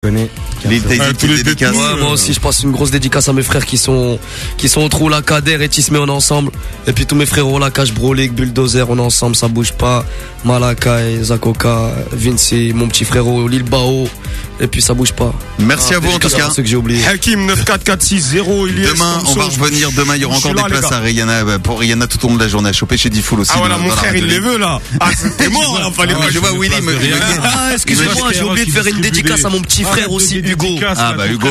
connais. Les dédicace. détenus, Ouais, moi aussi, je passe une grosse dédicace à mes frères qui sont, qui sont au trou, la Kader et Tismé, on est ensemble. Et puis tous mes frérots, la Cache Brolik, Bulldozer, on est ensemble, ça bouge pas. Malakai, Zakoka, Vinci, mon petit frérot, Lil Bao. Et puis ça bouge pas. Merci à vous en tout cas. à ceux que j'ai oubliés. Hakim 94460, Ilyes. Demain, on va revenir. Demain, il y aura encore là, des les places à Rihanna, bah, pour Rihanna tout au long de la journée. À choper chez Diffoul aussi. Ah voilà, mon frère, il les veut là. Ah, c'était mort, là, fallait Ah, pas je vois Willy me. il me- Ah, excusez-moi, j'ai oublié de faire une dédicace à mon petit frère aussi, Hugo. Ah, bah, Hugo.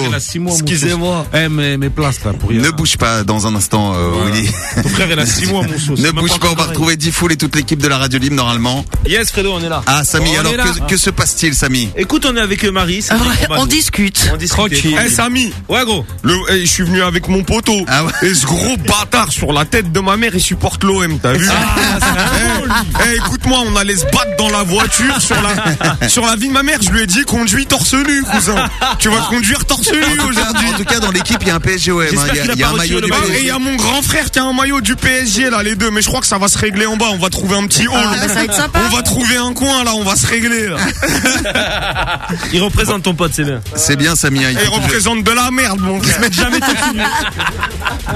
Excusez-moi. Eh, mes, mes places là pour Ne bouge pas dans un instant, euh, Willy. Ton frère, il a 6 mois, mon sauce. Ne bouge pas, on va retrouver Diffoul et toute l'équipe de la radio libre normalement. Yes, Fredo, on est là. Ah, Samy, alors que, se passe-t-il, Samy? Écoute, on est avec euh, Marie. Ah on discute. On discute. Eh Samy, Ouais, gros. le, eh, je suis venu avec mon poteau. Ah ouais. Et ce gros bâtard sur la tête de ma mère, il supporte l'OM, t'as vu? Eh, eh, écoute-moi, on allait se battre dans la voiture sur la sur la vie de ma mère. Je lui ai dit conduis torse nu, cousin. Tu vas conduire torse nu aujourd'hui. en tout cas, dans l'équipe, il y a un PSGOM. hein. Il y a, y un maillot du Ah, ballon. et il y PSG. a mon grand frère qui a un maillot du PSG là, les deux. Mais je crois que ça va se régler en bas. On va trouver un petit hall. Ah, bah, ça va être sympa. On va trouver un coin là. On va se régler. Là. Il représente ton pote, c'est bien. C'est bien, Samy. hein, il représente de la merde, mon frère.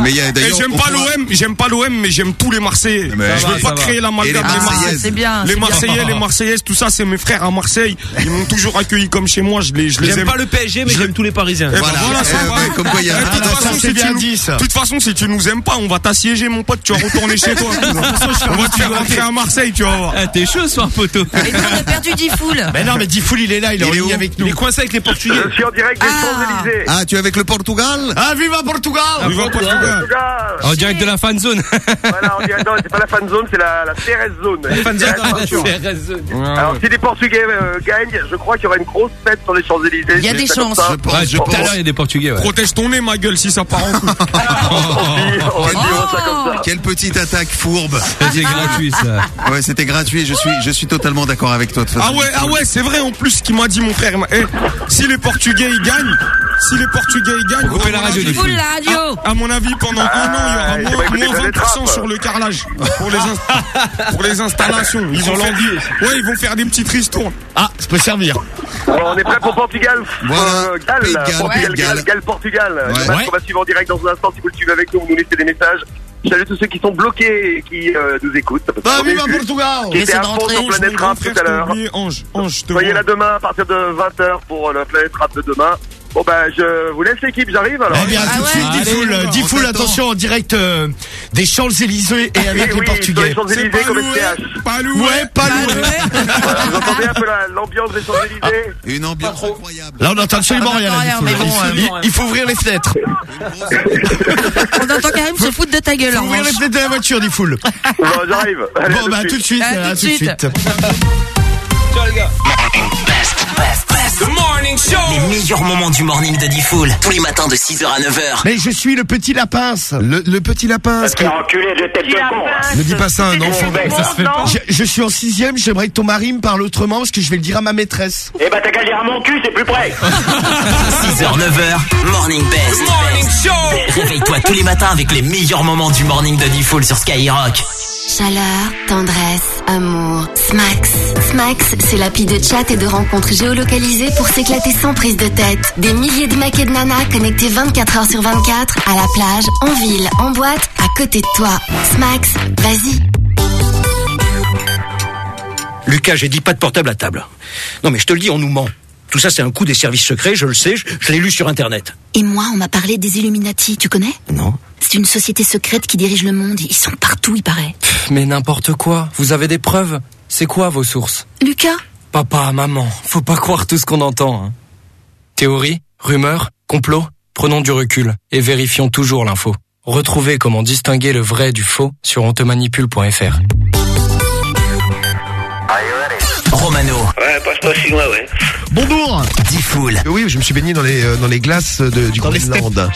Mais il y a Et d'ailleurs. j'aime pas l'OM, j'aime pas l'OM, mais j'aime tous les Marseillais. Mais je veux va, pas créer Et l'amalgame les. Marseillais. Les. Marseillais, les Marseillaises, tout ça, c'est mes frères à Marseille. Ils m'ont toujours accueilli comme chez moi. Je les, je les J'aime aime. pas le PSG, mais j'aime tous les Parisiens. Voilà, voilà, ça va. ouais, comme quoi il y a un de toute façon, si c'est tu bien nous- dit, ça. De toute façon, si tu nous aimes pas, on va t'assiéger, mon pote. Tu vas retourner chez toi. on va te faire rentrer à Marseille, tu vas voir. Ah, t'es chaud ce soir, poteau. Et nous, on a perdu 10 foules. Mais non, mais Diffoul, il est là, il est en ligne avec nous. Il est coincé avec les Portugais. Je suis en direct des Ah. Champs-Élysées. Ah, tu es avec le Portugal Ah, viva Portugal Il va au Portugal. En direct de la fan zone. Voilà, on dirait, non, c'est pas la fan zone, c'est la, la CRS zone. fan CRS zone. Alors, si les Portugais euh, gagnent, je crois qu'il y aura une grosse fête sur les Champs-Élysées. Il y a Je des ça ça. Je pense, Ouais, je tout à l'heure, pense. il y a des Portugais, ouais. Protège ton nez, ma gueule, si ça part en couille. Ça ça. Quelle petite attaque fourbe. C'est gratuit, ça. Ouais, c'était gratuit. Je suis, je suis totalement d'accord avec toi. Ah ouais, ah ouais, c'est vrai en plus ce qu'il m'a dit mon frère. M'a- eh, si les Portugais ils gagnent, si les Portugais ils gagnent, Coupez à la mon radio, avis- Full la radio. À mon avis, pendant un an, il y aura Ah, moins, moins ça, les 20% trappes. sur le carrelage pour les, pour les installations. Ils vont faire, ouais, ils vont faire des petites ristournes. Ah, je peux servir. Bon, on est prêt pour Portugal. Voilà. Euh, Galles, Pays de Galles, Portugal, de Galles. Portugal. Ouais. Le match Ouais. qu'on va suivre en direct dans un instant. Si vous le suivez avec nous, vous nous laissez des messages. Salut tous ceux qui sont bloqués et qui euh, nous écoutent. Ah, viva tomber. Portugal Qui était à fond sur Planète Rap tout à l'heure. Soyez là demain à partir de 20h pour la Planète Rap de demain. Bon bah je vous laisse l'équipe, j'arrive alors. Eh bien, Ah tout de ouais. suite, Allez, Diffoul, on Diffoul, t'attend. attention, en direct euh, des Champs-Élysées et avec les oui, les Portugais. Champs-Élysées comme loué, STH. pas loué. Ouais, pas. Voilà, vous entendez un peu la- l'ambiance des Champs-Élysées Une ambiance incroyable. Là, on n'entend absolument On rien, mais bon, il, il- il faut ouvrir les fenêtres. On entend Karim se foutre de ta gueule, en Ouvrir les fenêtres de la voiture, Diffoul. Bon, j'arrive. Allez, Bon, à bah, tout de tout de suite, de tout de les meilleurs moments du morning de Diffoul. Tous les matins de 6h à 9h. Mais je suis le petit lapin. Le, le petit lapin. ce qui- enculé de tête de con. Ne dis pas ça à un enfant. Ça se fait pas. Je, je suis en sixième, j'aimerais que ton mari me parle autrement parce que je vais le dire à ma maîtresse. Eh bah t'as qu'à dire à mon cul, c'est plus près. 6h, 9h, Morning Best. Morning Show Réveille-toi tous les matins avec les meilleurs moments du morning de Diffoul sur Skyrock. Chaleur, tendresse, amour. Smax. Smax, c'est l'appli de chat et de rencontres géolocalisées pour s'éclater sans prise de tête. Des milliers de mecs et de nanas connectés 24 heures sur 24, à la plage, en ville, en boîte, à côté de toi. Smax, vas-y. Lucas, j'ai dit pas de portable à table. Non mais je te le dis, on nous ment. Tout ça c'est un coup des services secrets, je le sais, je, je l'ai lu sur internet. Et moi, on m'a parlé des Illuminati, tu connais? Non C'est une société secrète qui dirige le monde. Ils sont partout, il paraît. Mais n'importe quoi. Vous avez des preuves? C'est quoi vos sources? Lucas? Papa, maman, faut pas croire tout ce qu'on entend. hein. Théorie, rumeur, complot, prenons du recul et vérifions toujours l'info. Retrouvez comment distinguer le vrai du faux sur ontemanipule.fr. Romano, Ouais, passe-toi chez moi, ouais. Bonjour Diffoul, Oui, je me suis baigné dans les, euh, dans les glaces de- du Groenland.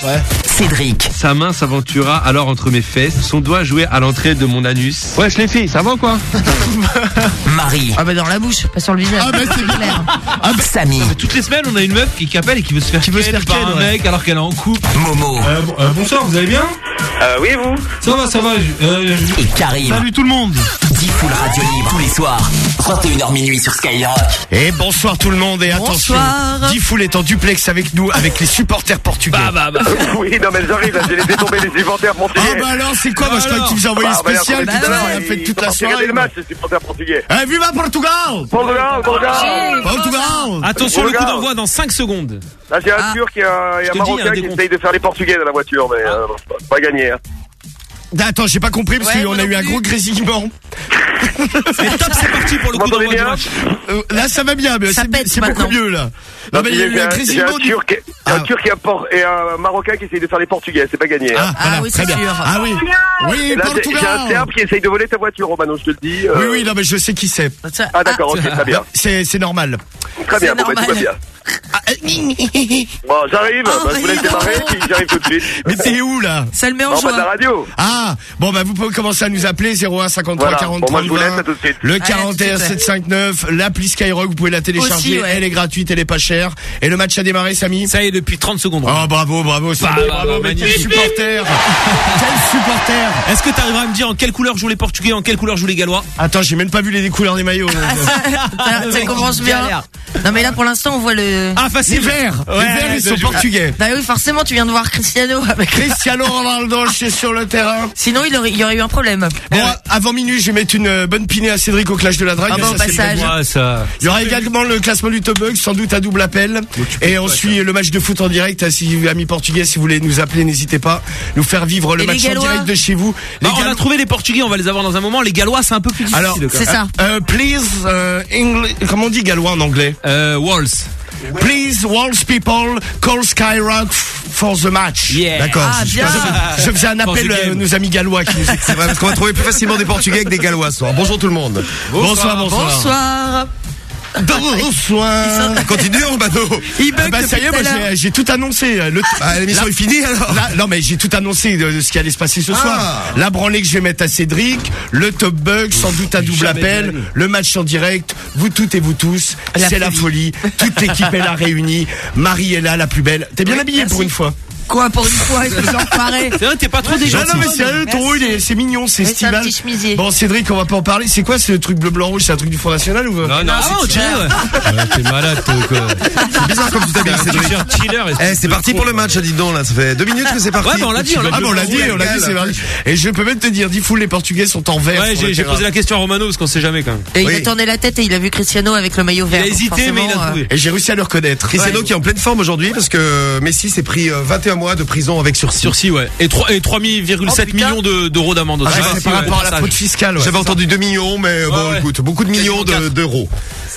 Cédric, Sa main s'aventura alors entre mes fesses, son doigt jouait à l'entrée de mon anus. Wesh les filles, ça va ou quoi Marie, Ah bah dans la bouche, pas sur le visage. Ah, bah, c'est clair. Samy, Toutes les semaines, on a une meuf qui appelle et qui veut se faire Qui veut se faire par ken, un ouais. mec alors qu'elle est en couple. Momo bonsoir, vous allez bien Euh, oui, vous Ça va, ça va. Euh, et Karim. Salut tout le monde. Diffoul Radio Libre tous les soirs, 21h minuit sur Skyrock. Et bonsoir tout le monde attendez, attention. Bonsoir. Diffoul est en duplex avec nous, avec les supporters portugais. Bah, bah, bah. Oui, non, mais j'arrive, j'ai laissé tomber les supporters Ah portugais. bah alors, c'est quoi Moi, je croyais que tu nous as envoyé Bah, spécial tout à l'heure, bah on a fait toute la Regardez soirée. le match, les supporters portugais. Eh, viva Portugal Portugal, Portugal. Portugal Attention, le coup d'envoi dans 5 secondes. Là, j'ai un Ah. Turc et un, et Je un te dis, Marocain hein, qui des essayent de faire les Portugais dans la voiture, mais euh, pas gagné. Hein. Attends, j'ai pas compris parce Ouais, qu'on a eu un gros grésillement. Mais top, c'est parti pour le coup d'envoi du match. Euh, Là, ça va bien, mais c'est c'est beaucoup mieux là. Non, mais il y a eu un grésillement du. Turc, et- Ah. un Turc et un, Por- et un Marocain qui essayent de faire les Portugais, c'est pas gagné. Hein. Ah, voilà, oui, très c'est bien. sûr. Ah oui, oui, là, j'ai- un Portugal. Serbe qui essaye de voler ta voiture, Romano, je te le dis. euh. Oui, oui, non, mais je sais qui c'est. Ça- Ah, d'accord, ok, très bien. C'est c'est normal. Très bien, C'est bon, bah, tout va bien. Ah, Bon, j'arrive, Oh, bah, je vous laisse mais démarrer, puis j'arrive tout de suite. Mais t'es où là Ça le met en bas de la joie. radio. Ah, bon bah vous pouvez commencer à nous appeler 01 53 Voilà. 40 Bon, moi, je vous 30 laisse, à tout de suite. Le Allez, à tout de 41 suite, ouais. 759, l'appli Skyrock, vous pouvez la télécharger, Aussi, ouais. elle est gratuite, elle est pas chère. Et le match a démarré, Samy Ça y est, depuis 30 secondes. Oh bravo, bravo, Samy, Bah, bravo, bah, magnifique. supporter Quel supporter Est-ce que tu arriveras à me dire en quelle couleur jouent les Portugais, en quelle couleur jouent les Gallois? Attends, j'ai même pas vu les couleurs des maillots. Ça, ça commence bien. Non mais là pour l'instant on voit le. Ah, les facile. verts, Ouais, les verts, ils de sont portugais. Bah oui forcément tu viens de voir Cristiano avec. Cristiano Ronaldo, c'est sur le terrain. Sinon il aurait, il y aurait eu un problème. Bon, avant minuit, je vais mettre une euh, bonne pinée à Cédric au clash de la drague. Ah bon, Ça, passage. Ouais, ça. Il y aura également le classement du Top Bug, sans doute à double appel. Et on suit le match de foot en direct. Si, amis portugais, si vous voulez nous appeler, n'hésitez pas. Nous faire vivre le Et match en direct de chez vous. Les Bah, on a trouvé les Portugais, on va les avoir dans un moment. Les Gallois, c'est un peu plus difficile. Alors, C'est ça. Euh, please, euh, Engli- comment on dit gallois en anglais? Euh, Walls. Please, Walls people, call Skyrock for the match. Yeah. D'accord. Ah bien. Je faisais un appel à game. nos amis gallois qui nous écoutent. C'est vrai, parce qu'on va trouver plus facilement des Portugais que des Gallois ce soir. Bonjour tout le monde. Bonsoir, bonsoir. Bonsoir. Bonsoir. Continuons, Bado. Il bug Ah bah, ça y est, moi, j'ai- j'ai tout annoncé. Le, Ah, l'émission est finie alors Là, non mais j'ai tout annoncé de, de ce qui allait se passer ce soir. La branlée que je vais mettre à Cédric, le top bug, sans doute un double appel, le match en direct, vous toutes et vous tous, La c'est la folie. Toute l'équipe est là réunie. Marie est là, la plus belle. T'es bien Oui, habillée merci. pour une fois. Quoi pour une fois espèce d'enfoiré. C'est vrai, t'es pas trop Non, déjà. non mais sérieux, ton haut, il est- c'est mignon, c'est c'est un estival. petit chemisier. Bon Cédric, on va pas en parler. C'est quoi ce truc bleu blanc rouge? C'est un truc du Front National ou Non, non, Ah, on c'est dirait, ouais. Ouais, T'es malade, toi, quoi. C'est bizarre comme tu t'habilles, C'est un Cédric. t-shirt chiller. Eh, c'est parti pour le match, dis donc là. Ça fait deux minutes que c'est parti. Ouais, bah, on l'a dit, on l'a Ah bon, on l'a dit, on l'a dit, c'est vrai. Et je peux même te dire, dis fou, les Portugais sont en vert. Ouais, sur j'ai le j'ai terrain. posé la question à Romano parce qu'on sait jamais quand même. Et il Oui. a tourné la tête et il a vu Cristiano avec le maillot Il vert. a donc hésité, mais il a forcément, trouvé. Et j'ai réussi à le reconnaître. Cristiano qui est en pleine forme aujourd'hui parce que Messi s'est pris euh, 21 mois de prison avec sursis. Sursis, ouais. Et 3, et 3,7 Oh, putain. millions de- d'euros d'amende. Ah, Ouais, c'est par ouais, rapport à la fraude fiscale. ouais. J'avais entendu 2 millions, mais bon, ouais. écoute, beaucoup de millions de-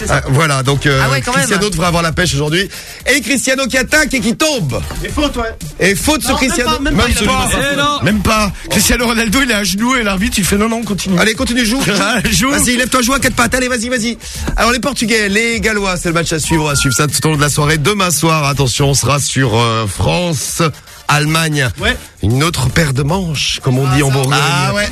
Ah, voilà, donc euh, Ah ouais, même. Cristiano devrait avoir la pêche aujourd'hui. Et Cristiano qui attaque et qui tombe. Et faute, ouais. Et faute sur Cristiano. Même pas. Eh non. Même pas. Cristiano Ronaldo, il est à genoux et l'arbitre, il fait non, non, continue. Allez, continue, joue. Joue. Vas-y, lève-toi, joue à quatre pattes. Allez, vas-y, vas-y. Alors, les Portugais, les Gallois, c'est le match à suivre. On va suivre ça tout au long de la soirée. Demain soir, attention, on sera sur euh, France. Allemagne. Ouais. Une autre paire de manches, comme on dit en Bourgogne. Ah ouais.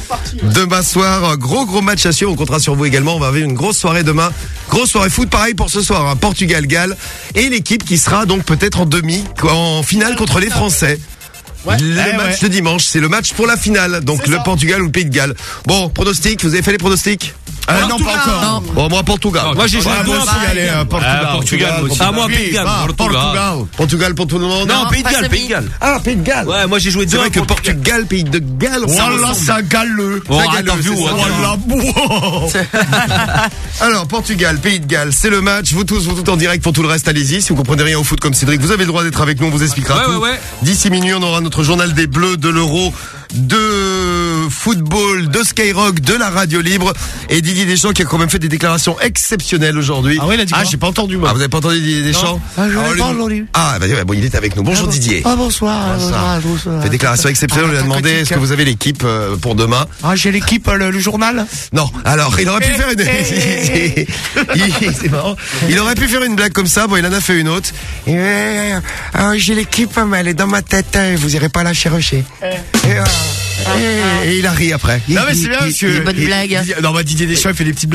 Demain soir, gros gros match à suivre. On comptera sur vous également. On va avoir une grosse soirée demain. Grosse soirée foot, pareil pour ce soir. hein. Portugal-Galles. Et l'équipe qui sera donc peut-être en demi, en finale contre les Français. Le Eh match ouais. de dimanche, c'est le match pour la finale. Donc le Portugal ou le Pays de Galles. Bon, pronostic, vous avez fait les pronostics? Euh, non, pas encore. Non. Bon, moi, Portugal. Moi, j'ai joué deux Portugal. Ah, Portugal, aussi. Ah, moi, Pays de Galles. Ah, Portugal. Portugal. Portugal pour tout le monde. Non, Pays de Galles. Pays de Galles. Ah, Pays de Galles. Ouais, moi j'ai joué C'est deux vrai à que Portugal. Portugal, Pays de Galles, Voilà, ça c'est ça. hein. Voilà, Alors, Portugal, Pays de Galles, c'est le match. Vous tous, vous tous en direct pour tout le reste, allez-y. Si vous comprenez rien au foot comme Cédric, vous avez le droit d'être avec nous, on vous expliquera tout. D'ici minuit, on aura notre journal des Bleus, de l'Euro, de football, de Skyrock, de la radio libre. Et Didier Deschamps qui a quand même fait des déclarations exceptionnelles aujourd'hui. Ah ouais, il a dit Ah, j'ai pas entendu, Ah, moi. vous avez pas entendu Didier Deschamps Ah, je Alors, pas entendu. Ah, bah, bon, il est avec nous. Bonjour Didier. Ah, bonsoir. bonsoir, bonsoir. Fait déclaration exceptionnelle, on lui a Ah, demandé est-ce que vous avez l'équipe euh, pour demain Ah, j'ai l'équipe, euh, le, le journal. Non, alors il aurait pu Eh, faire une. eh. Il- c'est marrant. Il aurait pu faire une blague comme ça. Bon, il en a fait une autre. Euh, j'ai l'équipe, mais elle est dans ma tête. hein, vous irez pas la chercher. Et, euh, Et, et il a ri après. Non mais c'est bien parce que Des bonnes il- blagues. il- Non bah Didier Deschamps il fait des petites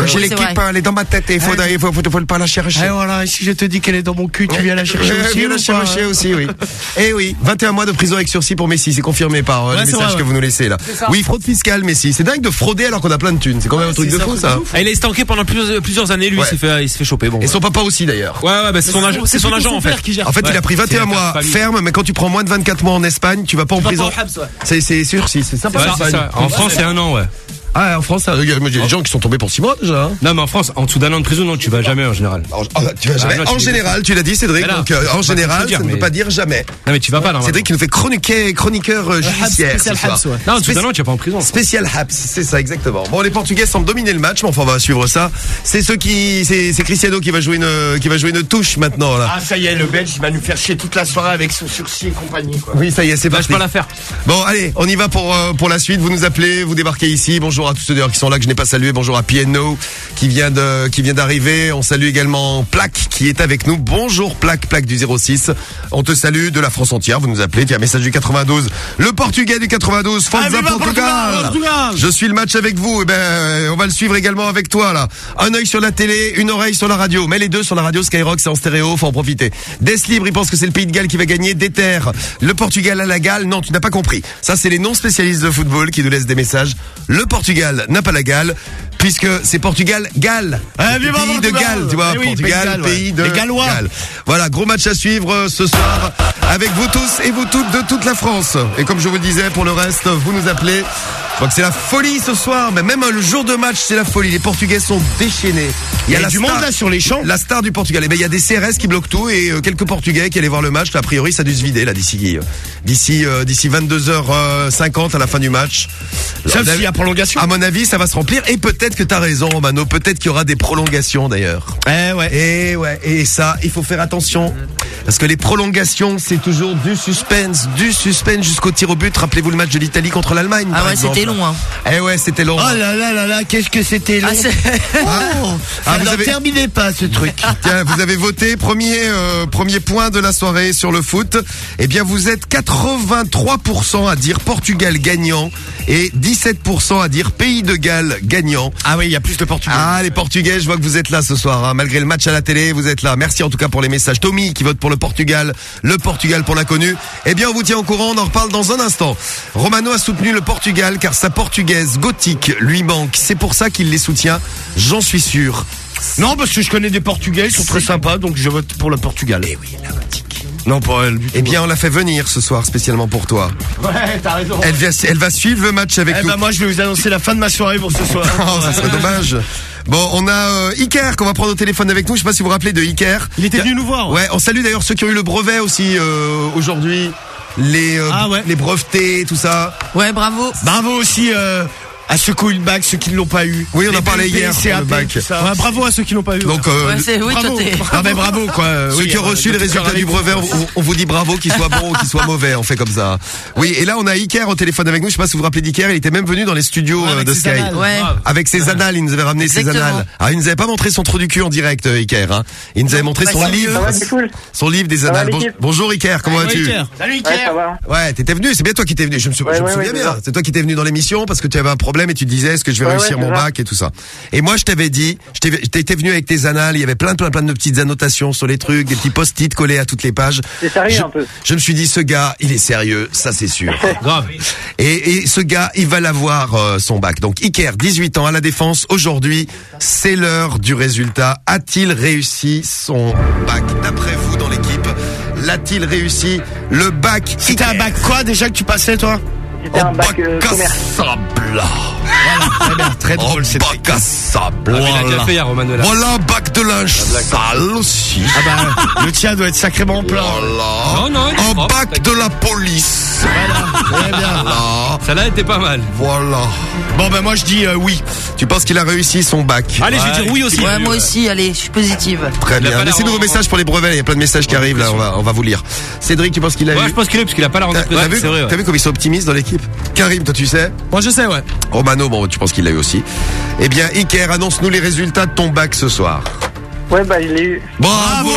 vois. J'ai c'est l'équipe, hein, elle est dans ma tête et il faut, il faut, faut, faut pas la chercher. Eh voilà, et si je te dis qu'elle est dans mon cul, tu viens la chercher Euh, aussi viens la chercher aussi, oui. Eh oui, 21 mois de prison avec sursis pour Messi, c'est confirmé par euh, Ouais, messages vrai, que vous nous laissez là. Oui, fraude fiscale, Messi. C'est dingue de frauder alors qu'on a plein de thunes. C'est quand même un truc de fou ça. Ah, il est stanké pendant plusieurs, plusieurs années, lui, Ouais. il s'est fait, il s'est fait choper. Bon. Et son papa aussi d'ailleurs. Ouais, ouais, bah, c'est son agent, c'est son agent en fait. En fait, il a pris C'est 21 la mois ferme, mais quand tu prends moins de 24 mois en Espagne, tu vas pas en prison. C'est c'est sûr, si, c'est sympa. Ouais, ça. En France, c'est un an, ouais. Ah, en France, il y a des gens qui sont tombés pour 6 mois déjà. hein. Non, mais en France, en dessous d'un an de prison, non, tu vas jamais en général. En, ah, tu vas jamais. Ah, non, en tu- général, tu l'as dit, Cédric. Là, donc, euh, en bah, général, dire, ça ne veut pas dire jamais. Non, mais tu vas pas normalement. Cédric qui nous fait chroniquer, chroniqueur euh, judiciaire. ce soir. Non, en dessous d'un an, tu vas pas en prison. Spécial Haps, c'est ça exactement. Bon, les Portugais semblent dominer le match, mais enfin on va suivre ça. C'est ceux qui, c'est Cristiano qui va jouer une, qui va jouer une touche maintenant là. Ah ça y est, le Belge il va nous faire chier toute la soirée avec son sursis et compagnie quoi. Oui, ça y est, c'est Lâche parti. pas l'affaire. Bon, allez, on y va pour euh, pour la suite. Vous nous appelez, vous débarquez ici. Bonjour à tous ceux d'ailleurs qui sont là que je n'ai pas salué. Bonjour à Piano qui vient de qui vient d'arriver. On salue également Plaque qui est avec nous. Bonjour Plaque, Plaque du 06. On te salue de la France entière. Vous nous appelez. Tiens, message du 92. Le Portugais du 92. Forza viva Portugal. Je suis le match avec vous. Eh ben, euh, on va le suivre également avec toi là. Un œil sur la télé, une oreille sur la radio. Mais les deux sur la radio Skyrock, c'est en stéréo. Faut en profiter. Des Libre, il pense que c'est le pays de Galles qui va gagner. Déter, le Portugal à la Galles. Non, tu n'as pas compris. Ça, c'est les non spécialistes de football qui nous laissent des messages. Le Portugal n'a pas la Galles. Puisque c'est Portugal, Galles. Ah, pays de Portugal. Galles, tu vois, Eh oui, pays de Portugal, Galles, ouais. pays de Gallois. Galles. Voilà, gros match à suivre euh, ce soir avec vous tous et vous toutes de toute la France. Et comme je vous le disais, pour le reste, vous nous appelez. Je crois que c'est la folie ce soir, mais même euh, le jour de match, c'est la folie. Les Portugais sont déchaînés. Il y a la du monde là sur les champs. La star du Portugal. Eh ben, il y a des CRS qui bloquent tout et euh, quelques Portugais qui allaient voir le match. A priori, ça a dû se vider là d'ici, d'ici, euh, d'ici 22h50 à la fin du match. Sauf s'il y a prolongation. À mon avis, ça va se remplir et peut-être que t'as raison, Romano. Peut-être qu'il y aura des prolongations d'ailleurs. Eh ouais. Et ouais, et ça, il faut faire attention. Parce que les prolongations, c'est toujours du suspense, du suspense jusqu'au tir au but. Rappelez-vous le match de l'Italie contre l'Allemagne. Ah par ouais, exemple. c'était long, hein. Eh ouais, c'était long. Oh là là là là, qu'est-ce que c'était long. Ah, c'est- Oh, Ah, ça vous n'en avez- terminait pas ce truc. Tiens, vous avez voté premier euh, premier point de la soirée sur le foot. Eh bien, vous êtes 83% à dire Portugal gagnant et 17% à dire Pays de Galles gagnant. Ah oui, il y a plus de Portugais. Ah, les Portugais, je vois que vous êtes là ce soir. hein. Malgré le match à la télé, vous êtes là. Merci en tout cas pour les messages. Tommy qui vote pour le Portugal, le Portugal pour l'inconnu. Eh bien, on vous tient au courant. On en reparle dans un instant. Romano a soutenu le Portugal car sa portugaise gothique lui manque. C'est pour ça qu'il les soutient. J'en suis sûr. Non, parce que je connais des Portugais, ils sont très sympas, donc je vote pour le Portugal. Eh oui, la Non, pas elle du tout. Eh bien, on l'a fait venir ce soir spécialement pour toi. Ouais, t'as raison. Elle, va suivre le match avec Eh nous. ben moi, je vais vous annoncer la fin de ma soirée pour ce soir. Oh, ça serait dommage. Bon, on a euh, Iker qu'on va prendre au téléphone avec nous. Je sais pas si vous vous rappelez de Iker. Il était venu nous voir. Ouais, on salue d'ailleurs ceux qui ont eu le brevet aussi euh, aujourd'hui. Les, euh, Ah ouais. les brevetés, tout ça. Ouais, bravo. Bravo aussi euh, à ceux qui ont eu le bac, ceux qui ne l'ont pas eu. Oui, on parlait BEP, hier CAP, le bac. Ouais, bravo à ceux qui l'ont pas eu. Donc, euh, Ouais, c'est, oui, bravo. Ah ben bravo quoi. ceux oui, qui ont euh, reçu les résultats du brevet, on, on vous dit bravo, qu'ils soient bons ou qu'ils soient mauvais. On fait comme ça. Oui, et là on a Iker au téléphone avec nous. Je sais pas si vous vous rappelez d'Iker. Il était même venu dans les studios Ouais, euh, de Sky. annales. Ouais. Avec ses annales, il nous avait ramené ses annales. Ah, il nous avait pas montré son trou du cul en direct, euh, Iker. Hein. Il nous avait montré Bah, son livre, cool. son livre des annales. Bon- bonjour Iker, comment vas-tu. Salut Iker. Ouais, t'étais venu, c'est bien toi qui t'es venu. Je me, souviens bien. C'est toi qui t'es venu dans l'émission parce que tu avais un problème et tu disais est-ce que je vais Ouais, réussir ouais, mon bac et tout ça. Et moi, je t'avais dit, je t'ai- t'étais venu avec tes annales, il y avait plein, plein, plein de petites annotations sur les trucs, des petits post-it collés à toutes les pages. C'est sérieux je, un peu. je me suis dit, ce gars, il est sérieux, ça c'est sûr. Grave. Et, et ce gars, il va l'avoir euh, son bac. Donc Iker, 18 ans à la défense. Aujourd'hui, c'est l'heure du résultat. A-t-il réussi son bac? D'après vous dans l'équipe, l'a-t-il réussi le bac? C'était un bac quoi déjà que tu passais toi? C'était un bac euh, commerce. Casabla. Très bien, très drôle Oh, c'est bac Casabla. Ah, mais il a déjà Voilà. fait hier. Voilà un bac de linge sale aussi. Ah bah le tien doit être sacrément plein. Voilà. Non, non, il est un propre, bac de la police. Très bien. Voilà. Celle-là était pas mal. Voilà. Bon ben moi je dis euh, oui. Tu penses qu'il a réussi son bac? Allez, je vais dire oui aussi. Ouais, moi aussi, allez, je suis positive. Très Il a bien. pas l'air Laissez-nous en- vos messages pour les brevets. Il y a plein de messages qui arrivent là. On va, on va vous lire. Cédric, tu penses qu'il a Ouais, eu je pense qu'il est, parce qu'il a pas l'air en T'as impression. t'as vu, C'est vrai, ouais. t'as vu comme ils sont optimistes dans l'équipe? Karim, toi tu sais? Moi je sais, ouais. Romano, bon, tu penses qu'il l'a eu aussi. Eh bien, Iker, annonce-nous les résultats de ton bac ce soir. Ouais, bah, je l'ai eu. Bravo,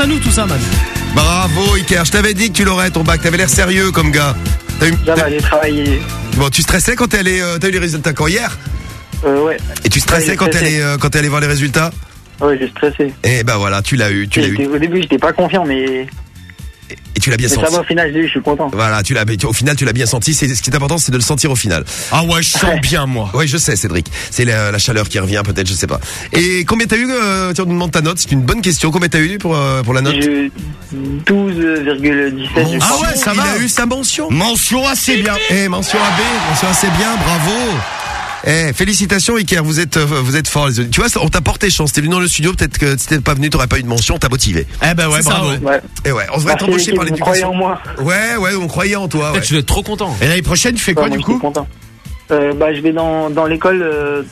à nous tout ça, man. Bravo Iker, je t'avais dit que tu l'aurais ton bac, t'avais l'air sérieux comme gars. T'as eu- Ça va, j'ai travaillé. Bon, tu stressais quand t'es allé, euh, t'as eu les résultats quand hier Euh, ouais. Et tu stressais Ouais, quand t'es allé, euh, quand t'es allé voir les résultats Ouais, j'ai stressé. Eh ben voilà, tu l'as eu, tu l'as eu. Au début, j'étais pas confiant, mais, Et tu l'as bien mais ça senti. va, au final, j'ai eu, je suis content. Voilà, tu l'as, au final, tu l'as bien senti. C'est ce qui est important, c'est de le sentir au final. Ah ouais, je sens bien moi. Oui, je sais, Cédric. C'est la, la chaleur qui revient, peut-être, je sais pas. Et combien t'as eu euh, Tu me demandes ta note. C'est une bonne question. Combien t'as eu pour euh, pour la note Je- 12,17, je Ah ouais, ça va. Il a eu sa mention. Mention assez bien. Eh, mention AB, mention assez bien, bravo. Eh, félicitations Iker, vous êtes euh, vous êtes fort les. Tu vois, on t'a porté chance. T'es venu dans le studio, peut-être que si t'étais pas venu, t'aurais pas eu de mention, t'as motivé. Eh ben ouais, C'est ça, bravo. ouais. Ouais. Et ouais, on devrait être embauché par vous croyez l'éducation. en moi. Ouais, ouais, on croyait en toi. ouais. Tu dois être trop content. Et l'année prochaine, tu fais Ouais, quoi moi, du coup content. Euh, bah, je vais dans, dans l'école euh,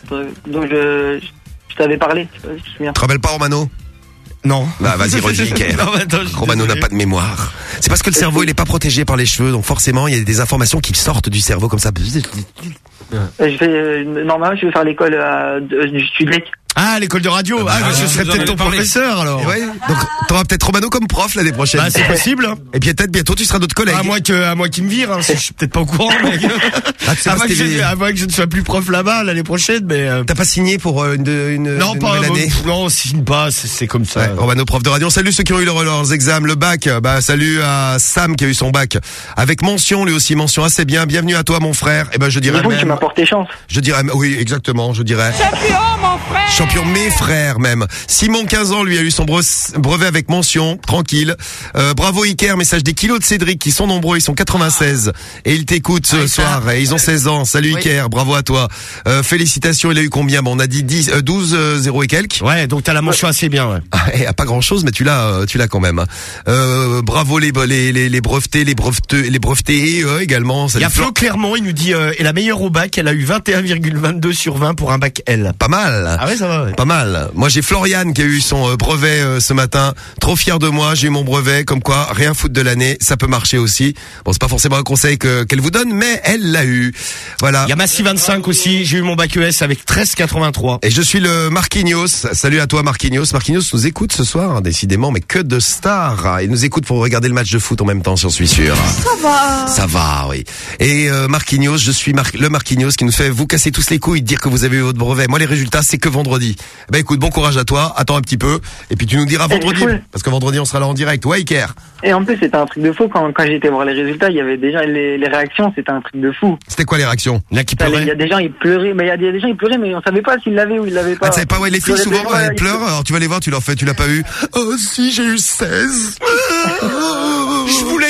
dont je, je t'avais parlé. Je sais pas si tu te souviens. Tu te rappelles pas Romano Non. Bah vas-y Iker. Non, attends, suis Romano n'a pas de mémoire. C'est parce que le cerveau il est pas protégé par les cheveux, donc forcément il y a des informations qui sortent du cerveau comme ça. Euh, Je vais, euh, normalement, je vais faire l'école à- de- du Studec. Ah, l'école de radio. Ah, bah, je serais peut-être ton professeur alors. Ouais, donc t'auras peut-être Romano comme prof l'année prochaine. Bah, c'est possible. Et puis peut-être bientôt tu seras d'autres collègues. À moins que, à moins qu'il me vire, hein, je suis peut-être pas au courant, mec. Ah, tu sais à, si que t'es- je, à moins que je ne sois plus prof là-bas l'année prochaine, mais. euh, T'as pas signé pour euh, une, une, non, une pas. nouvelle euh, année non, on signe pas. C'est comme ça. Ouais, Romano, prof de radio. Salut ceux qui ont eu leur- leurs examens, le bac. Bah salut à Sam qui a eu son bac avec mention, lui aussi mention assez bien. Bienvenue à toi mon frère. Et ben je dirais Du coup, tu même, m'as porté chance. je dirais oui exactement, je dirais Champion, mon frère champion mes frères même. Simon 15 ans lui a eu son bre- brevet avec mention, tranquille. Euh, bravo Iker, message des kilos de Cédric qui sont nombreux, ils sont 96 et ils t'écoutent ce soir et ils ont 16 ans. Salut Iker, bravo à toi. Euh, félicitations, il a eu combien? Bon, on a dit 10 euh, 12 euh, 0 et quelques. Ouais, donc t'as la mention assez bien, ouais. Ah, eh, pas grand chose, mais tu l'as, euh, tu l'as quand même. hein. Euh, bravo les, les, les, les brevetés, les brevetés, les brevetés euh, également. Il Salut y a Flo. Clermont, il nous dit, euh, et la meilleure au bac, elle a eu 21,22 sur 20 pour un bac L. Pas mal. Ah ouais, ça va, ouais. Pas mal. Moi j'ai Floriane qui a eu son euh, brevet euh, ce matin. Trop fier de moi, j'ai eu mon brevet. Comme quoi, rien foutre de l'année, ça peut marcher aussi. Bon, c'est pas forcément un conseil que qu'elle vous donne, mais elle l'a eu. Voilà. Il y a Massy 25 aussi, j'ai eu mon bac ES avec 13,83. Et je suis le Marquinhos. Salut à toi Marquinhos. Marquinhos nous écoute ce soir, hein, décidément, mais que de stars. Il nous écoute pour regarder le match de foot en même temps, j'en suis sûr. Ça va. Ça va, oui. Et euh, Marquinhos, je suis Mar- le Marquinhos qui nous fait vous casser tous les couilles, dire que vous avez eu votre brevet. Moi, les résultats, c'est que vendredi. Ben écoute, bon courage à toi. Attends un petit peu, et puis tu nous diras Eh, vendredi, cool. parce que vendredi on sera là en direct. Ouais, Iker. Et en plus, c'était un truc de fou. Quand, été voir les résultats, il y avait déjà les, les réactions, c'était un truc de fou. C'était quoi les réactions? Là qui Il y a des gens, ils pleuraient, mais il y a des, gens, ils pleuraient, mais on savait pas s'ils l'avaient ou ils l'avaient pas. Ah, tu savais pas, ouais, les filles souvent, pleuraient, elles pleurent, alors tu vas les voir, tu leur fais, tu l'as pas eu. Oh si, j'ai eu 16.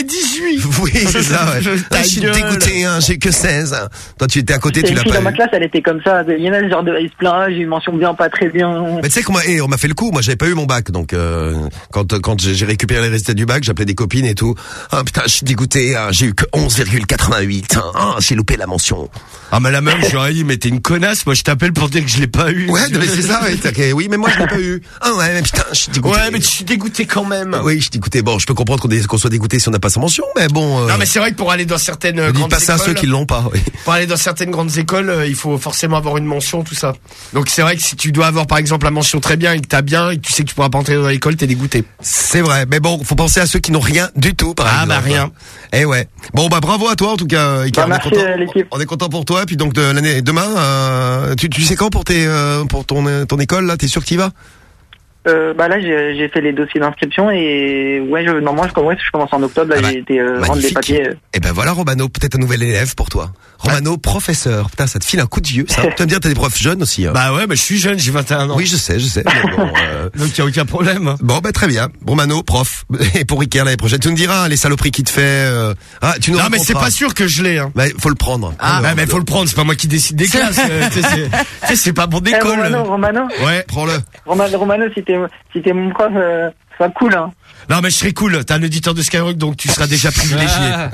Je voulais 18. Oui, c'est ça, ouais. Ah, je suis gueule. dégoûté, hein, j'ai que 16. Toi, tu étais à côté, tu une l'as pas dans ma eu. classe, elle était comme ça. Il y en a, genre, de, ils se plaignent, j'ai eu mention bien, pas très bien. Mais tu sais qu'on m'a, eh, on m'a fait le coup. Moi, j'avais pas eu mon bac, donc euh, quand quand j'ai j'ai récupéré les résultats du bac, j'appelais des copines et tout. Ah putain, je suis dégoûté. hein, j'ai eu que 11,88. hein, Ah, j'ai loupé la mention. Ah, mais la même, j'aurais dit, mais t'es une connasse, moi je t'appelle pour dire que je l'ai pas eu. Ouais, mais c'est ça. Ouais, t'as- ok, oui, mais moi, je l'ai pas eu. Ah ouais, mais putain, je suis dégoûté. Ouais, mais tu suis dégoûté quand même. Oui, je suis dégoûté. Bon, je peux comprendre qu'on est- qu'on soit dégoûté si on n'a pas sa mention, mais bon. Euh, Non, mais c'est vrai que pour aller dans certaines euh, dites grandes pas ça à écoles, ceux qui l'ont pas. Oui. pour aller dans certaines grandes écoles, euh, il faut forcément avoir une mention, tout ça. Donc c'est vrai que si tu dois avoir par exemple la mention très bien et que t'as bien et que tu sais que tu pourras pas entrer dans l'école, t'es dégoûté. C'est vrai, mais bon, faut penser à ceux qui n'ont rien du tout, par Ah, exemple. bah, rien. Eh ouais. Bon bah bravo à toi en tout cas. Bah, on, merci, est content, l'équipe. on est content pour toi. Puis donc de l'année demain, euh, tu, tu sais quand pour tes euh, pour ton ton école là, t'es sûr que tu y vas? Euh, bah là, j'ai fait les dossiers d'inscription et ouais, je, normalement, je commence, je commence en octobre. Là, Ah bah, j'ai été euh, rendre les papiers. euh. Eh ben voilà Romano, peut-être un nouvel élève pour toi. Romano, professeur. Putain, ça te file un coup de vieux, ça. tu vas me dire, t'as des profs jeunes aussi. Hein. Bah ouais, mais je suis jeune, j'ai 21 ans. oui, je sais, je sais. bon, euh, Donc il y a aucun problème. Bon, bah très bien. Romano, prof. Et pour Iker l'année prochaine, tu nous diras hein, les saloperies qu'il te fait. euh, Ah, tu nous Non, mais c'est pas sûr que je l'ai. Hein. Bah, faut le prendre. Ah, bah, mais faut le prendre, c'est pas moi qui décide des classes. euh, tu sais, c'est- pas mon Eh, école. Romano, Romano, Ouais. Prends-le. Romano, Romano, si t'es si t'es mon prof, euh, sois cool, hein. Non, mais je serai cool. T'es un auditeur de Skyrock, donc tu seras déjà privilégié.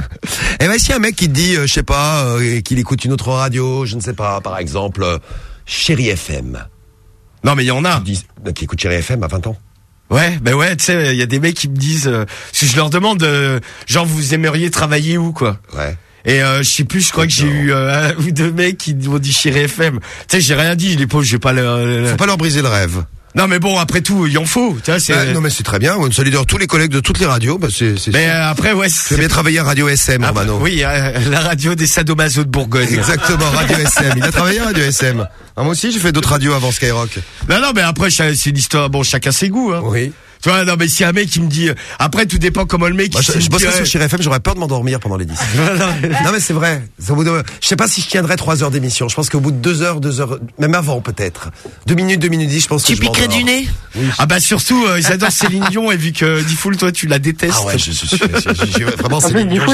Et ben, s'il y a un mec qui te dit, euh, je sais pas, euh, qu'il écoute une autre radio, je ne sais pas, par exemple, euh, Chéri FM. Non, mais il y en a. Qui, dit- euh, qui écoute Chéri FM à 20 ans. Ouais, ben ouais, tu sais, il y a des mecs qui me disent, euh, si je leur demande, euh, genre, vous aimeriez travailler où, quoi? Ouais. Et euh, je sais plus, je crois que j'ai eu euh, un ou deux mecs qui m'ont dit Chéri FM. Tu sais, j'ai rien dit, les pauvres, j'ai pas le- Faut pas leur briser le rêve. Non mais bon, après tout, il en faut. Tu vois, c'est. Bah, non mais c'est très bien. On salue d'ailleurs tous les collègues de toutes les radios. Bah, c'est, c'est Mais euh, après, ouais. As bien travaillé à Radio SM, Ah, Romano. oui, euh, la radio des sadomaso de Bourgogne. Exactement, Radio SM. Il a travaillé à Radio SM. Ah, moi aussi, j'ai fait d'autres radios avant Skyrock. Non, non, mais après, c'est une histoire. Bon, chacun ses goûts. Hein. Oui. Tu vois, non, mais si un mec qui me dit. euh, Après, tout dépend comment le mec. Moi, il je, se je dit, bosserais ouais. sur Chir FM, j'aurais peur de m'endormir pendant les 10. non mais c'est vrai. Au bout de- je sais pas si je tiendrais 3 heures d'émission. Je pense qu'au bout de 2 heures, 2 heures, même avant peut-être. 2 minutes, 2 minutes 10, je pense que Tu je piquerais du nez Ah bah surtout, euh, ils adorent Céline Dion et vu que Diffoul, toi, tu la détestes. Ah ouais, je, je, je, je- je- vraiment c'est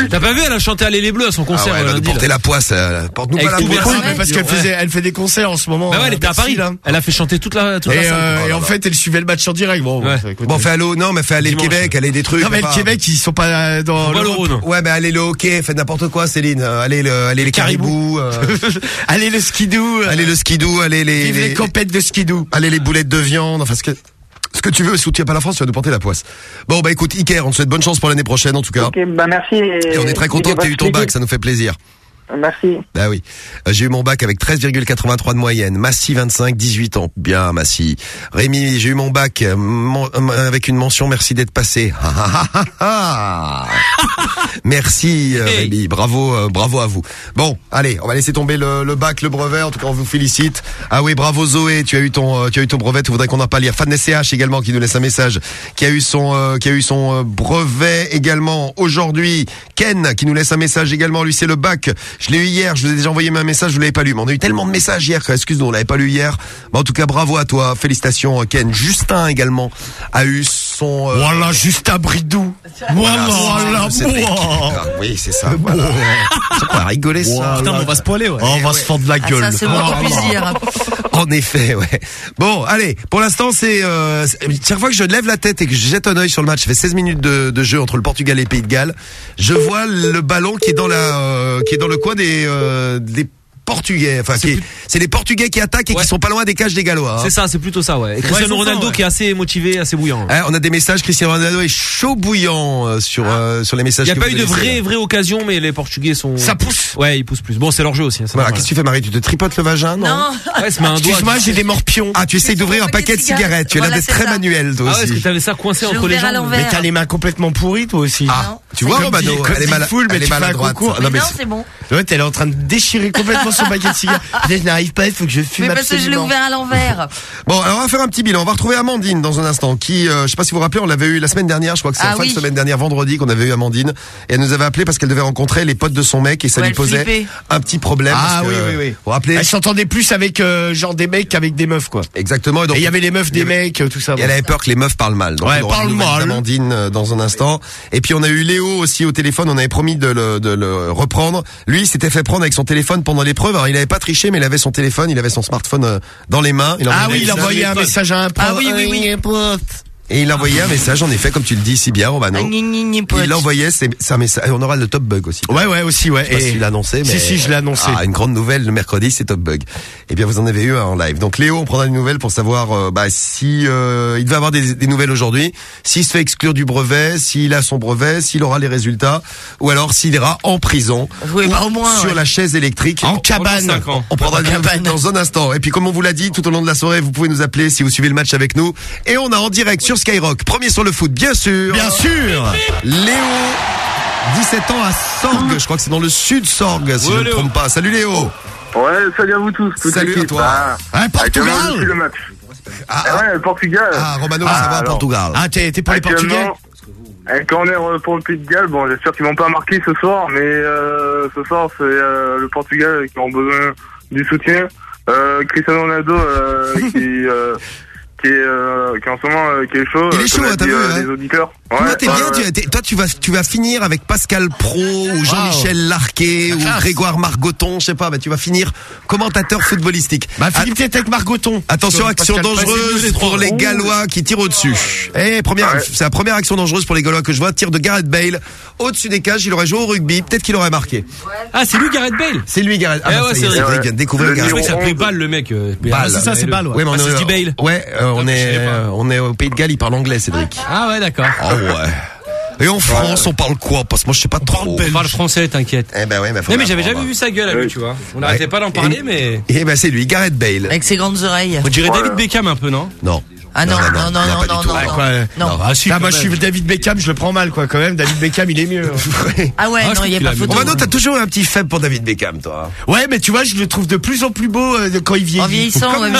T'as pas vu, elle a chanté Aller les Bleus à son Ah concert ouais, euh, elle lundi. porter là. la poisse. euh, Porte-nous pas la poisse. Parce qu'elle faisait, elle fait des concerts en ce moment. Bah ouais, elle euh, était à Paris. là. Elle a fait chanter toute la toute la euh, Oh et en fait, elle suivait le match en direct. Bon, Fait allô, non, mais fait aller le Dimanche. Québec, aller des trucs. non, mais le pas- Québec, ils sont pas euh, dans Pas non. Ouais, mais allez le hockey, faites n'importe quoi, Céline. Euh, Allez le, allez les caribous. euh, Allez le skidoo. allez le skidoo, allez les, Vive les les, compètes de skidoo. allez les boulettes de viande. Enfin, ce que, ce que tu veux, soutiens pas la France, tu vas nous porter la poisse. Bon, bah écoute, Iker, on te souhaite bonne chance pour l'année prochaine, en tout cas. Ok, bah merci. Et on est très content que tu aies eu ton bac, ça nous fait plaisir. Merci. Bah oui. Euh, J'ai eu mon bac avec 13,83 de moyenne. Massy 25, 18 ans. Bien, Massy. Rémi, j'ai eu mon bac euh, mon- euh, avec une mention. Merci d'être passé. Ah, ah, ah, ah, ah. Merci Hey. Rémi. Bravo, bravo à vous. Bon, allez, on va laisser tomber le, le bac, le brevet. En tout cas, on vous félicite. Ah oui, bravo Zoé. Tu as eu ton, tu as eu ton brevet. Tu voudrais qu'on en parle. Il y a Fan SCH également qui nous laisse un message. Qui a eu son, euh, qui a eu son brevet également aujourd'hui. Ken qui nous laisse un message également. Lui, c'est le bac. Je l'ai eu hier. Je vous ai déjà envoyé un message. Vous l'avez pas lu. Mais on a eu tellement de messages hier. Excuse-nous, on l'avait pas lu hier. Mais en tout cas, bravo à toi. Félicitations, Ken. Justin également a son. euh, Voilà, Justin Bridou. Voilà, voilà. Ah, oui, c'est ça. Voilà. Ça, on va rigoler ça. Putain, mais on va se poiler, ouais. Oh, on va se fendre la Ah, gueule. ça, c'est. En effet, ouais. Bon, allez, pour l'instant, c'est euh, c'est- chaque fois que je lève la tête et que je jette un œil sur le match, ça fait 16 minutes de, de jeu entre le Portugal et le Pays de Galles, je vois le ballon qui est dans la euh, qui est dans le coin des euh, des Portugais. Enfin, c'est les Portugais qui attaquent et Ouais. qui sont pas loin des cages des Gallois. hein. C'est ça, c'est plutôt ça, ouais. Et Cristiano ça, Ronaldo ouais. qui est assez motivé, assez bouillant. Hein, on a des messages. Cristiano Ronaldo est chaud bouillant euh, sur euh, sur les messages. Il n'y a que pas eu de là. vraies occasions, mais les Portugais sont. Ça pousse. Ouais, ils poussent plus. Bon, c'est leur jeu aussi. hein, Voilà, qu'est-ce que tu fais, Marie? Tu te tripotes le vagin, non, Non. Ouais, un doigt. Excuse-moi, j'ai des morpions. Ah, tu essayes d'ouvrir un paquet de cigarettes. Tu as l'air d'être c'est très manuel, toi Ah ouais, aussi. t'avais ça coincé entre les jambes. Mais t'as les mains complètement pourries, toi aussi. Ah, tu vois, Romano, elle est mal, elle est mal à droite. Non, mais c'est- bon. Ouais, t'es en train de déchirer complètement son paquet de cigares. Je n'arrive pas, il faut que je fume Mais parce que je l'ai ouvert à l'envers. Bon, alors on va faire un petit bilan. On va retrouver Amandine dans un instant. Qui, euh, je sais pas si vous vous rappelez, on l'avait eu la semaine dernière. Je crois que c'est Ah la fin oui. de semaine dernière, vendredi, qu'on avait eu Amandine. Et elle nous avait appelé parce qu'elle devait rencontrer les potes de son mec et ça Ouais, lui posait flippait. un petit problème. Ah parce que, oui, oui, oui. Vous vous rappelez Elle s'entendait plus avec euh, genre des mecs qu'avec des meufs, quoi. Exactement. Et il y avait les meufs des mecs, tout ça. et elle avait peur que les meufs parlent mal. Donc Ouais, parle mal. d'Amandine euh, dans un instant. Et puis on a eu Léo aussi au téléphone. On avait promis de le, de le reprendre. Lui, il s'était fait prendre avec son téléphone pendant l'épreuve. Alors il avait pas triché, mais il avait son téléphone, il avait son smartphone euh, dans les mains. Il Ah oui, il envoyait un message à un pote. Ah oui, oui, oui. Et il envoyait un message, en effet, comme tu le dis si bien, Romano. Ah, gni, gni, gni, pote. Il l'envoyait, c'est c'est un message. et On aura le top bug aussi. Ouais, ouais, aussi, ouais. Je sais pas si tu annoncé, mais. Si, si, je l'ai annoncé. Ah, une grande nouvelle le mercredi, c'est Top Bug. Eh bien, vous en avez eu un en live. Donc, Léo, on prendra des nouvelles pour savoir euh, bah, si euh, il devait avoir des, des nouvelles aujourd'hui, s'il se fait exclure du brevet, s'il a son brevet, s'il aura les résultats, ou alors s'il ira en prison Oui, ou bah, au moins, sur ouais. la chaise électrique. En cabane. cinq ans. On prendra des nouvelles dans un instant. Et puis, comme on vous l'a dit, tout au long de la soirée, vous pouvez nous appeler si vous suivez le match avec nous. Et on a en direct sur Skyrock, premier sur le foot, bien sûr. Bien sûr. Léo, 17 ans à Sorgue, je crois que c'est dans le sud Sorgue, si Ouais, je ne me trompe pas. Salut Léo. Ouais, salut à vous tous. Salut à toi. Ah, Hein, ah, Portugal. le match. Ah, Ah ouais, Portugal. ah, Romano, Ah, ça va, alors. Portugal. Ah, t'es t'es pour les Portugais Actuellement, un corner euh, pour le Pays de Galles. Bon, j'espère qu'ils vont pas marquer ce soir, mais euh, ce soir, c'est euh, le Portugal qui ont besoin du soutien. Euh, Cristiano Ronaldo, euh, qui, euh, qui, est, euh, qui est en ce moment euh, qui est chaud. Il est euh, chaud, hein, t'as vu, hein. Les auditeurs. Toi, t'es ouais, bien, ouais. tu- t'es- toi, tu vas, tu vas finir avec Pascal Pro ou Jean-Michel Larquet ou. Grégoire Margoton, je sais pas, mais tu vas finir commentateur footballistique. Bah, Philippe, t'es avec Margoton. Attention, action dangereuse trois. pour les Gallois qui tirent au-dessus. Eh, première, Ouais. c'est la première action dangereuse pour les Gallois que je vois. Tir de Gareth Bale au-dessus des cages. Il aurait joué au rugby. Peut-être qu'il aurait marqué. Ah, c'est lui Gareth Bale. C'est lui, Gareth. Eh bah, ouais, ça y c'est est, vrai. Cédric vient de découvrir Le Gareth Je crois que ça s'appelait 11. Bale, le mec. euh, Bale. ah, c'est ça, c'est Bale, ouais. Ouais, mais on Ah, c'est est, dit Bale. Ouais, euh, on je est, savais pas. euh, on est au Pays de Galles. Il parle anglais, Cédric. Ah ouais, d'accord. Ah ouais. Et en France, on parle quoi? Parce que moi, je sais pas trop. On parle français, t'inquiète. Eh ben ouais, mais faut Non mais j'avais jamais vu sa gueule à lui, tu vois. On n'arrêtait pas d'en parler, mais. Eh ben c'est lui, Gareth Bale. Avec ses grandes oreilles. On dirait. David Beckham un peu, non? Non. Ah non, non, non, non, non, non, non. Ouais, quoi. Non. Ah, moi, je suis David Beckham, je le prends mal, quoi, quand même. David Beckham, il est mieux. Ah ouais, non, il y a pas photo. Romano, t'as toujours un petit faible pour David Beckham, toi. Ouais, mais tu vois, je le trouve de plus en plus beau euh, quand il vieillit. En vieillissant, ouais, mais.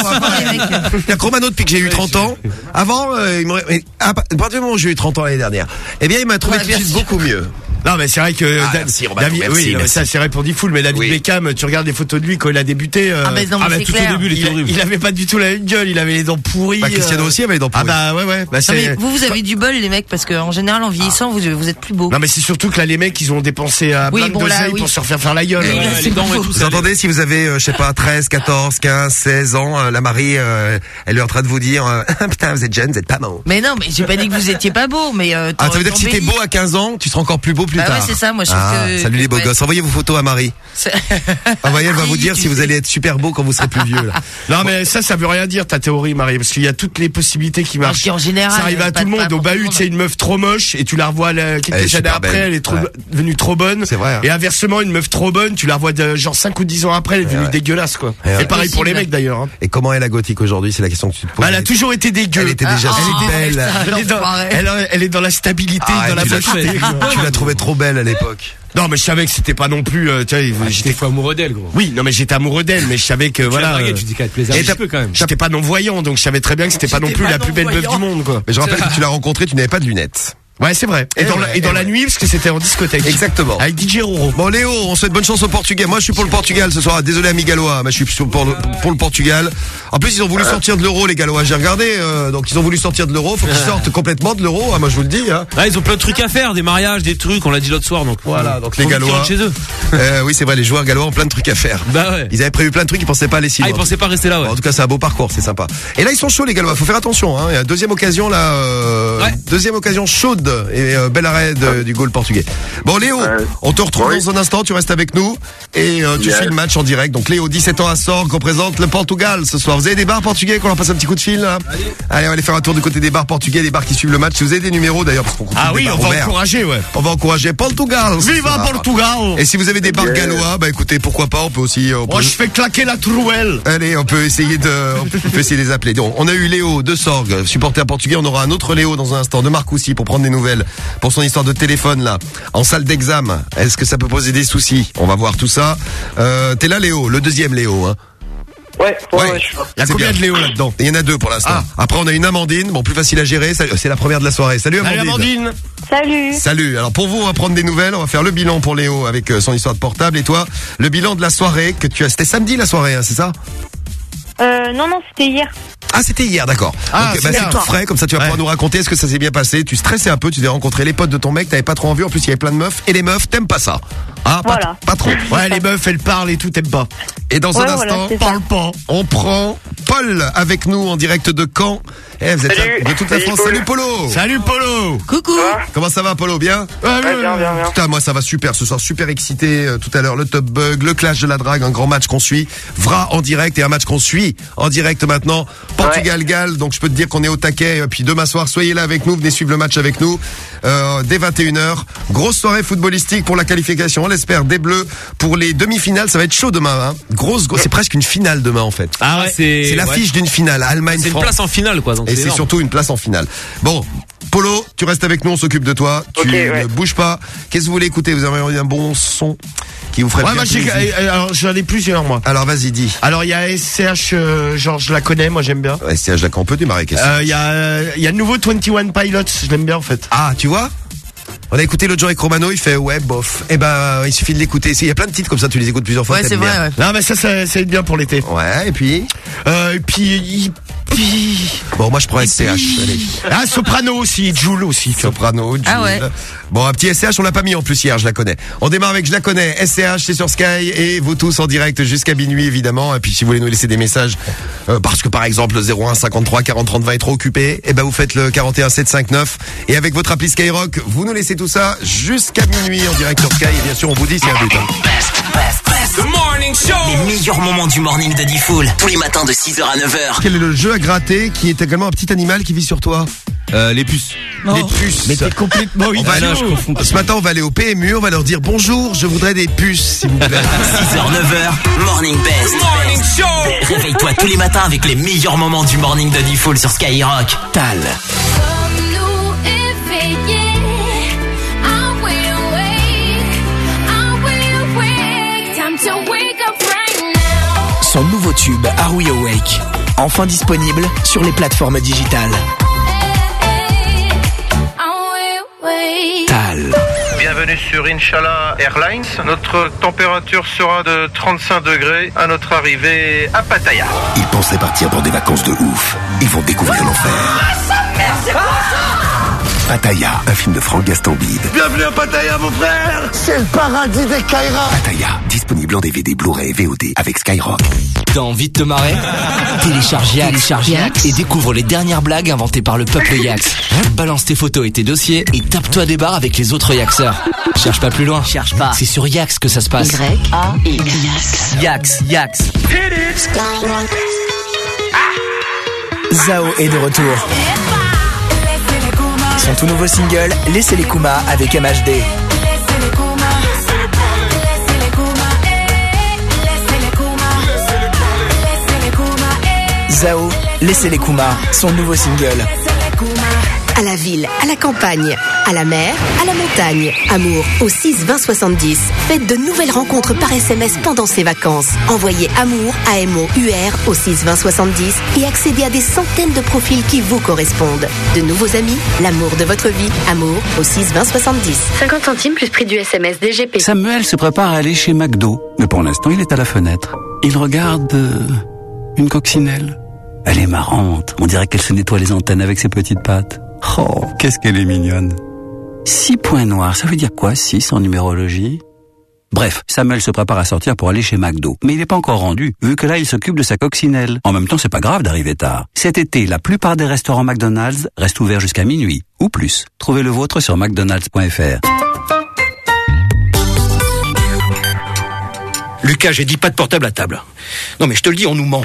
Il y a Romano depuis que j'ai eu 30 ans. Avant, euh, il m'aurait- mais à partir du moment où j'ai eu 30 ans l'année dernière, eh bien, il m'a trouvé Ouais, tout de suite merci. beaucoup mieux. Non, mais c'est vrai que Ah, Da- merci, Romano, David, merci, oui, merci. ça c'est vrai pour full, mais David Beckham, tu regardes les photos de lui quand il a débuté. euh, Ah, mais non, mais c'est tout clair. au début, il, Il a- il avait pas du tout la même gueule, il avait les dents pourries. Bah, Cristiano euh, aussi avait les dents Ah pourries. bah ouais, ouais. Bah, Non, mais c'est. vous, vous avez du bol, les mecs, parce qu'en général, en vieillissant, vous, vous êtes plus beau. Non mais c'est surtout que là les mecs ils ont dépensé à Oui, plein de bon, là, d'oseille oui. pour se refaire faire la gueule. Oui. Vous entendez si vous avez, euh, je sais pas, 13, 14, 15, 16 ans, euh, la Marie, euh, elle est en train de vous dire, Ah, putain, vous êtes jeune, vous êtes pas beau. Mais non, mais j'ai pas dit que vous étiez pas beau, mais euh, Ah, ça veut dire que si t'es beau à 15 ans, tu seras encore plus beau plus Bah ouais, c'est ça, moi, je trouve ah, que- Salut les beaux ouais. gosses. Envoyez vos photos à Marie. Envoyez, elle va vous dire si vous allez être super beau quand vous serez plus vieux, là. Non mais ça ça veut rien dire ta théorie Marie parce qu'il y a toutes les possibilités qui marchent. en général, ça arrive à pas- tout le monde. Au bahut, c'est une meuf trop moche et tu la revois quelques années après, belle. elle est trop, Ouais. devenue trop bonne. C'est vrai, hein. Et inversement, une meuf trop bonne, tu la revois de, genre 5 ou 10 ans après, elle est devenue ouais. dégueulasse quoi. Et ouais. Et pareil pour les mecs d'ailleurs. hein. Et comment est la gothique aujourd'hui C'est la question que tu te poses. Bah, elle a toujours été dégueu. Elle était déjà Ah, si oh, belle. Elle est, dans, la stabilité, Ah, dans la tu l'as beauté. tu l'as trouvée trop belle à l'époque. Non, mais je savais que c'était pas non plus. euh, tu vois, J'étais j'étais. fou amoureux d'elle, gros. Oui, non, mais j'étais amoureux d'elle, mais je savais que Tu voilà. euh, tu dis qu'elle te plaisait un peu quand même. J'étais pas non voyant, donc je savais très bien que c'était pas non plus pas la plus belle meuf du monde, quoi. Mais je rappelle que tu l'as rencontrée, tu n'avais pas de lunettes. Ouais, c'est vrai. Et Eh dans, ouais, la, et dans eh la ouais. nuit, parce que c'était en discothèque. Exactement. Avec DJ Roro. Bon Léo, on souhaite bonne chance au Portugal. Moi je suis pour le Portugal ce soir. Désolé amis gallois, mais je suis pour le, pour le Portugal. En plus ils ont voulu sortir de l'euro les gallois. J'ai regardé, euh, donc ils ont voulu sortir de l'euro. Faut qu'ils sortent complètement de l'euro. Ah, moi je vous le dis. Hein. Ah, ils ont plein de trucs à faire, des mariages, des trucs, on l'a dit l'autre soir, donc. Voilà, donc les Gallois. chez eux. Euh, oui c'est vrai, les joueurs gallois ont plein de trucs à faire. Bah ouais. Ils avaient prévu plein de trucs, ils pensaient pas aller si Ah, loin. ils pensaient pas rester là, ouais. En tout cas, c'est un beau parcours, c'est sympa. Et là, ils sont chauds, les Gallois. Faut faire attention. Hein. Deuxième occasion là, euh, Ouais. deuxième occasion chaude et euh, bel arrêt de- du goal portugais. Bon, Léo, on te retrouve Oui. dans un instant. Tu restes avec nous et euh, tu Yes. suis le match en direct. Donc, Léo, 17 ans à Sorgue, représente le Portugal ce soir. Vous avez des bars portugais qu'on leur passe un petit coup de fil là Allez, on va aller faire un tour du côté des bars portugais, des bars qui suivent le match. Si vous avez des numéros d'ailleurs, parce qu'on compte Ah des oui, bars on va ouverts. encourager, ouais. On va encourager Portugal. ce Viva soir. Portugal! Et si vous avez des bars gallois, bah écoutez, pourquoi pas, on peut aussi. On peut- Moi, je fais claquer la trouelle. Allez, on peut essayer de, on peut essayer de les appeler. Donc, on a eu Léo de Sorgue, supporter portugais. On aura un autre Léo dans un instant de Marcoussis pour prendre des pour son histoire de téléphone là, en salle d'examen. Est-ce que ça peut poser des soucis? On va voir tout ça. Euh, T'es là, Léo, le deuxième Léo. Hein? Ouais, ouais, Ouais. ouais, je suis là. Il y a C'est combien bien. de Léo là-dedans? Il y en a deux pour l'instant. Ah. Après, on a une Amandine. Bon, plus facile à gérer. Salut- C'est la première de la soirée. Salut Amandine. Amandine. Salut. Salut. Alors pour vous, on va prendre des nouvelles. On va faire le bilan pour Léo avec euh, son histoire de portable. Et toi, le bilan de la soirée que tu as. C'était samedi la soirée, hein, c'est ça? Euh, non, non, c'était hier. Ah, c'était hier, d'accord. Ah, Donc, bah, c'est tout frais, comme ça tu vas Ouais. pouvoir nous raconter est-ce que ça s'est bien passé? Tu stressais un peu, tu devais rencontrer les potes de ton mec, t'avais pas trop envie, en plus il y avait plein de meufs, et les meufs, t'aimes pas ça. Ah, pas, Voilà. pas trop. Ouais, les meufs, elles parlent et tout, t'aimes pas. Et dans Ouais, un voilà, instant, c'est ça. Parle pas. on prend Paul avec nous en direct de Caen. Eh, vous êtes Salut. là de toute la Salut, France. Paul. Salut Polo Salut, Polo. Coucou. Comment ça va Polo? Bien? Ouais, bien, bien, bien. Putain, moi ça va super ce soir, super excité. euh, tout à l'heure, le top bug, le clash de la drague, un grand match qu'on suit. Vra en direct et un match qu'on suit en direct maintenant. Portugal-Galles, donc je peux te dire qu'on est au taquet. Et puis demain soir, soyez là avec nous, venez suivre le match avec nous. Euh, dès 21h, grosse soirée footballistique pour la qualification, on l'espère, des Bleus pour les demi-finales. Ça va être chaud demain. Hein. Grosse, grosse, c'est presque une finale demain en fait. Ah ouais, c'est. L'affiche ouais. d'une finale, C'est une place en finale, quoi. donc Et c'est surtout une place en finale. Bon, Polo, tu restes avec nous, on s'occupe de toi. Tu ouais. ne bouges pas. Qu'est-ce que vous voulez écouter? Vous avez un bon son qui vous ferait Ouais, bien moi, euh, alors, j'en ai plusieurs, moi. Alors vas-y, dis. Alors, il y a SCH, euh, genre, je la connais, moi, j'aime bien. C'est Jacques, on peut démarrer. qu'est-ce que Euh, Il y a, il y a le nouveau 21 Pilots, je l'aime bien, en fait. Ah, tu vois? On a écouté l'autre jour avec Romano, il fait ouais bof. Eh ben il suffit de l'écouter. Il y a plein de titres comme ça, tu les écoutes plusieurs fois. Ouais, c'est vrai, ouais. Non, mais ça, ça, ça être bien pour l'été. Ouais, et puis Euh, et puis, il- puis- bon, moi je prends SCH. Allez. Ah, Soprano aussi, Joule aussi. Soprano, Jules. Ah ouais. Bon, un petit SCH, on l'a pas mis en plus hier, je la connais. On démarre avec je la connais. SCH, c'est sur Sky et vous tous en direct jusqu'à minuit évidemment. Et puis si vous voulez nous laisser des messages, euh, parce que par exemple le 01 53 40 30 20 est trop occupé, et ben vous faites le 41 759 et avec votre appli Skyrock, vous nous laissez tout ça jusqu'à minuit en direct sur Sky. Et bien sûr, on vous dit c'est un but. hein. Les meilleurs moments du morning de Diffoul. Tous les matins de 6h à 9h. Quel est le jeu à gratter qui est également un petit animal qui vit sur toi? Euh, les puces. Les puces. Mais t'es complètement On va aller je confonds. ce matin, on va aller au PMU, on va leur dire bonjour, je voudrais des puces, s'il vous plaît. 6h, 9h, Morning Best. Réveille-toi tous les les matins avec les meilleurs moments du morning de Diffoul sur Skyrock. Tal. Son nouveau tube Are We Awake, enfin disponible sur les plateformes digitales. Tal. Bienvenue sur Inshallah Airlines. Notre température sera de 35 degrés à notre arrivée à Pattaya. Ils pensaient partir pour des vacances de ouf. Ils vont découvrir l'enfer. Pattaya, un film de Franck Gastambide. Bienvenue à Pattaya, mon frère C'est le paradis des Kaira Pattaya, disponible en DVD, Blu-ray et VOD avec Skyrock. T'as envie de te marrer Télécharge Yax, et découvre les dernières blagues inventées par le peuple Yax. Balance tes photos et tes dossiers et tape-toi des barres avec les autres Yaxeurs. Cherche pas plus loin. Cherche pas. C'est sur Yax que ça se passe. Y-A-X. Yax, Yax. Zao est de retour. Son tout nouveau single, Laissez les Kuma avec MHD. Zao, Laissez les Kuma, son nouveau single. À la ville, à la campagne, à la mer, à la montagne. Amour au 6 20 70. Faites de nouvelles rencontres par SMS pendant ces vacances. Envoyez Amour à M-O-U-R au 6 20 70 et accédez à des centaines de profils qui vous correspondent. De nouveaux amis, l'amour de votre vie. Amour au 6 20 70. 50 centimes plus prix du SMS DGP. Samuel se prépare à aller chez McDo, mais pour l'instant il est à la fenêtre. Il regarde euh, une coccinelle. Elle est marrante, on dirait qu'elle se nettoie les antennes avec ses petites pattes. Oh, qu'est-ce qu'elle est mignonne. Six points noirs, ça veut dire quoi, six en numérologie? Bref, Samuel se prépare à sortir pour aller chez McDo. Mais il n'est pas encore rendu, vu que là il s'occupe de sa coccinelle. En même temps, c'est pas grave d'arriver tard. Cet été, la plupart des restaurants McDonald's restent ouverts jusqu'à minuit, ou plus. Trouvez le vôtre sur mcdonalds.fr. Lucas, j'ai dit pas de portable à table. Non mais je te le dis, on nous ment.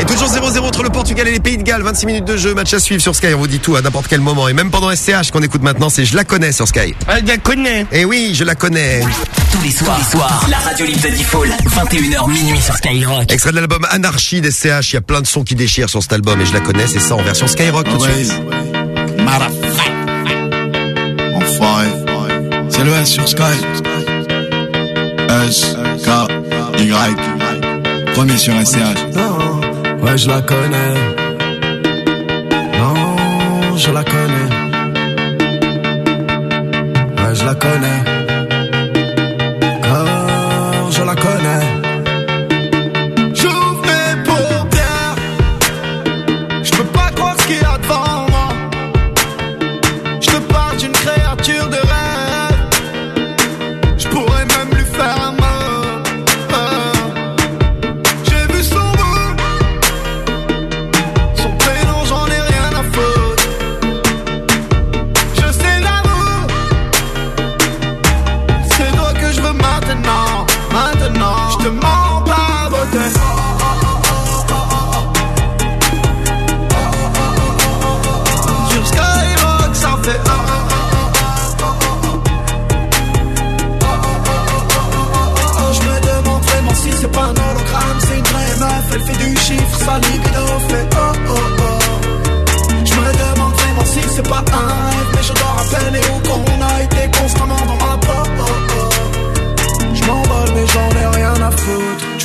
Et toujours 0-0 entre le Portugal et les Pays de Galles. 26 minutes de jeu, match à suivre sur Sky. On vous dit tout à n'importe quel moment. Et même pendant SCH qu'on écoute maintenant, c'est Je la connais sur Sky. Je la connais Et oui, je la connais. Tous les soirs, tous les soirs, la radio libre de Diffoul, 21h minuit sur Skyrock. Extrait de l'album Anarchie des SCH. Il y a plein de sons qui déchirent sur cet album et je la connais. C'est ça en version Skyrock tout de suite. Enfin, c'est le S sur Sky. S, K, Y. Premier sur SCH. Ouais, je la connais. Non, je la connais. Ouais, je la connais.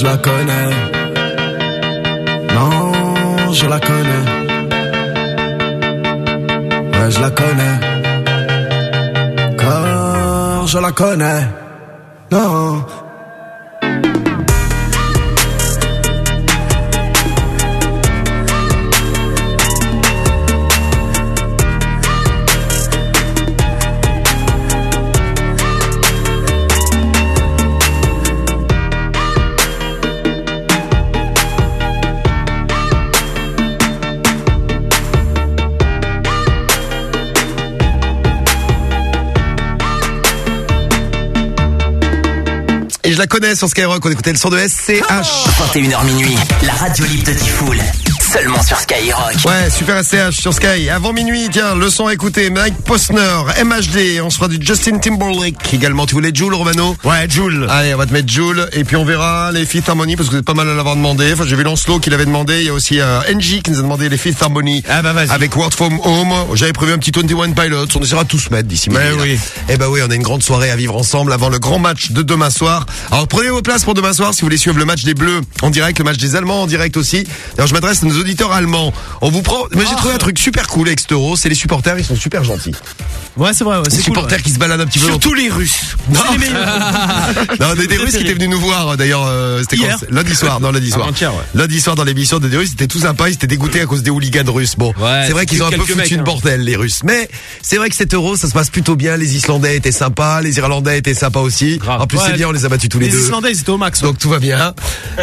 Je la connais. Non, je la connais. Ouais, je la connais. Car je la connais. Non. Je la connais sur Skyrock, on écoutait le son de SCH. 21h minuit, la radio libre de Tifoul. Seulement sur Skyrock. Ouais, super SCH sur Sky. Avant minuit, tiens, le son à écouter. Mike Posner, MHD, on se fera du Justin Timberlake également. Tu voulais Joule, Romano Ouais, Jules. Allez, on va te mettre Joule. Et puis on verra les Fifth Harmony parce que vous êtes pas mal à l'avoir demandé. Enfin, j'ai vu Lancelot qui l'avait demandé. Il y a aussi euh, NJ qui nous a demandé les Fifth Harmony. Ah bah vas-y. Avec Word From Home. J'avais prévu un petit 21 Pilots. On essaiera de tous mettre d'ici Mais minuit, oui. Eh ben oui, on a une grande soirée à vivre ensemble avant le grand match de demain soir. Alors prenez vos places pour demain soir si vous voulez suivre le match des Bleus en direct, le match des Allemands en direct aussi. D'ailleurs, je m'adresse à nos auditeurs allemands. On vous prend. Mais j'ai trouvé un truc super cool avec cet euro. C'est les supporters, ils sont super gentils. Ouais, c'est vrai, ouais, Les cool. supporters qui se baladent un petit peu. Surtout les Russes. non, non, des, des Russes qui étaient venus nous voir d'ailleurs euh, c'était quand lundi soir, non lundi soir. Ouais. Lundi soir dans l'émission de des Russes, c'était tout sympa, ils étaient dégoûtés à cause des hooligans russes. Bon, Ouais, c'est vrai qu'ils ont un peu foutu mecs, une hein. bordel les Russes, mais c'est vrai que cet euro ça se passe plutôt bien, les Islandais étaient sympas, les Irlandais étaient sympas aussi. Grave. En plus c'est bien, on les a battus tous les, Les deux. Islandais, ils étaient au max. ouais. Donc tout va bien.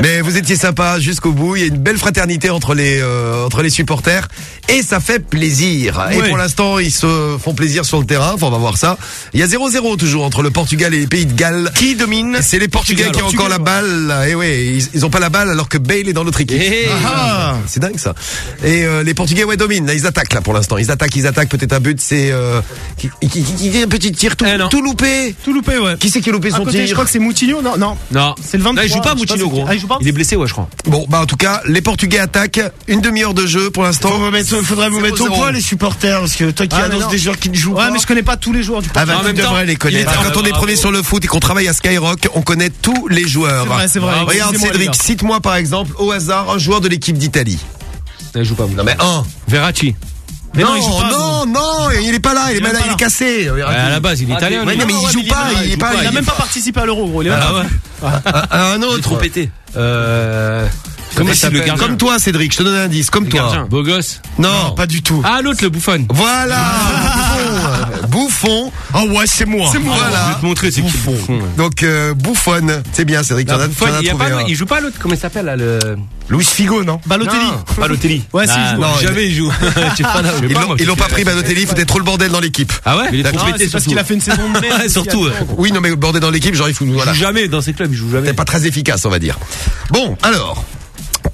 Mais vous étiez sympas jusqu'au bout. Il y a une belle fraternité entre les euh, entre les supporters et ça fait plaisir. Et pour l'instant, ils se font plaisir sur le terrain. Enfin, on va voir ça. Il y a 0-0 toujours entre le Portugal et les pays de Galles. Qui domine C'est les Portugais qui ont encore la balle. Et ouais, ils, ils ont pas la balle alors que Bale est dans l'autre équipe. Eh. Ah, c'est dingue ça. Et euh, les Portugais ouais dominent. Là, ils attaquent là pour l'instant. Ils attaquent, ils attaquent. Peut-être un but. C'est euh, qui, qui, qui, qui- un petit tir tout, Eh, tout loupé. Tout loupé, ouais. Qui c'est qui a loupé son côté, tir je crois que c'est Moutinho. Non, non. Non. C'est le 23. Là, il joue pas Moutinho, gros. Ah, il joue pas Il est blessé, ouais, je crois. Bon, bah en tout cas, les Portugais attaquent. Une demi-heure de jeu pour l'instant. faudrait vous mettre au 0-0. point les supporters, parce que toi qui Ah, annonces non. des joueurs qui ne jouent Ouais, pas. mais je connais pas tous les joueurs du Ah bah tu même temps, devrais les connaître. Quand on est premier sur le foot et qu'on travaille à Skyrock, on connaît tous les joueurs. C'est vrai, c'est vrai. Regarde Excusez-moi, les Cédric, cite-moi par exemple au hasard un joueur de l'équipe d'Italie. Il joue pas. Non mais un. Verratti. Mais non, non, il joue pas, non, non, il est pas là, il est est malade, pas il est cassé. Ouais, à la base, il est italien. Ouais, non, mais il joue pas, il est pas, Il a il même pas participé à l'euro, gros. Il est Ah ouais. un, un Il est autre. trop pété. Euh. Comment il s'appelle Comme toi, Cédric, je te donne un indice, comme Le toi. gardien. Beau gosse. Non, pas du tout. Ah, l'autre, le bouffon. Voilà, Bouffon. Bouffon. Oh ouais, c'est moi. C'est moi. Je vais Voilà. te montrer, c'est qui bouffon. Donc euh, Bouffon, c'est bien, Cédric. tu en as- Ah, as il, y a trouvé pas, il joue pas l'autre, comment il s'appelle là le. Luis Figo, non Balotelli. Non, Balotelli. Ouais, si, il Ah, joue. Non, jamais il joue. Ils pas, l'ont pas pris Balotelli, il foutait trop le bordel dans l'équipe. Ah ouais c'est parce qu'il a fait une saison de merde. Surtout. Oui, non mais le bordel dans l'équipe, genre il faut Il voilà. joue jamais dans ces clubs, il joue jamais. T'es pas très efficace, on va dire. Bon, alors.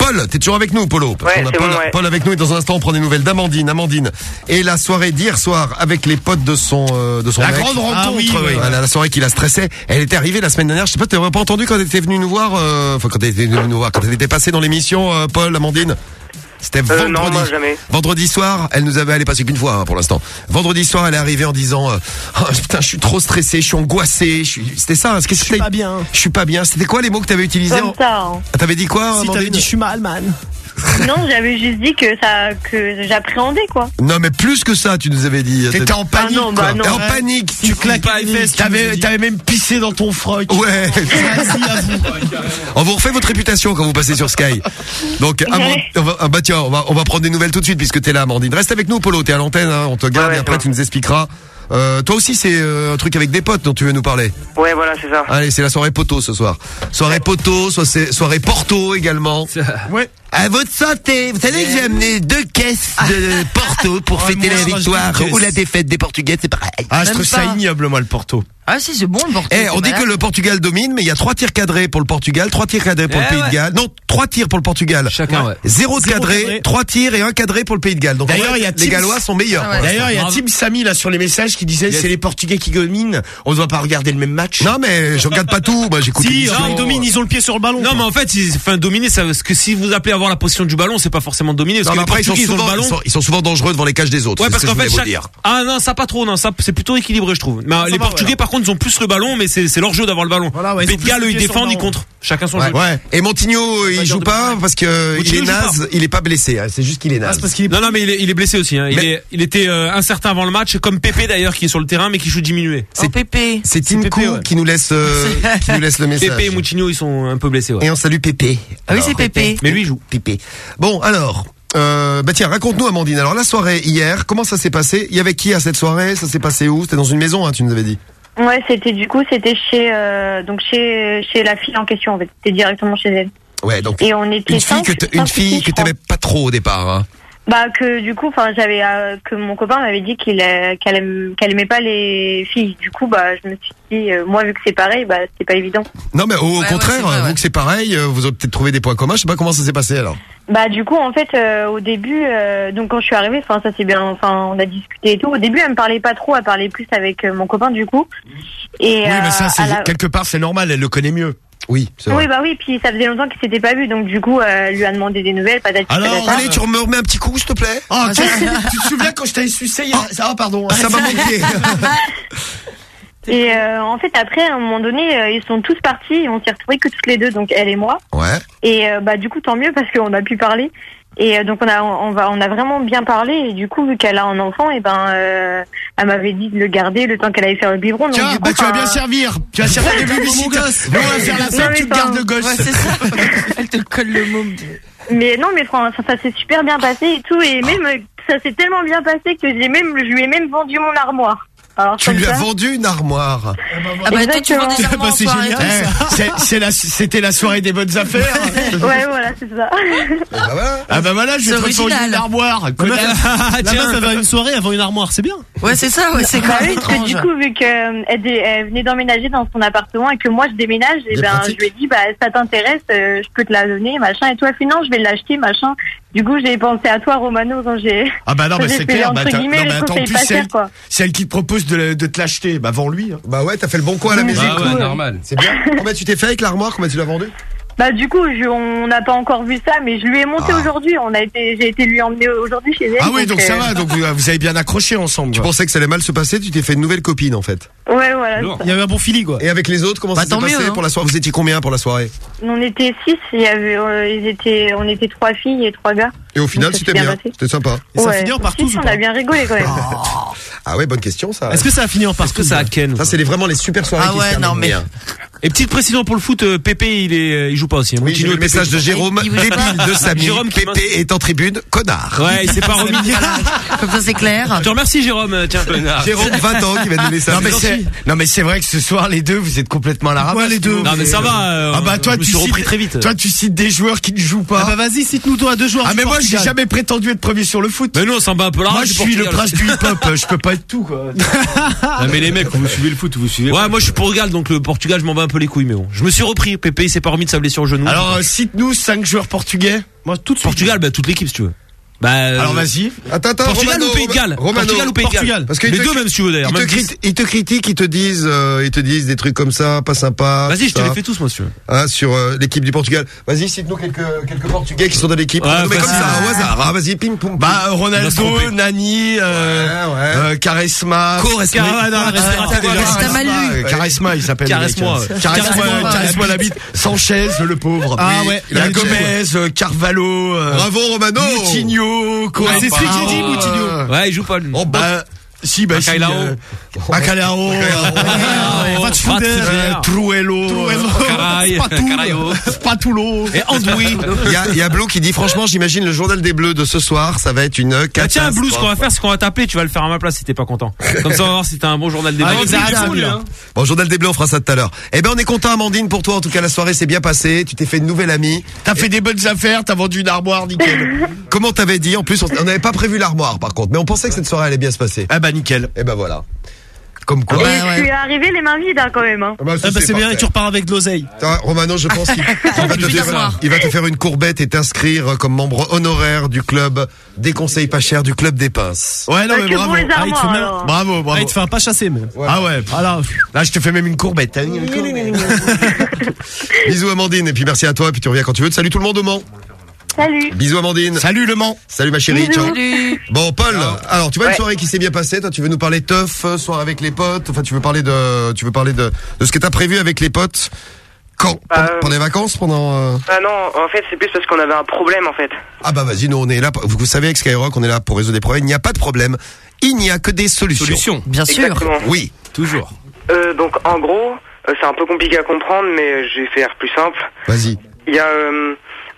Paul, t'es toujours avec nous, Polo. Parce Ouais, qu'on a Paul, bon, ouais. Paul avec nous et dans un instant on prend des nouvelles d'Amandine. Amandine. Et la soirée d'hier soir avec les potes de son euh, de son La mec. grande rencontre, Ah oui, oui. Voilà, la soirée qui la stressait. Elle était arrivée la semaine dernière. Je sais pas, t'avais pas entendu quand elle était venue nous voir. euh, Enfin, quand elle était venue nous voir, quand elle était passée dans l'émission, euh, Paul, Amandine? C'était Euh, non, vendredi. moi, jamais. Vendredi soir, elle nous avait, elle est passée qu'une fois hein, pour l'instant. Vendredi soir, elle est arrivée en disant, euh, Oh, putain, je suis trop stressé, je suis angoissé. Je suis... C'était ça. hein, Qu'est-ce que Je suis pas bien. Je suis pas bien. C'était quoi les mots que t'avais utilisés Comme ça. hein. Ah, T'avais dit quoi Si t'avais dit je suis mal, man. Non, j'avais juste dit que ça, que j'appréhendais quoi. Non, mais plus que ça, tu nous avais dit. T'étais en panique, Ah non, bah quoi. non. T'es en Ouais. panique. Tu claques les fesses. T'avais t'avais même pissé dans ton froc. Ouais. Vas-y, avoue. On vous refait votre réputation quand vous passez sur Sky. Donc, Amand- on va, ah bah tiens, on va, on va prendre des nouvelles tout de suite puisque t'es là, Amandine. Reste avec nous, Polo. T'es à l'antenne, hein, on te garde Ouais, et après ouais. tu nous expliqueras Euh, toi aussi, c'est euh, un truc avec des potes dont tu veux nous parler. Ouais, voilà, c'est ça. Allez, c'est la soirée poteau ce soir. Soirée poteau, soit c'est soirée Porto également. Ouais. À votre santé. Vous savez que j'ai amené deux caisses de Porto pour Oh, fêter moi, la victoire ou la défaite des Portugais, c'est pareil. Ah, je Même trouve ça ignoble, moi, le Porto. Ah si, c'est bon le Porto. Eh, on dit que le Portugal domine, mais il y a trois tirs cadrés pour le Portugal, trois tirs cadrés pour Eh le Pays ouais. de Galles. Non, trois tirs pour le Portugal. Chacun, ouais. Zéro de Zéro cadré, cadré. trois tirs et un cadré pour le Pays de Galles. Donc en D'ailleurs, il y a les Gallois sont meilleurs. Ah ouais. D'ailleurs, il y a. Tim Samy là sur les messages qui disait Yes. c'est les Portugais qui dominent. On ne doit pas regarder le même match. Non, mais je regarde pas tout. Moi, j'écoute. Si, non, ils dominent, ils ont le pied sur le ballon. Non, quoi. mais en fait, ils, enfin, dominer, ça, parce que si vous appelez avoir la position du ballon, c'est pas forcément dominer. Parce Non, mais que après, les ils sont, Portugais, ils ont souvent, le ballon. ils, sont, ils sont souvent dangereux devant les cages des autres. Ouais, c'est parce ce que qu'en fait, chaque- ah non, ça pas trop, non, ça c'est plutôt équilibré, je trouve. Mais ça les va, Portugais, par contre, ils ont plus le ballon, mais c'est c'est leur jeu d'avoir le ballon. Voilà, ouais, ils défendent, ils contre. Chacun son Ouais. jeu. Ouais. Et Montigno, il joue pas parce que il est naze. Il est pas blessé. hein, C'est juste qu'il est Ah, naze. c'est parce qu'il est Non, non, mais il est, blessé aussi. Hein. Il, était euh, incertain avant le match, comme Pépé d'ailleurs, qui est sur le terrain, mais qui joue diminué. Oh Pépé. C'est Tinku Pépé, ouais. qui nous laisse, euh, qui nous laisse le message. Pépé et Moutinho, ils sont un peu blessés. Ouais. Et on salue Pépé. Ah oui, c'est Pépé. Mais lui, il joue. Pépé. Bon, alors, euh, bah tiens, raconte-nous, Amandine. Alors, la soirée hier, comment ça s'est passé? Il y avait qui à cette soirée? Ça s'est passé où? C'était dans une maison, hein, tu nous avais dit. Ouais, c'était du coup, c'était chez euh, donc chez chez la fille en question en fait. C'était directement chez elle. Ouais, donc Et on était une fille cinq- que une fille que t'aimais pas trop au départ. Hein. Bah que du coup, enfin j'avais euh, que mon copain m'avait dit qu'il euh, qu'elle aime, qu'elle aimait pas les filles. Du coup, bah je me suis dit, euh, moi vu que c'est pareil, bah c'est pas évident. Non, mais au, au Ouais, contraire, ouais, c'est vrai, vous ouais. que c'est pareil, euh, vous avez peut-être trouvé des points communs. Je sais pas comment ça s'est passé alors. Bah du coup en fait euh, au début euh, donc quand je suis arrivée enfin ça c'est bien enfin on a discuté et tout au début elle me parlait pas trop elle parlait plus avec euh, mon copain du coup et Oui, euh, mais ça, c'est à la- quelque part, c'est normal. Elle le connaît mieux. Oui, c'est oui bah oui puis ça faisait longtemps qu'ils s'étaient pas vus donc du coup euh, elle lui a demandé des nouvelles patati Alors, patata. Allez, tu me remets un petit coup, s'il te plaît. Oh, tu, tu te souviens quand je t'avais sucé il y a... Ah, pardon. Ça m'a manqué. et euh, en fait après à un moment donné euh, ils sont tous partis et on s'est retrouvés que toutes les deux donc elle et moi Ouais. et euh, bah du coup tant mieux parce qu'on a pu parler et euh, donc on a on va on a vraiment bien parlé et du coup vu qu'elle a un enfant et ben euh, elle m'avait dit de le garder le temps qu'elle allait faire le biberon donc Tiens, du coup, bah, tu vas bien servir. Tu vas servir les publicitaires. Nous, on va faire la Non, fête, mais tu enfin, gardes le gosse. Ouais, c'est ça. Elle te colle le môme. Mais non, mais franchement, ça, ça s'est super bien passé et tout. Et même, ça s'est tellement bien passé que j'ai même, je lui ai même vendu mon armoire. Alors, Tu lui as ça- vendu une armoire. Ah bah toi tu vends des armoires en c'est génial. Eh, la- C'était la soirée des bonnes affaires. Ouais, voilà, c'est ça. bah voilà. Ah bah voilà, je vais te original. une armoire. La meuf, elle va une soirée avant une armoire, c'est bien. Ouais, c'est ça, ouais, c'est Bah quand même étrange. du coup, vu qu'elle elle venait d'emménager dans son appartement et que moi je déménage, et ben je lui ai dit bah ça t'intéresse, euh, je peux te la donner, machin. Et toi, elle fait non, je vais l'acheter, machin. Du coup, j'ai pensé à toi, Romano, quand j'ai. Ah bah non, j'ai c'est clair. Bah, non, mais attends, plus, pas c'est chers, elle, quoi. c'est elle qui te propose de, te l'acheter. Bah vends-lui. hein. Bah ouais, t'as fait le bon coin à la musique. Bah ouais, normal. C'est bien. Combien tu t'es fait avec l'armoire? Combien tu l'as vendu? Bah du coup, je- on n'a pas encore vu ça, mais je lui ai monté Ah. aujourd'hui. On a été, j'ai été lui emmener aujourd'hui chez elle. Ah oui, donc ça euh, va. Donc vous vous avez bien accroché ensemble. Tu pensais que ça allait mal se passer, tu t'es fait une nouvelle copine en fait. Ouais, voilà. Il y avait un bon feeling quoi. Et avec les autres, comment Bah, ça s'est passé mieux, hein. pour la soirée? Vous étiez combien pour la soirée? On était six. Il y avait, euh, ils étaient, on était trois filles et trois gars. Et au final, ça c'était bien. C'était sympa. ouais. Si, si, On a bien rigolé quand même. Ah ouais, bonne question ça. Est-ce que ça a fini en partout Est-ce que ça a Ken Ça, c'est les- vraiment les super soirées Ah qui ouais, se terminent non, mais- bien. Et petite précision pour le foot, euh, Pépé, il est, euh, il joue pas aussi. hein. Oui, j'ai le Pépé, message de Jérôme, débile de Samy. Jérôme qui Pépé est en tribune, connard. Ouais, il s'est pas remis. Comme ça, c'est clair. Je te remercie, Jérôme. euh, Tiens, Jérôme, 20 ans, qui va donner ça. Non mais c'est non mais c'est vrai que ce soir les deux vous êtes complètement à la ramasse. Ouais, les deux. Non, mais ça va, euh, ah bah toi tu cites- repris très vite. Toi tu cites des joueurs qui ne jouent pas. Ah bah vas-y cite-nous toi deux joueurs. Ah mais moi j'ai jamais prétendu être premier sur le foot. Mais nous, on s'en bat un peu la Moi je suis le prince du hip-hop. Je peux pas être tout quoi. Mais les mecs, vous suivez le foot, vous suivez. Ouais, moi je suis Portugal, donc le Portugal, je m'en bats un peu les couilles, mais bon. Je me suis repris. Pépé, il s'est pas remis de sa blessure au genou. Alors euh, cite-nous cinq joueurs portugais. Moi tout de suite. Portugal, bah toute l'équipe si tu veux. Bah, euh, Alors vas-y. Attends, attends, Portugal Romano, ou Pays de Galles Romano, Portugal ou Pays de Galles Portugal. Parce que Les deux même si tu veux d'ailleurs. Ils te, ils critiquent, ils te disent, euh, ils te disent des trucs comme ça, pas sympa. Vas-y, je te les fais tous, moi, si tu veux. Hein, sur euh, l'équipe du Portugal. Vas-y, cite-nous quelques, quelques Portugais qui sont dans l'équipe. Ouais, mais comme ça, au hasard. hein, vas-y, pim, pum. Bah euh, Ronaldo. Nani, euh, euh, Charisma. Charisma. Ah. Euh, il s'appelle. Caresse-moi, caresse-moi la bite. Sanchez, le pauvre. Ah ouais, a Gomez, euh, Carvalho. euh, Bravo, Romano. Moutinho, Ah, c'est celui que j'ai dit, Correa. Moutinho. Ouais, il joue pas lui. Oh, bah, Bah, Si, bah, si. Bacalao. euh, Bacalao. Truello. Carayo. Spatulo. Et andouille. Il y a, il y a Blue qui dit franchement, j'imagine le journal des Bleus de ce soir, ça va être une Bah, tiens, catastrophe. Blue, ce qu'on va faire, c'est qu'on va t'appeler, tu vas le faire à ma place si t'es pas content. Comme ça, on va voir si t'as un bon journal des Ah, Bleus. hein. Bon, journal des Bleus, on fera ça tout à l'heure. Eh ben, on est content, Amandine, pour toi. En tout cas, la soirée s'est bien passée. Tu t'es fait une nouvelle amie. T'as fait des bonnes affaires, t'as vendu une armoire, nickel. Comment t'avais dit En plus, on on n'avait pas prévu l'armoire, par contre, mais on pensait que cette soirée allait bien se passer. Ah bah nickel. Eh ben voilà. Comme quoi. Et je suis arrivé les mains vides hein, quand même. Hein. Ah bah, Ah bah c'est bien, et tu repars avec de l'oseille. Romano, je pense qu'il il va, te faire, d'asseoir. il va te faire une courbette et t'inscrire comme membre honoraire du club des conseils pas chers du club des pinces. Ouais, non, Bah, mais que bravo. pour les Ah, il te fait armoires, même- alors. Bravo, bravo. Ah, il te fait un pas chassé, même. Ah ouais. Ah là, je te fais même une courbette. hein. Bisous Amandine et puis merci à toi et puis tu reviens quand tu veux. Salut tout le monde au Mans. Salut. Bisous Amandine. Salut le Mans. Salut ma chérie. Bisous. Ciao. Salut. Bon Paul, alors tu vois une soirée qui s'est bien passée, toi tu veux nous parler teuf, euh, soirée avec les potes, enfin tu veux parler de tu veux parler de, de ce que t'as prévu avec les potes? Quand? Euh. pendant, les vacances pendant euh, Ah non, en fait, c'est plus parce qu'on avait un problème, en fait. Ah bah vas-y, nous on est là vous, vous savez avec Skyrock, on est là pour résoudre des problèmes, il n'y a pas de problème, il n'y a que des solutions. Solution. Bien sûr. Exactement. Oui. Toujours. Euh, donc, en gros, euh, c'est un peu compliqué à comprendre, mais euh, je vais faire plus simple. Vas-y. Il y a euh,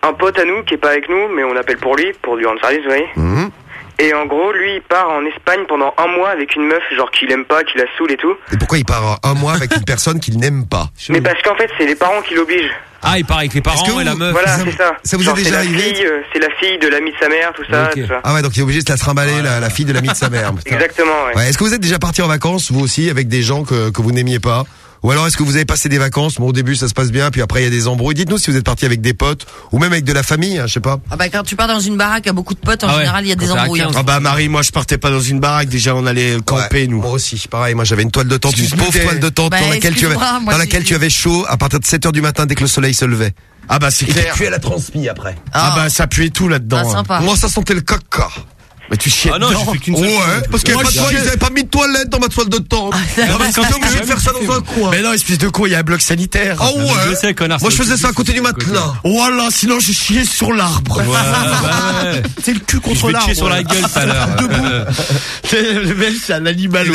un pote à nous qui est pas avec nous, mais on appelle pour lui, pour lui rendre service, vous voyez. Mhm. Et en gros, lui, il part en Espagne pendant un mois avec une meuf, genre qu'il aime pas, qui la saoule et tout. Et pourquoi il part un mois avec une personne qu'il n'aime pas Mais parce qu'en fait, c'est les parents qui l'obligent. Ah, il part avec les parents et la vous- meuf. Voilà, c'est ça. ça vous est déjà c'est la arrivé fille, euh, C'est la fille de l'ami de sa mère, tout ça, Ok. tout ça. Ah ouais, donc il est obligé de la trimballer, la, la fille de l'ami de sa mère. Exactement, ouais. Ouais, Est-ce que vous êtes déjà parti en vacances, vous aussi, avec des gens que, que vous n'aimiez pas? Ou alors est-ce que vous avez passé des vacances? Bon, au début ça se passe bien, puis après il y a des embrouilles. Dites-nous si vous êtes parti avec des potes ou même avec de la famille, hein, je sais pas. Ah bah quand tu pars dans une baraque à beaucoup de potes, en Ah ouais. général, il y a des Quand embrouilles. hein. 15. Ah bah Marie, moi je partais pas dans une baraque, déjà on allait camper Ouais, nous. Moi aussi, pareil. Moi j'avais une toile de tente, Tu une pauvre toile de tente Bah, dans laquelle tu avais, excuse-moi, moi, dans laquelle j'ai- tu avais chaud à partir de 7 heures du matin dès que le soleil se levait. Ah bah c'est Et clair. tu es la transpi après. Ah bah ça puait tout là-dedans. Ah, hein. sympa. Moi ça sentait le caca. Mais tu chies Ah non, j'ai fait qu'une seule Ouais, parce qu'il y avait Moi, pas de je toile, chiais. ils avaient pas mis de toilette dans ma toile de tente. Ah, Non, mais quand ont obligé de faire ça dans un coin. Mais non, espèce de con, il y a un bloc sanitaire. Ah Je ouais. sais, connard. Moi je faisais ça à côté du matelas. Voilà, sinon je chiais sur l'arbre. C'est le cul Je contre l'arbre. chier sur la gueule tout à l'heure. le mec, c'est un animal.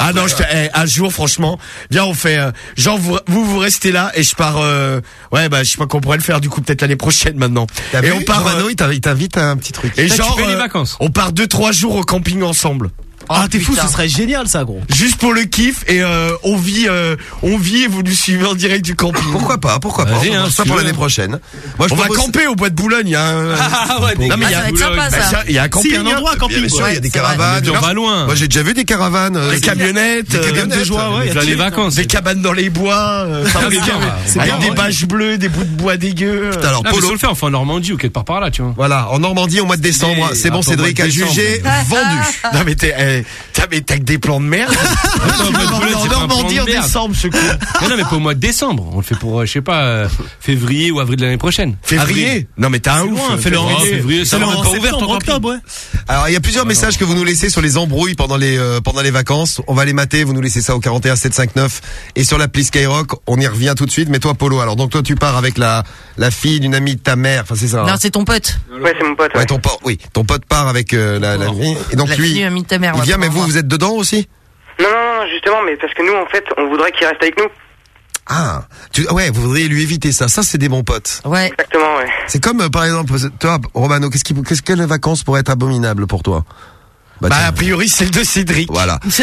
Ah non, je te, eh, un jour, franchement, viens, on fait, euh, genre, vous, vous, vous restez là et je pars, euh, ouais, bah, je sais pas qu'on pourrait le faire, du coup, peut-être l'année prochaine maintenant. Et on part, Romano, euh, il t'invite- à un petit truc. et genre, fais les euh, vacances. on part deux, trois jours au camping ensemble. Ah, t'es fou, ce serait génial, ça, gros. Juste pour le kiff et euh, on vit, euh, on vit et vous nous suivez en direct du camping. Pourquoi pas Pourquoi pas Vas-y, On hein, va si ça tu pour veux. l'année prochaine. Moi je on va propose- camper au bois de Boulogne. Il y a un, Ah ouais, non mais il y Ah, a, ça va être sympa, ça. il y a un camping. Si, il y a un endroit à Bien camping. sûr, ouais. il y a des c'est vrai. caravanes. On va loin. Moi j'ai déjà vu des caravanes. euh, Des camionnettes, Des euh, camionnettes. de joie, ouais. Là, les vacances. des cabanes dans les bois, euh, Ah, mais bien, c'est avec bien, des ouais. bâches bleues, des bouts de bois dégueux. Putain, alors Ah, mais Polo. faut le faire, enfin en Normandie ou quelque part par là, tu vois. Voilà, en Normandie au mois de décembre, c'est bon, Cédric mois a de décembre. jugé vendu. Non mais t'es, eh, mais t'as que des plans de merde. En Normandie en décembre, ce. Mais non, mais pas au mois de décembre. On le fait pour, euh, je sais pas, euh, février ou avril de l'année prochaine. Février. Avril. Non mais t'as un ouf. loin, en février. février, ça va en pas ouvert, camping. octobre, ouais. Alors il y a plusieurs messages que vous nous laissez sur les embrouilles pendant les euh, pendant les vacances. On va les mater. Vous nous laissez ça au 41 759 et sur l'appli Skyrock. On y revient tout de suite. Mais toi Polo, alors donc toi tu pars avec la la fille d'une amie de ta mère. Enfin c'est ça. hein Non, c'est ton pote. Ouais, c'est mon pote. Ouais, Ouais. ton pote, oui, ton pote part avec euh, la, la fille. Et donc La lui, fille amie de ta mère. Mais vous, vous êtes dedans aussi Non, non, non, justement, mais parce que nous, en fait, on voudrait qu'il reste avec nous. Ah, tu, ouais, vous voudriez lui éviter ça. Ça c'est des bons potes. Ouais. Exactement, ouais. C'est comme euh, par exemple, toi Romano, qu'est-ce qui, qu'est-ce quelles vacances pourraient être abominables pour toi? Bah tiens. a priori c'est le de Cédric. Voilà. tu,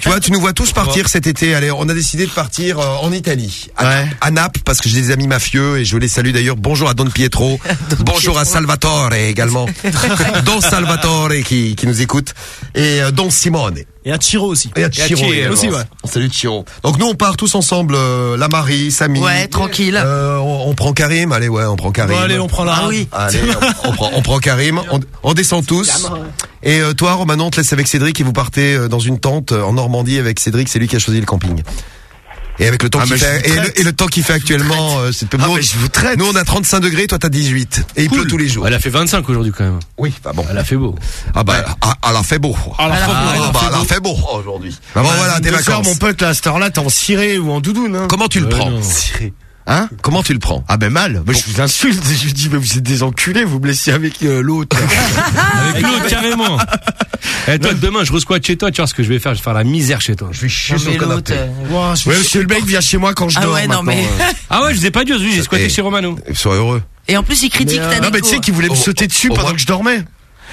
tu vois, tu nous vois tous partir cet été. Allez, on a décidé de partir euh, en Italie, à, Ouais. à Naples, parce que j'ai des amis mafieux et je les salue d'ailleurs. Bonjour à Don Pietro, bonjour à Salvatore également, Don Salvatore qui, qui nous écoute et euh, Don Simone. Et à Chiro aussi. Et à Chiro Chiro également. aussi, ouais. Salut Chiro. Donc nous on part tous ensemble, euh, la Marie, Samy. Ouais, tranquille. Euh, on, on prend Karim, allez ouais, on prend Karim. Bon, allez, on prend la. Ah oui. Allez, on, on prend, on prend Karim, on, on descend tous. Et euh, toi, Romano, on te laisse avec Cédric et vous partez euh, dans une tente euh, en Normandie avec Cédric, c'est lui qui a choisi le camping. Et avec le temps Ah, qu'il fait, et le, et le temps qu'il fait actuellement, euh, c'est peu Ah, nous, mais je vous traite. nous on a 35 degrés, toi t'as 18. Et il pleut tous les jours. Elle a fait 25 aujourd'hui quand même. Oui, bah bon. Elle a fait beau. Ah bah, ah, elle a fait beau. Ah, elle a fait beau. Ah, bah, elle a fait beau aujourd'hui. Bah, bon, voilà, tes vacances. mon pote là, à cette heure-là, t'es en ciré ou en doudoune. Hein. Comment tu le prends. Ciré. Hein Comment tu le prends Ah ben mal. Je vous insulte. Je vous dis, mais vous êtes des enculés. Vous me laissez avec euh, l'autre. Avec l'autre, carrément. Eh, toi, demain, je resquatte chez toi, tu vois ce que je vais faire, je vais faire la misère chez toi. Je vais chier Non, mais l'autre, euh, Ouah, je- Ouais, parce que le mec vient chez moi quand je Ah dors. ouais, non, mais- euh. Ah ouais, je vous ai pas dit j'ai squatté Eh. chez Romano. Sois heureux. Et en plus, il critique ta Non, mais tu sais qu'il voulait me Au- sauter dessus pendant que je dormais.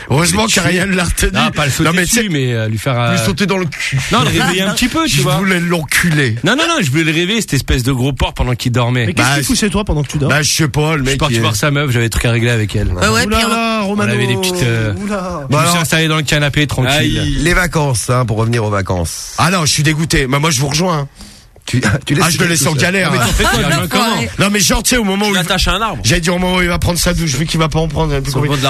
Heureusement qu'Ariel l'a retenu. Non, pas le sauter Non, mais dessus, mais euh, lui faire... euh, Lui sauter dans le cul. Non, le réveiller un petit peu, tu je vois. voulais l'enculer. Non, non, non, je voulais le réveiller, cette espèce de gros porc pendant qu'il dormait. Mais qu'est-ce Bah, qu'il fout chez toi pendant que tu dors Bah, je sais pas, le Je suis mec. parti il est- voir sa meuf, j'avais des trucs à régler avec elle. Ouais, ouais, puis Oula là, On Romano. avait des petites... euh, Oula. Je me suis alors- installé dans le canapé, tranquille. Les vacances, hein, pour revenir aux vacances. Ah non, je suis dégoûté. Bah, moi, je vous rejoins. hein. Tu, tu laisses Ah, je le laisse en galère. Mais t'en fais quoi, Ah, non, comment. Non, mais genre, tu sais, au moment où. Il- l'attaches à un arbre. J'allais dire au moment où il va prendre sa douche, vu qu'il va pas en prendre.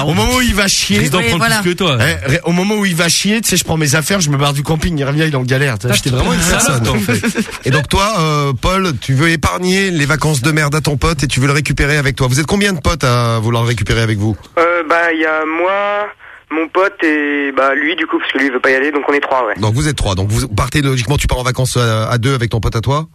Au moment où il va chier. prendre voilà. plus que toi. ré- au moment où il va chier, tu sais, je prends mes affaires, je me barre du camping, il revient, il est en galère. tu sais. Ah, J'étais vraiment une salope, toi, en fait. Et donc toi, euh, Paul, tu veux épargner les vacances de merde à ton pote et tu veux le récupérer avec toi. Vous êtes combien de potes à vouloir le récupérer avec vous? Euh, bah, il y a moi, mon pote et bah lui du coup parce que lui il veut pas y aller donc on est trois ouais. Donc vous êtes trois. Donc vous partez logiquement, tu pars en vacances à, à deux avec ton pote à toi?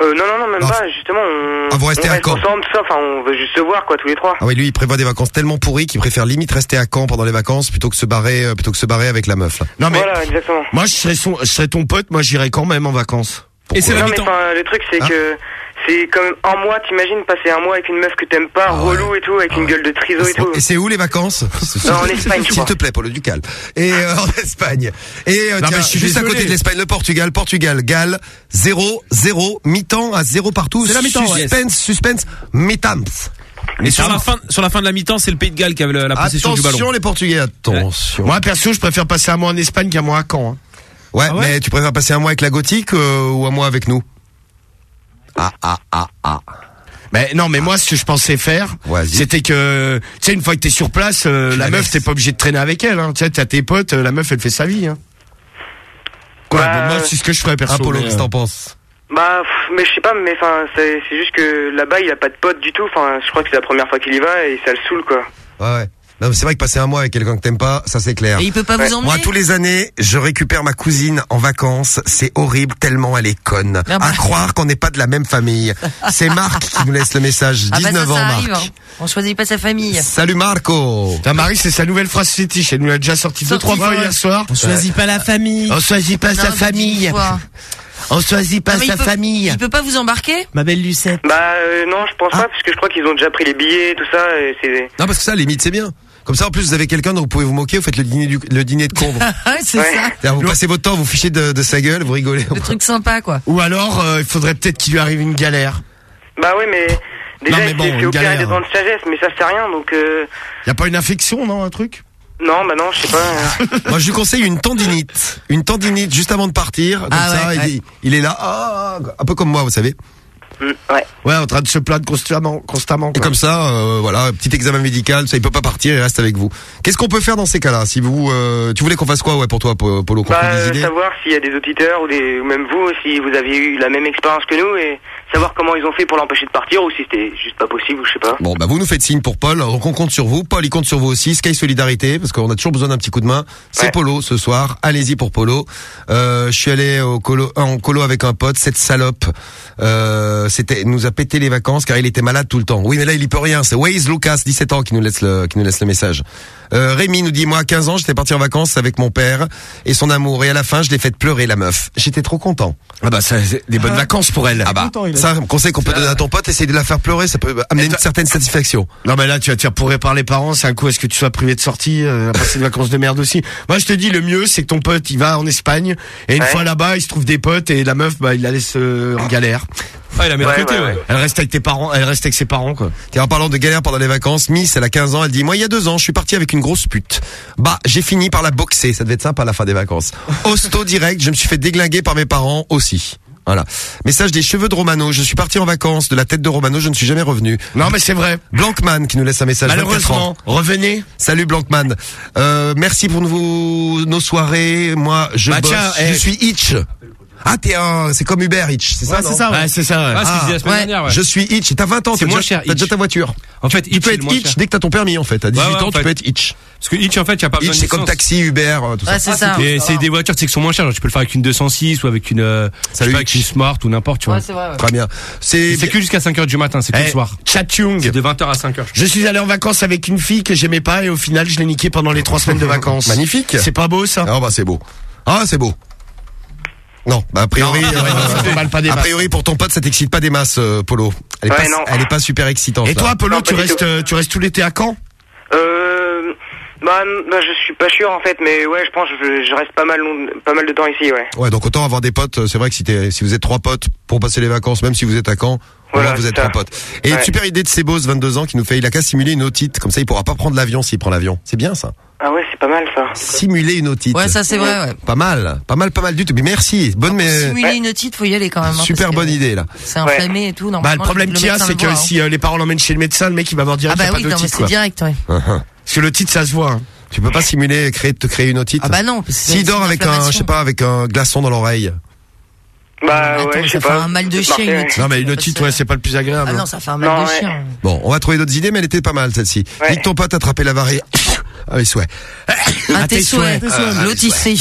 Euh, non non non même Ah, pas justement on, Ah, vous restez on à reste Caen. ensemble ça enfin on veut juste se voir quoi tous les trois. Ah oui, lui il prévoit des vacances tellement pourries qu'il préfère limite rester à Caen pendant les vacances plutôt que se barrer euh, plutôt que se barrer avec la meuf. Là. Non, mais Voilà exactement. moi, je serais, son, je serais ton pote, moi, j'irais quand même en vacances. Et c'est non mais enfin le truc c'est Hein que c'est comme un mois t'imagines passer un mois avec une meuf que t'aimes pas Ah ouais. relou et tout avec une gueule de triso et tout. Et c'est où les vacances Non, en Espagne, S'il te plaît, Paul du calme. Et euh, en Espagne. Et euh, Non, tiens, mais je suis juste à côté de l'Espagne, le Portugal, Portugal, Galles, 0 0 mi-temps à 0 partout. C'est la mi-temps. Suspense, suspense, mi-temps. Et sur la fin, sur la fin de la mi-temps, c'est le Pays de Galles qui avait la la possession du ballon. Attention les Portugais, attention. Moi, perso, je préfère passer un mois en Espagne qu'un mois à Caen. hein. Ouais, Ah ouais mais tu préfères passer un mois avec la gothique euh, ou un mois avec nous? Ah ah ah ah. Mais non, mais moi, ce que je pensais faire, c'était que, tu sais, une fois que t'es sur place, euh, la la meuf, t'es pas obligé de traîner avec elle. Hein. Tu sais, t'as tes potes, euh, la meuf, elle fait sa vie. Hein. Quoi Bah, bon, Moi, c'est ce que je ferais perso. Apollo, qu'est-ce que euh, t'en penses? Bah pff, mais je sais pas mais enfin c'est c'est juste que là-bas il a pas de pote du tout enfin je crois que c'est la première fois qu'il y va et ça le saoule quoi. Ouais, ouais. Non, mais c'est vrai que passer un mois avec quelqu'un que t'aimes pas, ça c'est clair. Et il peut pas Ouais. vous Moi, emmener tous les années, je récupère ma cousine en vacances. C'est horrible tellement elle est conne. Ah bah. À croire qu'on n'est pas de la même famille. C'est Marc qui nous laisse le message. Ah bah 19 ça, ans, ça Marc. arrive. hein. On choisit pas sa famille. Salut Marco. Ta Marie, c'est sa nouvelle phrase fétiche. Elle nous l'a déjà sorti deux, trois fois hier soir. On choisit pas la famille. On choisit pas Non, sa famille. On choisit pas Non, sa peut- famille. Il peut pas vous embarquer Ma belle Lucette. Bah euh, non je pense pas parce que je crois qu'ils ont déjà pris les billets et tout ça et Non, parce que ça, limite, c'est bien. Comme ça, en plus, vous avez quelqu'un dont vous pouvez vous moquer, vous faites le dîner, du, le dîner de con. c'est Ouais. ça. Vous passez votre temps, vous fichez de, de sa gueule, vous rigolez. Le truc sympa, quoi. Ou alors, euh, il faudrait peut-être qu'il lui arrive une galère. Bah oui mais déjà Non, mais il bon, s'est fait opérer galère. des dents de sagesse mais ça c'est rien donc euh, Y a pas une infection, non, un truc? Non bah non je sais pas. euh. Moi, je lui conseille une tendinite. Une tendinite juste avant de partir. Comme Ah ça, ouais, il, ouais. il est là, ah, un peu comme moi, vous savez. Mm, ouais. Ouais, en train de se plaindre constamment, constamment. Et comme ça, euh, voilà, petit examen médical, ça il peut pas partir, il reste avec vous. Qu'est-ce qu'on peut faire dans ces cas-là Si vous, euh, tu voulais qu'on fasse quoi, ouais, pour toi, Po- Polo, qu'on Bah, trouve des idées savoir s'il y a des auditeurs ou, des, ou même vous, si vous aviez eu la même expérience que nous et savoir comment ils ont fait pour l'empêcher de partir ou si c'était juste pas possible ou je sais pas. Bon, bah vous nous faites signe pour Paul, donc on compte sur vous. Paul, il compte sur vous aussi. Sky Solidarité, parce qu'on a toujours besoin d'un petit coup de main. C'est Ouais. Polo ce soir. Allez-y pour Polo. Euh, je suis allé au colo, en colo avec un pote. Cette salope, euh, c'était, nous a pété les vacances car il était malade tout le temps. Oui, mais là il y peut rien. C'est Waze Lucas, 17 ans, qui nous laisse le, qui nous laisse le message. Euh, Rémi nous dit moi à 15 ans j'étais parti en vacances avec mon père et son amour et à la fin je l'ai fait pleurer la meuf. J'étais trop content. Ah bah, ça, c'est des bonnes vacances pour elle. Ah bah ça un conseil qu'on peut donner à ton pote, essayer de la faire pleurer, ça peut amener une certaine satisfaction. Non mais là tu vas te faire pourrir par les parents, c'est un coup est-ce que tu sois privé de sortie, euh, passer des vacances de merde aussi? Moi je te dis le mieux c'est que ton pote il va en Espagne et une Ouais. fois là-bas il se trouve des potes et la meuf bah il la laisse euh, en galère. Ah, il a mis Ouais, côté, ouais, ouais. ouais. Elle reste avec tes parents, elle reste avec ses parents quoi. Tiens, en parlant de galère pendant les vacances, Miss, elle a 15 ans, elle dit, moi, il y a deux ans, je suis parti avec une grosse pute. Bah, j'ai fini par la boxer, ça devait être sympa à la fin des vacances. Hosto direct, je me suis fait déglinguer par mes parents aussi. Voilà. Message des cheveux de Romano, je suis parti en vacances, de la tête de Romano, je ne suis jamais revenu. Non mais c'est vrai. Blankman qui nous laisse un message. 24 Malheureusement, revenez. Salut Blankman. Euh, merci pour nos, nos soirées. Moi, je Bah bosse. tiens, je eh. suis Hitch. Ah, t'es un, c'est comme Uber Hitch, c'est ça Ouais, non c'est ça, ouais. Ouais, c'est ça, ouais. Ah, c'est ce dernière, ouais. Je suis Hitch, et t'as 20 ans, C'est moins cher, T'as déjà ta voiture. En fait, tu Hitch, peux c'est être Hitch cher. dès que t'as ton permis en fait. À 18 Ouais, ouais, ans, tu fait. peux être Hitch. Parce que Hitch, en fait, il y a pas besoin Hitch, de c'est comme taxi, Uber, euh, tout ça. Ouais, c'est ça. Et c'est des voitures, c'est qui sont moins chères. Tu peux le faire avec une 206 ou avec une, euh, avec une Smart ou n'importe, tu vois. Ouais, c'est vrai, ouais. Très bien. C'est C'est que jusqu'à 5 heures du matin, c'est que Eh, le soir. Chat Young. C'est de 20h à 5h. Je suis allé en vacances avec une fille que j'aimais pas et au final je l'ai niqué pendant les trois semaines de vacances. Magnifique. C'est pas beau ça? Ah bah c'est beau. Ah c'est beau. Non, bah a priori, Non, euh, pas des a priori pour ton pote ça t'excite pas des masses, euh, Polo. Elle est, Ouais, pas, non. elle est pas super excitante. Et là. toi Polo, Non, tu restes tout. euh, tu restes tout l'été à Caen? Euh, bah, bah, je suis pas sûr en fait, mais ouais, je pense que je, je reste pas mal, long- pas mal de temps ici, ouais. Ouais, donc autant avoir des potes. euh, C'est vrai que si, t'es- si vous êtes trois potes pour passer les vacances, même si vous êtes à Caen, Voilà, vous êtes ça. potes. Et Ouais. super idée de Sebos, 22 ans, qui nous fait, il a qu'à simuler une otite, comme ça il pourra pas prendre l'avion s'il prend l'avion. C'est bien ça. Ah ouais, c'est pas mal ça. Simuler une otite. Ouais, ça c'est vrai, ouais. Pas mal, pas mal, pas mal du tout. Mais merci, bonne mais Simuler une otite, faut y aller quand même. hein, super bonne idée là. C'est inflammé et tout. Bah normalement, le problème qu'il y a c'est que voit, hein. si euh, les parents l'emmènent chez le médecin, le mec il va voir dire Ah bah oui, non, mais c'est direct, ouais. Parce que le titre ça se voit. hein. Tu peux pas simuler, créer, te créer une otite. Ah bah non, parce que c'est S'il dort avec un, je sais pas, avec un glaçon dans l'oreille. Bah Attends, ouais, je ça sais fait pas. un mal de chien, otite. Non mais une otite ouais c'est pas le plus agréable. Ah non, ça fait un mal Non, de ouais. chien. Bon, on va trouver d'autres idées, mais elle était pas mal celle-ci. Ouais. Dis que ton pote a attrapé la variée. Ah oui, souhait. Un tes souhaits. Ah, L'oticé.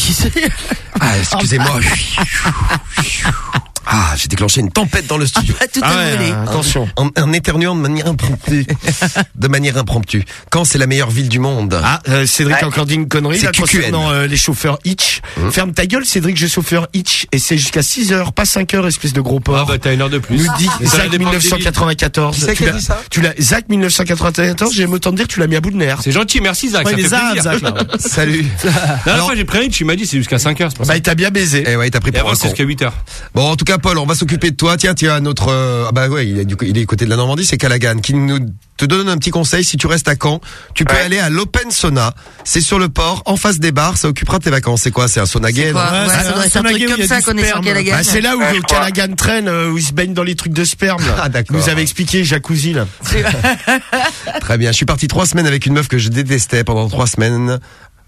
Ah, excusez-moi. Ah, j'ai déclenché une tempête dans le studio. Ah, tout Ah ouais, volé. attention. En, en éternuant de manière impromptue. de manière impromptue. Quand c'est la meilleure ville du monde Ah, euh, Cédric a encore dit une connerie C'est là, QQN. concernant euh, les chauffeurs Hitch. Hum. Ferme ta gueule Cédric, je chauffeur Hitch et c'est jusqu'à 6 heures, pas 5 heures, espèce de gros porc. Ah bah t'as une heure de plus. nous dit ça Zach dépend des villes. 1994. Qui c'est qui Tu a l'as- dit ça Tu l'as Zach 1994, j'aime autant te dire tu l'as mis à bout de nerfs. C'est gentil, merci Zach. Ouais, ça fait. Zach, là. Salut. La dernière Alors- fois j'ai pris un hit, tu m'as dit c'est jusqu'à 5h, c'est pour ça. Bah il t'a bien baisé. Eh ouais, il t'a pris Et pour c'est jusqu'à 8h. Bon, en tout cas, Paul, on va s'occuper de toi. Tiens, tu as notre, euh, ah bah ouais, il est du, il est côté de la Normandie, c'est Callaghan, qui nous te donne un petit conseil. Si tu restes à Caen, tu peux Ouais. aller à l'Open Sauna. C'est sur le port, en face des bars. Ça occupera tes vacances. C'est quoi? C'est un sauna gay, Ouais, un truc comme ça qu'on est sur Callaghan. Bah, c'est là où le. Callaghan traîne, euh, où il se baigne dans les trucs de sperme. Là. Ah, d'accord. Il nous avait expliqué jacuzzi là. Très bien. Je suis parti trois semaines avec une meuf que je détestais pendant trois semaines.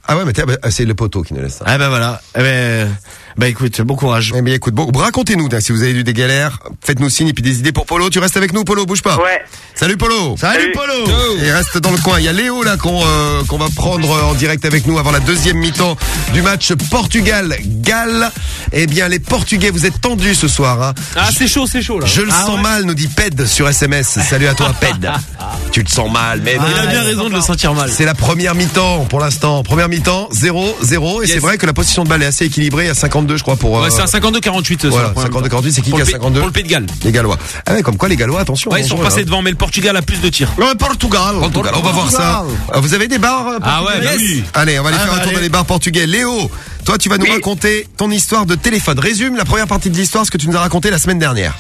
Ah ouais, mais tiens, bah, c'est le poteau qui nous laisse ça. Ah bah voilà. Eh ben, bah écoute, bon courage. Eh bien, écoute, bon, racontez-nous, si vous avez eu des galères, faites-nous signe et puis des idées pour Polo. Tu restes avec nous, Polo, bouge pas. Ouais. Salut, Polo. Salut, Polo. Et reste dans le coin. Il y a Léo là qu'on euh, qu'on va prendre en direct avec nous avant la deuxième mi-temps du match Portugal-Galles. Eh bien, les Portugais, vous êtes tendus ce soir. Hein. Ah c'est chaud, c'est chaud là. Je le Ah sens ouais mal, nous dit Ped sur SMS. Salut à toi, Ped. tu te sens mal, mais Il a bien raison de le sentir mal. c'est la première mi-temps pour l'instant. Première mi-temps, 0-0. Et Yes. c'est vrai que la position de balle est assez équilibrée à 52, je crois, pour. Ouais, euh, c'est un 52-48. Voilà, 52-48, c'est qui qui a 52 Pour le Pays de Galles. Les Gallois. Ah ouais, comme quoi les Gallois, attention. Ouais, ils sont passés là. devant, mais le Portugal a plus de tirs. Ouais, Portugal. Portugal. On va voir ça. Euh, Vous avez des bars euh, Ah ouais, bah oui. Allez, on va aller Ah faire bah un tour dans les bars portugais. Léo, toi, tu vas nous raconter ton histoire de téléphone. Résume la première partie de l'histoire, ce que tu nous as raconté la semaine dernière.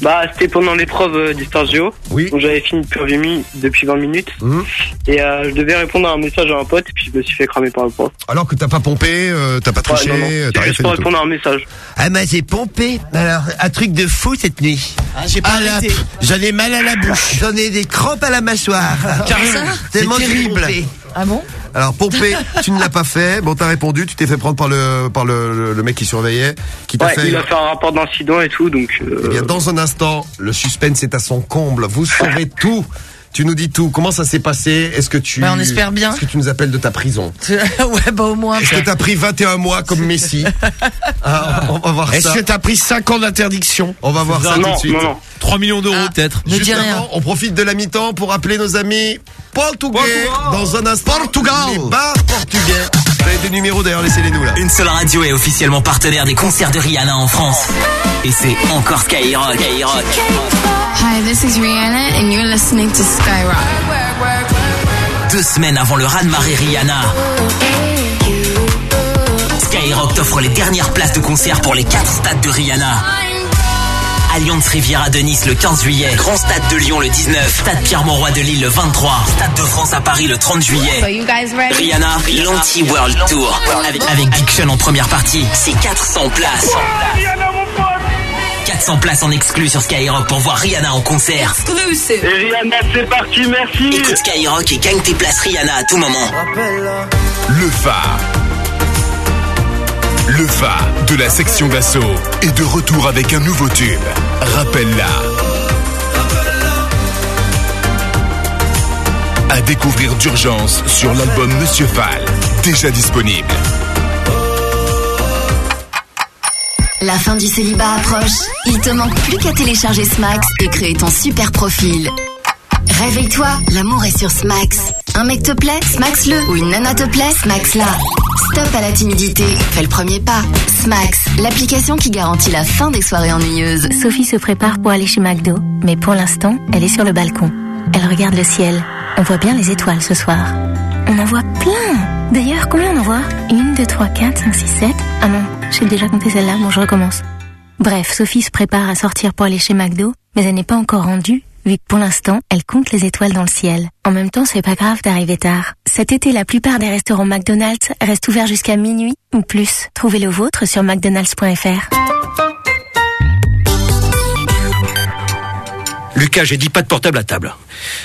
Bah, c'était pendant l'épreuve euh, d'histoire géo. Oui. Donc j'avais fini depuis 20 minutes, depuis 20 minutes. Mhm. Et euh, je devais répondre à un message à un pote, puis je me suis fait cramer par le prof. Alors que t'as pas pompé, euh, t'as pas triché, C'est t'as rien juste fait pour répondre à un message. Ah mais j'ai pompé. Alors, un truc de fou cette nuit. J'ai pas arrêté. J'en ai mal à la bouche. J'en ai des crampes à la mâchoire. Carrément. Tellement j'ai terrible. pompé. Ah bon Alors pompé, tu ne l'as pas fait. Bon, t'as répondu, tu t'es fait prendre par le par le, le- le mec qui surveillait, qui t'a Ouais, fait. il a fait un rapport d'incident et tout, donc. euh, Eh bien, dans un instant, le suspense est à son comble. Vous saurez tout. Tu nous dis tout. Comment ça s'est passé? Est-ce que tu Bah, on espère bien. Est-ce que tu nous appelles de ta prison? Ouais, bah au moins. Est-ce que t'as pris 21 mois comme Messi? Ah, On va voir Est-ce ça. que t'as pris 5 ans d'interdiction? On va voir ça non, tout de suite. non, non. 3 millions d'euros Ah. peut-être. Ne dis rien. on profite de la mi-temps pour appeler nos amis portugais. Dans un instant, Portugal. les bars portugais. Vous avez des numéros d'ailleurs, laissez-les nous là. Une seule radio est officiellement partenaire des concerts de Rihanna en France. Et c'est encore Skyrock. Skyrock. Hi, this is Rihanna, and you're listening to Skyrock. Deux semaines avant le raz-de-marée Rihanna. Skyrock t'offre les dernières places de concert pour les quatre stades de Rihanna. Alliance Riviera de Nice le 15 juillet, Grand Stade de Lyon le 19, Stade Pierre-Mauroy de Lille le 23, Stade de France à Paris le 30 So juillet. you guys ready? Rihanna, l'anti-World Tour. Avec, avec Big Sean en première partie, c'est 400 places. 400 places en exclus sur Skyrock pour voir Rihanna en concert. Exclusive. Et Rihanna, c'est parti, merci. Écoute Skyrock et gagne tes places Rihanna à tout moment. Le phare. Le Fa de la section d'assaut est de retour avec un nouveau tube. Rappelle-la. À découvrir d'urgence sur l'album Monsieur Fall, déjà disponible. La fin du célibat approche. Il te manque plus qu'à télécharger Smax et créer ton super profil. Réveille-toi, l'amour est sur Smax. Un mec te plaît, Smax-le. Ou une nana te plaît, Smax-la. Stop à la timidité, fais le premier pas. Smax, l'application qui garantit la fin des soirées ennuyeuses. Sophie se prépare pour aller chez McDo, mais pour l'instant, elle est sur le balcon. Elle regarde le ciel. On voit bien les étoiles ce soir. On en voit plein D'ailleurs, combien on en voit? Une, deux, trois, quatre, cinq, six, sept. Ah non, j'ai déjà compté celle-là, bon je recommence. Bref, Sophie se prépare à sortir pour aller chez McDo, mais elle n'est pas encore rendue, vu que pour l'instant, elle compte les étoiles dans le ciel. En même temps, c'est pas grave d'arriver tard. Cet été, la plupart des restaurants McDonald's restent ouverts jusqu'à minuit ou plus. Trouvez le vôtre sur mcdonalds.fr. Lucas, j'ai dit pas de portable à table.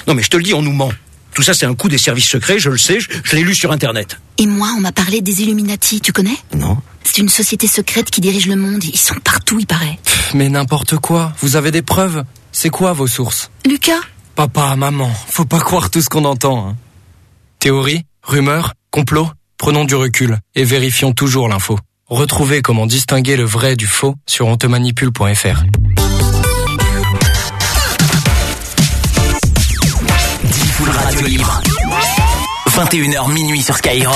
Non mais je te le dis, on nous ment. Tout ça, c'est un coup des services secrets, je le sais, je, je l'ai lu sur Internet. Et moi, on m'a parlé des Illuminati, tu connais? Non. C'est une société secrète qui dirige le monde. Ils sont partout, il paraît. Mais n'importe quoi, vous avez des preuves? C'est quoi vos sources Lucas Papa, maman, faut pas croire tout ce qu'on entend. hein. Théorie, rumeur, complot, prenons du recul et vérifions toujours l'info. Retrouvez comment distinguer le vrai du faux sur ontemanipule.fr. Full Radio Libre. 21h minuit sur Skyrock.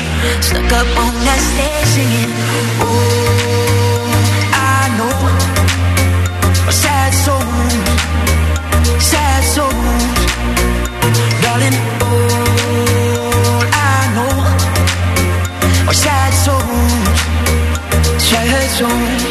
stuck up on that stage singing. Oh, I know a sad soul, sad souls, darling. All I know are sad souls, sad souls.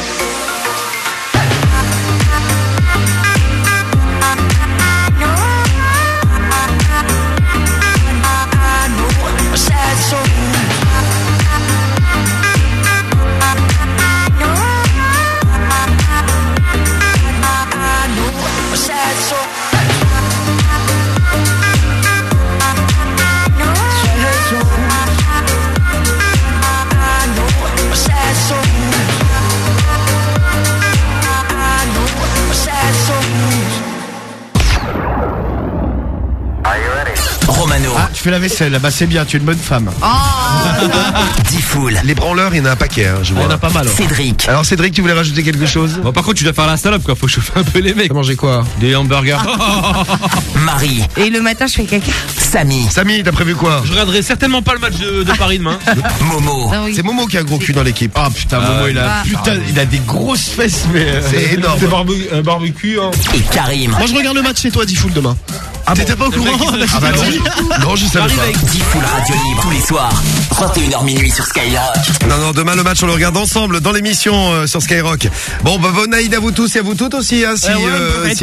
Tu fais la vaisselle. Bah c'est bien, tu es une bonne femme. Diffoul. Les branleurs, il y en a un paquet, hein, je vois. Il y en a pas mal. ouais. Cédric. Alors Cédric, tu voulais rajouter quelque chose? Bon, par contre, tu dois faire la salope, quoi. Faut chauffer un peu les mecs. T'as mangé quoi? Des hamburgers. Marie. Et le matin, je fais caca. Samy. Samy, t'as prévu quoi? Je regarderai certainement pas le match de, de Paris demain. Momo. Ah oui. C'est Momo qui a un gros cul dans l'équipe. Ah putain, Momo, il a, Ah. putain, il a des grosses fesses, mais. euh, C'est énorme. un barbecue, hein. Et Karim. Moi, je regarde le match chez toi, Diffoul, demain. Ah T'étais pas au courant Ah bah non, non, je savais pas. avec Diffoul Radio Libre tous les soirs. 21h minuit sur Skyrock. Non, non, demain le match on le regarde ensemble dans l'émission euh, sur Skyrock. Bon, bah bonne Aïd à vous tous et à vous toutes aussi. Hein, si, Eh ouais, euh,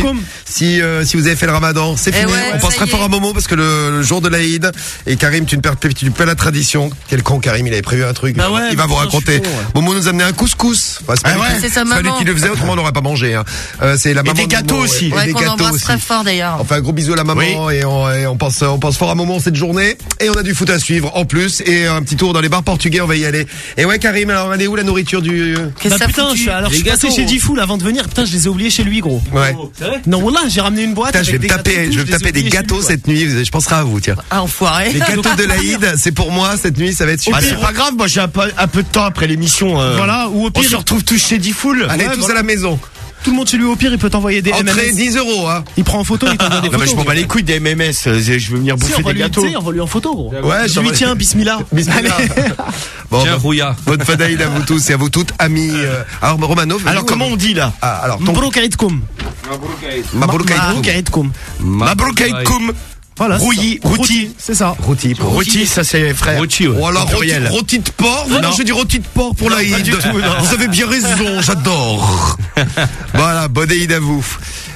si, euh, si vous avez fait le Ramadan, c'est Eh fini. ouais, on pense très fort à Momo parce que le, le jour de l'Aïd et Karim, tu ne perpétues pas la tradition. Quel con Karim, il avait prévu un truc. Bah ouais, il va vous raconter. Momo nous a amené un couscous. Enfin, c'est Ah lui ouais qui- C'est sa pas lui maman. qui le faisait, autrement on n'aurait pas mangé. Hein. Euh, c'est la maman des de gâteaux aussi. Et, des gâteaux très fort d'ailleurs. Un gros bisou à la maman et, on, et on pense on pense fort à Momo cette journée et on a du foot à suivre en plus et un petit tour dans les bars portugais on va y aller. Et ouais Karim alors elle est où la nourriture du Qu'est-ce Bah que ça putain, je suis, alors je suis passé chez. Diffoul avant de venir. Putain, je les ai oubliés chez lui, gros. Ouais. Vrai Non, là, j'ai ramené une boîte. Putain, je vais me taper, tout, je vais me taper des gâteaux lui, cette nuit. Je penserai à vous, tiens. Ah, enfoiré. Les gâteaux de l'Aïd, c'est pour moi cette nuit, ça va être super. c'est pas grave, moi j'ai un peu, un peu de temps après l'émission. euh, Voilà, ou au On pire, se retrouve tous chez Diffoul. Allez tous à la maison. Tout le monde chez lui au pire, il peut t'envoyer des Entrée MMS. 10 euros, hein. Il prend en photo, il t'envoie des Non, mais photos. je m'en bats les couilles des MMS. euh, Je veux venir Si, bouffer des lui, gâteaux. tu sais, on va lui en photo, gros. Ouais, je lui tiens, bismillah. Bismillah. Bon, Tiens, bah, Rouya. bonne fin d'Aïd à vous tous et à vous toutes, amis. euh, Alors, Romano. Alors comment on dit là Ah, alors, ton. Mabrouk Aïdkoum. Mabrouk Aïdkoum. Mabrouk Aïdkoum. Voilà. c'est Rouilly, ça. Routi. C'est ça. Rôti. pour- Rôti, ça c'est frère. Rôti, ouais. Oh alors, rôti, de porc Non, Non. j'ai dit rôti de porc pour du non. Vous avez bien raison, j'adore. voilà, bonne Aïd à vous.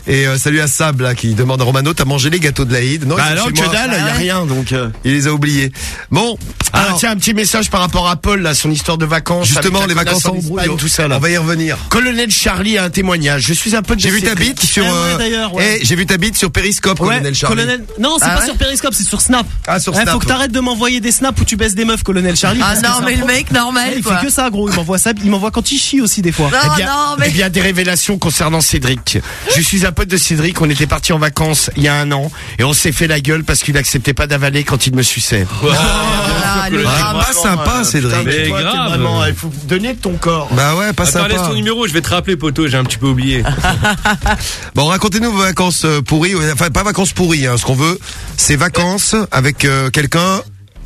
Et euh, salut à Sab là qui demande à Romano, t'as mangé les gâteaux de l'Aïd? Non, Bah chez que dalle, il y a rien donc. euh. Il les a oubliés. Bon, Ah alors, tiens un petit message par rapport à Paul là, son histoire de vacances. justement, les vacances en Espagne, tout ça là. On va y revenir. Colonel Charlie a un témoignage. Je suis un peu de J'ai vu ta bite sur. Ouais, euh, ouais. eh, j'ai vu ta bite sur Periscope, Ouais, Colonel Charlie. Colonel. Non, c'est Ah pas ouais sur Periscope, c'est sur Snap. Ah, sur Eh, Snap. Faut que t'arrêtes de m'envoyer des snaps où tu baisses des meufs, Colonel Charlie. Ah non, mais le mec normal, Eh, Il fait que ça, gros. Il m'envoie ça. Il m'envoie quand il chie aussi des fois. Non, non, mais. eh bien, des révélations concernant Cédric. Je suis un pote de Cédric, on était parti en vacances il y a un an et on s'est fait la gueule parce qu'il acceptait pas d'avaler quand il me suçait. Ah, le Ah, pas sympa, Cédric. Putain, mais toi, grave. Vraiment, il faut donner de ton corps. Bah ouais, pas Attends, laisse sympa. ton numéro, je vais te rappeler, poteau, j'ai un petit peu oublié. Bon, racontez-nous vos vacances euh, pourries. Enfin, pas vacances pourries, hein. Ce qu'on veut, c'est vacances avec euh, quelqu'un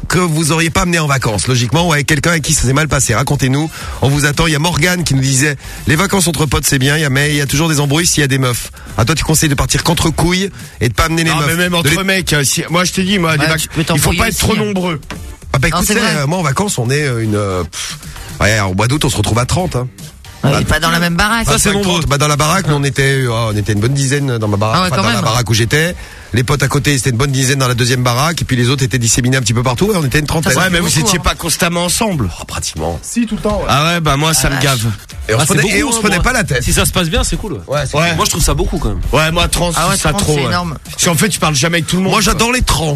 que vous auriez pas amené en vacances, logiquement, ou avec quelqu'un avec qui ça s'est mal passé. Racontez-nous. On vous attend. Il y a Morgane qui nous disait, les vacances entre potes, c'est bien, il y a, mais il y a toujours des embrouilles s'il y a des meufs. À toi, tu conseilles de partir qu'entre couilles et de pas amener les Non, meufs. mais même entre les- mecs, euh, si- moi je te dis, moi, Ouais, des il faut pas être trop hein. nombreux. Ah bah écoute, euh, moi en vacances, on est euh, une... euh, pff, ouais, au mois d'août, on se retrouve à 30. Hein. Ouais, est pas dans la même baraque. Ça c'est nombreux. Bah dans la baraque, nous on était, oh, on était une bonne dizaine dans ma baraque, Ah ouais, Enfin, quand dans la même. baraque où j'étais. Les potes à côté, c'était une bonne dizaine dans la deuxième baraque, et puis les autres étaient disséminés un petit peu partout, et on était une trentaine. Ouais, mais vous étiez hein. pas constamment ensemble. Oh, pratiquement. Si, tout le temps. Ah ouais, bah moi ça me gave. Et on Ah, se prenait, beaucoup, et on hein, se prenait moi. pas la tête. Si ça se passe bien, c'est cool. Ouais. Moi, je trouve ça beaucoup quand même. Ouais, moi trans, Ah ouais, ça 30, trop. énorme. Parce qu'en fait, tu parles jamais avec tout le monde. Moi j'adore les trans.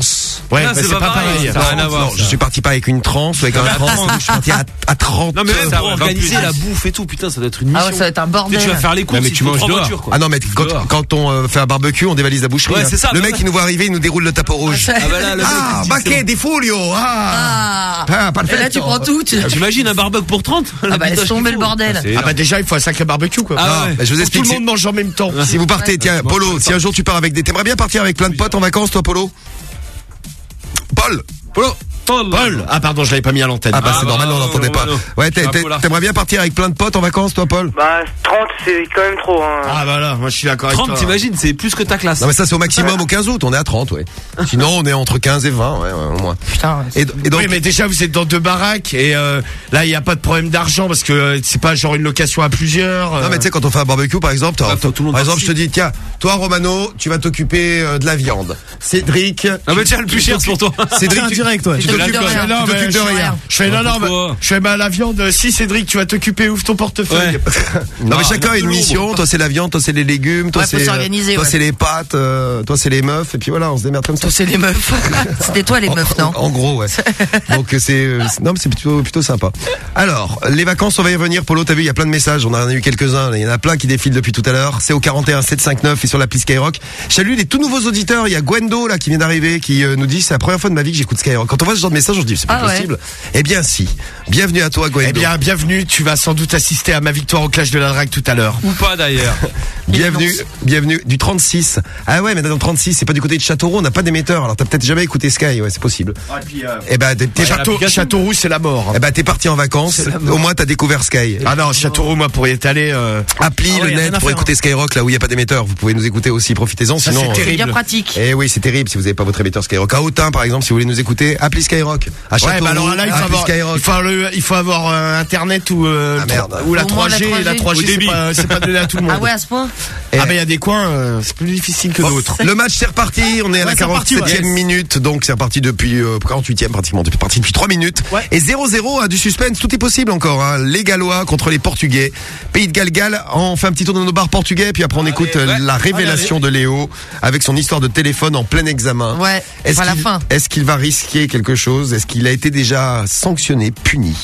Ouais, Ah, bah, c'est pas pareil. Ça a rien à voir, Non, ça. je suis parti pas avec une trans ou avec un trans, je suis parti à, à 30. Non, mais même pour organiser la bouffe et tout, putain, ça doit être une mission. Ah ouais, ça va être un bordel. tu vas faire les courses, mais tu manges dehors. Ah non, mais quand on euh, fait un barbecue, on dévalise la boucherie. Ouais, hein. c'est ça, le mec qui nous voit arriver, il nous déroule le tapot rouge. Ah, bah là, le mec, Ah, il baquet c'est des folio. Ah, Ah. ah parfait. Et là, tu prends tout. tu- bon. T'imagines un barbecue pour 30 Ah bah, laisse tomber le bordel. Ah bah déjà, il faut un sacré barbecue quoi. Ah ouais. bah, je vous explique. tout le monde mange en même temps. Si vous partez, tiens, Polo, si un jour tu pars avec des, t'aimerais bien partir avec plein de potes en vacances, toi, Polo? Paul, Polo. Paul Ah pardon, je l'avais pas mis à l'antenne. Ah bah c'est bah, normal, on n'entendait non, pas. Ouais, Ah, t'aimerais bien partir avec plein de potes en vacances, toi, Paul? Bah, 30, c'est quand même trop. Hein. Ah voilà, moi je suis d'accord avec 30, toi. t'imagines, c'est plus que ta classe. Non mais ça c'est au maximum au 15 août, on est à 30, ouais. Sinon on est entre 15 et 20, ouais, ouais, au moins. Putain. Et, et donc, oui, mais déjà vous êtes dans deux baraques et euh, là il y a pas de problème d'argent parce que euh, c'est pas genre une location à plusieurs. euh. non mais tu sais quand on fait un barbecue par exemple, que tout le monde par exemple je te dis tiens, toi Romano, tu vas t'occuper euh, de la viande. Cédric, Ah bah tiens, le plus cher, c'est pour toi. Cédric, direct, ouais. Tu Tu t'occupes de rien. Non, Tu mais t'occupes je de fais rien. Je fais non, non, je fais bah, la viande. Si Cédric, tu vas t'occuper, ouvre ton portefeuille. Non, mais chacun a une mission. Toi, c'est la viande, toi, c'est les légumes, toi, c'est, toi, les pâtes, euh, toi, c'est les meufs, et puis voilà, on se démerde comme ça. Toi, c'est les meufs. C'était toi, les meufs, non En gros, ouais. Donc c'est euh, c'est- non, mais c'est plutôt plutôt sympa. Alors, les vacances, on va y revenir. Polo, t'as vu, il y a plein de messages. On en a eu quelques-uns. Il y en a plein qui défilent depuis tout à l'heure. C'est au 41 759 et sur l'appli Skyrock. Je salue les tout nouveaux auditeurs. Il y a Gwendo là qui vient d'arriver, qui euh, nous dit c'est la première fois de ma vie que j'écoute Skyrock. Quand on voit ce genre de message, on se dit c'est pas Ah ouais. possible. Eh bien, si. Bienvenue à toi, Gwendo. Eh bien, bienvenue. Tu vas sans doute assister à ma victoire au clash de la drague tout à l'heure. Ou pas d'ailleurs. Bienvenue, bienvenue du 36. Ah ouais, mais dans le 36, c'est pas du côté de Châteauroux, on n'a pas d'émetteur. Alors t'as peut-être jamais écouté Sky, ouais, c'est possible. Eh ben, t'es- t'es Château, Châteauroux, c'est la mort. Eh ben, t'es parti en vacances. Au moins, t'as découvert Sky. Ah non, Châteauroux, moi, pour y être allé. euh, Appli, Ah ouais, le net pour faire, écouter Skyrock là où il n'y a pas d'émetteur. Vous pouvez nous écouter aussi, profitez-en. Ça, Sinon, c'est euh, C'est bien pratique. Eh oui, c'est terrible si vous n'avez pas votre émetteur Skyrock. À Autun, par exemple, si vous voulez nous écouter, appelez Skyrock. À Ouais, Châteauroux, bah alors là, il faut avoir, Skyrock. il faut, le- il faut avoir euh, internet ou, euh, Ah, merde. ou la Au moins 3G. la et la 3G. 3G, c'est pas, donné à tout le monde. Ah ouais, à ce point. Ah bah il y a des coins, euh, c'est plus difficile que d'autres. Le match c'est reparti, on est à la Ouais, c'est reparti, 47e ouais. minute, donc c'est reparti depuis euh, 48e pratiquement, depuis parti depuis 3 minutes. Ouais. Et 0-0 à du suspense, tout est possible encore. Hein. Les Gallois contre les Portugais. Pays de Galgal, on fait un petit tour dans nos bars portugais, puis après on écoute ouais. la révélation de Léo avec son histoire de téléphone en plein examen. Ouais. Est-ce qu'il va risquer quelque chose Est-ce qu'il a été déjà sanctionné, puni?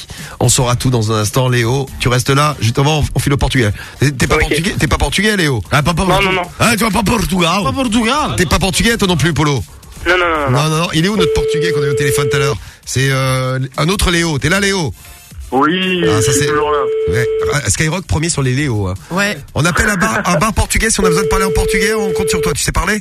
On saura tout dans un instant, Léo. Tu restes là, juste avant, on file au Portugais. T'es pas portugais, pas portugais, Léo? Ah, pas, pas, Non, non, non. Ah, tu vas pas Portugal. Pas Portugal. T'es pas portugais, toi non plus, Polo Non, non, non, non. Non, non, non. Il est où notre portugais qu'on a eu au téléphone tout à l'heure? C'est euh, un autre Léo. T'es là, Léo? Oui, Ah, ça, c'est- toujours là. ouais. Ah, Skyrock premier sur les Léo. hein. Ouais. On appelle un bar, un bar portugais. Si on a besoin de parler en portugais, on compte sur toi. Tu sais parler?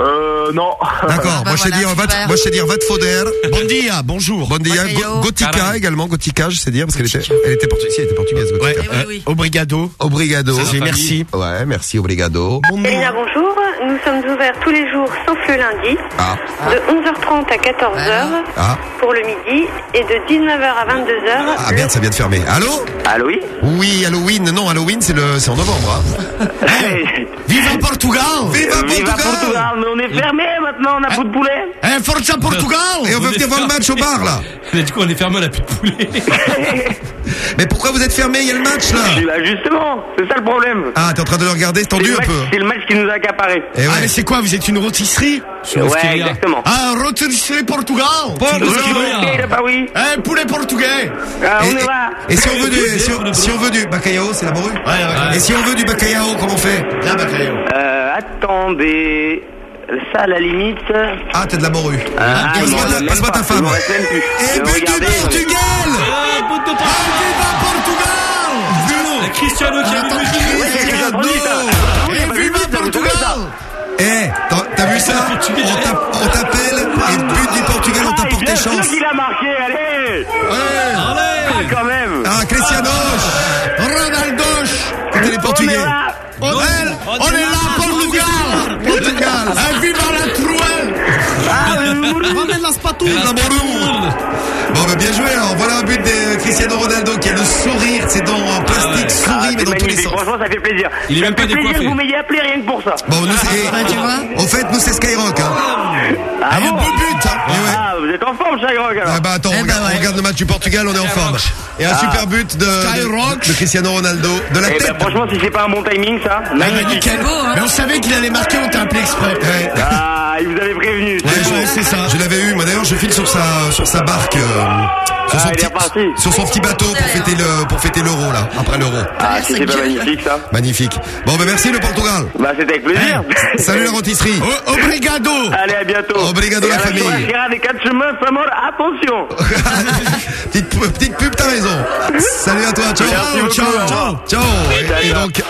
Euh, non. D'accord. bah moi, je sais dire, va moi, je sais dire, va te foder. Bon dia, bonjour. Bon dia. Go- Gotica également. Gotica, je sais dire, parce qu'elle était, elle était portugaise. Elle était portugaise, Gotica. Ouais, oui, euh, oui. obrigado. Obrigado. Ça, merci. Ouais, merci, obrigado. Elina, bonjour. Nous sommes ouverts tous les jours sauf le lundi, Ah, de 11h30 à 14h ah, pour le midi et de 19h à 22h. ah merde, ça vient de fermer. Allô Allô, oui Oui, Halloween. Non, Halloween, c'est le, c'est en novembre. Hein. Viva Portugal. Viva Viva Portugal Portugal, mais on est fermé maintenant, on a plus de poulet. Eh, Forza Portugal. Et on veut venir voir le match au bar, là. Du coup, on est fermé, on a plus de poulet. Mais pourquoi vous êtes fermé? Il y a le match là. Je suis là, justement, c'est ça le problème. Ah, t'es en train de le regarder, c'est tendu un match, peu. c'est le match qui nous a accaparé. Eh Ah, ouais. mais c'est quoi Vous êtes une rôtisserie? Ouais, exactement. Ah, rôtisserie Portugal. Ok, bah oui. Eh, poulet portugais. Ah, on Et, est là. et- et si on veut du, si on, si on veut du c'est la morue? Et si on veut du bacalhao, comment on fait? Là, bacalhao. Euh, attendez. Ça, à la limite. Ah, t'as de la morue. Ah, même passe-moi pas, ta femme. Et but du Portugal La Cristiano qui a le but. Et viva Portugal. Eh, t'as vu ça On t'a- On t'appelle et but du Portugal, on t'a Ah, porté chance. qu'il a marqué, allez. Ah, quand même. Ah, Cristiano. Ronaldo. C'était les Portugais. On est là. Portugal. Portugal. Eh, Ramène la spatule. La. Bon, bah bien joué alors. Voilà un but de Cristiano Ronaldo qui a le sourire, ses dents en plastique, Ah, souris, mais c'est dans tous les sens. Franchement, ça fait plaisir. Il est même me pas fait plaisir décoiffé. que vous m'ayez appelé rien que pour ça. Bon, nous, c'est. Ouais, tu vois En fait, nous, c'est Skyrock. Hein. Ah, un bon beau but. Hein. Eh ouais. Ah, vous êtes en forme, Skyrock, alors Ah bah attends, Eh on, bah regarde, on ouais. regarde le match du Portugal, on est en forme. Et un Ah. super but de, Skyrock. de, Cristiano Ronaldo, de la Eh tête. ben, franchement, si c'est pas un bon timing, ça. Eh, mais magnifique. hein. Mais on savait qu'il allait marquer, on t'a appelé exprès. Ah, il vous avait prévenu. C'est c'est Je l'avais eu. Moi d'ailleurs, je file sur sa sur sa barque, euh, sur, son Ah, est sur son petit bateau pour fêter le pour fêter l'euro là, après l'euro. Ah, c'était pas magnifique, ça. Magnifique. Bon, ben merci le Portugal. Bah, c'était avec plaisir. Salut la rôtisserie. Oh, obrigado. Allez, à bientôt. Obrigado, Et la famille. Des quatre chemins, attention. petite, petite pub, t'as raison. Salut à toi, ciao. Merci beaucoup, ciao, ciao, ciao. Et, donc 1-0.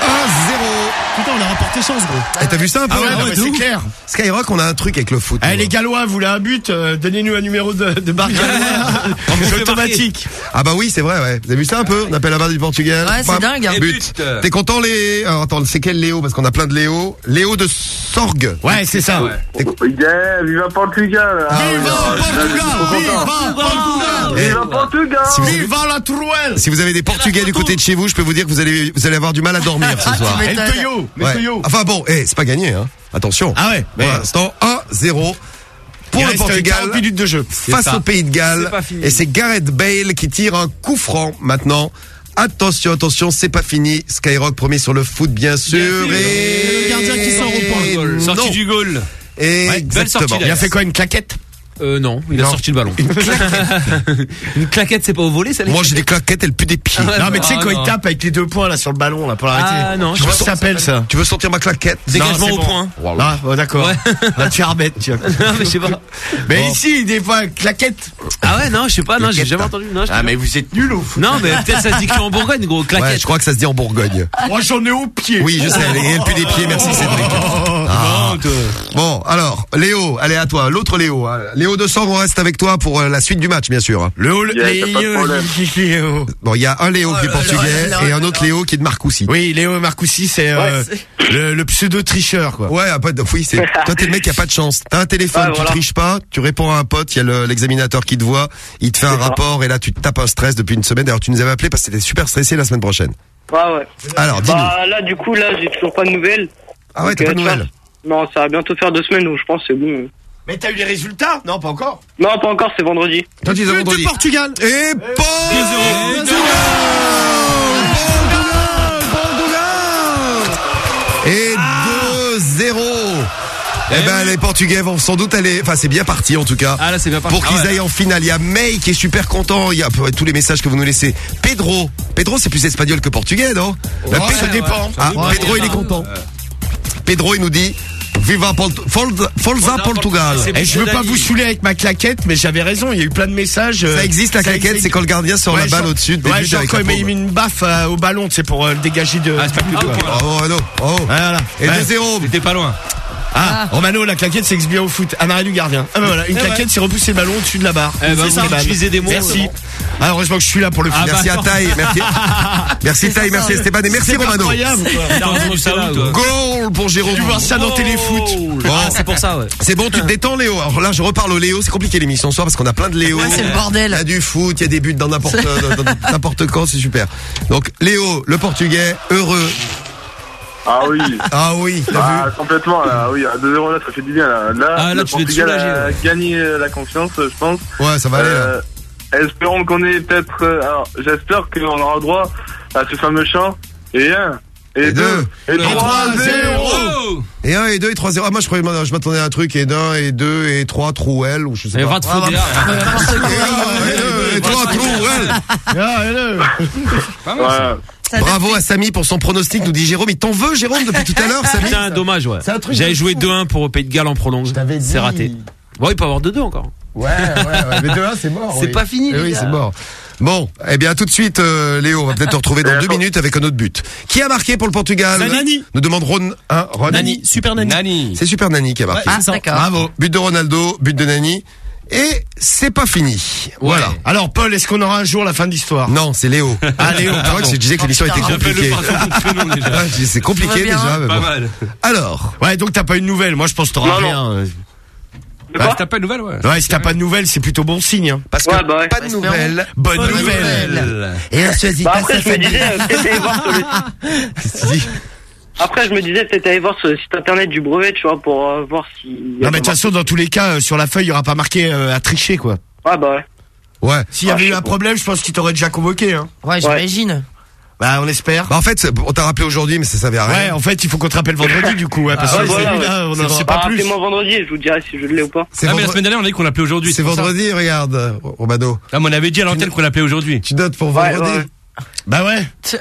Putain, on a rapporté chance, gros. Et t'as vu ça un peu? Ah ouais, c'est clair. Skyrock, on a un truc avec le foot. Eh, les Gallois, vous voulez un but euh, Donnez-nous un numéro de, de automatique. Ah bah oui, c'est vrai, ouais. Vous avez vu ça un peu On appelle la barre du Portugal. Ouais, c'est Bam, dingue, hein. But. T'es content, les... Alors attends, c'est quel Léo? Parce qu'on a plein de Léo. Léo de Sorgue. Ouais, c'est ça. Yeah, viva Portugal. Ah, Viva Portugal Viva Portugal Viva Portugal. Si vous, Viva la truelle si vous avez des Portugais du côté de chez vous, je peux vous dire que vous allez, vous allez avoir du mal à dormir ce Ah, soir. El Toyo Ouais. Toyo Enfin bon, eh, c'est pas gagné, hein. Attention. Ah ouais, mais- Pour l'instant, 1-0. Pour Il le Portugal 40 minutes de jeu. face ça. au Pays de Galles. Et c'est Gareth Bale qui tire un coup franc maintenant. Attention, attention, c'est pas fini. Skyrock premier sur le foot, bien sûr. Et Le gardien qui sort au point. Sortie du goal. Et Ouais, belle sortie, exactement. Il a fait quoi, une claquette? Euh, non, il a sorti le ballon. Une claquette, c'est pas au volet, ça les Moi, j'ai des claquettes, elles puent des pieds. Ah, Non, mais tu sais, ah, quand il tape avec les deux points là sur le ballon là pour l'arrêter. Ah, non, je sais ça pas. s'appelle ça Tu veux sentir ma claquette Dégagement Non, au point. Ah, oh, d'accord. Ouais. Là, tu arbitres, tu vois. Non, mais je sais pas. Mais Bon. ici, des fois, claquette. Ah ouais, non, je sais pas, non, j'ai jamais entendu. Non, Ah, mais vous êtes nuls au foot. non, mais peut-être ça se dit que en Bourgogne, gros, Ouais, claquette. je crois que ça se dit en Bourgogne. Moi, j'en ai au pied. Oui, je sais, et elle pue des pieds, merci Cédric. Ah. Bon, alors, Léo, allez à toi, l'autre Léo. Léo de Sang, on reste avec toi pour euh, la suite du match, bien sûr. Problème. Léo. Bon, il y a un Léo qui est là portugais là et un autre Léo qui est de Marcoussis. Oui, Léo Marcoussi, c'est euh, le, le pseudo tricheur quoi. Ouais, un pote, oui, c'est, toi t'es le mec qui a pas de chance. T'as un téléphone, Ouais, tu voilà. triches pas, tu réponds à un pote, il y a le- l'examinateur qui te voit, il te fait un C'est ça. rapport et là tu te tapes un stress depuis une semaine. D'ailleurs, tu nous avais appelé parce que t'étais super stressé la semaine prochaine. Ouais, ouais. Alors, dis-nous. Bah, là, du coup, là, j'ai toujours pas de nouvelles. Ah ouais, t'as pas de euh, nouvelles Non, ça va bientôt faire deux semaines, donc je pense que c'est bon. Mais t'as eu les résultats Non, pas encore. Non, pas encore, c'est vendredi. Toi, tu vendredi. du Portugal. Et Portugal Et 2-0 eh ben, les Portugais vont sans doute aller, enfin, c'est bien parti, en tout cas. Ah là, c'est bien parti. Pour qu'ils Ah ouais. aillent en finale. Il y a May qui est super content. Il y a tous les messages que vous nous laissez. Pedro. Pedro, c'est plus espagnol que portugais, non? Ouais, ça dépend. Ah, Pedro, il est content. Pedro, il nous dit, Viva Port- Forza, Forza Portugal. Et je veux pas vous saouler avec ma claquette, mais j'avais raison. Il y a eu plein de messages. euh, Ça existe, la ça claquette, c'est quand le gardien sort la balle au-dessus des Ouais, genre avec quand il met une baffe euh, au ballon, c'est pour euh, le dégager de. Ah, c'est pas plus quoi. quoi. Bravo, Renaud. Bravo. Voilà. Et Ouais. 2-0. T'étais pas loin. Ah, Romano, la claquette, c'est bien au foot. Un arrêt du gardien. Ah, bah voilà, une Eh claquette, ouais. c'est repousser le ballon au-dessus de la barre. Eh ben, C'est ça, man. utilisez des mots, Merci. Ah, heureusement que je suis là pour le foot. Ah, Merci bah, à Taille, merci. Merci Taille, merci Esteban et merci C'est Romano. incroyable, Goal pour Jérôme. Tu vois ça dans téléfoot. Bon, Ah, c'est pour ça, ouais. c'est bon, tu te détends Léo. Alors là, je reparle au Léo. C'est compliqué l'émission ce soir parce qu'on a plein de Léo. C'est le bordel. Il y a du foot, il y a des buts dans n'importe dans- dans n'importe quand, c'est super. Donc Léo, le Portugais, heureux. Ah oui. Ah oui, t'as Ah, vu complètement, là, oui, à 2-0 là, ça fait du bien, là. Là, Ah, là, tu Portugal soulagé, a ouais. gagné euh, la confiance, je pense. Ouais, ça va aller. là. Euh, espérons qu'on ait peut-être, euh, alors, j'espère qu'on aura droit à ce fameux chant. Et un, et, Et deux, et trois, zéro. Oh Et 1 et 2 et 3 0. Ah moi je croyais je m'attendais à un truc et d'un et deux et trois Trouel ou je sais Et pas. foutre. Et un, et deux, et trois Trouel. Ah, hello. Voilà. Bravo à Samy pour son pronostic, nous dit Jérôme. Il t'en veut Jérôme depuis tout à l'heure, Samy Putain, dommage, ouais. C'est un truc J'avais joué fou. 2-1 pour Pays de Galles en prolonge. t'avais dit. C'est raté. Bon, il peut y avoir 2-2 encore. Ouais, ouais, ouais. Mais 2-1 c'est mort. C'est oui. pas fini, Eh Oui, c'est mort. Bon, eh bien tout de suite, euh, Léo, on va peut-être te retrouver dans deux minutes avec un autre but. Qui a marqué pour le Portugal Nani. Nous demande Ron, hein, Ron Nani, super Nani. Nani. C'est Super Nani qui a marqué. Ah, d'accord. Bravo. But de Ronaldo, but de Nani. Et c'est pas fini. Voilà. Alors, Paul, est-ce qu'on aura un jour la fin de l'histoire? Non, c'est Léo. Ah, Léo, Tu vois que pardon. je disais que l'émission était compliquée. C'est compliqué bien. déjà. mais Pas bon. mal. Alors, Ouais, donc t'as pas une nouvelle. Moi, je pense que t'auras rien. euh. Bah, quoi t'as pas de nouvelles, ouais. Ouais, si t'as pas de nouvelles, c'est plutôt bon signe. Hein. parce Ouais, que bah ouais. pas de nouvelles. Bonne, Bonne nouvelle. nouvelle. Et on choisit Bah pas après, sa je me disais, euh, peut-être aller voir sur le... Après, je me disais peut-être aller voir sur le site internet du brevet, tu vois, pour euh, voir si... Non, mais de toute façon, dans tous les cas, euh, sur la feuille, il y aura pas marqué euh, à tricher, quoi. Ouais, bah ouais. Ouais. S'il y Ah, avait je eu sais un pas. problème, je pense qu'il t'aurait déjà convoqué. Hein. Ouais, j'imagine. Bah, on espère. Bah en fait, c'est- on t'a rappelé aujourd'hui, mais ça servait à Ouais, rien. en fait, il faut qu'on te rappelle vendredi, du coup, ouais, parce Ah, que ouais, voilà, celui-là, on ouais. n'en sait Bah, pas plus. Rappelez-moi vendredi et je vous dirai si je l'ai ou pas. C'est Ah, mais la semaine dernière, on a dit qu'on l'appelait aujourd'hui. c'est pour ça. vendredi, regarde, Romano. Ah, mais on avait dit à l'antenne qu'on l'appelait aujourd'hui. Tu notes pour Ouais, vendredi ouais. Bah ouais.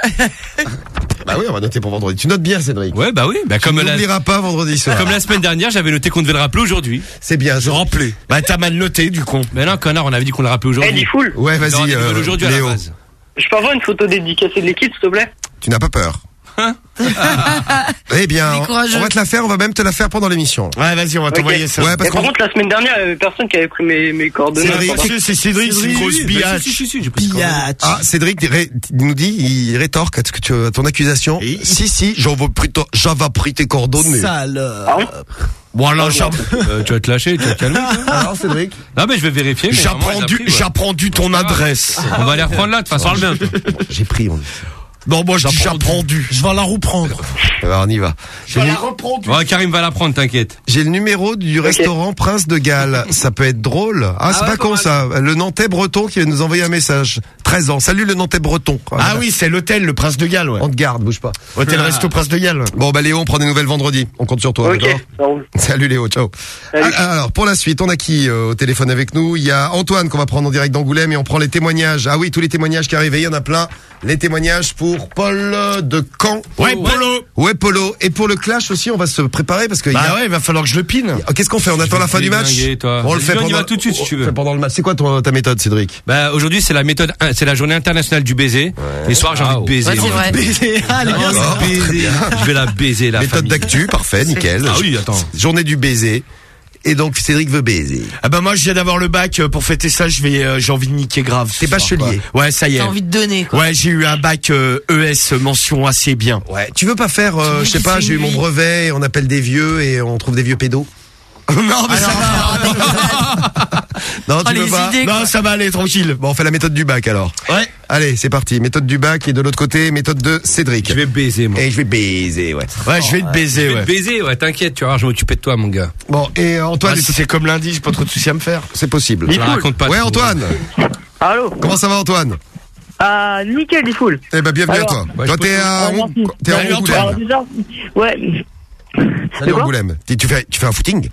Bah oui, on va noter pour vendredi. Tu notes bien, Cédric. Ouais, bah oui. Bah, Tu comme la, pas vendredi soir. comme la semaine dernière, j'avais noté qu'on devait le rappeler aujourd'hui. C'est bien, je rappelais. Bah, t'as mal noté, du con. Mais non, connard, on avait dit qu'on le rappelait Eh, aujourd'hui. dis full. Ouais, On aura vas-y, euh, aujourd'hui à la Léo. base. Je peux avoir une photo dédicacée de l'équipe, s'il te plaît Tu n'as pas peur. Hein eh bien, on, va te la faire, on va même te la faire pendant l'émission. Ouais, vas-y, on va t'envoyer ça. Ouais, parce Et par contre, la semaine dernière, il y avait personne qui avait pris mes, mes coordonnées. C'est Cédric, c'est une grosse Bah, biatch. si, si, si, j'ai pris ce qu'on- Ah, Cédric ré- nous dit, il rétorque à tu, ton accusation. Si, si, j'avais pris, ton- j'avais pris tes coordonnées. Pardon Bon, alors, j'app- Euh, tu vas te lâcher, tu vas te calmer. Alors, Cédric Non, mais je vais vérifier. j'apprends du, ouais. du ton adresse. On va aller reprendre là, de toute façon, parle bien. J'ai pris, on dit. Non, moi je dis j'apprends du. Je vais la reprendre. Alors on y va. J'ai le, nu- Ouais, Karim va la prendre, t'inquiète. j'ai le numéro du restaurant Prince de Galles. Ça peut être drôle. Ah, c'est ouais, pas con ça. Le Nantais breton qui vient nous envoyer un message. 13 ans. Salut le Nantais breton. Ah oui, c'est l'hôtel, le Prince de Galles, ouais. On te garde, bouge pas. Hôtel Resto Prince de Galles. Bon bah Léo, on prend des nouvelles vendredi. On compte sur toi, d'accord. Salut Léo, ciao. Ah, Alors pour la suite, on a qui euh, au téléphone avec nous? Il y a Antoine qu'on va prendre en direct d'Angoulême et on prend les témoignages. Ah oui, tous les témoignages qui arrivent, il y en a plein. Les témoignages pour Paul de Caen. Ouais, Polo. Ouais, Polo. Et pour le clash aussi, on va se préparer parce que il y Bah a- ouais, il va falloir que je le pine. Ah, Qu'est-ce qu'on fait? On attend la fin du match? Toi. On le fait pendant va tout de suite, si tu veux. on le fait pendant le match. C'est quoi ton- ta méthode, Cédric? Bah aujourd'hui c'est la méthode, c'est la journée internationale du baiser. Les soirs j'ai envie de baiser. Ouais, c'est vrai. Baiser. Ah, les gars, D'accord. c'est- Baiser. Je vais la baiser la Méthode d'actu, parfait, nickel. Ah oui, attends. Journée du baiser. Et donc Cédric veut baiser. Ah bah moi je viens d'avoir le bac euh, pour fêter ça, je vais euh, j'ai envie de niquer grave. T'es bachelier. quoi. Ouais, ça y est. T'as envie de donner, quoi. Ouais, j'ai eu un bac euh, ES mention assez bien. Ouais. Tu veux pas faire, euh, je sais pas, j'ai eu mon brevet, et on appelle des vieux et on trouve des vieux pédos? non, mais ça va. Non, Oh, tu veux les pas idées, Non, ça va aller tranquille. Bon, on fait la méthode du bac alors. Ouais. Allez, c'est parti. Méthode du bac et de l'autre côté, méthode de Cédric. Je vais baiser moi. Et je vais baiser, ouais. Ouais, je vais te Je baiser, vais ouais. te baiser, ouais, t'inquiète, tu vas voir, je vais m'occuper de toi, mon gars. Bon, et euh, Antoine, Ah, si c'est comme lundi, j'ai pas trop de soucis à me faire. c'est possible. Je raconte pas. Ouais. Antoine. Allô Comment ça va, Antoine Ah, nickel, il full. Eh ben, bienvenue Alors, à toi. toi, je t'es te- à, à. Alors déjà, ouais. Salut Angoulême. Tu, fais, tu fais un footing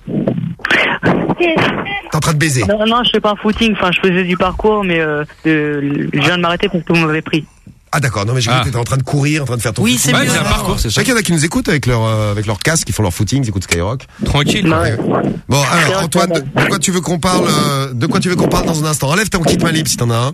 T'es en train de baiser. Non, non, je fais pas un footing. Enfin, je faisais du parcours, mais euh, euh, je viens de m'arrêter parce que vous m'avez pris. Ah d'accord, non mais j'ai cru Ah. que t'étais en train de courir, en train de faire ton Oui, footing. c'est Ouais, mieux. c'est un parcours, c'est ça. Chacun a qui nous écoute avec leur euh, avec leur casque, ils font leur footing, ils écoutent Skyrock. Tranquille. Ouais. Bon alors Antoine, de, quoi tu veux qu'on parle euh, De quoi tu veux qu'on parle dans un instant? Enlève ton kit main libre si t'en as un.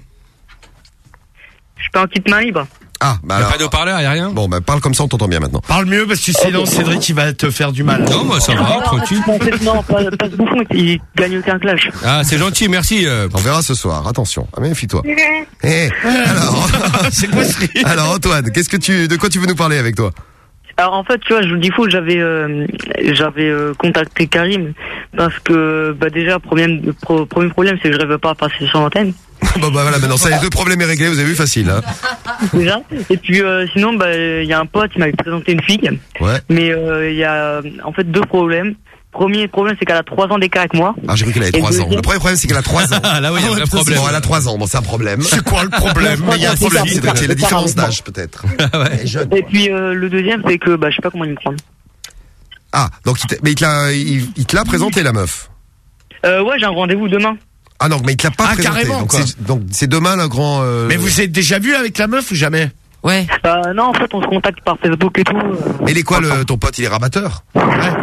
Je peux un kit main libre. Ah bah alors. pas de haut-parleur, y'a rien Bon bah parle comme ça, on t'entend bien maintenant. Parle mieux parce que sinon Cédric il va te faire du mal. Non, moi ça va, tranquille. Non, pas, pas ce bouffon, il gagne aucun clash. Ah, c'est gentil, merci. euh. On verra ce soir. Attention, ah, méfie-toi. Eh, alors, C'est quoi ce alors Antoine, qu'est-ce que tu, de quoi tu veux nous parler avec toi? Alors en fait, tu vois, je vous dis fou, j'avais euh, j'avais euh, contacté Karim parce que bah déjà problème pro- premier problème c'est que je rêve pas à passer sur l'antenne Bon bah voilà, maintenant ça les deux problèmes est réglé, vous avez vu facile. Hein déjà et puis euh, sinon bah il y a un pote qui m'avait présenté une fille ouais. mais euh, il y a en fait deux problèmes. Premier problème c'est qu'elle a trois ans d'écart avec moi. Ah j'ai cru qu'elle avait Et 3 ans. deuxième- Le premier problème c'est qu'elle a 3 ans. Ah, là, oui, il y a un vrai problème. Bon, elle a 3 ans, bon c'est un problème. C'est quoi le problème? Il y a un problème, c'est la différence d'âge peut-être. Ah ouais. Elle est jeune. Et puis euh, le deuxième c'est que bah je sais pas comment il me prend. Ah, donc il t'a- mais il te l'a il, il te l'a présenté la meuf? Euh, ouais j'ai un rendez-vous demain. Ah non, mais il te l'a pas Ah, présenté. carrément, donc quoi. c'est donc c'est demain le grand euh, Mais vous êtes déjà vu avec la meuf ou jamais Ouais. Euh, non en fait on se contacte par Facebook et tout. euh. Mais il est quoi le ton pote, il est rabatteur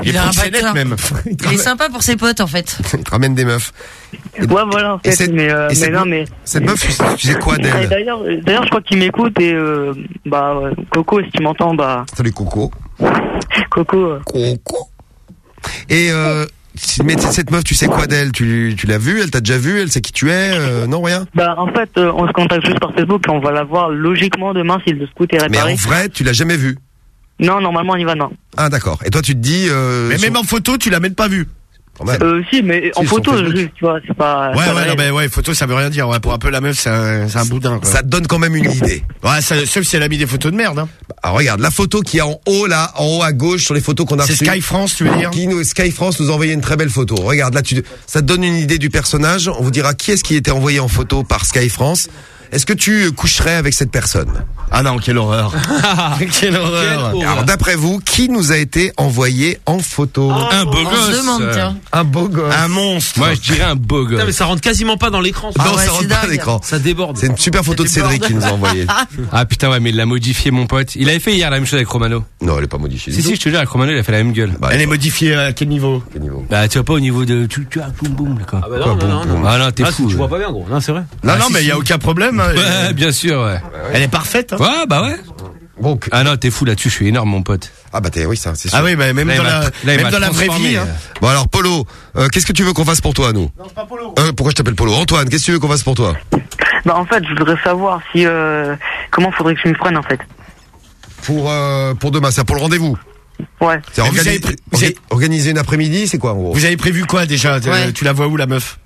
Il a un proxénète batteur. même. il, Il est sympa pour ses potes, en fait. il te ramène des meufs. Ouais voilà en Et fait cette- mais, euh, et mais cette non meuf- mais Cette meuf, tu, sais quoi d'elle D'ailleurs, d'ailleurs, je crois qu'il m'écoute et euh, bah Coco, si tu m'entends, bah Salut Coco. Coco. euh, Coco. Et euh, mais cette meuf, tu sais quoi d'elle? Tu, tu l'as vue? Elle t'a déjà vu Elle sait qui tu es? Euh, Non, rien? Bah en fait, euh, on se contacte juste par Facebook et on va la voir logiquement demain si le scoot est Mais réparé. en vrai, tu l'as jamais vue? Non, normalement on y va non. Ah d'accord. Et toi, tu te dis... Euh, Mais sur- même en photo, tu l'as même pas vu. Quand même. Euh, si, mais en Si, photo, juste, tu vois, c'est pas. Ouais, c'est pas ouais, non, mais ouais, photo, ça veut rien dire. Ouais, pour un peu la meuf, c'est un, c'est un boudin. Quoi. Ça te donne quand même une idée. Ouais, ça, sauf si elle a mis des photos de merde. Hein. Alors regarde, la photo qui est en haut là, en haut à gauche sur les photos qu'on a C'est reçues. Sky France, tu veux dire Qui nous, Sky France nous a envoyé une très belle photo. Regarde, là, tu, ça te donne une idée du personnage. On vous dira qui est-ce qui était envoyé en photo par Sky France. Est-ce que tu coucherais avec cette personne? Ah non, quelle horreur. quelle horreur. Alors d'après vous, qui nous a été envoyé en photo? Un beau On se gosse. demande, tiens. Un beau gosse. Un monstre. Moi, je dirais un beau Putain, mais gosse. ça rentre quasiment pas dans l'écran. ça. Ah non, ouais, ça rentre c'est pas à dingue. l'écran. Ça déborde. C'est une super photo de. Cédric qui nous a envoyé. Ah putain, ouais, mais il l'a modifié, mon pote. Il avait fait hier la même chose avec Romano. Non, elle est pas modifiée. Si, si, je te jure, avec Romano, il a fait la même gueule. Bah, Elle est modifiée à quel niveau? Quel niveau? Bah, tu vois pas au niveau de. Tu, tu as boum boum, là, quoi. Ah bah non, non, non, non. Ah non, t'es Ah, fou. Tu vois pas bien, gros. Non, c'est vrai. Non, Ah, non, mais il y a aucun problème. Hein. Ouais, bien sûr, ouais. Elle est parfaite. Hein. Ouais, bah ouais. Ah non, t'es fou là-dessus, je suis énorme, mon pote. ah bah t'es, oui, ça, c'est sûr. Ah oui, bah, même Là, il dans m'a- la, là, il même m'a dans la vraie transformé, vie. Hein. euh. Bon alors Polo, euh, qu'est-ce que tu veux qu'on fasse pour toi, nous? Non, pas Polo. Euh, pourquoi je t'appelle Polo? Antoine, qu'est-ce que tu veux qu'on fasse pour toi? Bah en fait, je voudrais savoir si euh, comment faudrait que je me prenne en fait. Pour euh, pour demain, c'est pour le rendez-vous. Ouais. C'est Mais vous organi- avez pris- vous orga- avez- organiser une après-midi, c'est quoi en gros? Vous avez prévu quoi déjà? Euh, Ouais. Tu la vois où la meuf?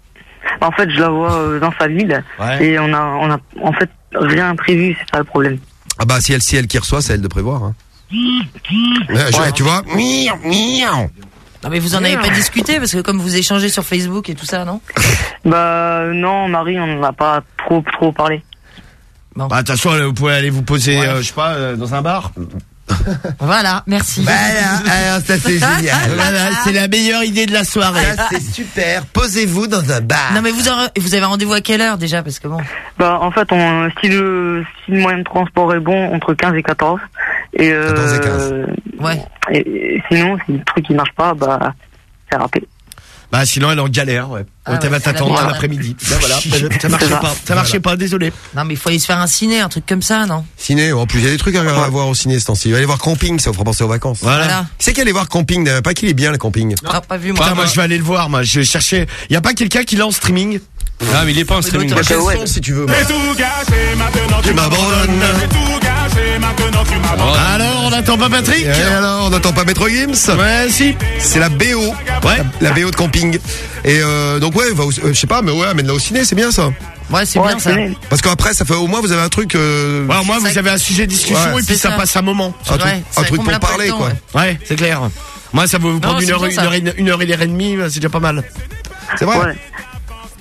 En fait, je la vois euh, dans sa ville Ouais. et on a on a en fait rien prévu, c'est ça le problème. Ah bah si elle, si elle qui reçoit, c'est elle de prévoir. Hein. Je- Tu vois. Non mais vous en avez pas discuté parce que comme vous échangez sur Facebook et tout ça, non? Bah non, Marie, on n'a pas trop trop parlé. Bah, de toute façon, vous pouvez aller vous poser, euh, je sais pas, euh, dans un bar. Voilà, merci. Voilà, alors ça c'est génial. Voilà, c'est la meilleure idée de la soirée. Ça, c'est super. Posez-vous dans un bar. Non mais vous, en- vous avez rendez-vous à quelle heure déjà parce que bon. Bah en fait, on, si, le, si le moyen de transport est bon, entre 15 et 14. Et, euh, 14 et 15. Ouais. Et, et sinon, si le truc il marche pas, bah c'est râpé. Bah sinon elle est en galère, ouais. Ah ouais, va t'attendre un après-midi. Ben voilà, ça marchait pas. Ça marchait pas, désolé. Non mais il faut aller se faire un ciné, un truc comme ça, non? Ciné, en plus il y a des trucs à, à voir au ciné ce temps-ci. Allez voir camping, ça vous fera penser aux vacances. Voilà. Voilà. Qui c'est qui allait voir camping d'ailleurs Pas qu'il est bien le camping. Ah, pas vu moi. Putain, moi je vais aller le voir, moi. Je cherchais. Y a pas quelqu'un qui l'a en streaming? Ah, mais il est pas en streaming. Son, si tu veux. J'ai tout gâché, maintenant tu m'abandonnes. J'ai tout gâché, maintenant tu m'abandonnes. Alors, on n'attend pas Patrick Et alors, on n'entend pas Maître Gims Ouais, si. C'est la BO. Ouais. La BO de camping. Et euh, donc ouais, va au- euh, je sais pas, mais ouais, amène-la au ciné, c'est bien ça. Ouais, c'est Ouais, bien ça. Parce qu'après, ça fait au moins vous avez un truc. Euh, Ouais, au moins vous avez un sujet de discussion Ouais. et puis ça ça. passe un moment. un truc, un truc pour parler temps, quoi. ouais. Ouais, c'est clair. Moi, ça va vous prendre une heure, bien, une heure, et, une heure et demie, c'est déjà pas mal. C'est vrai.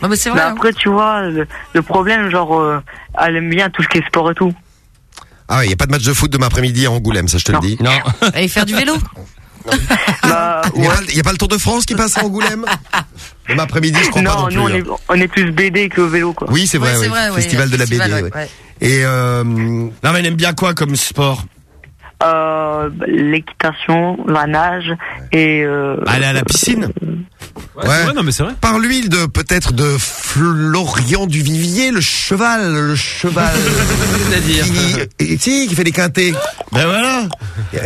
Non mais c'est Mais vrai. hein. après, tu vois, le, le problème, genre, euh, elle aime bien tout ce qui est sport et tout. Ah ouais, il y a pas de match de foot demain après-midi à Angoulême, ça je te le dis. Non. Allez faire du vélo. Bah, Il y, a ouais. pas, il y a pas le Tour de France qui passe à Angoulême? Demain après-midi, je crois pas non Non, plus. nous, on hein. est, on est plus BD que vélo, quoi. Oui, c'est vrai, Ouais, oui. vrai, ouais, Festival de la festival, BD. ouais. Et euh, Non, mais elle aime bien quoi comme sport? Euh, bah, l'équitation, la nage et... Euh, Aller à la piscine Ouais, vrai, non, mais c'est vrai. Parle-lui de peut-être de Florian Duvivier, le cheval, le cheval. C'est-à-dire. qui, et- si, qui fait des quintés. Ben voilà.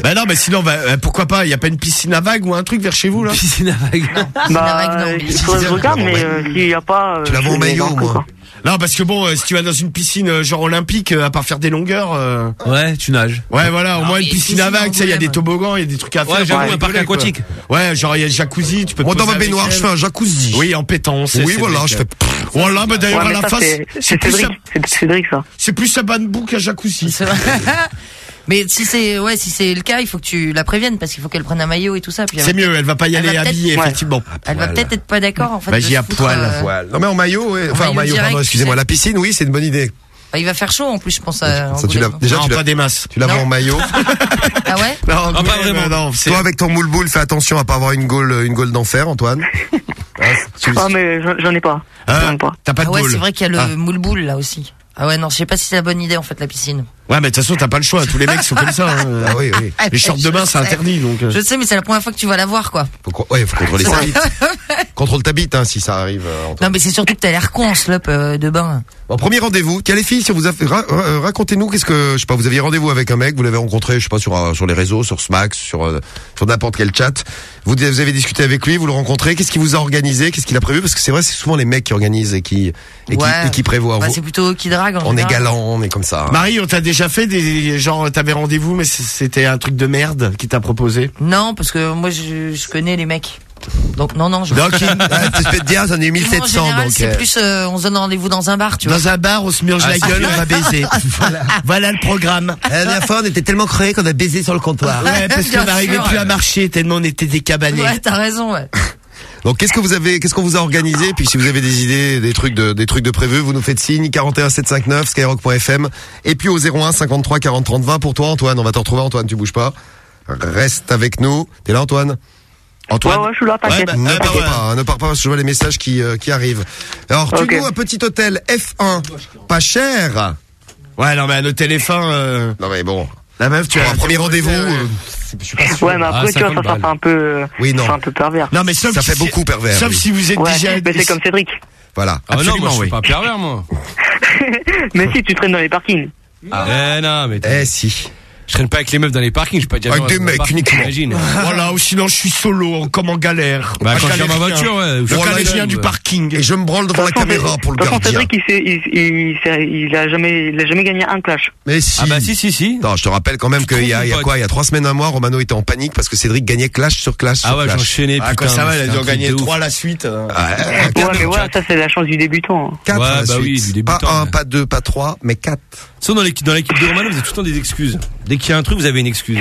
Ben non, mais sinon, bah, euh, pourquoi pas Il y a pas une piscine à vagues ou un truc vers chez vous là? Piscine à vagues. bah, non, mais- il faudrait que je regarde, mais euh, s'il n'y a pas... euh, Tu la vois en maillot, moi. Non, parce que bon, euh, si tu vas dans une piscine euh, genre olympique, euh, à part faire des longueurs, euh, Ouais, tu nages. ouais, voilà, au Non, moins mais une piscine à vagues, ça, il y a des toboggans, il y a des trucs à faire. Ouais, j'avoue, un parc quoi. aquatique. Ouais, genre il y a le jacuzzi, tu peux. te Moi, dans poser ma avec baignoire, elle. je fais un jacuzzi. Oui, en pétant. c'est- Oui, c'est voilà, je fais. Voilà, bah d'ailleurs Ouais, à mais la ça, face, c'est- c'est c'est plus, Cédric, c'est Cédric, ça. c'est plus sa bambou qu'un jacuzzi. C'est vrai. Mais si c'est ouais, si c'est le cas, il faut que tu la préviennes parce qu'il faut qu'elle prenne un maillot et tout ça. C'est mieux, elle va pas y aller habillée, Ouais. effectivement. Elle va peut-être être pas d'accord en fait. Vas-y, à poil, euh. Non mais en maillot, ouais. enfin en maillot pardon, excusez-moi. La piscine, oui, c'est une bonne idée. bah, il va faire chaud en plus, je pense. À Ça, tu l'as, déjà, non, tu pas l'as, des masses. tu la vois Non. en maillot. Ah ouais Non, pas vraiment. Non, Toi, avec ton moule boule, fais attention à pas avoir une gaule, une gaule d'enfer, Antoine. Ah, tu- Ah, mais j'en- ai pas. Ah, J'en ai pas. T'as pas de Ah ouais, c'est vrai qu'il y a le Ah. moule boule là aussi. Ah ouais, non, je sais pas si c'est la bonne idée en fait la piscine. Ouais, mais de toute façon, t'as pas le choix. Tous les mecs sont comme ça. hein. Ah oui, oui. Les shorts de bain, c'est interdit, donc. euh. Je sais, mais c'est la première fois que tu vas la voir quoi. Faut, ouais, faut contrôler sa bite. Contrôle ta bite, hein, si ça arrive. euh. Non, mais c'est surtout que t'as l'air con en slop euh, de bain. Bon, premier rendez-vous. Tiens les filles, si vous avez, ra- ra- racontez-nous qu'est-ce que, je sais pas, vous aviez rendez-vous avec un mec, vous l'avez rencontré, je sais pas, sur euh, sur les réseaux, sur Smax, sur euh, sur n'importe quel chat. Vous, vous avez discuté avec lui, vous le rencontrez. Qu'est-ce qu'il vous a organisé? Qu'est-ce qu'il a prévu? Parce que c'est vrai, c'est souvent les mecs qui organisent et qui et qui, Ouais. et qui prévoient. Bah, Vous- c'est plutôt qui drague. en on est galant, on est comme ça. hein. Marie, on t'a déjà fait des genre t'avais rendez-vous mais c'était un truc de merde qui t'a proposé? Non, parce que moi je, je connais les mecs. Donc non, non, je. Donc, il- ah, tu peux te dire, j'en ai eu Moi, en 1700, général, donc. c'est euh, plus, euh, on se donne rendez-vous dans un bar, tu vois. Dans un bar, on se murge la Ah, gueule, c'est- on va baiser. voilà. Voilà le programme. La dernière fois, on était tellement crevés qu'on a baisé sur le comptoir. Ouais, parce Bien qu'on n'arrivait plus à marcher tellement on était décabanés. Ouais, t'as raison, ouais. Donc qu'est-ce que vous avez, qu'est-ce qu'on vous a organisé? Puis si vous avez des idées, des trucs de, des trucs de prévu, vous nous faites signe 41 759 skyrock.fm et puis au 01 53 40 30 20 pour toi Antoine. On va te retrouver Antoine, tu bouges pas. Reste avec nous. T'es là Antoine? Antoine? Ouais, ouais, je suis là, t'inquiète. bah, ne pars ouais. pas, hein, ne pars pas parce que je vois les messages qui, euh, qui arrivent. Alors, tu nous un petit hôtel F1, pas cher? Ouais, non mais à nos téléphones. euh, Non mais bon, La meuf, tu as un premier rendez-vous, euh, je suis pas sûr. Ouais, mais après, Ah, tu vois, 50 ça, ça fait un peu, euh, Oui, non. c'est un peu pervers. Non mais sauf Ça fait si- beaucoup pervers, Sauf oui. si vous êtes Ouais, déjà. mais c'est comme Cédric. Voilà. Ah non, moi, Absolument, je suis oui. pas pervers, moi. mais si, tu traînes dans les parkings. Eh non, mais Eh si. Je traîne pas avec les meufs dans les parkings, je peux pas dire Avec non, des mecs parking, uniquement. Voilà, ou sinon je suis solo, comme en galère. Bah, quand je suis dans ma voiture, ouais. Le Voilà, je- du parking. Et je me branle devant la caméra pour le gardien. Cédric, il, s'est- il, il, s'est- il a jamais, il a jamais gagné un clash. Mais si. Ah bah si, si, si. Non, je te rappelle quand même qu'il y a, il y a pote. quoi Il y a trois semaines, un mois, Romano était en panique parce que Cédric gagnait clash sur clash Ah sur ouais, clash. j'enchaînais, Ah, quand ça va, elle a dû en gagner trois à la suite. Ouais, Ouais, mais ouais, ça, c'est la chance du débutant. hein. quatre à bah suite. oui, du débutant, Pas un, pas deux, pas trois, mais quatre. Sinon, dans l'équipe, dans l'équipe de Romano, vous avez tout le temps des excuses. Dès qu'il y a un truc, vous avez une excuse.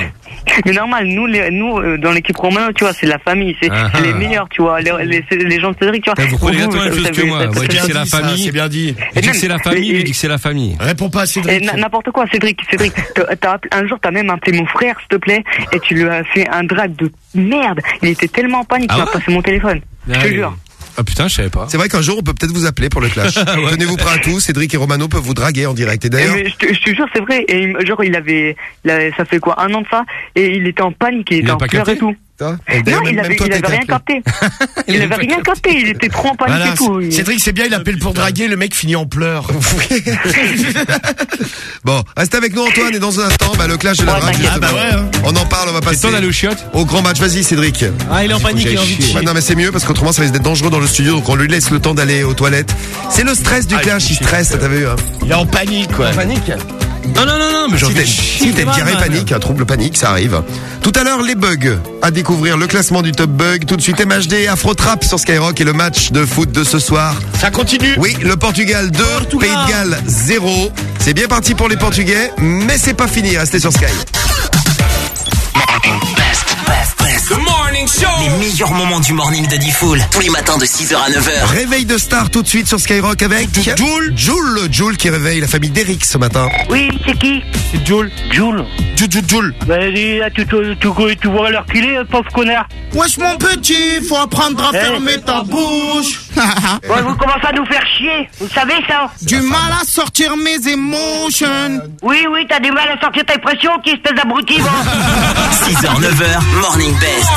Mais normal, nous, les, nous euh, dans l'équipe Romano, tu vois, c'est la famille, c'est Ah, c'est les ah. meilleurs, tu vois, les, les, gens de Cédric, tu vois. Vous prenez Vous, exactement la même chose que moi. Moi, je dis que c'est la famille. c'est bien dit. Je dis que c'est la famille, lui dit que c'est la famille. Réponds pas à Cédric. n'importe quoi, Cédric, Cédric, t'as- t'as appelé- un jour t'as même appelé mon frère, s'il te plaît, et tu lui as fait un drag de merde. Il était tellement en panique, Ah il m'a ouais passé mon téléphone. Je te jure. Ah putain, je savais pas. C'est vrai qu'un jour, on peut peut-être vous appeler pour le clash. Tenez-vous prêts à tout. Cédric et Romano peuvent vous draguer en direct. Et Eh, d'ailleurs, je te, jure, c'est vrai. Et il- genre, il avait, il avait- ça fait quoi, un an de ça, et il était en panique, il était a en pleurs et tout. Non, il même avait, toi, il t'as avait été rien capté. Il avait rien capté, il était trop en panique Voilà, et tout. Il- Cédric, c'est bien, il appelle pour draguer, le mec finit en pleurs. Bon, restez avec nous Antoine et dans un instant, bah, le clash de la Ouais, drague. justement. Ah bah ouais, hein. On en parle, on va passer au grand match. Vas-y Cédric. Ah, il est en panique, il a envie de chier. Ouais, non mais c'est mieux parce qu'autrement ça risque d'être dangereux dans le studio donc on lui laisse le temps d'aller aux toilettes. C'est le stress du clash, il stresse, t'as vu hein Il est en panique, quoi. Panique Non, non, non, non, mais j'ai Si envie de si t'as une chier, diarrhée man. panique, un trouble panique, ça arrive. Tout à l'heure, les bugs. À découvrir le classement du top bug. Tout de suite, MHD, Afro Trap sur Skyrock et le match de foot de ce soir. Ça continue. Oui, le Portugal 2, Portugal. Pays de Galles 0. C'est bien parti pour les Portugais, mais c'est pas fini. Restez sur Sky. Les meilleurs moments du morning de Diffoul. Tous les matins de 6h à 9h. Réveil de star tout de suite sur Skyrock avec Joule. Joule, Joule qui réveille la famille d'Eric ce matin. Oui, c'est qui C'est Jules. Jules Joule, Joule, Joule. Vas-y, là, tu, tu, tu, tu vois l'heure qu'il est, hein, pauvre connard Wesh mon petit, faut apprendre à Eh. fermer ta bouche. Ouais, vous commencez à nous faire chier, vous savez ça du mal à sortir mes émotions. Oui, oui, t'as du mal à sortir ta pression, qui espèce d'abruti, va 6h, 9h, Morning Best.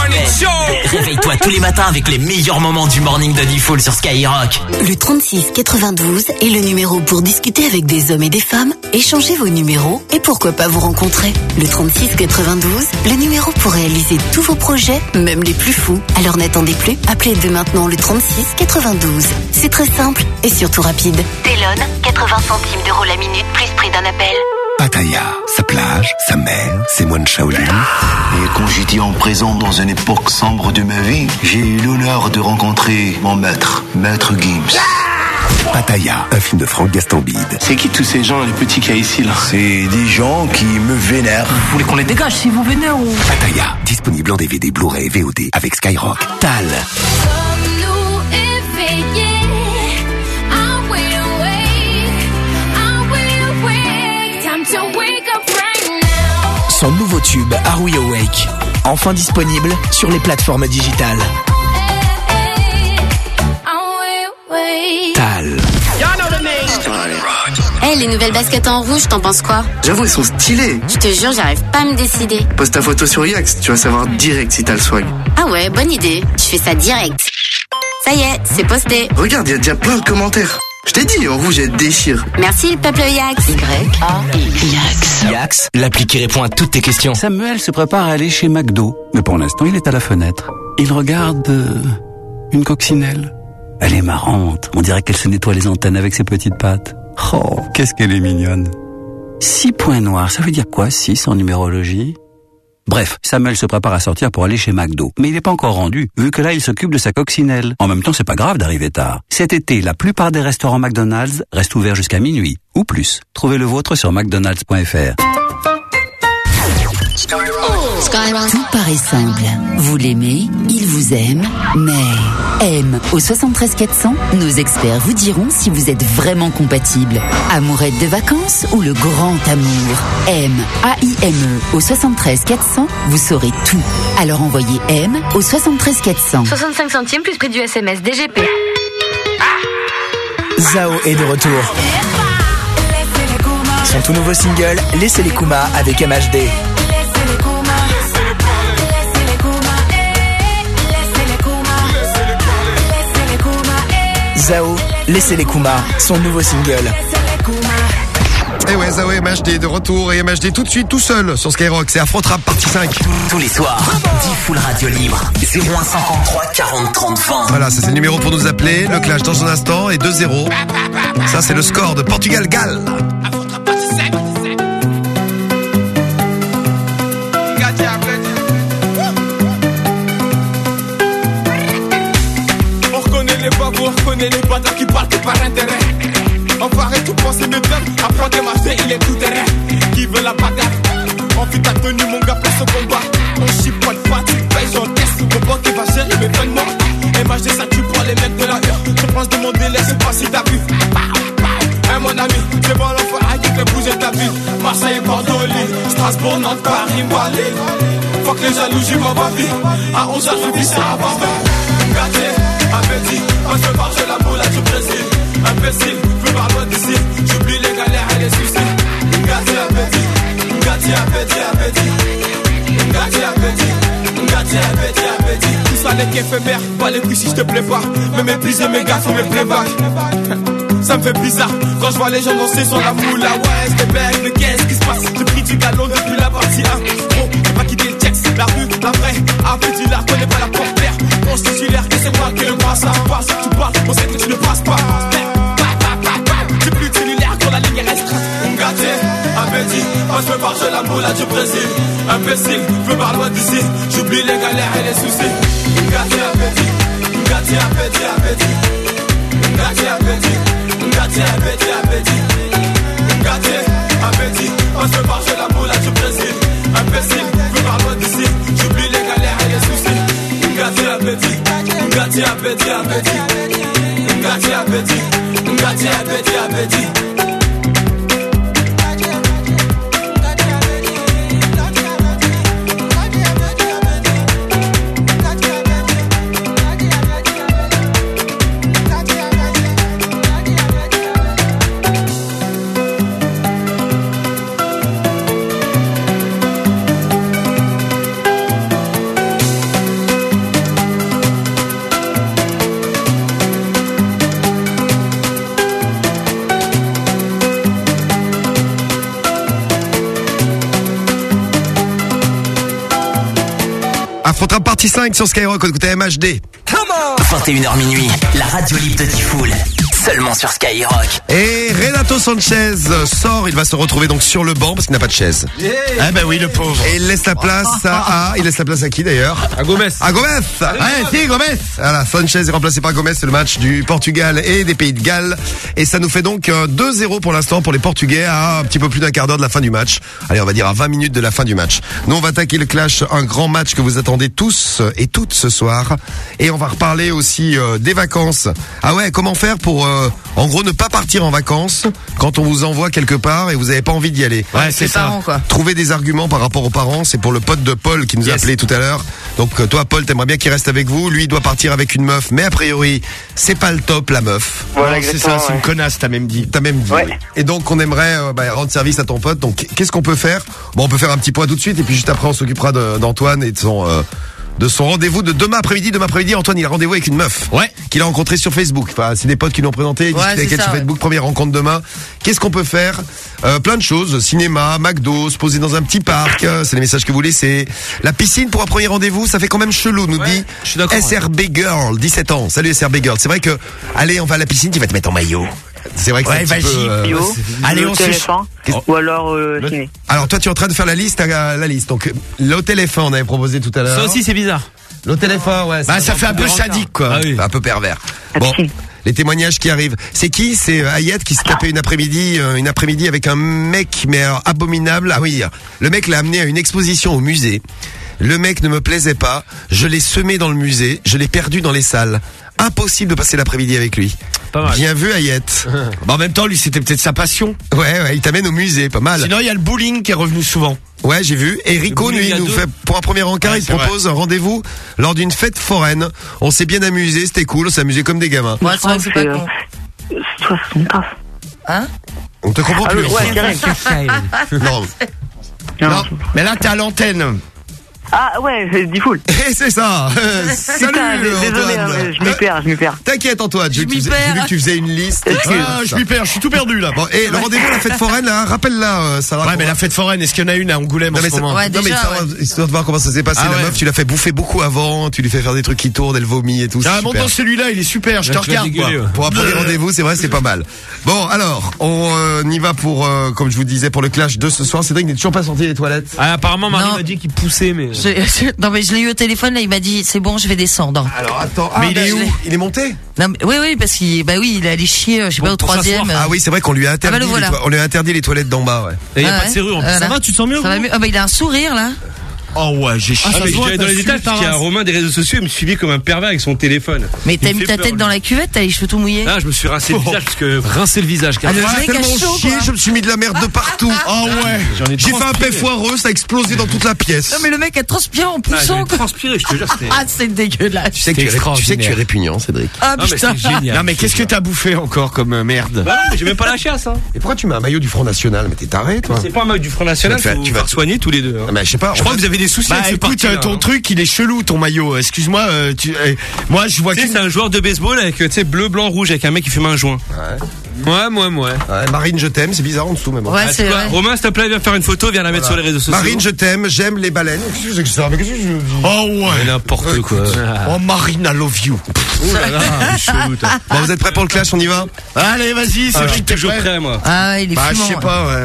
Réveille-toi tous les matins avec les meilleurs moments du morning de Diffoul sur Skyrock. Le 36 92 est le numéro pour discuter avec des hommes et des femmes, échanger vos numéros et pourquoi pas vous rencontrer. Le 36 92, le numéro pour réaliser tous vos projets, même les plus fous. Alors n'attendez plus, appelez dès maintenant le 36 92. C'est très simple et surtout rapide. Télone, 80 centimes d'euros la minute plus prix d'un appel. Pattaya, sa plage, sa mer, ses moines Shaolin. Et quand j'étais en prison dans une époque sombre de ma vie, j'ai eu l'honneur de rencontrer mon maître, Maître Gims. Pattaya, un film de Franck Gastambide. C'est qui tous ces gens, les petits qu'il y a ici, là C'est des gens qui me vénèrent. Vous voulez qu'on les dégage si vous venez ou... Pattaya, disponible en DVD, Blu-ray, VOD avec Skyrock. Tal. Son nouveau tube Are We Awake, enfin disponible sur les plateformes digitales. Tal. Eh, les nouvelles baskets en rouge, t'en penses quoi? J'avoue, ils sont stylés. Je te jure, j'arrive pas à me décider. Poste ta photo sur Yax, tu vas savoir direct si t'as le swag. Ah ouais, bonne idée. Je fais ça direct. Ça y est, c'est posté. Regarde, il y a déjà plein de commentaires. Je t'ai dit, en rouge, elle déchire. Merci le peuple Yax. Yax. Yax, l'appli qui répond à toutes tes questions. Samuel se prépare à aller chez McDo, mais pour l'instant il est à la fenêtre. Il regarde euh, une coccinelle. Elle est marrante, on dirait qu'elle se nettoie les antennes avec ses petites pattes. Oh, qu'est-ce qu'elle est mignonne. Six points noirs, ça veut dire quoi, six en numérologie? Bref, Samuel se prépare à sortir pour aller chez McDo. Mais il n'est pas encore rendu, vu que là, il s'occupe de sa coccinelle. En même temps, c'est pas grave d'arriver tard. Cet été, la plupart des restaurants McDonald's restent ouverts jusqu'à minuit, ou plus. Trouvez le vôtre sur mcdonalds.fr. Tout paraît simple. Vous l'aimez, il vous aime, mais M au 73 400, nos experts vous diront si vous êtes vraiment compatible. Amourette de vacances ou le grand amour M, A-I-M-E au 73 400, vous saurez tout. Alors envoyez M au 73 400. 65 centimes plus prix du SMS DGP. Zao est de retour. Son tout nouveau single, Laissez les Kuma avec MHD. Zao, Laissez les Kuma, son nouveau single. Et ouais, Zawe MHD de retour et MHD tout de suite tout seul sur Skyrock. C'est Afro Trap partie 5. Tous les soirs, Diffoul Radio Libre. 0153 40 30 20. Voilà, ça c'est le numéro pour nous appeler. Le clash dans un instant et 2-0. Ça c'est le score de Portugal-Galles. On les bâtards qui partent par intérêt. Enfoiré, tout penser me bien. Après de ma il est tout c'est la bagarre? Envie ta tenue, mon gars, place au combat. On chipote pas, tu payes, j'encaisse. Mon banque va gérer mes de mois. MHD, ça tue pour les mecs de la hure. Je pense de mon délai, c'est pas si t'as vu. Hein, mon ami, c'est bon l'enfant à qui bouger ta vie. Marseille, Bordeaux, Lille, Strasbourg, Nantes, Paris, Malais. Faut que les jaloux, j'y vois ma vie. À 11h, je vis ça avant Gâté, appétit, on se marche la boule à du Brésil. Imbécile, je veux pas loin d'ici. J'oublie les galères et les soucis. Gâté, appétit, gâté, appétit, appétit. Gâté, appétit, gâté, appétit, appétit. Tout ça n'est qu'éphémère, pas les couilles si je te plais pas. Me mépriser mes gars, faut me playback. Ça me fait bizarre quand je vois les gens danser sur la moula. Ouais, c'est bête, mais qu'est-ce qui se passe? J'ai pris du galon depuis la partie 1. Gros, j'ai pas quitté le texte, la rue, la vraie. Après, la connais pas la porte-terre. On se titulaire, que c'est moi qui le passe. Ça passe, tu parles, on sait que tu ne passes pas. C'est plus cellulaire quand la ligne est restreinte. On gâté, appétit, on se marche la moula du Brésil. Imbécile, je veux pas loin d'ici. J'oublie les galères et les soucis. Gâté, appétit, gâté, appétit, appétit. Gâté, appétit. Gâté, appétit, appétit. Gâté, appétit. On se marche la boule du Brésil. Imbécile, Gâté, appétit, appétit. Gâté, appétit. Gâté, appétit, appétit. Affrontera partie 5 sur Skyrock, écoutez MHD. 21h minuit, la radio libre de Tifoul. Seulement sur Skyrock. Et Renato Sanchez sort, il va se retrouver donc sur le banc parce qu'il n'a pas de chaise. Ah ben oui, le pauvre. Et il laisse la place à, à- il laisse la place à qui d'ailleurs? À Gomez. À Gomez Ouais, si, Gomez Voilà, Sanchez est remplacé par Gomez, c'est le match du Portugal et des Pays de Galles. Et ça nous fait donc euh, 2-0 pour l'instant pour les Portugais à un petit peu plus d'un quart d'heure de la fin du match. Allez, on va dire à 20 minutes de la fin du match. Nous, on va attaquer le clash, un grand match que vous attendez tous et toutes ce soir. Et on va reparler aussi euh, des vacances. Ah ouais, comment faire pour, euh, en gros, ne pas partir en vacances quand on vous envoie quelque part et vous n'avez pas envie d'y aller. Ouais, c'est ça. parents, quoi. Trouver des arguments par rapport aux parents, c'est pour le pote de Paul qui nous a appelé tout à l'heure. Donc euh, toi Paul, t'aimerais bien qu'il reste avec vous. Lui il doit partir avec une meuf, mais a priori c'est pas le top la meuf. Voilà, c'est ça, c'est une connasse, t'as même dit. T'as même dit. Ouais. oui. Et donc on aimerait euh, bah, rendre service à ton pote. Donc qu'est-ce qu'on peut faire? Bon, on peut faire un petit point tout de suite et puis juste après on s'occupera d'Antoine et de son euh, de son rendez-vous de demain après-midi. Demain après-midi, Antoine il a rendez-vous avec une meuf. Ouais. Qu'il a rencontré sur Facebook. Enfin, c'est des potes qui l'ont présenté. Discute avec elle ça, sur. Facebook. Première rencontre demain. Qu'est-ce qu'on peut faire? Euh, Plein de choses. Cinéma, McDo, se poser dans un petit parc. euh, C'est les messages que vous laissez. La piscine pour un premier rendez-vous, ça fait quand même chelou, nous dit je suis d'accord, SRB Girl, 17 ans. Salut SRB Girl. C'est vrai que, allez, on va à la piscine, tu vas te mettre en maillot. C'est vrai que Ouais, c'est un petit vas-y, peu, euh, Bio, Allez, le on se- téléphone, ou alors euh, ciné. Alors toi, tu es en train de faire la liste, euh, la liste. Donc l'hôtel F1, on avait proposé tout à l'heure. Ça aussi, c'est bizarre. L'hôtel F1, ouais. Bah, ça fait un peu sadique, quoi. Ah oui. un peu pervers. Bon, les témoignages qui arrivent. C'est qui? C'est euh, Ayette qui s'est tapé une après-midi, euh, une après-midi avec un mec, mais alors, abominable. Ah oui, le mec l'a amené à une exposition au musée. Le mec ne me plaisait pas. Je l'ai semé dans le musée. Je l'ai perdu dans les salles. Impossible de passer l'après-midi avec lui. Pas mal. Bien vu, Ayette. Bah, en même temps, lui, c'était peut-être sa passion. Ouais, ouais, il t'amène au musée, pas mal. Sinon, il y a le bowling qui est revenu souvent. Ouais, j'ai vu. Et Rico, bowling lui, il nous fait, pour un premier encart, Ouais, il c'est propose un rendez-vous lors d'une fête foraine. On s'est bien amusé, c'était cool, on s'est amusé comme des gamins. Ouais, c'est vrai que c'est pas con. Soit son taf. Hein On te comprend Ah, plus. ouais, carrément. Non. Non, mais là, t'es à l'antenne. Ah ouais, c'est du full. Et c'est ça. Euh, Salut Putain, désolé, hein, je m'y perds, je m'y perds. T'inquiète Antoine, j'ai m'y j'ai perds. vu que tu faisais une liste. Ah, je m'y perds, je suis tout perdu, là. Bon, et le rendez-vous à la fête foraine, là, rappelle-la, euh, Sarah. Ouais, mais la fête foraine, est-ce qu'il y en a une à Angoulême Non en mais, ce ça- moment Ouais, non, mais déjà, Sarah, histoire de voir comment ça s'est passé. Ah la ouais. meuf, tu l'as fait bouffer beaucoup avant, tu lui fais faire des trucs qui tournent, elle vomit et tout. c'est Ah, bon, super. dans celui-là, il est super, je te Ouais, tu vas regarde, ouais. Pour un premier rendez-vous, c'est vrai, c'est pas mal. Bon, alors, on euh, y va pour, euh, comme je vous disais, pour le clash de ce soir. Cédric n'est toujours pas sorti des toilettes. Ah, apparemment, Marie Non. m'a dit qu'il poussait, mais. Euh, Je- non mais je l'ai eu au téléphone là, il m'a dit c'est bon, je vais descendre. Alors attends, Mais ah, il bah, est je où Il est monté Non, mais- oui oui parce qu'il bah oui il est allé chier, euh, je sais pas au troisième. Ah oui, c'est vrai qu'on lui a Ah bah, interdit, le les voilà. toi- on lui a interdit les toilettes d'en bas, ouais. Et il y a Ah pas de serrure en plus. Voilà. Ça va, tu te sens mieux Ça va mieux. Ah bah il a un sourire là. Oh ouais, j'ai Ah, chié. mais allé dans les étages parce qu'il y a un Romain des réseaux sociaux, il me suivit comme un pervers avec son téléphone. Mais t'as mis ta tête dans la cuvette, t'as les cheveux tout mouillés. Ah, je me suis rincé le visage parce que rincer le visage. Ah, J'ai tellement chié, je me suis mis de la merde de partout. Oh ouais. J'en ai J'ai fait un paix foireux, ça a explosé dans toute la pièce. Non mais le mec a transpiré en Ah, poussant quoi. transpiré, je te jure, c'était. Ah c'est dégueulasse. Tu sais, que tu, es, répugnant, Cédric. Ah mais putain. Non mais qu'est-ce que t'as bouffé encore comme euh, merde Bah non, mais j'ai même pas la chiasse, hein. Et pourquoi tu mets un maillot du Front National? Mais t'es taré, toi. C'est pas un mec du Front National, Tu vas te soigner tous les deux. hein. Ah, mais je sais pas. Je crois va- que vous avez des soucis Bah avec ce écoute, euh, ton truc il est chelou ton maillot. Excuse-moi, euh, tu, euh, moi je vois Tu sais, c'est un joueur de baseball avec, tu sais, bleu, blanc, rouge, avec un mec qui fume un joint. Ouais. Ouais, moi, moi. Ouais, Marine, je t'aime, c'est bizarre en dessous, mais bon. Ouais Ah, c'est vrai. Romain, s'il te plaît, viens faire une photo, viens la mettre sur les réseaux sociaux. Marine, je t'aime, j'aime les baleines. Qu'est-ce que c'est que ça Mais qu'est-ce que je dis Oh Mais ouais. n'importe quoi. Oh Marine, I love you. Ouh là là, chelou. Bon, vous êtes prêts pour le clash On y va Allez, vas-y, Ah, c'est je suis toujours prêt. moi. Ah il est Bah je sais ouais. pas. Ouais.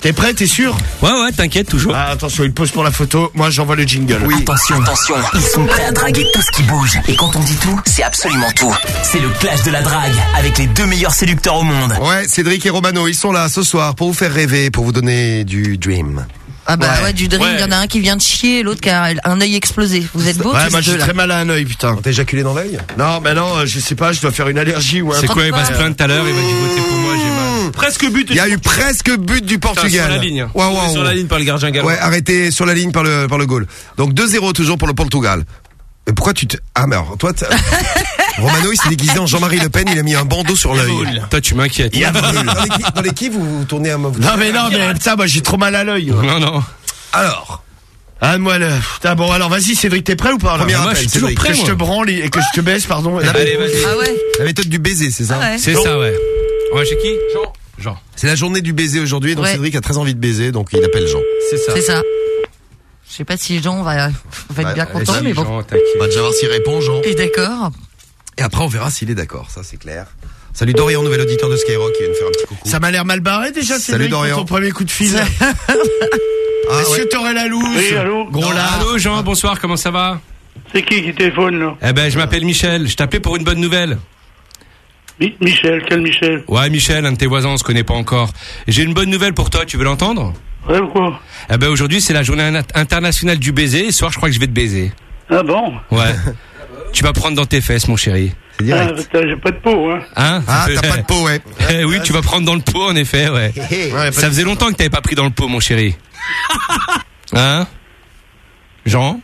T'es prêt, t'es sûr Ouais, ouais, t'inquiète, toujours. Ah attention, il pose pour la photo. Moi j'envoie le jingle. Oui. Attention, attention, ils sont prêts à draguer tout ce qui bouge. Et quand on dit tout, c'est absolument tout. C'est le clash de la drague avec les deux meilleurs séducteurs au monde. Ouais, Cédric et Romano, ils sont là ce soir pour vous faire rêver, pour vous donner du dream. Ah bah Ouais. ouais, du dream, il Ouais. y en a un qui vient de chier, l'autre qui a un œil explosé. Vous êtes beaux Ouais, moi j'ai très mal à un œil, putain. T'as éjaculé dans l'œil? Non, mais non, je sais pas, je dois faire une allergie ou un C'est quoi, il va se plaindre tout à l'heure, il va dire voter pour moi, j'ai mal. Presque but. Il y a eu presque but du Portugal. Sur la ligne. Ouais, ouais, Sur la ligne par le gardien gallois. Ouais, arrêté sur la ligne par le, par le goal. Donc 2-0 toujours pour le Portugal. Mais pourquoi tu te... Ah mais alors, toi, t'as- Romano, il s'est déguisé en Jean-Marie Le Pen, il a mis un bandeau sur l'œil. Toi, tu m'inquiètes. Dans l'équipe- dans l'équipe, vous, vous tournez un vous- Non mais non, mais putain, moi j'ai trop mal à l'œil. Non, non. Alors, Ah moi le. Putain, bon alors vas-y Cédric, t'es prêt ou pas là Premier moi, je suis toujours Cédric. prêt, Que je moi. te branle et que je te baisse, pardon. Allez, vas-y. Ah ouais La méthode du baiser, c'est ça Ah ouais. C'est ça, ouais. Ouais, chez qui Jean. Jean. C'est la journée du baiser aujourd'hui, donc Ouais. Cédric a très envie de baiser, donc il appelle Jean. C'est ça. C'est ça. Je sais pas si Jean va, va être Ouais, bien content, mais bon. Jean. On va déjà voir s'il répond, Jean. Et d'accord. Et après, on verra s'il est d'accord, ça c'est clair. Salut Dorian, nouvel auditeur de Skyrock, qui vient de faire un petit coucou. Ça m'a l'air mal barré déjà, Salut, Cédric, Dorian. ton premier coup de fil. Ah, Est-ce ouais. loose Oui, allô Gros là. Allô, Jean, bonsoir, comment ça va C'est qui qui téléphone là Eh ben, je m'appelle Michel. Je t'appelais pour une bonne nouvelle. Mi- Michel, quel Michel Ouais, Michel, un de tes voisins, on se connaît pas encore. J'ai une bonne nouvelle pour toi, tu veux l'entendre Ouais, pourquoi Eh ben, aujourd'hui, c'est la journée in- internationale du baiser. Et ce soir, je crois que je vais te baiser. Ah bon? Ouais. tu vas prendre dans tes fesses, mon chéri. C'est Ah, putain, j'ai pas de peau, hein. Hein? Ah, t'as pas de peau, ouais. Eh oui, tu vas prendre dans le pot, en effet, ouais. Ouais, Ça faisait longtemps que t'avais pas pris dans le pot, mon chéri. Hein? Jean?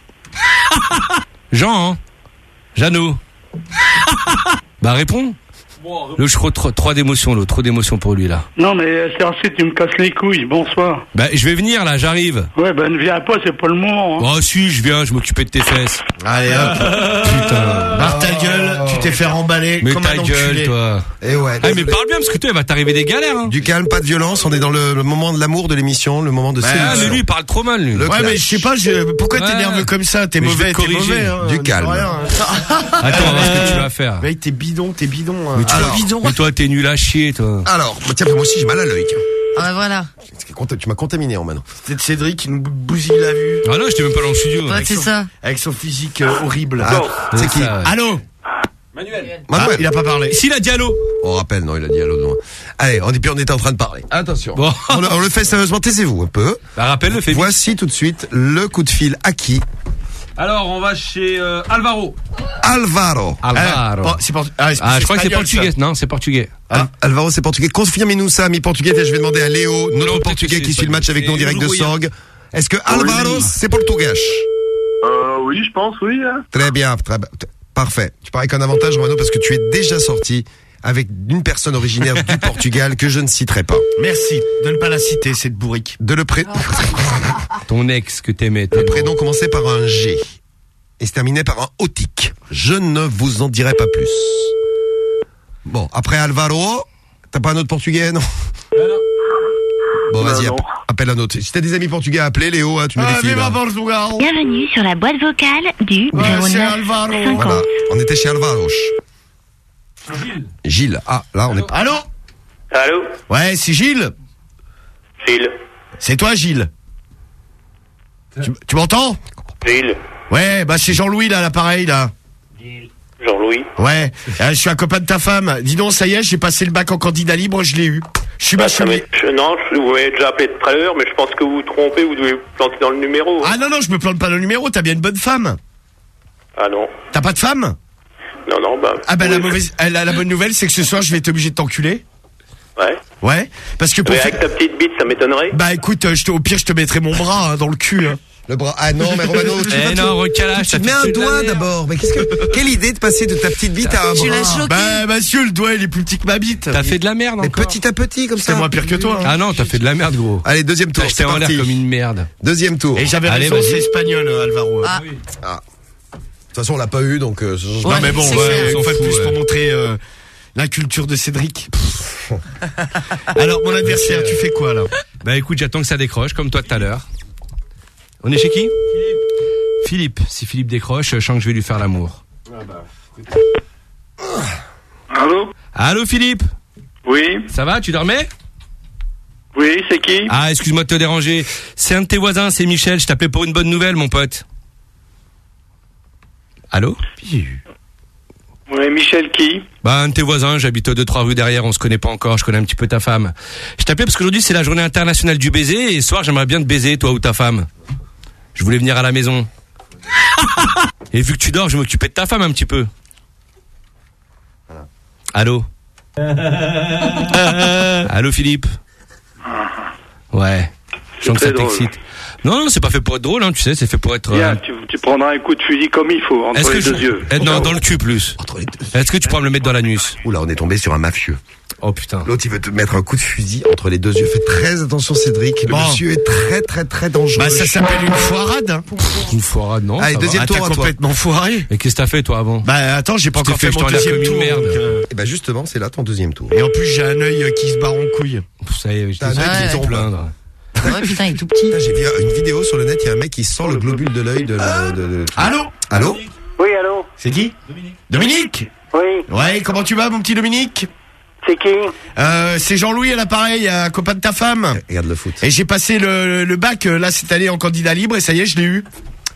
Jean? Jeannot? Bah réponds. Le je crois trop, trop d'émotions, l'autre, trop d'émotions pour lui là. Non, mais c'est assez, tu me casses les couilles. Bonsoir. Bah je vais venir là, j'arrive. Ouais, ben ne viens pas, c'est pas le moment. Hein. Oh si, je viens, je m'occuper de tes fesses. Allez hop. Putain. Barre ta gueule, tu t'es fait remballer Mais comme ta un gueule, enculé. toi. Et ouais. Ah mais parle bien parce que toi, il va t'arriver des galères. Hein. Du calme, pas de violence, on est dans le, le moment de l'amour de l'émission, le moment de Ah séduction. mais lui, il parle trop mal lui. Le Ouais, mais je sais pas, je... pourquoi t'es nerveux comme ça? T'es mauvais, vais te t'es corriger. mauvais. Hein, Du calme. rien. Attends, on va voir ce que tu vas faire. Mec, t'es bidon, t'es bidon. hein. Mais, tu Alors. Bidon. mais toi, t'es nul à chier, toi. Alors, bah, tiens, moi aussi j'ai mal à l'œil. Ah bah voilà. Tu m'as contaminé en maintenant. C'est Cédric qui nous bousille la vue. Ah non, j'étais même pas dans le studio. Ouais, c'est ça. Avec son physique euh, horrible. Ah, c'est qui ça, ouais. Allô? Manuel. Ah, Il a pas parlé. S'il a dit allô On rappelle, non, il a dit allô devant. Allez, on dit puis on était en train de parler. Attention. Bon. On, le, on le fait sérieusement, taisez-vous un peu. Bah, rappelle-le, fais vite. Voici tout de suite le coup de fil à qui Alors, on va chez euh, Alvaro. Alvaro. Alvaro. Ah, c'est portu- ah, Ah, je crois que c'est portugais. ça. Non, c'est portugais. Al- Alvaro, c'est portugais. Confirmez-nous ça, mi portugais. Je vais demander à Léo, notre Non, portugais qui suit le match avec nous en direct de. Sorgue. Est-ce que Alvaro, c'est portugais? Euh, oui, je pense, oui. hein. Très bien, très bien. Parfait. Tu parais qu'un avantage, Romano, parce que tu es déjà sorti avec une personne originaire du Portugal que je ne citerai pas. Merci de ne pas la citer, cette bourrique. De le, pré- Ton ex que t'aimais. le prénom commençait par un G et se terminait par un otique. Je ne vous en dirai pas plus. Bon, après Alvaro, t'as pas un autre portugais, non Bon, vas-y, app- appelle un autre. Si t'as des amis portugais à appeler, Léo, hein, tu mets Ah, les filles. Portugal Bienvenue sur la boîte vocale du Ouais, c'est 09 Alvaro. 50. Voilà, on était chez Alvaro. Gilles. Ah, là, on est. Allô Allô Ouais, c'est Gilles Phil. C'est toi, Gilles Tu, tu m'entends Gilles. Ouais, bah c'est Jean-Louis là, l'appareil là. Jean-Louis. Ouais, euh, je suis un copain de ta femme. Dis donc, ça y est, j'ai passé le bac en candidat libre, je l'ai eu. Je suis Bah, bachelier. je- non, je vous m'avez déjà appelé tout à l'heure, mais je pense que vous vous trompez, vous devez vous planter dans le numéro. Ah non, non, je me plante pas le numéro, t'as bien une bonne femme. Ah non. T'as pas de femme? Non, non, bah. Ah bah la mauvaise, la, la bonne nouvelle, c'est que ce soir, je vais être obligé de t'enculer. Ouais. Ouais, parce que pour Mais faire- avec ta petite bite, ça m'étonnerait. Bah écoute, euh, je te, au pire, je te mettrai mon bras hein, dans le cul. hein. Le bras. Ah non, mais Romano, tu Eh vas non, recalage, Tu fait mets un doigt d'abord. Mais qu'est-ce que, quelle idée de passer de ta petite bite à un Tu bras l'as choqué. Bah monsieur, le doigt, il est plus petit que ma bite. T'as fait de la merde Mais encore. petit à petit, comme ça. C'est moins pire que toi. hein. Ah non, t'as fait de la merde, gros. Allez, deuxième tour. Jeté en l'air comme une merde. Deuxième tour. Et j'avais Allez, raison, c'est espagnol, euh, Alvaro. Ah. Ah. De toute façon, on l'a pas eu, donc. euh, Non mais bon, ouais, On s'en plus pour montrer euh, la culture de Cédric. Alors mon adversaire, tu fais quoi là? Bah écoute, j'attends que ça décroche, comme toi tout à l'heure. On est chez qui Philippe. Si Philippe décroche, je sens que je vais lui faire l'amour. Allô Allô Philippe Oui Ça va Tu dormais Oui, c'est qui Ah, excuse-moi de te déranger. C'est un de tes voisins, c'est Michel. Je t'appelais pour une bonne nouvelle, mon pote. Allô Oui, Michel qui Bah, un de tes voisins, j'habite deux, trois rues derrière, on se connaît pas encore, je connais un petit peu ta femme. Je t'appelais parce qu'aujourd'hui c'est la journée internationale du baiser et ce soir j'aimerais bien te baiser, toi ou ta femme. Je voulais venir à la maison. et vu que tu dors, je m'occupais de ta femme un petit peu. Allô Allô Philippe Ouais. Je sens que ça t'excite. Non, non, c'est pas fait pour être drôle, hein, tu sais, c'est fait pour être... euh, tu, tu prendras un coup de fusil comme il faut, entre les je... deux yeux. Eh, non, dans le cul plus. Est-ce que tu pourras me le mettre dans l'anus Oula, on est tombé sur un mafieux. Oh putain. L'autre, il veut te mettre un coup de fusil entre les deux yeux. Fais très attention, Cédric. Le Bon. monsieur est très, très, très dangereux. Bah ça s'appelle une foirade. hein. Une foirade, non Allez, ça va. deuxième Ah, tour t'as à toi. complètement foiré. Et qu'est-ce que t'as fait toi avant Bah attends, j'ai pas Je encore fait fait, mon jeter deuxième tour. merde. donc, euh, Et bah justement, c'est là ton deuxième tour. Et en plus j'ai un œil euh, qui se barre en couille. Ça y est, T'as un qui tombe. te plaindre. Ouais, putain, il est tout petit. Putain, J'ai vu une vidéo sur le net, il y a un mec qui sort le globule de l'œil de, la- de, de- Allô Allô Oui, allô C'est qui Dominique Oui, Ouais, comment tu vas mon petit Dominique c'est qui euh, C'est Jean-Louis à l'appareil, un copain de ta femme. Regarde le foot. Et j'ai passé le, le bac euh, là cette année en candidat libre et ça y est, je l'ai eu.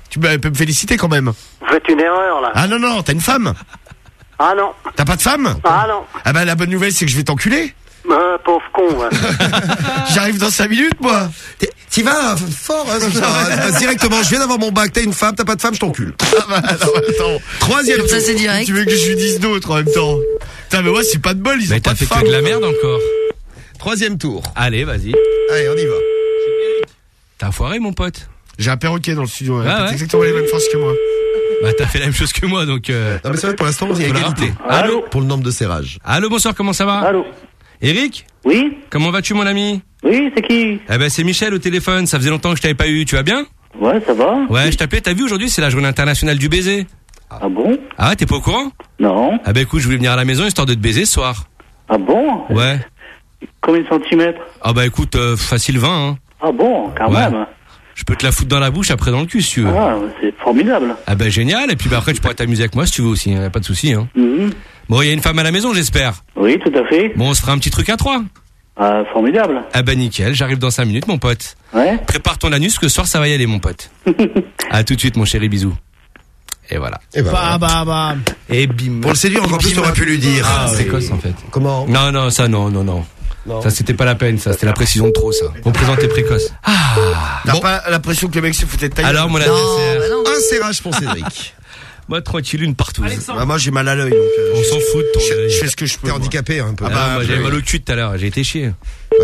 Tu peux peux me féliciter quand même. Vous faites une erreur, là. Ah non non, t'as une femme Ah non, T'as pas de femme ah non. Ah bah la bonne nouvelle c'est que je vais t'enculer. Euh, pauvre con, ouais. J'arrive dans 5 minutes moi. T'y vas fort, hein, ce soir, hein. Directement. Je viens d'avoir mon bac. T'as une femme, t'as pas de femme, je t'encule. Ah bah attends. Troisième Comme ça, tour. c'est direct. Tu veux que je lui dise d'autres en même temps Putain mais ouais c'est pas de bol, ils ont Mais pas t'as de fait femme. que de la merde encore. Troisième tour. Allez, vas-y. Allez, on y va. T'as foiré, mon pote J'ai un perroquet dans le studio, ouais. Ah T'as ouais exactement les mêmes forces que moi. Bah, t'as fait la même chose que moi, donc. Euh... Non mais c'est vrai, pour l'instant, il y a égalité. Allô Pour le nombre de serrages. Allô, bonsoir, comment ça va Allô Eric Oui Comment vas-tu, mon ami Oui, c'est qui Eh ben, c'est Michel au téléphone. Ça faisait longtemps que je t'avais pas eu. Tu vas bien Ouais, ça va Ouais, je t'appelais. T'as vu aujourd'hui, c'est la journée internationale du baiser. Ah bon Ah, t'es pas au courant Non. Ah bah écoute, je voulais venir à la maison histoire de te baiser ce soir. Ah bon Ouais. Combien de centimètres Ah bah écoute, euh, facile 20. Hein. Ah bon, quand Ouais. même. Je peux te la foutre dans la bouche après dans le cul si tu veux. Ah, c'est formidable. Ah bah génial. Et puis bah après tu pourras t'amuser avec moi si tu veux aussi. Hein. y a Pas de souci. Hein. Mhm. Bon, il y a une femme à la maison, j'espère. Oui, tout à fait. Bon, on se fera un petit truc à trois. Ah, formidable. Ah bah nickel, j'arrive dans 5 minutes, mon pote. Ouais. Prépare ton anus que ce soir ça va y aller, mon pote. à tout de suite, mon chéri, bisous. Et voilà. Et bah, Bah, bah, bah. Et bim. Pour le séduire encore plus, t'aurais pu lui dire. Ah, c'est précoce en fait. Comment Non, non, ça, non, non, non. Ça, c'était pas la peine, ça. C'était la précision de trop, ça. On présentait précoce. T'as pas l'impression que le mec se foutait de ta gueule Alors, mon adversaire. Un serrage pour Cédric. Moi, tranquille, une partout. Bah, moi j'ai mal à l'œil euh, On s'en fout de ton je, je fais ce que je peux. T'es handicapé un peu. Ah, bah, j'avais mal au cul tout à l'heure, j'ai été chier.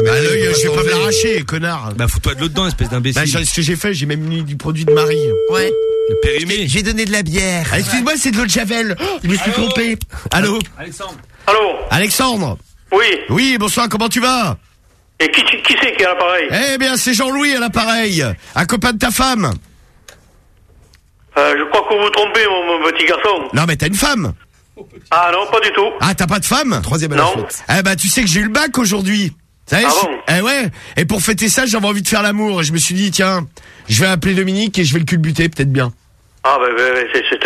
Mais À l'œil, je vais pas me l'arracher, connard. Bah, fous-toi de l'eau dedans, espèce d'imbécile. Bah, ce que j'ai fait, j'ai même mis du produit de Marie. Ouais. Le périmé. J'ai donné de la bière. Ah, Excuse-moi, c'est de l'eau de Javel. Oh, je me suis trompé. Allô Allô Alexandre Oui Oui, bonsoir, comment tu vas Et qui, qui c'est qui est à l'appareil Eh bien, c'est Jean-Louis à l'appareil. Un copain de ta femme. Euh, Je crois que vous vous trompez, mon, mon petit garçon. Non, mais t'as une femme. Ah non, pas du tout. Ah, t'as pas de femme Troisième à la Non. Eh ben, tu sais que j'ai eu le bac aujourd'hui. Ça y est, Ah je- bon Eh ouais. Et pour fêter ça, j'avais envie de faire l'amour. Et je me suis dit, tiens, je vais appeler Dominique et je vais le culbuter, peut-être bien. Ah ben, ben, ben, c'est, c'est,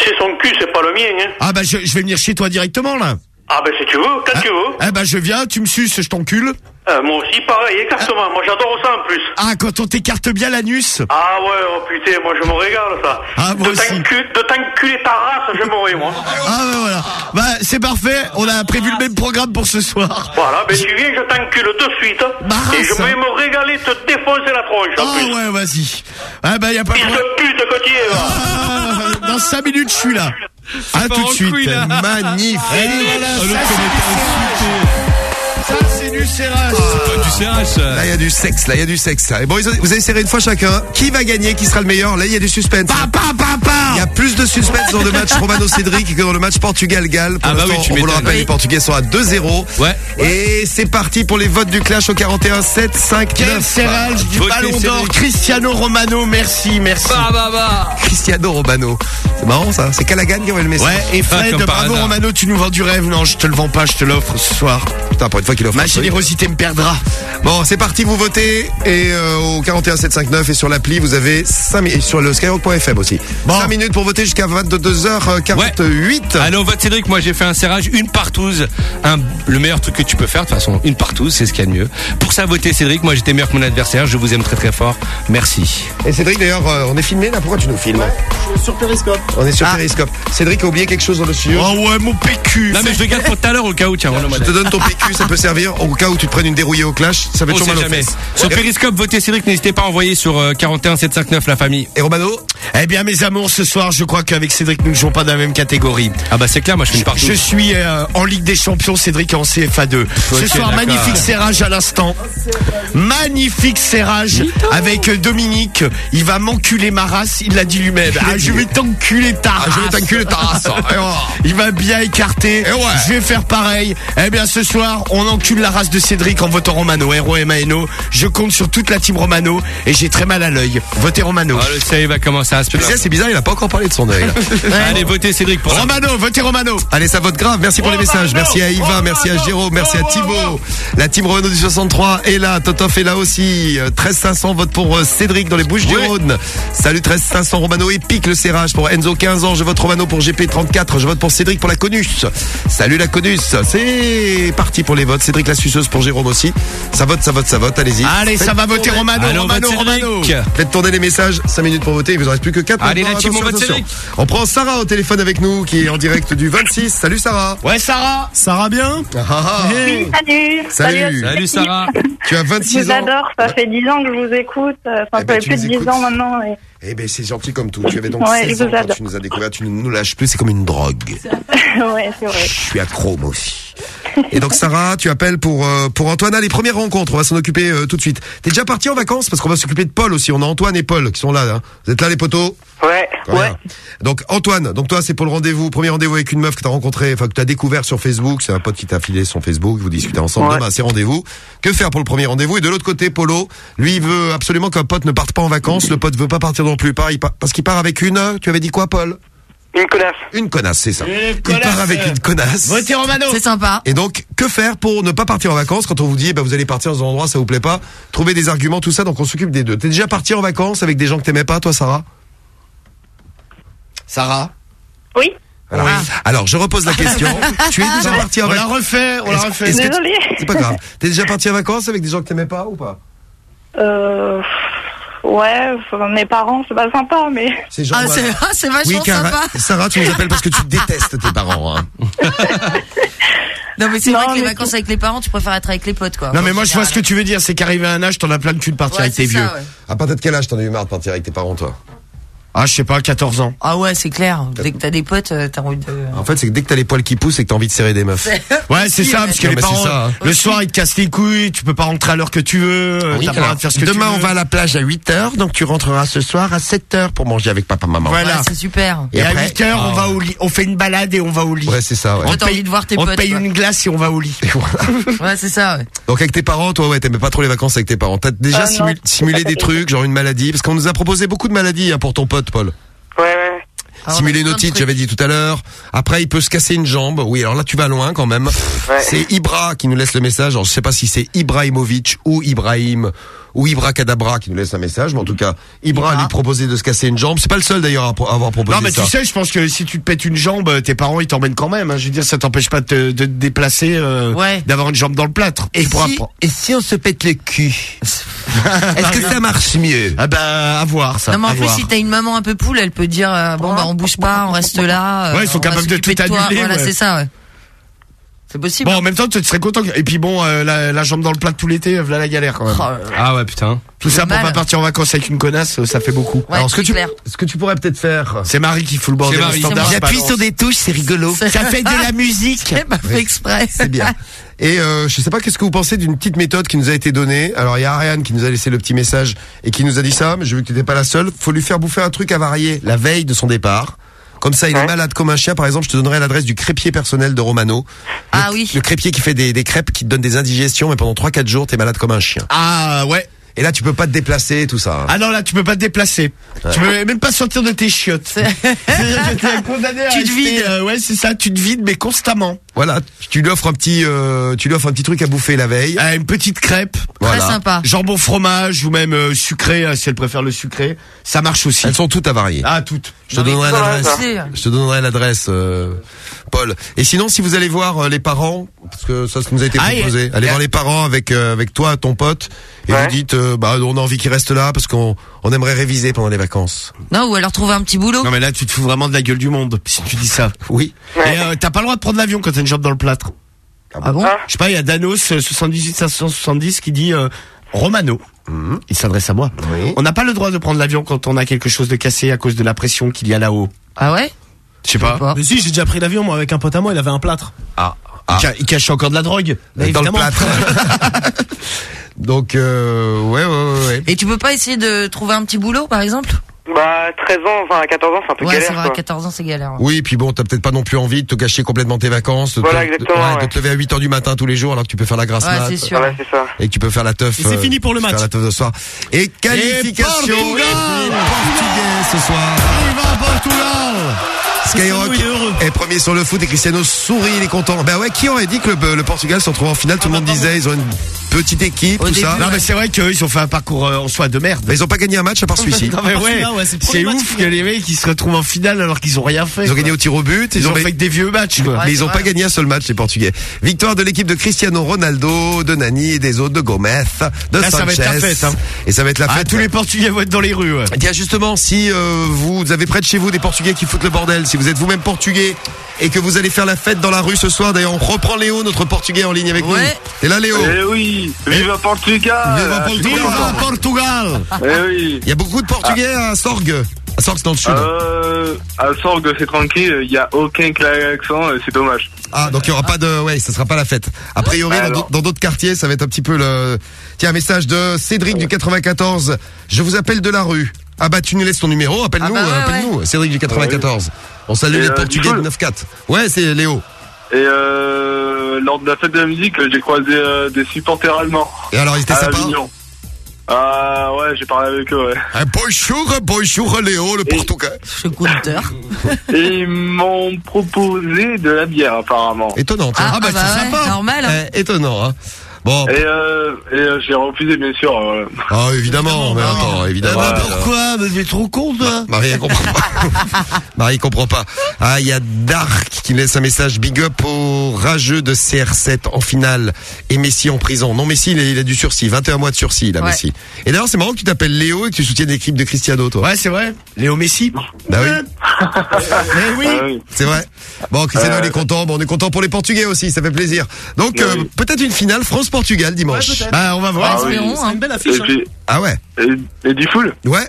c'est son cul, c'est pas le mien. Hein. Ah bah, je, je vais venir chez toi directement, là. Ah ben si tu veux, quand tu veux. Eh ben, je viens, tu me suces, je t'encule. Euh, moi aussi, pareil, exactement. Moi, j'adore ça en plus. Ah, quand on t'écarte bien l'anus Ah ouais, oh putain, moi, je me régale, ça. Ah, moi de aussi. t'encu- de t'enculer ta race, je mourrai, moi. Ah, bah voilà. Bah, c'est parfait. On a prévu le même programme pour ce soir. Voilà, ben tu viens, je t'encule de suite. et je vais me régaler, te défoncer la tronche, Ah plus. ouais, vas-y. Ah bah y a pas de Fils de pute que tu es, va. Ah, Dans 5 minutes, je suis là. À tout de suite. Magnifique. Du serrage. du CRH. Là, il y a du sexe, là, il y a du sexe. Et bon, vous allez serrer une fois chacun. Qui va gagner Qui sera le meilleur Là, il y a du suspense. Il y a plus de suspense dans le match Romano-Cédric que dans le match Portugal-Galles. Pour Ah bah oui, tu on vous le rappelle, Oui. les Portugais sont à 2-0. Ouais. Et c'est parti pour les votes du clash au 41 7 5 Quel 9. serrage du Votez ballon d'or. Cristiano Romano, merci, merci. Bah, bah, bah. Cristiano Romano. C'est marrant ça. C'est Callaghan qui envoie le message. Ouais, et Fred, par bravo. Romano, tu nous vends du rêve. Non, je te le vends pas, je te l'offre ce soir. Putain, pour une fois qu'il offre. Générosité me perdra. Bon, c'est parti, vous votez. Et euh, au 41 759 et sur l'appli, vous avez 5 minutes. Sur le skyrock.fm aussi. 5 minutes pour voter jusqu'à 22h48. Allez, on vote Cédric. Moi, j'ai fait un serrage, une partouze. Un, le meilleur truc que tu peux faire, de toute façon, une partouze, c'est ce qu'il y a de mieux. Pour ça, votez Cédric. Moi, j'étais meilleur que mon adversaire. Je vous aime très très fort. Merci. Et Cédric, d'ailleurs, euh, on est filmé là. Pourquoi tu nous filmes? Sur Periscope. On est sur Periscope. Cédric a oublié quelque chose dans le studio. Oh ouais, mon PQ. Non, mais je le garde pour tout à l'heure au cas où, tiens. Je te donne ton PQ, ça peut servir au cas où tu te prennes une dérouillée au clash. Ça On toujours mal jamais. Sur Periscope, votez Cédric. N'hésitez pas à envoyer sur euh, 41 759 la famille. Et Romano Eh bien, mes amours, ce soir, je crois qu'avec Cédric, nous ne jouons pas dans la même catégorie. Ah bah c'est clair, moi je fais une partouze. Je suis euh, en Ligue des Champions, Cédric en CFA2. Ce soir, magnifique serrage à l'instant. Magnifique serrage avec euh, Dominique. Il va m'enculer ma race, il l'a dit lui-même. Ah, je vais t'enculer ta race. Ah, je vais t'enculer ta race. Il va bien écarter. Et ouais. Je vais faire pareil. Eh bien, ce soir, on encule la race de Cédric en votant Romano. R-O-M-A-N-O. Je compte sur toute la team Romano et j'ai très mal à l'œil. Votez Romano. Ah, le va commencer à se c'est bizarre, il a pas encore parlé de son œil. Allez, votez Cédric pour. Romano, votez Romano. Allez, ça vote grave. Merci pour les messages. Merci à Yvan, merci à Jérôme, merci à Thibaut. La team Renault du 63 est là. Totof est là aussi. Euh, 13 500 vote pour euh, Cédric dans les Bouches du Rhône. Salut 13 500 Romano épique le serrage pour Enzo 15 ans. Je vote Romano pour GP 34. Je vote pour Cédric pour la Conus. Salut la Conus. C'est parti pour les votes. Cédric la suceuse pour Jérôme aussi. Ça vote, ça vote, ça vote. Allez-y. Allez, ça va voter Romano, Allez, on Romano, vote Cédric. Romano. Faites tourner les messages, 5 minutes pour voter, il vous en reste plus que 4 Allez, la team, on vote Cédric. On prend Sarah au téléphone avec nous qui est en direct du 26. Salut Sarah. Ouais, Sarah. Sarah bien Ah, ah. Hey. Salut. Salut. à tous. Salut Sarah. Tu as Je 26 vous ans. adore, ça fait 10 ans que je vous écoute. Enfin, Eh ça ben, fait tu plus nous de 10 écoutes. ans maintenant. et- Eh ben c'est gentil comme tout. Tu avais donc Ouais, 16 je ans quand tu nous as découvert, tu ne nous lâches plus, c'est comme une drogue. ouais, c'est vrai. Je suis accro moi aussi. Et donc Sarah, tu appelles pour euh, pour Antoine. Les premières rencontres, on va s'en occuper euh, tout de suite. T'es déjà parti en vacances? Parce qu'on va s'occuper de Paul aussi. On a Antoine et Paul qui sont là. hein. Vous êtes là les potos Ouais, bien. Donc Antoine, donc toi c'est pour le rendez-vous, premier rendez-vous avec une meuf que t'as rencontré, enfin que t'as découvert sur Facebook, c'est un pote qui t'a filé son Facebook, vous discutez ensemble, Ouais. demain c'est rendez-vous. Que faire pour le premier rendez-vous? Et de l'autre côté, Polo, lui il veut absolument qu'un pote ne parte pas en vacances, le pote veut pas partir non plus, Part- il part- parce qu'il part avec une, tu avais dit quoi Paul? Une connasse. Une connasse, c'est ça. Une Il connasse. part avec une connasse. Votez Romano. C'est sympa. Et donc, que faire pour ne pas partir en vacances quand on vous dit, bah, vous allez partir dans un endroit, ça vous plaît pas? Trouver des arguments, tout ça, donc on s'occupe des deux. T'es déjà parti en vacances avec des gens que t'aimais pas, toi, Sarah? Sarah. Oui. Alors, alors, je repose la question. tu es déjà parti en On la vacances refait, on la refait. C'est pas grave. T'es déjà parti en vacances avec des gens que t'aimais pas ou pas Euh, ouais, mes parents, c'est pas sympa, mais. C'est genre. Ah, c'est ah, c'est vachement oui, car sympa. Sarah, tu nous appelles parce que tu détestes tes parents. Hein. Non, mais c'est vrai que les vacances avec les parents, tu préfères être avec les potes, quoi. Non, mais moi, je vois ce que tu veux dire. C'est qu'arrivé à un âge, t'en as plein de cul de partir Ouais, avec tes vieux. ouais. À partir de quel âge t'en as eu marre de partir avec tes parents, toi? Ah, je sais pas, 14 ans. Ah ouais, c'est clair. Dès que t'as des potes, euh, t'as envie de. En fait, c'est que dès que t'as les poils qui poussent et que t'as envie de serrer des meufs. Ouais, c'est ça, parce que les mais c'est parents, ça, hein. le soir, ils te cassent les couilles, tu peux pas rentrer à l'heure que tu veux, Oui, t'as pas le alors, droit de faire ce que demain, tu veux. on va à la plage à 8h, donc tu rentreras ce soir à 7h pour manger avec papa, maman. Voilà. Ouais, c'est super. Et, Et à après- 8 heures, on Ah. va au lit. On fait une balade et on va au lit. Ouais, c'est ça, ouais. On t'as paye, envie de voir tes on potes, paye quoi. une glace et on va au lit. Ouais, c'est ça, ouais. Donc avec tes parents, toi, ouais, t'aimais pas trop les vacances avec tes parents. T'as déjà Ah, simulé des trucs, genre une maladie, parce qu'on nous a proposé beaucoup de maladies hein, pour ton pote, Paul. Ouais, ouais. Ah, Simuler une otite, j'avais dit tout à l'heure. Après, il peut se casser une jambe. Oui, alors là, tu vas loin quand même. Ouais. C'est Ibra qui nous laisse le message. Alors, je sais pas si c'est Ibrahimovic ou Ibrahim ou Ibra Kadabra qui nous laisse un message. Mais en tout cas, Ibra lui proposait de se casser une jambe. C'est pas le seul d'ailleurs à avoir proposé Non mais ça. tu sais, je pense que si tu te pètes une jambe, tes parents ils t'emmènent quand même. hein. Je veux dire, ça t'empêche pas de te, de te déplacer, euh, d'avoir une jambe dans le plâtre. Et si, pas- et si on se pète le cul? Est-ce que ça marche mieux? Ah bah à voir ça. Non mais en plus voir. si t'as une maman un peu poule, elle peut dire euh, bon bah on bouge pas, on reste là. euh, Ouais, ils sont capables de tout annuler, Voilà ouais. c'est ça. Ouais. C'est possible. Bon, en même temps, tu serais content. Et puis bon, euh, la, la jambe dans le plâtre tout l'été, voilà la galère quand même. Oh, Ah ouais, putain. Tout ça pour mal. pas partir en vacances avec une connasse, euh, ça fait beaucoup. Ouais, Alors ce que tu, clair. ce que tu pourrais peut-être faire. C'est Marie qui fout le bordel standard. J'appuie sur des touches, c'est rigolo. Ça fait de la musique. C'est pas fait exprès. C'est bien. Et euh, je sais pas qu'est-ce que vous pensez d'une petite méthode qui nous a été donnée? Alors il y a Ariane qui nous a laissé le petit message et qui nous a dit ça, mais j'ai vu que tu n'étais pas la seule. Faut lui faire bouffer un truc avarié la veille de son départ. Comme ça, il est malade comme un chien. Par exemple, je te donnerai l'adresse du crépier personnel de Romano. Ah oui. Le crépier qui fait des, des crêpes qui te donne des indigestions, mais pendant 3-4 jours, t'es malade comme un chien. Ah ouais. Et là, tu peux pas te déplacer et tout ça. hein. Ah non, là, tu peux pas te déplacer. Tu peux même pas sortir de tes chiottes. C'est-à-dire que t'es condamné à Tu te rester, vides. euh, ouais, c'est ça, tu te vides, mais constamment. Voilà, tu lui offres un petit, euh, tu lui offres un petit truc à bouffer la veille. Ah, une petite crêpe. Voilà. Très sympa. Jambon fromage ou même euh, sucré, euh, si elle préfère le sucré. Ça marche aussi. Elles sont toutes avariées. Ah, toutes. Je te donnerai ça va, l'adresse. ça. Je te donnerai l'adresse, euh, Paul. Et sinon, si vous allez voir euh, les parents, parce que ça, ça nous a été Ah, proposé, allez et- voir les parents avec euh, avec toi, ton pote, et Ouais. vous dites, euh, bah, on a envie qu'ils restent là parce qu'on on aimerait réviser pendant les vacances. Non ou alors trouver un petit boulot. Non mais là tu te fous vraiment de la gueule du monde si tu dis ça. Oui. Et euh, t'as pas le droit de prendre l'avion quand t'as une jambe dans le plâtre. Ah bon Je sais pas, il y a Danos euh, 78 570 qui dit euh, Romano. Il s'adresse à moi. On n'a pas le droit de prendre l'avion quand on a quelque chose de cassé à cause de la pression qu'il y a là-haut. Ah ouais. Je sais pas. Mais si, j'ai déjà pris l'avion, moi, avec un pote à moi, il avait un plâtre. Ah. Il, ca- il cachait encore de la drogue. Bah, dans le évidemment. plâtre. Donc, euh, ouais, ouais, ouais, ouais. Et tu peux pas essayer de trouver un petit boulot par exemple? Bah, 13 ans, enfin, 14 ans, c'est un peu Ouais c'est galère, vrai. quoi. 14 ans c'est galère. ouais. Oui, puis bon, t'as peut-être pas non plus envie de te cacher complètement tes vacances, de, Voilà, te, exactement, ouais, de ouais. te lever à 8 heures du matin tous les jours alors que tu peux faire la grasse Ouais, mat c'est sûr. Voilà, c'est ça. et que tu peux faire la teuf. Et c'est euh, fini pour le faire match. la teuf de soir. Et qualification Portugal et portugais ce soir. Viva Portugal Skyrock est premier sur le foot et Cristiano sourit, il est content. Ben ouais, qui aurait dit que le, le Portugal se retrouve en finale? Tout le monde disait ils ont une petite équipe, Au tout début, ça. Non mais c'est vrai qu'eux ils ont fait un parcours euh, en soi de merde. Mais ils ont pas gagné un match à part celui-ci. Non mais ouais, c'est ouf que final. les mecs ils se retrouvent en finale alors qu'ils ont rien fait. Ils ont quoi. gagné au tir au but. Ils ont fait que des vieux matchs quoi. Ouais, mais ils c'est ont vrai. pas gagné un seul match, les Portugais. Victoire de l'équipe de Cristiano Ronaldo, de Nani et des autres, de Gomez, de Là, Sanchez. ça va être la fête, hein. Et ça va être la Ah, fête. tous les Portugais vont être dans les rues. ouais. Tiens justement, si euh, vous avez près de chez vous des Portugais qui foutent le bordel, si vous êtes vous-même portugais et que vous allez faire la fête dans la rue ce soir, d'ailleurs on reprend Léo, notre Portugais en ligne avec Ouais. nous. Et là Léo, Eh oui, viva Portugal Viva Portugal. Viva Portugal Eh oui. il y a beaucoup de Portugais à Sorgue. À Sorgue c'est dans le sud. Euh, à Sorgue, c'est tranquille, il n'y a aucun klaxon, euh, c'est dommage. Ah donc il y aura pas de ouais, ça sera pas la fête. A priori Alors. d'autres- dans d'autres quartiers, ça va être un petit peu le Tiens, un message de Cédric du 94. Je vous appelle de la rue. Ah bah tu nous laisses ton numéro, appelle-nous, Ah bah ouais, appelle-nous. Cédric du 94. On salue Et, les euh, Portugais de coup- 94. Ouais, c'est Léo. Et euh, lors de la fête de la musique, j'ai croisé euh, des supporters allemands. Et alors, ils étaient à sympas. Ah ouais, j'ai parlé avec eux, ouais. Ah, bonjour, bonjour Léo, le Portugais. Je compteur. Et ils m'ont proposé de la bière, apparemment. Étonnant, tiens. Ah, ah bah ouais, normal. hein. Eh, étonnant, hein. Bon. Et, euh, et euh, j'ai refusé, bien sûr. euh. Ah, évidemment, mais attends, évidemment. bah, Pourquoi? Mais t'es trop con toi Marie, elle comprend pas. Marie comprend pas. Ah, il y a Dark qui me laisse un message big up au rageux de CR7 en finale et Messi en prison. Non, Messi, il a, il a du sursis, 21 mois de sursis, là, Ouais. Messi. Et d'ailleurs, c'est marrant que tu t'appelles Léo et que tu soutiennes l'équipe de Cristiano, toi. Ouais, c'est vrai. Léo Messi. Bah oui. Oui. Ah oui. C'est vrai. Bon, Cristiano, Euh, il est content. Bon, on est content pour les Portugais aussi, ça fait plaisir. Donc, euh, Oui. peut-être une finale France-Portugal dimanche. Ouais. Bah on va voir. Ah oui. C'est hein. une belle affiche. Et hein. puis, ah ouais. et, et du full? Ouais.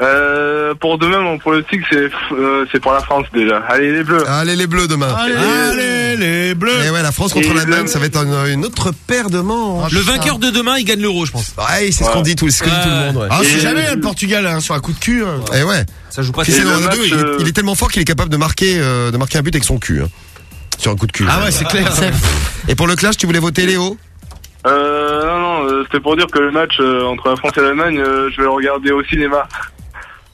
euh, Pour demain, mon pronostic, c'est euh, c'est pour la France, déjà. Allez, les Bleus. Allez, les bleus demain. Allez. Allez les bleus. Et ouais, la France contre l'Allemagne, le- ça va être une, une autre paire de manches. Le vainqueur de demain, il gagne l'euro, je pense. Ouais, c'est ce qu'on dit tout, ce que dit tout le monde. Ouais. Ah, c'est jamais hein, le Portugal hein, sur un coup de cul. hein. Et ouais. Ça joue pas Cristiano le match, il, est- il est tellement fort qu'il est capable de marquer, euh, de marquer un but avec son cul. hein. Sur un coup de cul. Ah ouais, c'est clair. Et pour le clash, tu voulais voter Léo? Euh, non, non, euh, c'était pour dire que le match euh, entre la France et l'Allemagne, euh, je vais le regarder au cinéma.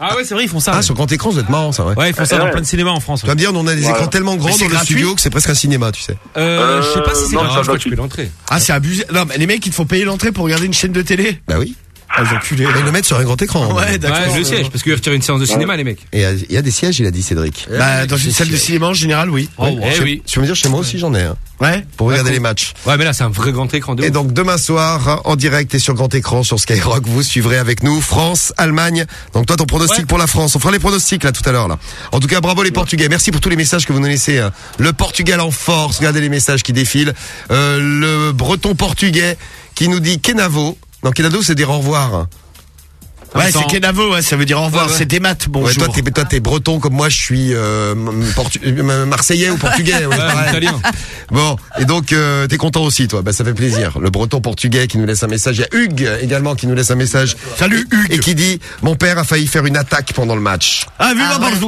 Ah ouais, c'est vrai, ils font ça. Ah, sur grand écran, ça doit être marrant, ça, ouais. Ouais, ils font ça Ouais. dans plein de cinémas en France. Tu vas me dire, on a des Voilà. écrans tellement grands c'est dans le gratuit studio que c'est presque un cinéma, tu sais. Euh, je sais pas si c'est non, grave, ça je crois va que tu payes l'entrée. Ah c'est abusé. Non mais les mecs ils te font payer l'entrée pour regarder une chaîne de télé. Bah oui. Ah, les enculés. Mais le mettre sur un grand écran. Ouais, d'accord. Ouais, le siège, parce qu'il va retirer une séance de cinéma, les mecs. Et il y a des sièges, il a dit Cédric. Bah, dans une salle de cinéma en général, oui. Oh, eh Je- oui. Tu veux me dire, chez moi aussi, j'en ai un. Ouais. Pour regarder D'accord. les matchs. Ouais, mais là, c'est un vrai grand écran de Et ouf. donc demain soir, en direct et sur grand écran sur Skyrock, vous suivrez avec nous France, Allemagne. Donc toi ton pronostic Ouais. pour la France. On fera les pronostics là tout à l'heure là. En tout cas, bravo les Portugais. Merci pour tous les messages que vous nous laissez. hein. Le Portugal en force. Regardez les messages qui défilent. Euh, le Breton portugais qui nous dit Kenavo. Non, Kenavo c'est dire au revoir. Ouais, c'est Kenavo, ouais, ça veut dire au revoir. Ouais, ouais. C'est des maths, bonjour. Ouais, toi t'es toi t'es breton comme moi je suis euh, euh, marseillais ou portugais. italien. Bon et donc euh, t'es content aussi toi? Bah ça fait plaisir. Le breton portugais qui nous laisse un message. Il y a Hugues également qui nous laisse un message. Salut, Hugues. Et qui dit mon père a failli faire une attaque pendant le match. Ah, vive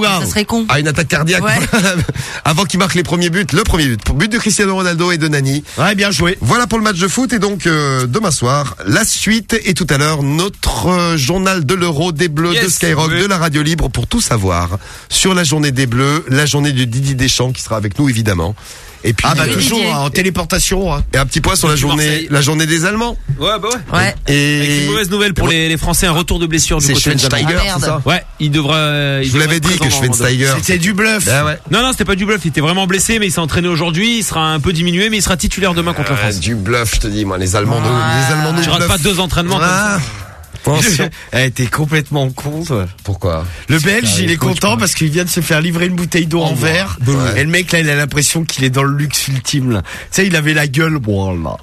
Ah, ça serait con. Ah une attaque cardiaque Ouais. avant qu'il marque les premiers buts. Le premier but, but de Cristiano Ronaldo et de Nani. Ouais, bien joué. Voilà pour le match de foot et donc euh, demain soir la suite et tout à l'heure notre euh, journal de l'Euro des Bleus Yes, de Skyrock oui. de la radio libre pour tout savoir sur la journée des Bleus, la journée de Didier Deschamps qui sera avec nous évidemment. Et puis Ah, bah, euh, toujours, hein, en téléportation, hein. et un petit point sur la journée Marseille. la journée des Allemands. Ouais, bah ouais. Ouais. Et Avec une mauvaise nouvelle pour les, les Français, un retour de blessure du côté de Schweinsteiger, Ah, merde. c'est ça Ouais, il devra. euh, il Je vous devra l'avais dit que dans- Schweinsteiger. C'était du bluff. Ah ouais. Non, non, c'était pas du bluff. Il était vraiment blessé, mais il s'est entraîné aujourd'hui. Il sera un peu diminué, mais il sera titulaire demain contre la Ah, France. du bluff, je te dis moi les Allemands, nous- les Allemands Tu rates bluffent. pas deux entraînements comme Ah. ça. Attention. Elle était complètement con, toi. Pourquoi Le Belge, il est content parce qu'il vient de se faire livrer une bouteille d'eau en verre. Ouais. Et le mec, là, il a l'impression qu'il est dans le luxe ultime, là. Tu sais, il avait la gueule, bon, là.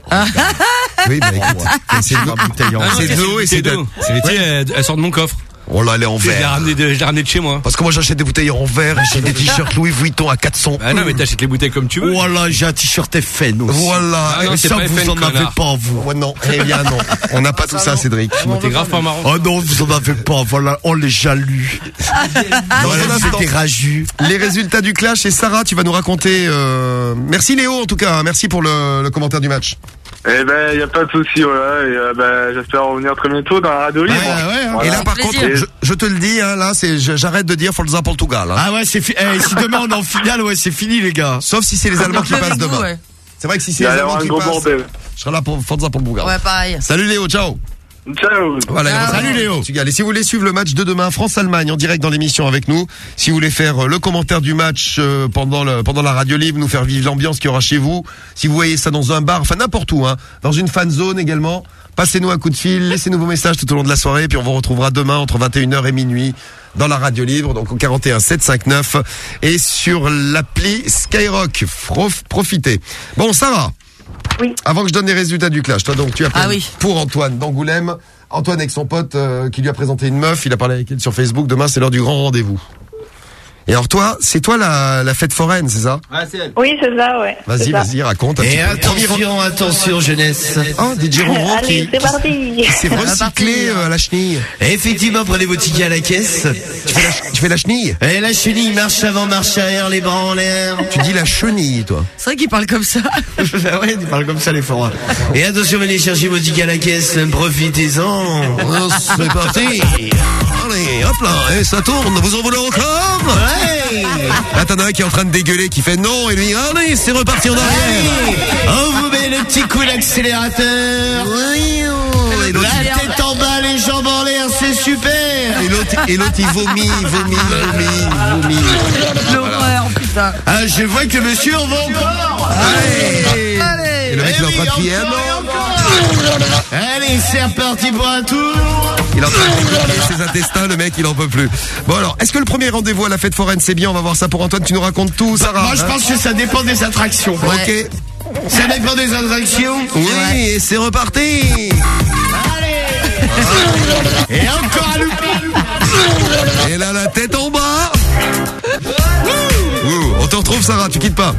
Oui, bah écoute, c'est de l'eau. bouteille en Ah C'est de l'eau et c'est de- d'eau. C'est métier, elle, elle sort de mon coffre. Oh là, elle est en Je l'ai verre. ramené je l'ai ramené de chez moi. Parce que moi j'achète des bouteilles en verre, j'ai des t-shirts Louis Vuitton à 400 Ah non, mais t'achètes les bouteilles comme tu veux. Voilà, j'ai un t-shirt FN aussi. Voilà. Ah non, Et ça, vous FN, en avez pas, vous. Ouais, non, eh bien non. On n'a pas tout ça, Cédric. T'es grave pas marrant. Oh non, vous en avez pas. Voilà, on les jalus. Dans Voilà, un instant, c'était raju. les résultats du clash et Sarah, tu vas nous raconter. euh, Merci Léo en tout cas, merci pour le, le commentaire du match. Eh ben, y a pas de souci, voilà. Et euh, ben, j'espère revenir très bientôt dans la radio libre. Voilà. Et là par contre, je, je te le dis, hein, là, c'est, j'arrête de dire Forza Portugal. hein. Ah ouais, c'est fi- eh, si demain on est en finale, ouais, c'est fini, les gars. Sauf si c'est les Allemands qui passent demain. ouais. C'est vrai que si c'est Il les Allemands qui passent, bordel. je serai là pour Forza Portugal. Ouais, pareil. Salut Léo, ciao. Ciao. Voilà, Ciao. Salut, Léo. Portugal. Et si vous voulez suivre le match de demain, France-Allemagne, en direct dans l'émission avec nous, si vous voulez faire euh, le commentaire du match euh, pendant le, pendant la radio libre, nous faire vivre l'ambiance qu'il y aura chez vous, si vous voyez ça dans un bar, enfin n'importe où, hein, dans une fan zone également, passez-nous un coup de fil, laissez-nous vos messages tout au long de la soirée, puis on vous retrouvera demain entre 21h et minuit dans la radio libre, donc au 41 759 et sur l'appli Skyrock. Prof- profitez. Bon, Sarah. Oui. Avant que je donne les résultats du clash, toi donc tu appelles Ah oui. pour Antoine d'Angoulême. Antoine avec son pote euh, qui lui a présenté une meuf, il a parlé avec elle sur Facebook. Demain c'est l'heure du grand rendez-vous. Et alors toi, c'est toi la, la fête foraine, c'est ça Oui, c'est ça, ouais. Vas-y, vas-y, raconte. un Et petit peu. attention, attention, jeunesse. Oh, DJ Ronron Allez, qui, c'est parti. s'est recyclé euh, à la chenille. Effectivement, prenez vos tickets à la caisse. Tu fais la, tu fais la chenille? Et la chenille, marche avant, marche arrière, les bras en l'air. Tu dis la chenille, toi. C'est vrai qu'il parle comme ça. Ah ouais, tu parles comme ça, les forains. Et attention, venez chercher vos tickets à la caisse, profitez-en. Oh, c'est parti. Allez, hop là, et ça tourne. Vous en voulez encore? Ouais. Là, t'en as un qui est en train de dégueuler, qui fait non, et lui, allez, c'est reparti en arrière. On vous met le petit coup d'accélérateur. Et l'autre, La tête en bas, les jambes en l'air, c'est super. et l'autre, il vomit, vomit, vomit, vomit. L'horreur, putain. Ah, je vois que monsieur en va encore. Allez. Et le mec, il est en train de crier, non. Allez, c'est reparti pour un tour. Il en ses intestins, le mec, il en peut plus. Bon alors, est-ce que le premier rendez-vous à la fête foraine, c'est bien? On va voir ça pour Antoine, tu nous racontes tout, Sarah Moi, je hein pense que ça dépend des attractions. Ok. Ça dépend des attractions. Oui, et c'est reparti Et encore loupé. Et là, la tête en bas Ouh, On te retrouve, Sarah, tu quittes pas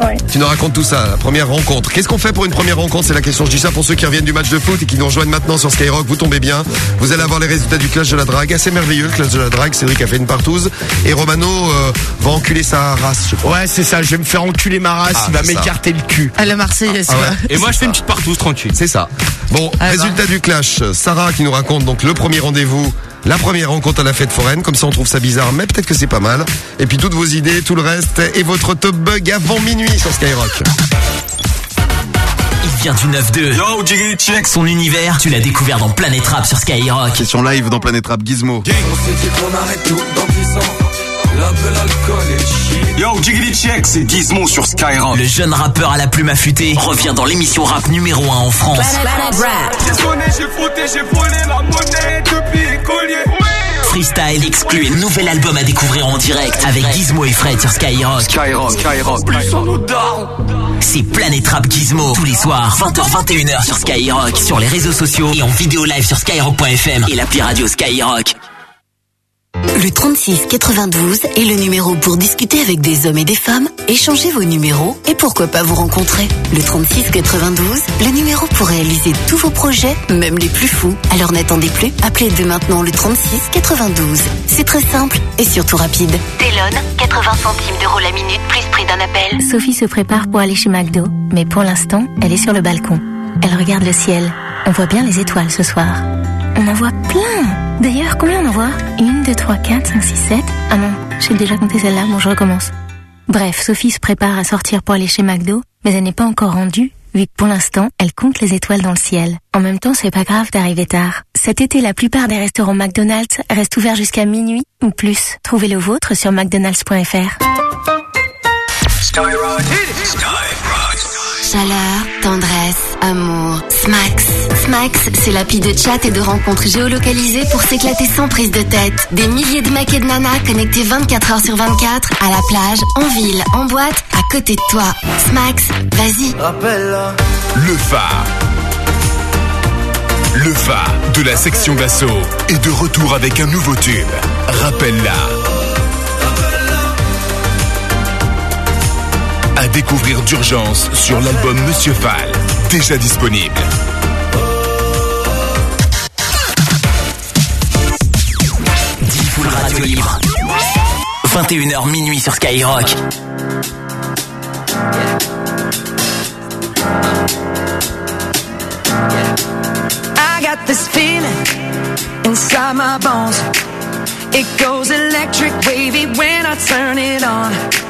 Ouais. Tu nous racontes tout ça, la première rencontre. Qu'est-ce qu'on fait pour une première rencontre C'est la question. Je dis ça pour ceux qui reviennent du match de foot et qui nous rejoignent maintenant sur Skyrock. Vous tombez bien. Vous allez avoir les résultats du clash de la drague. Assez merveilleux, le clash de la drague. Cédric a fait une partouze. Et Romano euh, va enculer sa race, je crois. Ouais, c'est ça. Je vais me faire enculer ma race. Ah, il va m'écarter le cul. À la Marseillaise, Ah ouais. quoi. Et moi, je fais une petite partouze tranquille. C'est ça. Bon, Ah bah. résultat du clash. Sarah qui nous raconte donc le premier rendez-vous, la première rencontre à la fête foraine. Comme ça, on trouve ça bizarre, mais peut-être que c'est pas mal. Et puis toutes vos idées, tout le reste et votre top bug avant minuit sur Skyrock. vient du 9-2. Yo, Jiggy, check son univers. Tu l'as découvert dans Planète Rap sur Skyrock. Question live dans Planète Rap Gizmo. On s'est dit qu'on arrête tout dans 10 ans. L'alcool, l'alcool et le shit. Yo, Jiggly Check, c'est Gizmo sur Skyrock. Le jeune rappeur à la plume affûtée revient dans l'émission rap numéro 1 en France. J'ai sonné, j'ai frotté, j'ai volé la monnaie depuis. Freestyle exclu et nouvel album à découvrir en direct avec Gizmo et Fred sur Skyrock. Skyrock, Skyrock, plus on nous dards. C'est Planète Rap Gizmo tous les soirs 20h21h sur Skyrock, sur les réseaux sociaux et en vidéo live sur skyrock.fm et l'appli radio Skyrock. Le 36 92 est le numéro pour discuter avec des hommes et des femmes, échanger vos numéros et pourquoi pas vous rencontrer. Le 36 92, le numéro pour réaliser tous vos projets, même les plus fous. Alors n'attendez plus, appelez dès maintenant le 36 92. C'est très simple et surtout rapide. Telon, 80 centimes d'euros la minute plus prix d'un appel. Sophie se prépare pour aller chez McDo, mais pour l'instant, elle est sur le balcon. Elle regarde le ciel. On voit bien les étoiles ce soir. On en voit plein D'ailleurs, combien on en voit 1, 2, 3, 4, 5, 6, 7 Ah non, j'ai déjà compté celle-là, bon je recommence. Bref, Sophie se prépare à sortir pour aller chez McDo, mais elle n'est pas encore rendue, vu que pour l'instant, elle compte les étoiles dans le ciel. En même temps, c'est pas grave d'arriver tard. Cet été, la plupart des restaurants McDonald's restent ouverts jusqu'à minuit ou plus. Trouvez le vôtre sur mcdonalds.fr. Chaleur, tendresse, amour. Smax. Smax, c'est l'appli de chat et de rencontres géolocalisées pour s'éclater sans prise de tête. Des milliers de mecs et de nanas connectés 24 heures sur 24, à la plage, en ville, en boîte, à côté de toi. Smax, vas-y. Le phare. Le phare de la section d'assaut est de retour avec un nouveau tube. Rappelle-la. À découvrir d'urgence sur l'album Monsieur Fall, déjà disponible. Full Radio Libre. 21h minuit sur Skyrock. I got this feeling inside my bones. It goes electric wavy when I turn it on.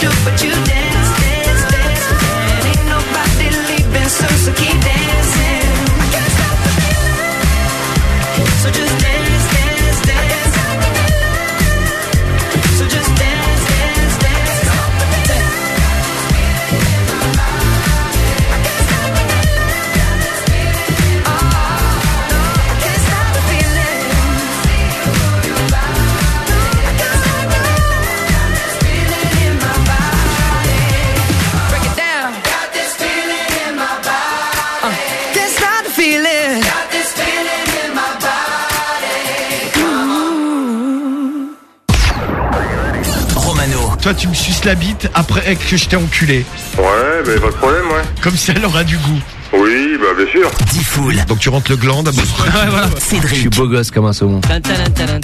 do what you did. La bite après que je t'ai enculé. Ouais, bah pas de problème, ouais. Comme ça elle aura du goût. Oui, bah bien sûr. Diffoul. Donc tu rentres le gland d'abord. Cédric. Je suis beau gosse comme un saumon.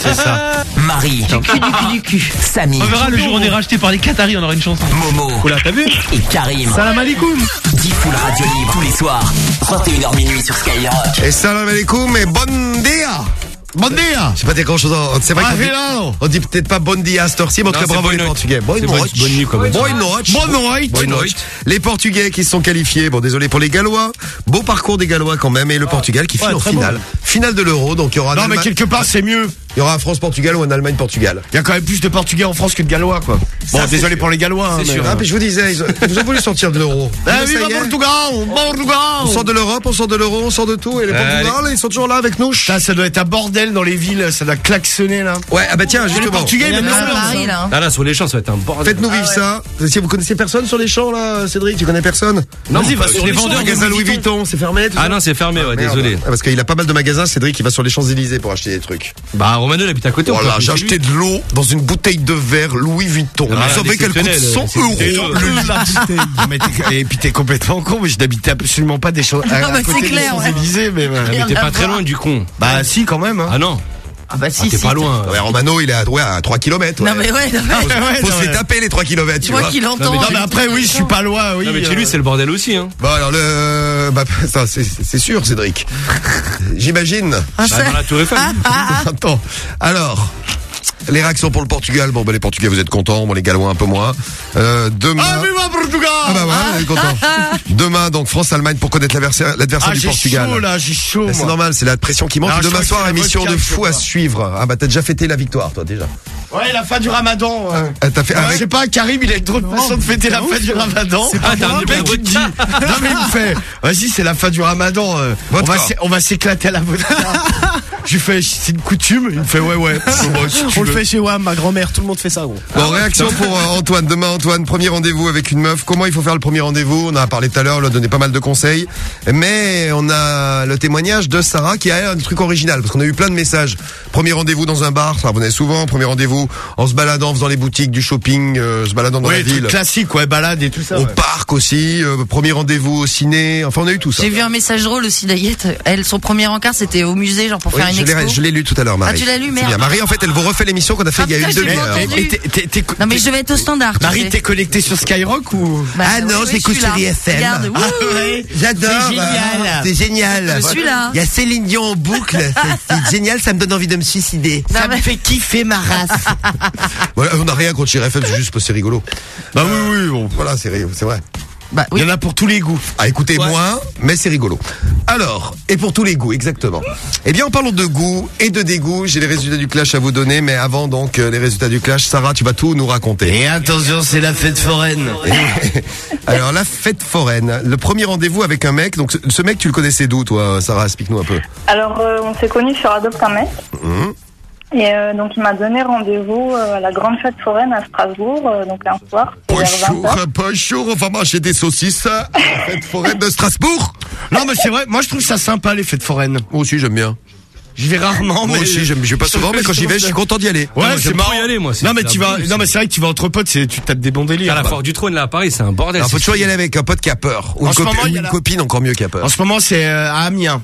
C'est ça. Marie. Du cul, du cul, du cul. Samy. On verra le jour où on est racheté par les Qataris, on aura une chanson. Momo. Oula, t'as vu Et Karim. Salam alaikum. Diffoul Radio Libre tous les soirs. 21h minuit sur Skyrock. Et salam alaikum et bon dia Bon dia Je sais pas dire grand chose. C'est vrai Ah, qu'on dit, on dit peut-être pas bon dia à cette heure-ci, mais en tout cas bravo bonne les nuit. Portugais. Bonne nuit. bonne nuit, bonne Bonne nuit. Bonne nuit. Bonne nuit. Les Portugais qui se sont qualifiés. Bon, désolé pour les Gallois. Beau parcours des Gallois quand même. Et le Portugal qui finit en finale. Finale de l'Euro. Donc il y aura Non mais quelque part c'est mieux. Il y aura un France-Portugal ou un Allemagne-Portugal. Il y a quand même plus de Portugais en France que de Gallois quoi. Bon Ça, désolé pour les Gallois. hein, mais, sûr. euh, Ah, puis je vous disais, ils ont, ils ont voulu sortir de l'Euro. Ah Mais viva ça y est. Portugal Portugal On sort de l'Europe, on sort de l'Euro, on sort de tout. Et les Allez. Portugais, ils sont toujours là avec nous. Putain, ça doit être un bordel dans les villes, ça doit klaxonner là. Ouais, ah bah tiens, Les justement. Portugais, Il y en mais a non, à Paris, là. hein. Ah là, sur les champs, ça va être un bordel. Faites-nous vivre ça. Si vous connaissez personne sur les champs là, Cédric, tu connais personne? Non, Vas-y, va sur les vendeurs. champs. Magasin Louis Vuitton, c'est fermé. tout Ah ça non, c'est fermé, ouais, Merde. désolé. Ah, Parce qu'il a pas mal de magasins, Cédric, il va sur les Champs-Élysées pour acheter des trucs. Bah, Romano, il habite à côté. Voilà, j'ai acheté de l'eau dans une bouteille de verre Louis Vuitton. Ah, Vous savez qu'elle coûte exceptionnel, 100 euros exceptionnel. le Le la bouteille. Mais t'es- Et puis t'es complètement con, mais je n'habitais absolument pas des choses. à, Non, à mais côté c'est des clair, mais. Ah, mais t'es pas très loin du con. Bah si quand même. Hein. Ah non. Ah bah Ah, si, t'es si. pas loin. Ouais, Romano, il est à, ouais, à 3 km. Non mais ouais, non, mais- Faut Ouais, se non, les mais- taper les 3 km, tu moi vois. qui l'entends. Non, Non mais après oui, je suis pas loin, oui. Non, mais chez euh, lui, c'est le bordel aussi, hein. Bon alors le, bah ça c'est c'est sûr, Cédric. J'imagine. Ah, Bah, dans la Tour Eiffel. Attends. Alors. Les réactions pour le Portugal. Bon, bah, les Portugais, vous êtes contents. Bon, les Gallois, un peu moins. Euh, demain. Ah viva Portugal Ah bah voilà, on est contents. Demain, donc, France-Allemagne pour connaître l'adversaire, l'adversaire Ah du j'ai Portugal. chaud là, j'ai chaud. C'est moi. normal, c'est la pression qui monte. Je Demain crois que soir, c'est la émission de vodka, fou à crois. suivre. Ah bah t'as déjà fêté la victoire, toi déjà. Ouais, la fin du Ramadan. ouais. Ah, T'as fait Ah, avec- je sais pas, Karim, il a une drôle de façon de fêter la fin du Ramadan. Ah, t'as un mec, me dit, non mais il me fait, vas-y, c'est la fin du Ramadan. euh, on Vodka. va, s'é- on va s'éclater à la vodka. Je lui fais, c'est une coutume. Il me fait, ouais, ouais. Bon, si tu veux. Fait chez WAM, ma grand-mère, tout le monde fait ça, gros. Bon, réaction pour euh, Antoine. Demain, Antoine, premier rendez-vous avec une meuf. Comment il faut faire le premier rendez-vous? On en a parlé tout à l'heure, on a donné pas mal de conseils. Mais on a le témoignage de Sarah qui a un truc original, parce qu'on a eu plein de messages. Premier rendez-vous dans un bar, ça revenait souvent. Premier rendez-vous en se baladant, en faisant les boutiques, du shopping, euh, se baladant dans Ouais, la ville. classique, ouais, balade et tout ça. Au ouais. parc aussi, euh, premier rendez-vous au ciné. Enfin, on a eu tout ça. J'ai vu un message drôle aussi d'Ayette. Elle, son premier encart, c'était au musée, genre pour Oui, faire une je expo. je l'ai lu tout à l'heure, Marie. Ah, tu l'as lu, merde. Marie, en fait, elle vous refait l'émission qu'on a fait Ah, il y a une demi-heure. Non mais je vais être au standard. Marie, t'es connecté sur Skyrock ou? Bah, Ah non, j'écoute je suis là. Chérie FM. Regarde, Ah. J'adore. C'est génial. C'est génial. Je suis là. Il y a Céline Dion en boucle. C'est- génial, ça me donne envie de me suicider. Ça me fait kiffer ma race. On n'a rien contre Chérie FM, c'est juste parce que c'est rigolo. bah oui, oui, bon. Voilà, c'est vrai. Bah Il y en a pour tous les goûts. À écouter moins, mais c'est rigolo. Alors, et pour tous les goûts, exactement. Eh bien, en parlant de goût et de dégoût, j'ai les résultats du clash à vous donner, mais avant donc euh, les résultats du clash, Sarah, tu vas tout nous raconter. Et attention, c'est la fête foraine. Alors, la fête foraine, le premier rendez-vous avec un mec. Donc, ce, mec, tu le connaissais d'où, toi, Sarah? Explique-nous un peu. Alors, euh, on s'est connus sur Adopte un mec. Hum. Et euh, donc, il m'a donné rendez-vous euh, à la grande fête foraine à Strasbourg, euh, donc un soir, vers 20h. Bonjour, bonjour, on va manger des saucisses à la fête foraine de Strasbourg. Non, mais c'est vrai, moi je trouve ça sympa les fêtes foraines. Moi aussi, j'aime bien. J'y vais rarement, Moi mais. aussi, j'aime, je vais pas souvent, mais quand j'y vais, je suis content d'y aller. Ouais, c'est j'aime marrant. trop y aller, moi, c'est Non, mais tu vas, non, mais c'est vrai que tu vas entre potes, c'est, tu tapes des bons délires. À la foire du trône, là, à Paris, c'est un bordel. Alors, faut c'est toujours y aller avec un pote qui a peur. Ou En une, ce copi- moment, ou il y a une la- copine encore mieux qui a peur. En ce moment, c'est euh, à Amiens.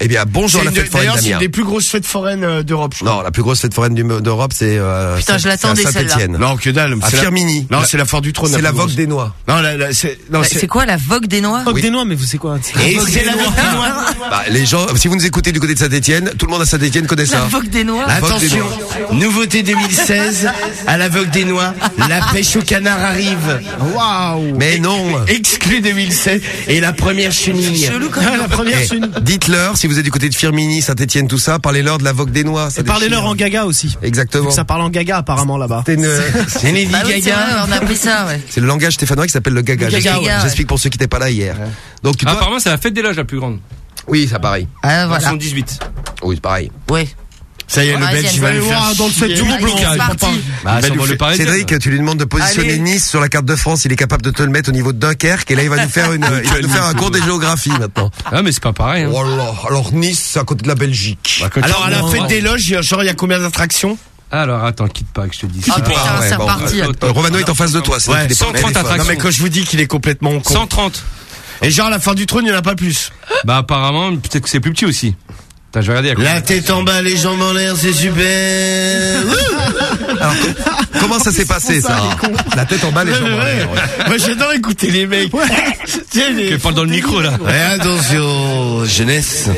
Eh bien, bonjour à la fête foraine D'ailleurs, c'est une des plus grosses fêtes foraines euh, d'Europe, je crois. Non, la plus grosse fête foraine d'Europe, c'est euh, Putain, je l'attendais, celle-là. Saint-Etienne. Non, que dalle. À Firmini. Non, c'est la foire du trône. C'est la vogue des noix. Non, c'est, Bah, c'est, quoi la vogue des noix Oui. des noix, mais vous c'est quoi c'est- la vogue des noix. Bah, les gens, si vous nous écoutez du côté de Saint-Etienne, tout le monde à Saint-Etienne connaît La ça. vogue des noix La vogue des Attention, noix. nouveauté 2016, à la vogue des noix, la pêche au canard arrive. Waouh Mais non. Exclu 2016, et la première chenille. Chelou quand Ah, même. La première, Eh, une... Dites-leur, si vous êtes du côté de Firmini, Saint-Etienne, tout ça, parlez-leur de la vogue des noix. ça Et parlez-leur en gaga aussi. Exactement. Ça parle en gaga apparemment là-bas. C'est une- Lady Bah oui, Gaga. vrai, on a appris ça, ouais. c'est le langage stéphanois qui s'appelle le gaga. Le gaga, J'explique- ouais. J'explique pour ceux qui n'étaient pas là hier. Donc tu Ah, dois... apparemment, c'est la fête des loges la plus grande. Oui, c'est pareil. Ah, voilà. Version 18. Oui, c'est pareil. Ouais. Ça y est, le. Belge, il va lui faire dans le chier. set du blocage. Bah, le. Cédric, tu lui demandes de positionner. Nice sur la carte de France. Il est capable de te le mettre au niveau de Dunkerque. Et là, il va nous faire une, il va nous faire un cours de géographie maintenant. Ah, mais c'est pas pareil. Hein. Oh alors Nice, c'est à côté de la Belgique. Bah, Alors, à la fête des loges, genre, il y a combien d'attractions? Alors attends, quitte pas que je te dise Ah, ça. putain, Ah, ouais, bon, euh, Romano est en face de toi, c'est Ouais, donc il est pas- 130 il est fort. attractions. Non mais quand je vous dis qu'il est complètement con. 130. Et genre à la fin du trône, il n'y en a pas plus. Bah apparemment, peut-être que c'est plus petit aussi. Attends, je vais regarder. à quoi- La tête en bas, les jambes en l'air, c'est super. Alors, comment ça s'est passé ça La tête en bas, les jambes en l'air. ouais. Moi j'adore écouter les mecs. Qu'elle parle dans le micro là. Ouais, attention, jeunesse.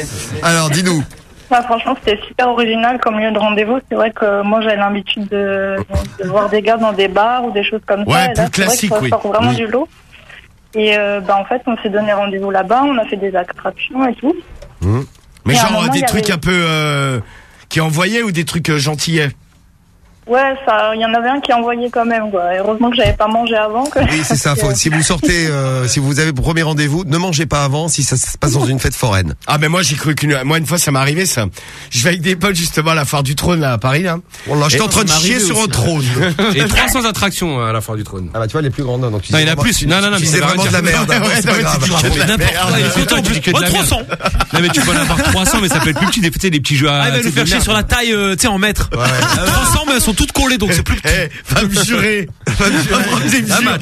Alors, dis-nous. Bah, franchement, c'était super original comme lieu de rendez-vous. C'est vrai que moi, j'avais l'habitude de, de voir des gars dans des bars ou des choses comme Ouais, ça. Et plus là, c'est vrai classique, que ça oui. sort vraiment Oui. du lot. Et euh, bah, en fait, on s'est donné rendez-vous là-bas. On a fait des attractions et tout. Mais Et genre des trucs avait- un peu euh, qui envoyaient ou des trucs euh, gentillets? Ouais, ça, il y en avait un qui envoyait quand même. Quoi. Et Heureusement que j'avais pas mangé avant. Oui, c'est ça. Faut, si vous sortez, euh, si vous avez vos premier rendez-vous, ne mangez pas avant si ça se passe dans une fête foraine. Ah mais moi j'ai cru qu'une moi une fois ça m'est arrivé ça. Je vais avec des potes justement à la foire du trône là à Paris là. Bon, là, j'étais en train de chier sur un trône. Et 300 attractions euh, à la foire du trône. Ah bah tu vois les plus grandes. Donc tu Non, il y en a plus. Non, non, non, veut vraiment de la dire- merde. C'est n'importe quoi. Il est content, tu dis que de la merde. Non mais tu peux en avoir 300 mais ça peut être plus petit des, petits jeux à Ah, il va tu faire de chier merde. sur la taille, euh, tu sais, en mètres. Euh, 300, mais elles sont toutes collées, donc c'est plus petit. Eh, va me jurer. Va me jurer. Ah,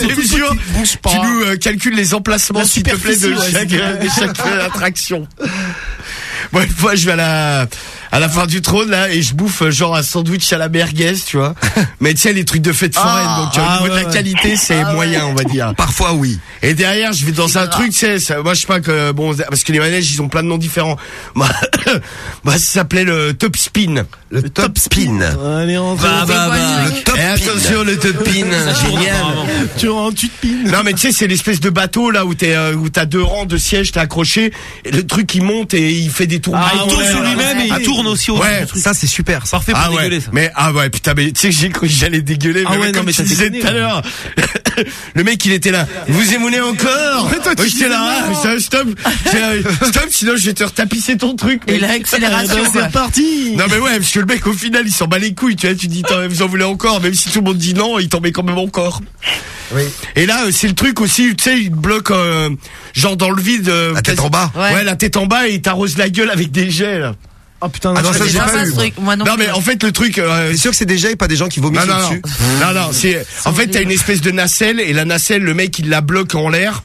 toutes petites. Tu nous euh, calcules les emplacements La s'il te plaît de chaque, de chaque euh, attraction. Bon, une fois, je vais à la, à la fin du trône, là, et je bouffe, euh, genre, un sandwich à la merguez, tu vois. Mais tu sais, les trucs de fête foraine, donc, euh, ah, au niveau ouais, de la qualité, c'est moyen, on va dire. Parfois oui. Et derrière, je vais dans un truc, tu sais, ça- moi, je sais pas que, bon, parce que les manèges, ils ont plein de noms différents. Moi, moi, ça s'appelait le top spin. Le top spin. Allez, on Bah, bah, bah. Le top Et attention, le top pin. Génial. Tu rentres, tu te pines. Non mais tu sais c'est l'espèce de bateau là où t'es euh, où t'as deux rangs de sièges t'es accroché et le truc il monte et il fait des tours. Ah, il tourne ouais, sur lui-même et il tourne aussi au Ouais. Ça c'est super. Parfait pour Ah ouais, dégueuler ça. mais ah ouais putain mais tu sais que j'ai cru que j'allais dégueuler Ah mais ouais, ouais, non, comme mais tu disais tout à l'heure le mec il était là vous émoulez encore toi, tu Moi j'étais là ah, stop stop sinon je vais te retapisser ton truc Et mec. la accélération, C'est reparti. non mais ouais parce que le mec au final il s'en bat les couilles tu vois tu dis vous en voulez encore même si tout le monde dit non il t'en met quand même encore Oui. et là, euh, c'est le truc aussi, tu sais, il te bloque euh, genre dans le vide. euh, La tête en bas. Ouais. Ouais. la tête en bas et il t'arrose la gueule avec des jets. Là. Oh putain, Ah non, ça, j'ai pas pas eu, ce moi. truc. Moi non. Non, plus. mais en fait, le truc. euh, C'est sûr que c'est déjà et pas des gens qui vomissent non, non, non, dessus. non, non, c'est. En fait, t'as une espèce de nacelle et la nacelle, le mec, il la bloque en l'air.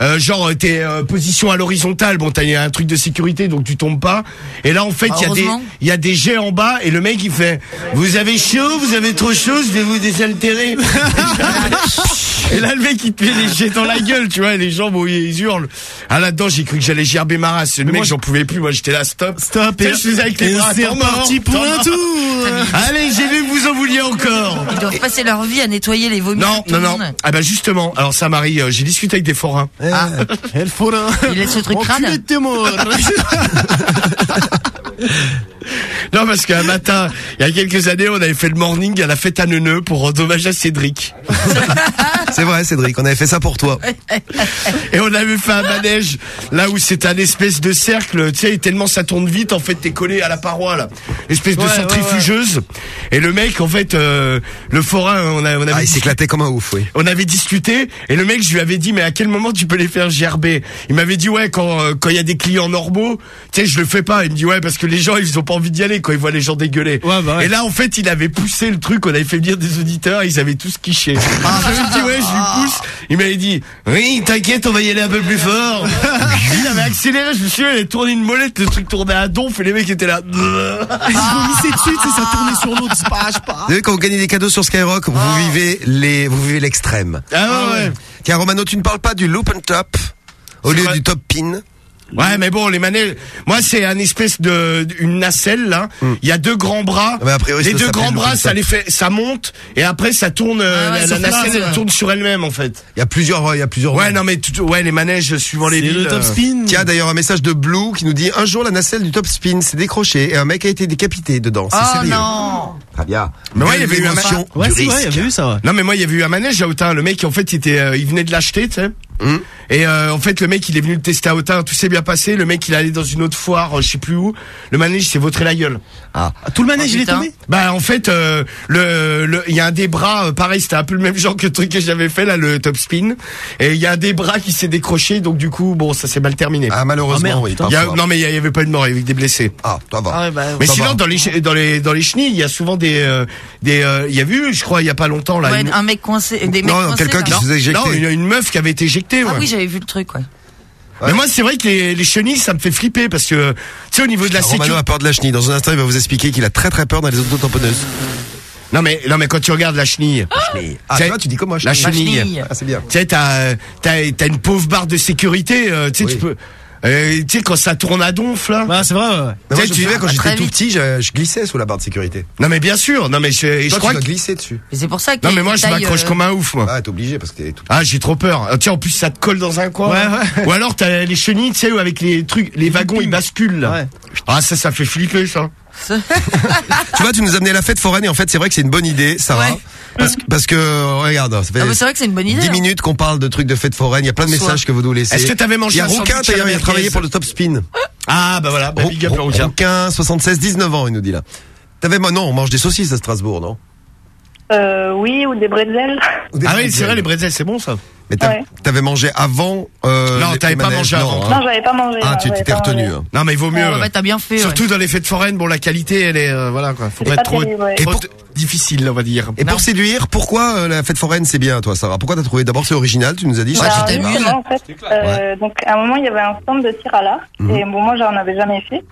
Euh, genre euh, t'es euh, position à l'horizontale, bon t'as un truc de sécurité donc tu tombes pas. Et là en fait il y a des il y a des jets en bas et le mec il fait vous avez chaud, vous avez trop chaud, je vais vous désaltérer. et là le mec il te fait des jets dans la gueule, tu vois, et les gens bon, ils hurlent. Ah là-dedans j'ai cru que j'allais gerber ma race. Le mec moi, j'en pouvais plus, moi j'étais là stop. Stop. Sais, je faisais avec les et bras, c'est reparti pour un tour. Allez, j'ai vu que vous en vouliez encore. Ils doivent passer leur vie à nettoyer les vomis. Non, non, non. Ah bah justement, alors ça Marie, euh, j'ai discuté avec des forains. Ah, Elle forain. il laisse ce truc morts. Non parce qu'un matin, il y a quelques années, on avait fait le morning à la fête à Neuneu pour rendre hommage à Cédric. C'est vrai, Cédric, on avait fait ça pour toi. Et on avait fait un manège là où c'est un espèce de cercle, tu sais, tellement ça tourne vite, en fait, t'es collé à la paroi là, espèce de Ouais, ouais, centrifugeuse. Et le mec, en fait, euh, le forain, on, a, on avait Ah, il s'éclatait comme un ouf, oui. on avait discuté et le mec je lui avais dit mais à quel moment tu peux les faire gerber? Il m'avait dit ouais quand euh, quand il y a des clients normaux tu sais je le fais pas. Il me dit ouais parce que les gens ils ont pas envie d'y aller quand ils voient les gens dégueuler. Ouais, bah ouais. et là en fait il avait poussé le truc. On avait fait venir des auditeurs. Ils avaient tous quiché. Ah, je ouais je lui pousse il m'avait dit oui t'inquiète on va y aller un peu plus fort il avait accéléré je me suis dit il avait tourné une molette le truc tournait à donf et les mecs étaient là Ils vomissaient dessus, tu sais, ça tournait sur l'autre. C'est pas, pas. Vous savez, quand vous gagnez des cadeaux sur Skyrock, vous vivez les, vous vivez l'extrême. ah ouais ouais Tiens, Romano, tu ne parles pas du loop and top au lieu du top pin. Ouais, mais bon, les manèges. Moi, c'est un espèce de une nacelle là. Il y a deux grands bras. Ah, mais a priori, les deux grands bras, ça les fait, ça monte et après ça tourne. euh, Ah ouais, la, nacelle, elle tourne sur elle-même en fait. Il y a plusieurs, il y a plusieurs. Ouais, non, mais tout- ouais, les manèges suivant les C'est villes. le top euh, spin. Tiens, d'ailleurs, un message de Blue qui nous dit un jour la nacelle du top spin s'est décrochée et un mec a été décapité dedans. Oh sérieux. non. Très bien. Mais ouais, il y avait eu un L'émotion ma- Ouais, du c'est vrai, il y risque. avait eu ça, ouais. Non, mais moi, il y avait eu un manège à Autun. Le mec, en fait, il était, euh, il venait de l'acheter, tu sais. Hum. Et euh, en fait, le mec, il est venu le tester à Autun, tout s'est bien passé. Le mec, il est allé dans une autre foire, euh, je sais plus où. Le manège s'est vautré la gueule. Ah. Tout le manège, Oh, il est tombé Bah en fait, euh, le le- il y a un des bras, euh, pareil, c'était un peu le même genre que le truc que j'avais fait là, le top spin. Et il y a un des bras qui s'est décroché, donc du coup, bon, ça s'est mal terminé. Ah, malheureusement, Ah, merde, oui. y a- non mais il y, avait pas de mort, il y avait des blessés. Ah, ça va. Ah ouais, bah, Mais sinon, va. dans les dans les dans les chenilles, il y a souvent des euh, des. euh, Il y a vu, je crois, il y a pas longtemps là. ouais, une- un mec coincé, des mecs Non, coincés, quelqu'un là. qui se faisait éjecter. Non, une, une meuf qui avait été éjectée. Ah ouais. oui, j'avais vu le truc, ouais. Mais moi, c'est vrai que les, les chenilles, ça me fait flipper parce que tu sais au niveau de la Romano sécurité. a peur de la chenille. Dans un instant, il va vous expliquer qu'il a très très peur dans les autotamponneuses. Non mais non mais quand tu regardes la chenille. Ah, Tu sais, tu vois, tu dis comme moi, La chenille. chenille. Ah, c'est bien. Tu sais, t'as t'as t'as une pauvre barre de sécurité. euh, tu sais, Oui. tu peux. Euh, tu sais quand ça tourne à donf là. Bah, c'est vrai, ouais. Mais moi, Tu sais, je me tu- souviens quand Ah, j'étais tout petit, je, je glissais sous la barre de sécurité. Non mais bien sûr. Non mais je, et je Toi, tu crois dois que. glisser dessus. Et c'est pour ça que. Non mais moi je m'accroche comme un ouf moi. Ah, t'es obligé parce que t'es tout. Ah j'ai trop peur. Euh, Tiens en plus ça te colle dans un coin. Ouais, ouais. Ou alors t'as les chenilles tu sais où avec les trucs, les wagons ils basculent. Là. Ouais. Ah ça ça fait flipper ça. Tu vois, tu nous as amené à la fête foraine et en fait, c'est vrai que c'est une bonne idée, Sarah. Ouais. Parce, que- parce que, regarde, ça fait Ah, c'est vrai que c'est une bonne idée. 10 hein. minutes qu'on parle de trucs de fête foraine. Il y a plein de Soit. messages que vous nous laissez. Est-ce que t'avais mangé Il y a Rouquin, d'ailleurs, il a travaillé pour le top spin. Ah bah voilà. Bah, big up le Rouquin. Rouquin, 76, 19 ans, il nous dit là. T'avais, non, on mange des saucisses à Strasbourg, non? Euh, oui, ou des bretzels. Ou des Ah oui c'est vrai les bretzels c'est bon ça. Mais Ouais. t'avais mangé avant, euh, Non, t'avais pas mangé non, avant. hein. Non, j'avais pas mangé. Ah, non, tu pas retenu. mangé. hein. Non mais il vaut mieux. Oh, bah, t'as bien fait. ouais. Surtout dans les fêtes foraines, bon la qualité elle est euh, voilà quoi. Faut C'est pas pas être trop, terrible, ouais. trop Et pour- t- difficile on va dire. Et pour séduire, pourquoi euh, la fête foraine c'est bien, toi, Sarah? Pourquoi t'as trouvé? D'abord, c'est original, tu nous as dit. Ouais, ça, Bah, justement, en fait, euh, donc à un moment il y avait un stand de tir à l'arc Mhm. et bon moi j'en avais jamais fait.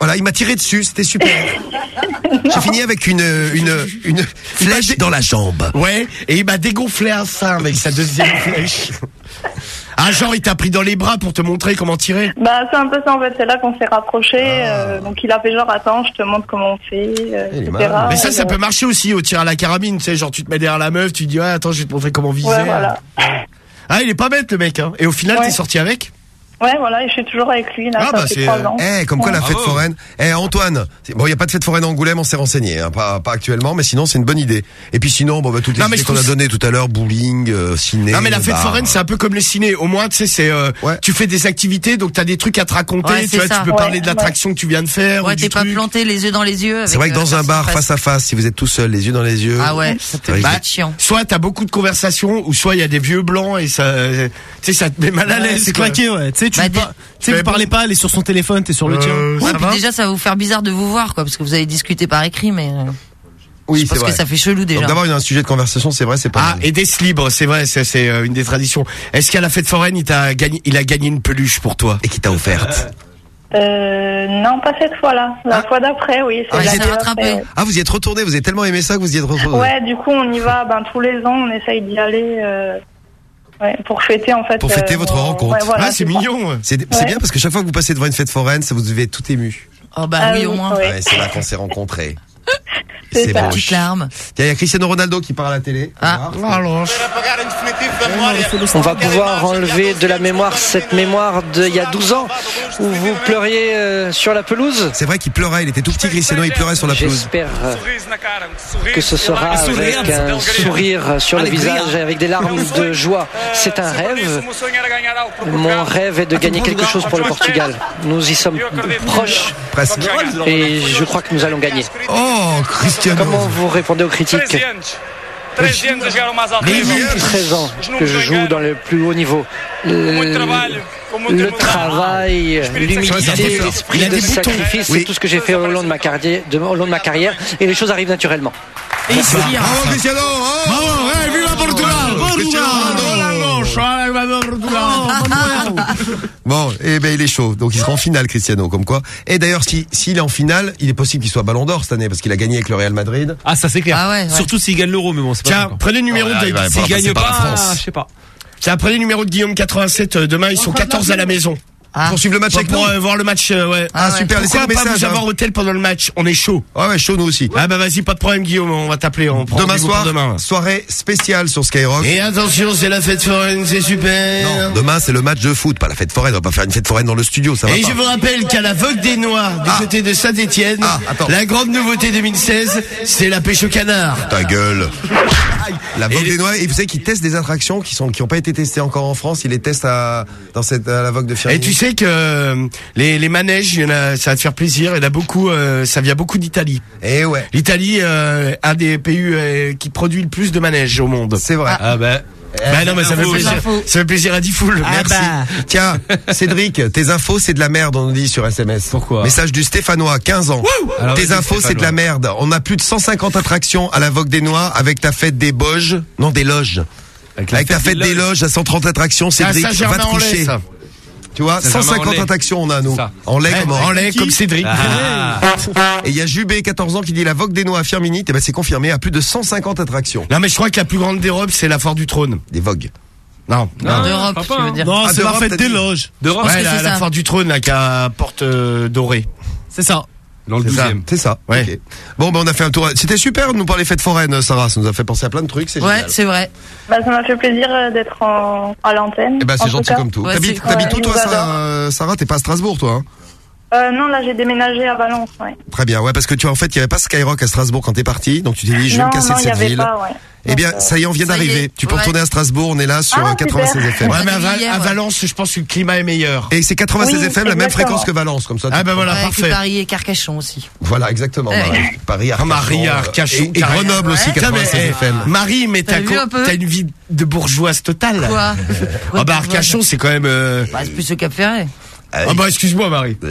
Voilà, il m'a tiré dessus, c'était super. J'ai fini avec une une une flèche dans la jambe. Ouais, et il m'a dégonflé un sein avec sa deuxième flèche. Ah genre il t'a pris dans les bras pour te montrer comment tirer. Bah c'est un peu ça en fait, c'est là qu'on s'est rapprochés. Ah. euh, donc il a fait genre attends, je te montre comment on fait, euh, etc. Mais ça ça Euh, peut marcher aussi au tir à la carabine, tu sais, genre tu te mets derrière la meuf, tu dis attends je vais te montrer comment viser. Ouais voilà. Ah il est pas bête le mec hein. Et au final Ouais. t'es sorti avec Ouais voilà, et je suis toujours avec lui là, Ah, ça bah, fait c'est, trois euh, ans. Eh, comme quoi la fête Bravo. foraine. Eh, Antoine. Bon, il y a pas de fête foraine à Angoulême, on s'est renseigné, hein, pas pas actuellement, mais sinon c'est une bonne idée. Et puis sinon, bon bah toutes les Non, mais idées qu'on a données tout à l'heure, bowling, euh, ciné. Non mais la fête foraine c'est un peu comme les ciné. Au moins tu sais c'est euh, Ouais. tu fais des activités donc t'as des trucs à te raconter. Ouais, tu vois ça. tu peux Ouais, parler de ouais. l'attraction que tu viens de faire. Ouais, t'es pas truc. planté les yeux dans les yeux. C'est vrai que dans un bar face à face, si vous êtes tout seul, les yeux dans les yeux. Ah ouais, ça chiant. Soit t'as beaucoup de conversations ou soit il y a des vieux blancs et ça euh, tu sais ça te met mal à l'aise. C'est claqué, ouais. Tu sais, tu Bah, lui par- tu sais, Mais vous parlez pas, elle est sur son téléphone, t'es sur le Euh, tien. Ouais, puis va déjà ça va vous faire bizarre de vous voir quoi, parce que vous avez discuté par écrit, mais euh, Oui, pense vrai. que ça fait chelou déjà. Donc d'avoir une- un sujet de conversation, c'est vrai, c'est pas Ah mal. et des libres, c'est vrai, c'est euh, une des traditions. Est-ce qu'à la fête foraine il t'a gagné, il a gagné une peluche pour toi? Et qui t'a offerte? Euh, non pas cette fois-là, la fois d'après oui. Ah, vous êtes. Ah, vous y êtes retourné, vous avez tellement aimé ça que vous y êtes retourné. Ouais, du coup, on y va ben, tous les ans, on essaye d'y aller euh, ouais, pour fêter en fait. Pour fêter euh, votre rencontre. Ouais, voilà, Ah c'est mignon. C'est Ouais. bien parce que chaque fois que vous passez devant une fête foraine, ça vous devez être tout ému. Oh bah Ah oui, oui, au moins. ouais. Ouais, c'est là qu'on s'est rencontrés. C'est beau. Petite larme. Il y a Cristiano Ronaldo qui part à la télé. Ah. Alors, On va pouvoir enlever de la mémoire cette mémoire d'il y a 12 ans où vous pleuriez euh, sur la pelouse. C'est vrai qu'il pleurait, il était tout petit Cristiano, il pleurait sur la pelouse. J'espère euh, que ce sera avec un sourire sur le visage et avec des larmes de joie. C'est un rêve. Mon rêve est de gagner quelque chose pour le Portugal. Nous y sommes proches Presque. et je crois que nous allons gagner. Oh, Cristiano. Comment vous répondez aux critiques 13 ans que je joue dans le plus haut niveau. Le, le travail, l'humilité, l'esprit de sacrifice, c'est tout ce que j'ai fait au long de ma carrière, de- au long de ma carrière, et les choses arrivent naturellement. Et. Bravo Cristiano oh Bravo, Portugal Bon, eh ben il est chaud, donc il sera en finale Cristiano, comme quoi. Et d'ailleurs, si s'il est en finale, il est possible qu'il soit Ballon d'Or cette année parce qu'il a gagné avec le Real Madrid. Ah, ça c'est clair. Ah ouais, ouais. Surtout s'il gagne l'euro, mais bon, c'est pas Tiens, prenez le numéro Ouais, de S'il gagne pas, la France. je sais pas. Tiens, prenez le numéro de Guillaume 87 euh, demain ils sont 14 à la maison. Pour suivre le match Pour- avec pour nous euh, voir le match, euh, ouais. Ah, super, laissez Pourquoi vos pas messages, vous avoir hein. au hôtel pendant le match On est chaud. Ouais, ouais, chaud nous aussi. Ah bah vas-y, pas de problème Guillaume, on va t'appeler. On prend Demain soir, pour demain. soirée spéciale sur Skyrock. Et attention, c'est la fête foraine, c'est super. Non, demain c'est le match de foot, pas la fête foraine. On va pas faire une fête foraine dans le studio, ça va Et pas. je vous rappelle qu'à la Vogue des Noirs, du côté de Saint-Etienne, attends. la grande nouveauté 2016, c'est la pêche au canard. Ta gueule. La Vogue des Noix, et vous savez qu'ils testent des attractions qui sont qui ont pas été testées encore en France. Ils les testent à dans cette à la Vogue de Firmini. Tu sais que euh, les, les manèges, il y en a, ça va te faire plaisir. Il y en a beaucoup, euh, ça vient beaucoup d'Italie. Et ouais. L'Italie, euh, un des pays euh, qui produit le plus de manèges au monde. C'est vrai. Ah bah. Bah non, mais ça fait plaisir. Ça fait plaisir à Diffoul. Merci. bah. Tiens, Cédric, tes infos c'est de la merde, on nous dit sur SMS. Pourquoi Message du Stéphanois, 15 ans. Alors, tes vas-y, infos c'est de la merde. On a plus de 150 attractions à la Vogue des Noix avec ta fête des Boges, non des loges. Avec, Avec ta fête des loges à 130 attractions, C'est à Cédric, va te coucher. Tu vois, Saint-Germain-en-Laye. 150 attractions on a nous. Ça. En lait comme en lait, comme Cédric. Ah. Et il y a Jubé, 14 ans, qui dit la Vogue des Noix à Firmini. Eh ben, c'est confirmé à plus de 150 attractions. Non, mais je crois que la plus grande d'Europe, c'est la Foire du Trône. Des Vogues. Non. Non, D'Europe, pas tu veux hein. dire. Non, Ah, c'est la d'Europe, fête des loges. D'Europe, Ouais, la, c'est la. Foire du Trône, là, qui a porte euh, dorée. C'est ça. Dans le C'est ça. 12 C'est ça. Ouais. ok. Bon, ben, on a fait un tour. C'était super de nous parler fêtes foraines, Sarah. Ça nous a fait penser à plein de trucs. C'est Ouais, c'est vrai. Bah, ça m'a fait plaisir euh, d'être en, à l'antenne. Eh ben, en c'est gentil comme tout. Ouais, T'habites où, toi, Sarah, euh, Sarah? T'es pas à Strasbourg, toi, hein? Euh, non, là, j'ai déménagé à Valence, ouais. Très bien. Ouais, parce que tu vois, en fait, il y avait pas Skyrock à Strasbourg quand t'es parti. Donc, tu t'es dit, je vais non, me casser non, de il y cette avait ville. pas, ouais. Eh bien, euh, ça y est, on vient d'arriver. Tu peux ouais. retourner à Strasbourg. On est là sur Ah, euh, 96 super. FM. Ouais, mais à, Val-. Valence, je pense que le climat est meilleur. Et c'est 96 Oui, FM, la même fréquence que Valence, comme ça. Ah bah prends. voilà, Ouais, parfait. Paris et Carcassonne aussi. Voilà, exactement. Ouais. Marie. Paris, Arcachon. Marie, euh, Arcachon, et. Grenoble aussi, Ouais. Putain, mais, 96 eh, FM. Marie, mais T'as un une vie de bourgeoise totale. Quoi Ah bah Arcachon, c'est quand même. euh, Bah, c'est plus le Cap Ferret. Ah bah excuse-moi Marie.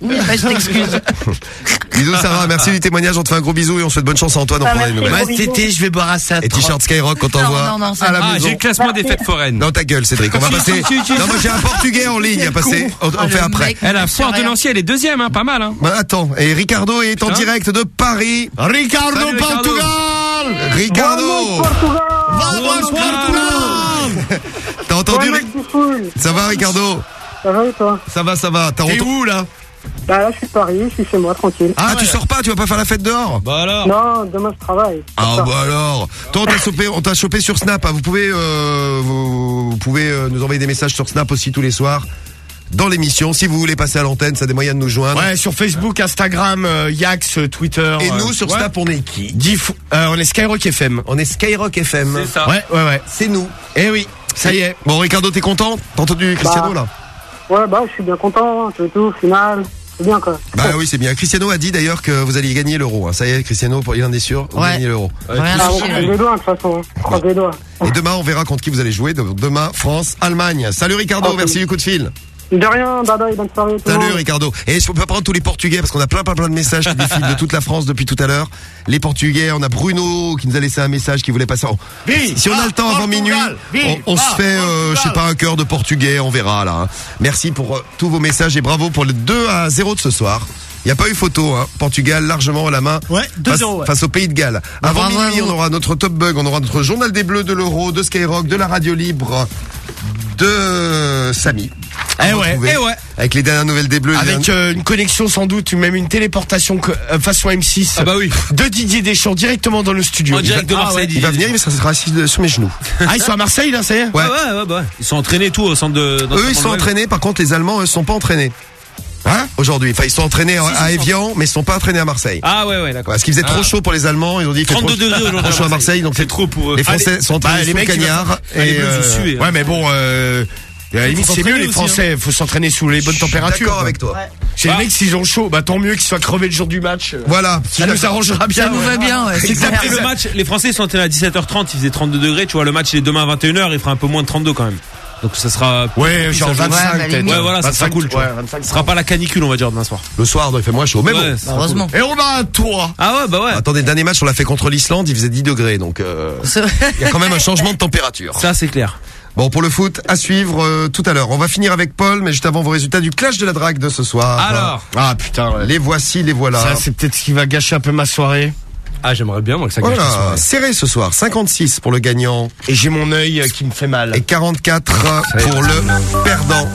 Oui, bah, je t'excuse. Bisous, Sarah. Merci du témoignage. On te fait un gros bisou et on souhaite bonne chance à Antoine en prenant merci. nouvelles. Moi cet été, je vais boire à ça. Et t-shirt Skyrock quand on voit non, non, ça à la. Ah, maison. j'ai le classement des fêtes foraines. Non, ta gueule, Cédric. On va passer. Non, moi j'ai un portugais en ligne à passer. On, on Ah, fait après. Elle a Foire de. Nancy, elle est deuxième, hein, pas mal. Hein. Bah, attends. Et Ricardo est en Hein direct de Paris. Ricardo Salut, Ricardo. Portugal. Ricardo. Vamos Portugal. T'as entendu Ric- Ça va, Ricardo? Ça va et toi Ça va, ça va. T'as T'es où là Bah là, je suis de Paris, je suis chez moi, tranquille. Ah, tu sors pas, tu vas pas faire la fête dehors? Bah alors. Non, demain je travaille. Ah bah alors Toi on t'a chopé, on t'a chopé sur Snap hein. Vous pouvez euh, vous, vous pouvez euh, nous envoyer des messages sur Snap aussi tous les soirs dans l'émission si vous voulez passer à l'antenne, ça a des moyens de nous joindre. Ouais, sur Facebook, Instagram, euh, Yax, euh, Twitter. Et euh, nous sur ouais. Snap on est qui? Diff- euh, on est Skyrock FM. On est Skyrock FM. C'est ça. Ouais, ouais, ouais. C'est nous. Eh oui, ça y est. Bon Ricardo t'es content? T'as entendu Cristiano Bah. là? Ouais, bah je suis bien content, c'est tout, final. C'est bien quoi. Bah oui c'est bien. Cristiano a dit d'ailleurs que vous alliez gagner l'euro. hein. Ça y est Cristiano, pour- il en est sûr, vous Ouais. gagnez l'euro. Rien Ah, à on chier, croise lui. les doigts de toute façon. On croise les doigts. Et demain on verra contre qui vous allez jouer. Donc, demain France Allemagne. Salut Ricardo, Ok. merci du coup de fil. De rien, bye bye, bonne soirée. tout Salut monde. Ricardo. Et je peux prendre tous les Portugais parce qu'on a plein plein plein de messages qui défilent de toute la France depuis tout à l'heure. Les Portugais, on a Bruno qui nous a laissé un message qui voulait passer. en- Vive Si on a le temps avant Portugal minuit, on, on se fait, euh, je sais pas, un cœur de Portugais, on verra là. hein. Merci pour euh, tous vos messages et bravo pour le 2 à 0 de ce soir. Il n'y a pas eu photo, hein. Portugal largement à la main Ouais, 2-0, face, ouais. face au Pays de Galles. Avant bravo à minuit, on aura notre Top Bug, on aura notre journal des Bleus, de l'Euro, de Skyrock, de la radio libre, de Samy. Eh ouais, eh ouais. Avec les dernières nouvelles des Bleus. les Avec dernières- euh, une connexion sans doute, même une téléportation que- euh, façon M6 Ah bah oui. de Didier Deschamps directement dans le studio. En direct de Ah ouais. Marseille. Il va venir, il sera assis de- sur mes genoux. Ah, ils sont à Marseille là, ça y est Ouais. Ouais, ouais, ouais, bah ouais. Ils sont entraînés et tout au centre de. Eux, ils sont entraînés. Par contre, les Allemands, eux, sont pas entraînés. Hein Aujourd'hui. Enfin, ils sont entraînés à- Si, à si, Evian, mais ils sont pas entraînés à Marseille. Ah ouais, ouais, d'accord. Parce qu'il faisait trop Ah. chaud pour les Allemands. Ils ont dit il fait 32 trop, degrés aujourd'hui trop chaud à Marseille. Donc C'est trop pour eux. Les Français sont entraînés Bah, les sous le mecs, ils cagnard. les Et, euh, suez. Ouais, mais bon, euh, à la limite, c'est mieux les Français. Faut s'entraîner sous les bonnes températures. D'accord avec toi. Chez les mecs, s'ils ont chaud, bah tant mieux qu'ils soient crevés le jour du match. Voilà. Ça nous arrangera bien. Ça nous va bien, ouais. c'est. Et le match, les Français sont entraînés à 17h30, il faisait 32 degrés. Tu vois, le match il est demain à 21h, il fera un peu moins de 32 quand même. Donc ça sera. Ouais, genre ça joue. 25 Ouais, bah, peut-être. Ouais, voilà, ça sera 25, cool. Tu vois. ouais, 25. Ce sera pas la canicule, on va dire, demain soir. Le soir, il fait moins chaud. Mais Ouais, bon. Heureusement. Et on a un toit. Ah ouais, bah ouais. Attendez, dernier match, on l'a fait contre l'Islande. Il faisait 10 degrés. Donc, euh, C'est- il y a quand même un changement de température. Ça, c'est clair. Bon, pour le foot, à suivre euh, tout à l'heure. On va finir avec Paul, mais juste avant vos résultats du clash de la drague de ce soir. Alors. Ah putain, ouais. Les voici, les voilà. Ça, c'est peut-être ce qui va gâcher un peu ma soirée. Ah, j'aimerais bien, moi, que ça la Voilà, serré ce soir. 56 pour le gagnant Et j'ai mon œil euh, qui me fait mal. et 44 pour le perdant.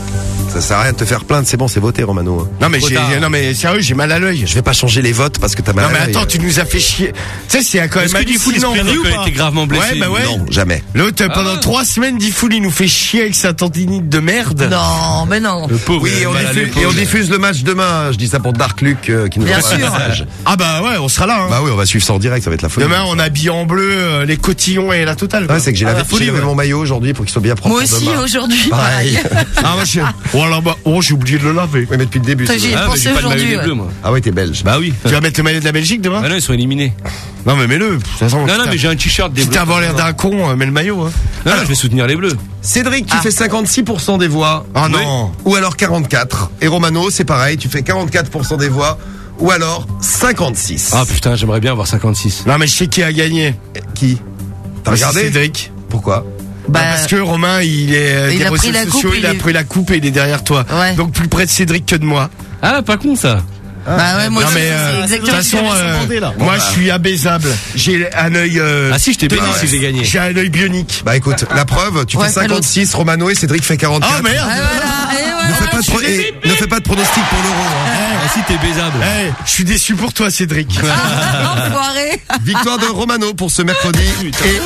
Ça sert à rien de te faire plaindre, c'est bon, c'est voté, Romano. Non mais j'ai, non mais sérieux, j'ai mal à l'œil. Je vais pas changer les votes parce que t'as mal Non à mais l'œil. attends, tu nous as fait chier. Tu sais, c'est quand même Est-ce que Diffoul, il se hallucinant. plaignait quand il était gravement blessé Ouais, bah ouais. Non, jamais. L'autre, pendant Ah. trois semaines, Diffoul, il nous fait chier avec sa tendinite de merde. Non, mais non. Le pauvre. Oui, a on, diffuse, et on diffuse le match demain. Je dis ça pour Dark Luke euh, qui nous Bien sûr. message. Ah bah ouais, on sera là. Hein. Bah oui, on va suivre ça en direct, ça va être la folie. Demain, on habille en bleu euh, les cotillons et la totale. Ouais, c'est que j'ai Ah, lavé, la folie, j'ai lavé ouais. mon maillot aujourd'hui pour qu'il soit bien propre. Moi aussi, aujourd'hui, Pareil. Ah, moi, je... Oh là, bah, oh, j'ai oublié de le laver. Oui, mais depuis le début. Toi, c'est j'y ai vrai. Ah, pensé j'ai aujourd'hui, ouais. Ah ouais, t'es belge. Bah oui. Tu vas mettre le maillot de la Belgique demain Ah non, ils sont éliminés. Non, mais mets-le. Non, non, mais j'ai un t-shirt des bleus. avoir l'air d'un con, euh, mets le maillot. Hein. Non, non, je vais soutenir les bleus. Cédric, tu Ah. fais 56% des voix. Ah non. Ou alors 44. Et Romano, c'est pareil, tu fais 44% des voix. Ou alors 56. Ah putain, j'aimerais bien avoir 56. Non, mais je sais qui a gagné. Qui? T'as regardé? Cédric. Pourquoi? Bah, Bah, parce que Romain, il est euh, Il des a pris réseaux la sociaux, coupe, il il a est- pris la coupe et il est derrière toi. Ouais. Donc plus près de Cédric que de moi. Ah, pas con ça. bah ouais, moi non mais euh, de toute façon, euh, demandé, là. moi Bon, je suis abaisable. J'ai un œil. euh, Ah si, je t'ai béni si j'ai gagné. J'ai un œil bionique. Bah écoute, la preuve, tu Ouais, fais fais l'autre. 56, Romano et Cédric fait 44. Oh merde Ouais, voilà, et Ne fais, pas de pro- et ne fais pas de pronostic pour l'euro. hein. Ah si, t'es baisable. Eh, je suis déçu pour toi, Cédric. Enfoiré. Victoire de Romano pour ce mercredi. Et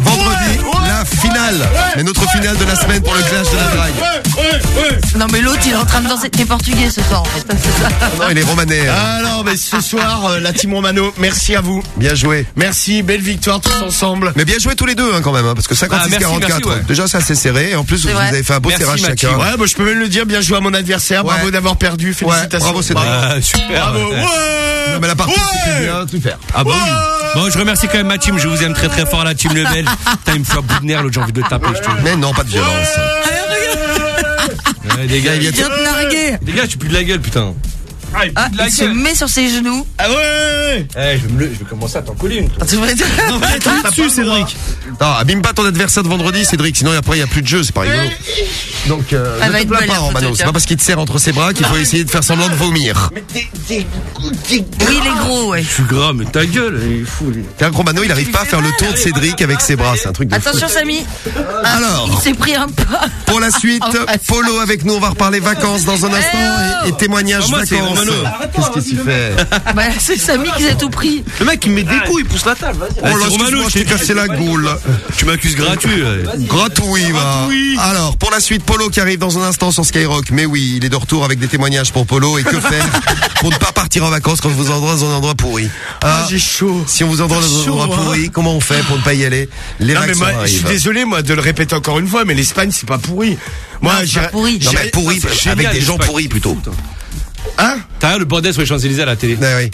vendredi, finale. Mais notre finale de la semaine pour le clash de la drague. Non, mais l'autre, il est en train de danser. T'es portugais ce soir, en fait. C'est ça. Non, il est romanais. hein. Alors, mais ce soir, euh, la team Romano, merci à vous. Bien joué. Merci, belle victoire tous ensemble. Mais bien joué tous les deux hein, quand même, hein, parce que 56-44, Ah, ouais. déjà c'est assez serré. Et en plus, vous C'est vrai. avez fait un beau Merci, tirage Mathieu. chacun. Ouais, bah, je peux même le dire, bien joué à mon adversaire. Ouais. Bravo d'avoir perdu. Félicitations. bravo, Cédric. Ah, super. Bravo. Ouais. Ouais. Non, mais la partie, Ouais. c'était bien, super. Ah bah oui. Bon, je remercie quand même ma team. Je vous aime très très fort, la team Lebel. Putain, il me nerf, l'autre, j'ai envie de le taper, je te. Mais non, pas de violence. Ouais, les gars, il vient de narguer. Les gars, tu pues de la gueule, putain. Ah, il se met sur ses genoux. Ah ouais. Eh, je vais, me le- je vais commencer à t'en coller une. Ah, tu vois, Non, mais t'as dessus, Cédric. Non, abîme pas ton adversaire de vendredi, Cédric, sinon après il n'y a plus de jeu, c'est pas rigolo. Donc, euh, ne te plains pas, Romano. C'est tiens. pas parce qu'il te serre entre ses bras qu'il faut essayer de faire semblant de vomir. Oui, il est gros, ouais. Je suis gras, mais ta gueule, il est fou, lui. Car Romano, il arrive pas à faire le tour de Cédric avec ses bras, c'est un truc de fou. Attention, Samy. Ah, Alors. Il s'est pris un pas. Pour la suite. Polo avec nous, on va reparler vacances dans un instant et, et témoignages Ah, vacances. Romano. Qu'est-ce qu'il s'y fait Bah, c'est Samy qui s'est tout pris. Le mec, il me met des coups, il pousse la table, vas-y. Oh là, excuse-moi, je t'ai cassé la goule. Tu m'accuses gratuit. Gratuit, va. Alors, pour la suite, Polo qui arrive dans un instant sur Skyrock. Mais oui, il est de retour avec des témoignages pour Polo. Et que faire pour ne pas partir en vacances quand je vous envoie dans un endroit pourri? Ah, j'ai chaud. Si on vous envoie dans un Chaud, endroit hein. pourri, comment on fait pour ne pas y aller? Les Non mais moi, je suis désolé moi de le répéter encore une fois, mais l'Espagne c'est pas pourri. Moi, j'ai pourri. Non, mais pourri, génial, avec des gens pourris plutôt. Hein T'as rien le bordel sur les Champs-Élysées à la télé. Ouais, oui.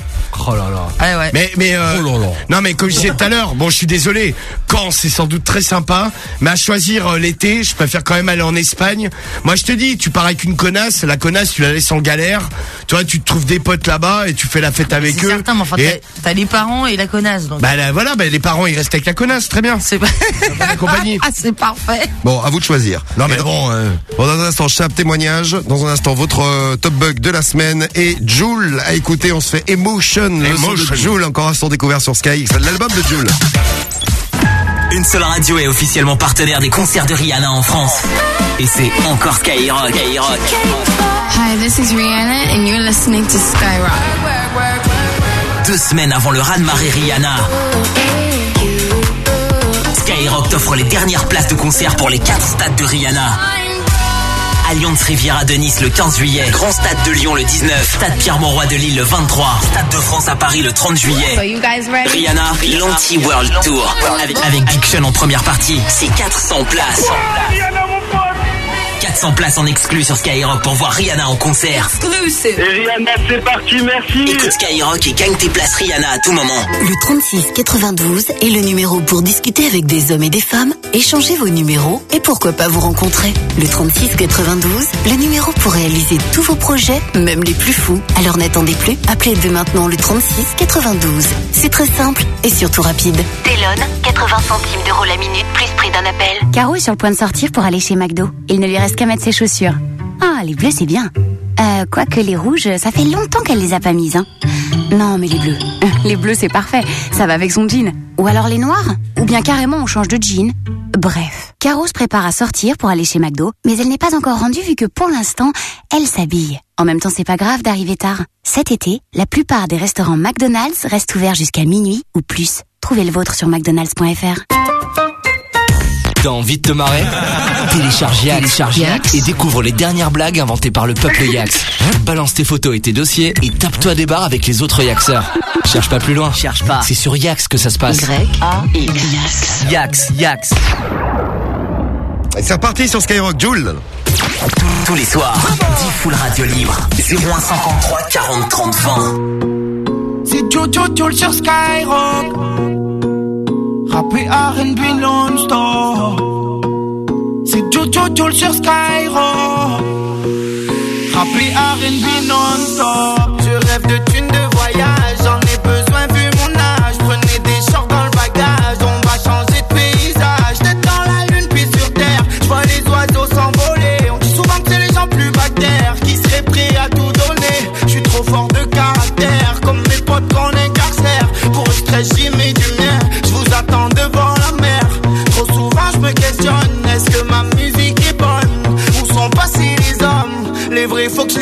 Oh là là. Ouais, ouais. Mais mais euh, Oh là là. non mais comme je disais tout à l'heure, bon je suis désolé. Quand c'est sans doute très sympa, mais à choisir euh, l'été, je préfère quand même aller en Espagne. Moi je te dis, tu pars avec une connasse, la connasse tu la laisses en galère. Tu vois, tu te trouves des potes là-bas et tu fais la fête avec C'est eux. certain, mais enfin, Et- t'as- t'as les parents et la connasse, donc. bah là, voilà, bah, les parents ils restent avec la connasse, très bien. C'est pas. la compagnie. Ah, c'est parfait. Bon, à vous de choisir. Non mais Et- bon, euh, Bon, dans un instant, Chap témoignage. Dans un instant, votre euh, top bug de la semaine. Et Joule à écouter. On se fait Emotion. Le son Emotion. de Joule, encore un son découvert sur Sky. C'est l'album de Joule. Une seule radio est officiellement partenaire des concerts de Rihanna en France. Et c'est encore Skyrock. Skyrock. Hi, this is Rihanna, and you're listening to Skyrock. Deux semaines avant le raz-de-marée Rihanna. Skyrock t'offre les dernières places de concert pour les quatre stades de Rihanna. Alliance Riviera de Nice le 15 juillet, Grand Stade de Lyon le 19, Stade Pierre-Mauroy de Lille le 23, Stade de France à Paris le 30 juillet. So you guys ready? Rihanna, l'Anti-World Tour. Avec, avec Big Sean en première partie, c'est 400 places. 400 places en exclu sur Skyrock pour voir Rihanna en concert. Exclusive. Et Rihanna, c'est parti, merci. Écoute Skyrock et gagne tes places Rihanna à tout moment. Le 36 92 est le numéro pour discuter avec des hommes et des femmes, échanger vos numéros et pourquoi pas vous rencontrer. Le 36 92, le numéro pour réaliser tous vos projets, même les plus fous. Alors n'attendez plus, appelez dès maintenant le 36 92. C'est très simple et surtout rapide. Télone, 80 centimes d'euros la minute, plus prix d'un appel. Caro est sur le point de sortir pour aller chez McDo. Il ne lui reste qu'à mettre ses chaussures. Ah, les bleus, c'est bien. Euh, quoique les rouges, ça fait longtemps qu'elle les a pas mises, hein. Non, mais les bleus. Les bleus, c'est parfait. Ça va avec son jean. Ou alors les noirs Ou bien carrément, on change de jean. Bref. Caro se prépare à sortir pour aller chez McDo, mais elle n'est pas encore rendue vu que pour l'instant, elle s'habille. En même temps, c'est pas grave d'arriver tard. Cet été, la plupart des restaurants McDonald's restent ouverts jusqu'à minuit ou plus. Trouvez le vôtre sur mcdonalds.fr. T'as envie de te marrer Télécharge Yax, et découvre les dernières blagues inventées par le peuple Yax. Balance tes photos et tes dossiers et tape-toi des barres avec les autres Yaxeurs. Cherche pas plus loin. Cherche pas. C'est sur Yax que ça se passe. Y-A-X. Yax, Yax. Et c'est reparti sur Skyrock, Joule. Tous les soirs, 10 full radio libre. 0153 40 30 20. C'est Jojo Joule sur Skyrock. Rappé R&B non-stop. C'est Jojo Joule sur Skyrock. Rappé R&B non-stop. Je rêve de thunes hommes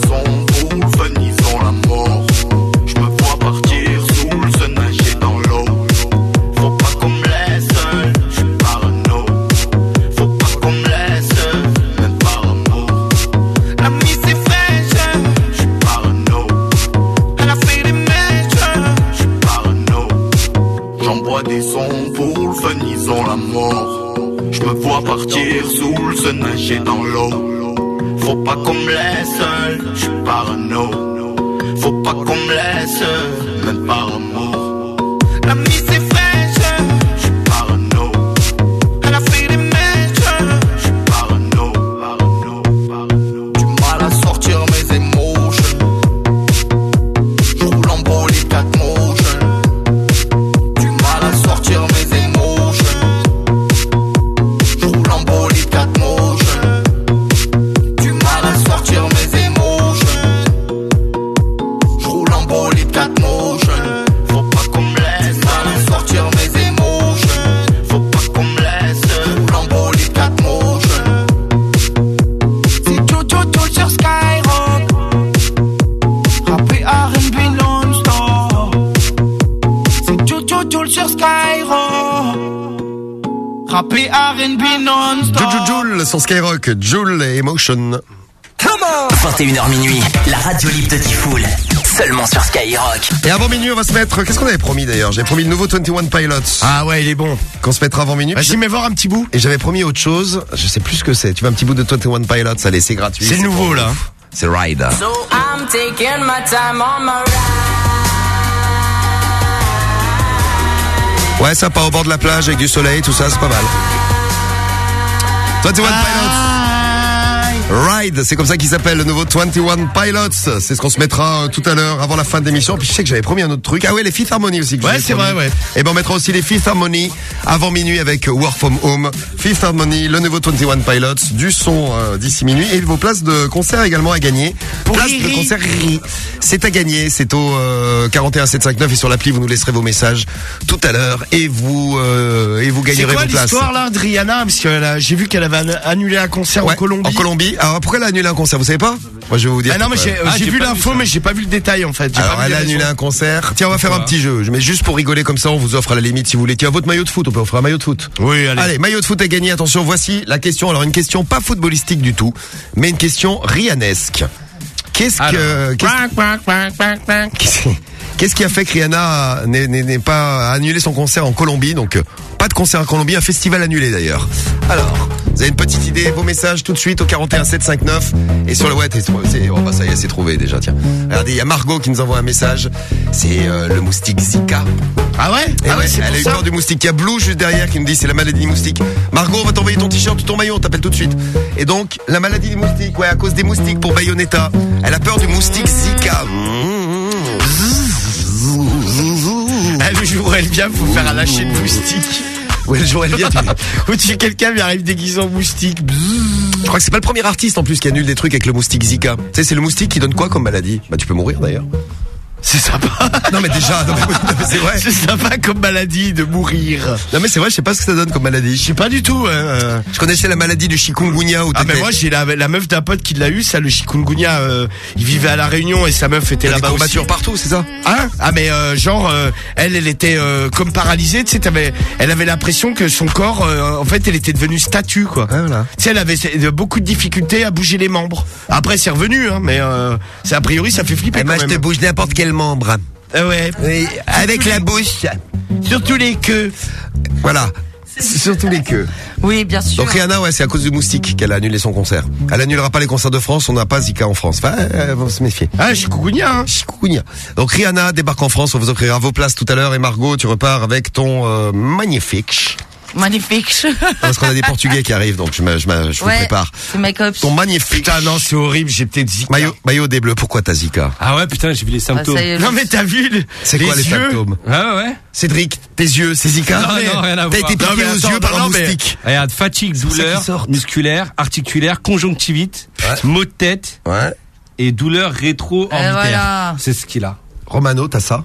Sun, nager dans l'eau. Faut pas qu'on me laisse seul, je suis parano. Faut pas qu'on me laisse même par Rappé R&B non-stop. Joule sur Skyrock, Joule et Emotion. 21h minuit, la radio libre de Tifoul. Seulement sur Skyrock. Et avant minuit, on va se mettre. Qu'est-ce qu'on avait promis d'ailleurs? J'avais promis le nouveau 21 Pilots. Ah ouais, il est bon. Qu'on se mettra avant minuit. Vas-y, mais voir un petit bout. Et j'avais promis autre chose. Je sais plus ce que c'est. Tu veux un petit bout de 21 Pilots? Allez, c'est gratuit. C'est le nouveau, là. C'est Ride. So I'm taking my time on my Ouais, sympa au bord de la plage avec du soleil, tout ça, c'est pas mal. 21 Pilots. Ride, c'est comme ça qu'il s'appelle le nouveau 21 Pilots. C'est ce qu'on se mettra euh, tout à l'heure avant la fin de l'émission. Puis je sais que j'avais promis un autre truc. Ah ouais, les Fifth Harmony aussi. que Ouais, c'est vrai, ouais. Et ben on mettra aussi les Fifth Harmony avant minuit avec Work From Home. Fifth Harmony, le nouveau 21 Pilots, du son euh, d'ici minuit et vos places de concert également à gagner. Pour places de concert. C'est à gagner. C'est au euh, 41 759 et sur l'appli vous nous laisserez vos messages tout à l'heure et vous euh, et vous C'est gagnerez quoi vos places. l'histoire là, Adriana? Parce que j'ai vu qu'elle avait an- annulé un concert Ouais, en Colombie. En Colombie. Alors pourquoi elle a annulé un concert Vous savez pas Moi je vais vous dire. Ah non, mais j'ai euh, j'ai vu l'info, mais j'ai pas vu le détail en fait. Alors pas elle a annulé un concert. Tiens, on va faire un petit jeu. Mais juste pour rigoler comme ça, on vous offre à la limite si vous voulez. Tiens, votre maillot de foot, on peut offrir un maillot de foot. Oui, allez. Allez, maillot de foot à gagner. Attention, voici la question. Alors une question pas footballistique du tout, mais une question rianesque. Qu'est-ce que qu'est-ce- qui a fait que Rihanna n'est pas annulé son concert en Colombie Donc, pas de concert en Colombie, un festival annulé d'ailleurs. Alors, vous avez une petite idée Vos messages tout de suite au 41 759 et sur le web. Oh bah ça y est, c'est trouvé déjà. Tiens, regardez, il y a Margot qui nous envoie un message. C'est euh, le moustique Zika. Ah ouais? Et Ah ouais, elle pour a eu peur du moustique. Il y a Blue juste derrière qui nous dit c'est la maladie du moustique. Margot, on va t'envoyer ton t-shirt ou ton maillot, on t'appelle tout de suite. Et donc, la maladie du moustique, ouais, à cause des moustiques pour Bayonetta. Elle a peur du moustique Zika. Ah, jour où elle vient, faut faire un lâcher de moustique. Ouais, le jour où elle vient, tu- Ou tu quelqu'un lui arrive déguisé en moustique. Je crois que c'est pas le premier artiste en plus qui annule des trucs avec le moustique Zika. Tu sais, c'est le moustique qui donne quoi comme maladie? Bah, tu peux mourir d'ailleurs. C'est sympa. Non, mais déjà, non, mais, non, mais c'est vrai. C'est sympa comme maladie de mourir. Non, mais c'est vrai, je sais pas ce que ça donne comme maladie. Je sais pas du tout. hein. Je connaissais la maladie du chikungunya où Ah mais moi j'ai la, la meuf d'un pote qui l'a eu, ça le chikungunya. euh, il vivait à la Réunion et sa meuf était là-bas aussi. partout, c'est ça Hein? Ah mais euh, genre euh, elle elle était euh, comme paralysée, tu sais elle avait l'impression que son corps euh, en fait elle était devenue statue quoi. Ah, voilà. Tu sais elle avait beaucoup de difficultés à bouger les membres. Après c'est revenu hein, mais euh, c'est a priori ça fait flipper je te même. bouge n'importe quel membre. Ah ouais. Oui, avec la bouche. Surtout les queues. Voilà. Surtout les queues. Oui, bien sûr. Donc Rihanna, ouais, c'est à cause du moustique qu'elle a annulé son concert. Elle annulera pas les concerts de France, on n'a pas Zika en France. Enfin, euh, faut se méfier. Ah chikungunya. Hein. Donc Rihanna débarque en France, on vous offrira vos places tout à l'heure et Margot, tu repars avec ton euh, magnifique. Magnifique. Parce qu'on a des Portugais qui arrivent, donc je, me, je, me- je vous Ouais, prépare. cops. Ton magnifique. Putain non c'est horrible, j'ai peut-être Zika. Maillot, maillot des bleus, pourquoi t'as Zika? Ah ouais, putain, j'ai vu les symptômes. est, Non mais t'as vu le- C'est quoi les yeux symptômes? Ah ouais Cédric, tes yeux, c'est Zika? Non, non, rien à T'as voir. été Non, piqué aux attends, yeux par non, un mais- moustique. Regarde, fatigue, douleur musculaire, articulaire, conjonctivite, maux de tête Ouais. et douleur rétro orbitaire. voilà. C'est ce qu'il a. Romano, t'as ça?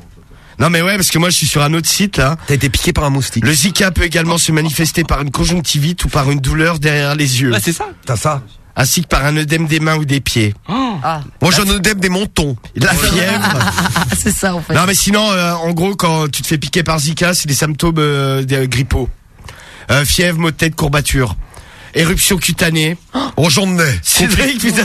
Non mais ouais parce que moi je suis sur un autre site là. T'as été piqué par un moustique. Le Zika peut également se manifester par une conjonctivite ou par une douleur derrière les yeux. Ouais, c'est ça. T'as ça ainsi que par un œdème des mains ou des pieds. Ah, Moi j'en ai des montons. La fièvre. c'est ça en fait. non mais sinon, euh, en gros, quand tu te fais piquer par Zika, c'est des symptômes euh, des grippaux. Euh, fièvre, maux de tête, courbature. Éruption cutanée. Oh j'en ai. C'est vrai que putain,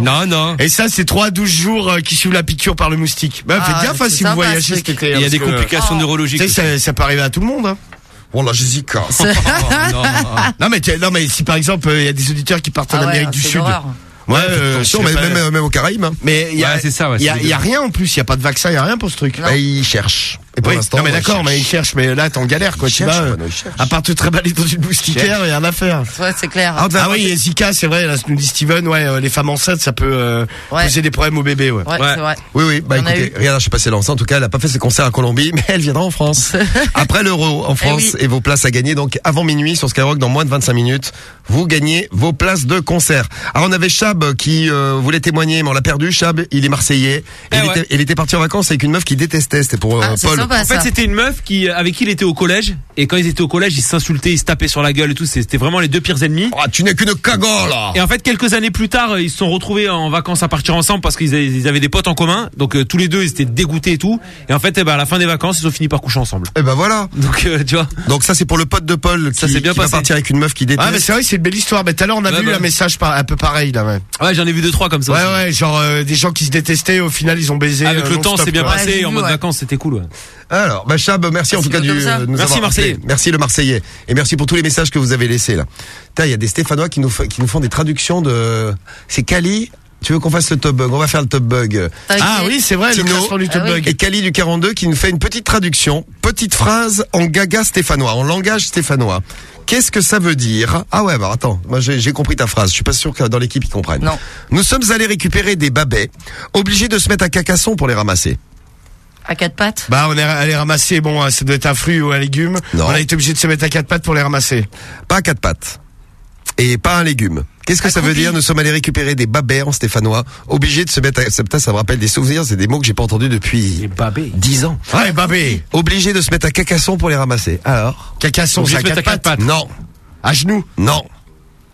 Non, non. Et ça, c'est 3 à 12 jours euh, qui suivent la piqûre par le moustique. Bah, Ah, faites gaffe hein, c'est si vous sympa, voyagez ce cet truc. été. Il y a hein, des que, complications neurologiques. Tu sais, ça, ça peut arriver à tout le monde. Hein. Bon là j'ai Zika. non. Non mais t'es- non mais si par exemple euh, il y a des auditeurs qui partent en Ah ouais, Amérique du c'est Sud. l'horreur. Ouais, euh, Attention, je sais mais pas. même, même aux Caraïbes. hein. Mais il y a, Ouais, c'est ça, ouais, il y a, c'est il y a rien en plus. Il y a pas de vaccin, il y a rien pour ce truc. Bah, ils cherchent. Et pour Oui, l'instant, non mais d'accord, mais ils cherchent, mais là t'es en galère quoi. Tu vas, euh, à part te trimballer dans une moustiquaire, il y a rien à faire. Ouais, c'est clair. Ah, Ah oui, et Zika, c'est vrai, là, nous dit Steven, ouais, euh, les femmes enceintes, ça peut euh, Ouais. poser des problèmes au bébé, ouais. Ouais, Ouais. c'est vrai. Oui, oui, bah On écoutez, Rihanna, je sais pas si elle est enceinte. En tout cas, elle a pas fait ses concerts à Colombie, mais elle viendra en France. Après l'euro en France Eh oui. et vos places à gagner. Donc, avant minuit sur Skyrock, dans moins de 25 minutes, vous gagnez vos places de concert. Alors, on avait Chab qui euh, voulait témoigner, mais on l'a perdu. Chab, il est marseillais. Eh il, était, il était parti en vacances avec une meuf qui détestait. C'était pour euh, Ah, Paul. Sympa En fait, c'était une meuf qui, avec qui il était au collège. Et quand ils étaient au collège, ils s'insultaient, ils se tapaient sur la gueule et tout. C'était vraiment les deux pires ennemis. Ah, tu n'es qu'une cagole, là Et en fait, quelques années plus tard, ils se sont retrouvés en vacances à partir ensemble parce qu'ils avaient, des potes en commun. Donc euh, tous les deux, ils étaient dégoûtés et tout. Et en fait, eh ben, à la fin des vacances, ils ont fini par coucher ensemble. Eh ben voilà. Donc euh, tu vois. Donc ça, c'est pour le pote de Paul qui, Ça s'est bien qui va passé. partir avec une meuf qui déteste. Ah, mais c'est vrai, c'est une belle histoire. Mais tout à l'heure, on a Ouais, vu bah. un message par, un peu pareil, là, ouais. Ouais, j'en ai vu deux trois comme ça. Ouais, aussi. ouais, genre, euh, des gens qui se détestaient, au final, ils ont baisé. Avec euh, le temps, c'est bien passé. En mode ouais. vacances, c'était cool. Alors, bah Chab, merci en Merci tout cas du, euh, nous Merci, avoir Marseillais. appelé. Merci le Marseillais. Et merci pour tous les messages que vous avez laissés là. Il y a des Stéphanois qui nous, qui nous font des traductions de... C'est Cali tu veux qu'on fasse le top bug? On va faire le top bug. Ah oui, c'est vrai, le Tino classement du top Ah oui. bug. et Cali du 42 qui nous fait une petite traduction, petite phrase en gaga stéphanois, en langage stéphanois. Qu'est-ce que ça veut dire? Ah ouais, bah attends, moi j'ai j'ai compris ta phrase. Je suis pas sûr que dans l'équipe ils comprennent. Non. Nous sommes allés récupérer des babets, obligés de se mettre à cacasson pour les ramasser. À quatre pattes. Bah, on est allé ramasser, bon, euh, ça doit être un fruit ou un légume. Non. On a été obligé de se mettre à quatre pattes pour les ramasser. Pas à quatre pattes. Et pas un légume. Qu'est-ce que ça veut dire Nous sommes allés récupérer des babets en stéphanois, obligés de se mettre à... ça, putain, ça me rappelle des souvenirs, c'est des mots que j'ai pas entendus depuis babés. 10 ans. Ouais, babé. Obligés de se mettre à cacasson pour les ramasser. Alors Cacasson, c'est à de se mettre quatre à quatre pattes. Non. À genoux. Non.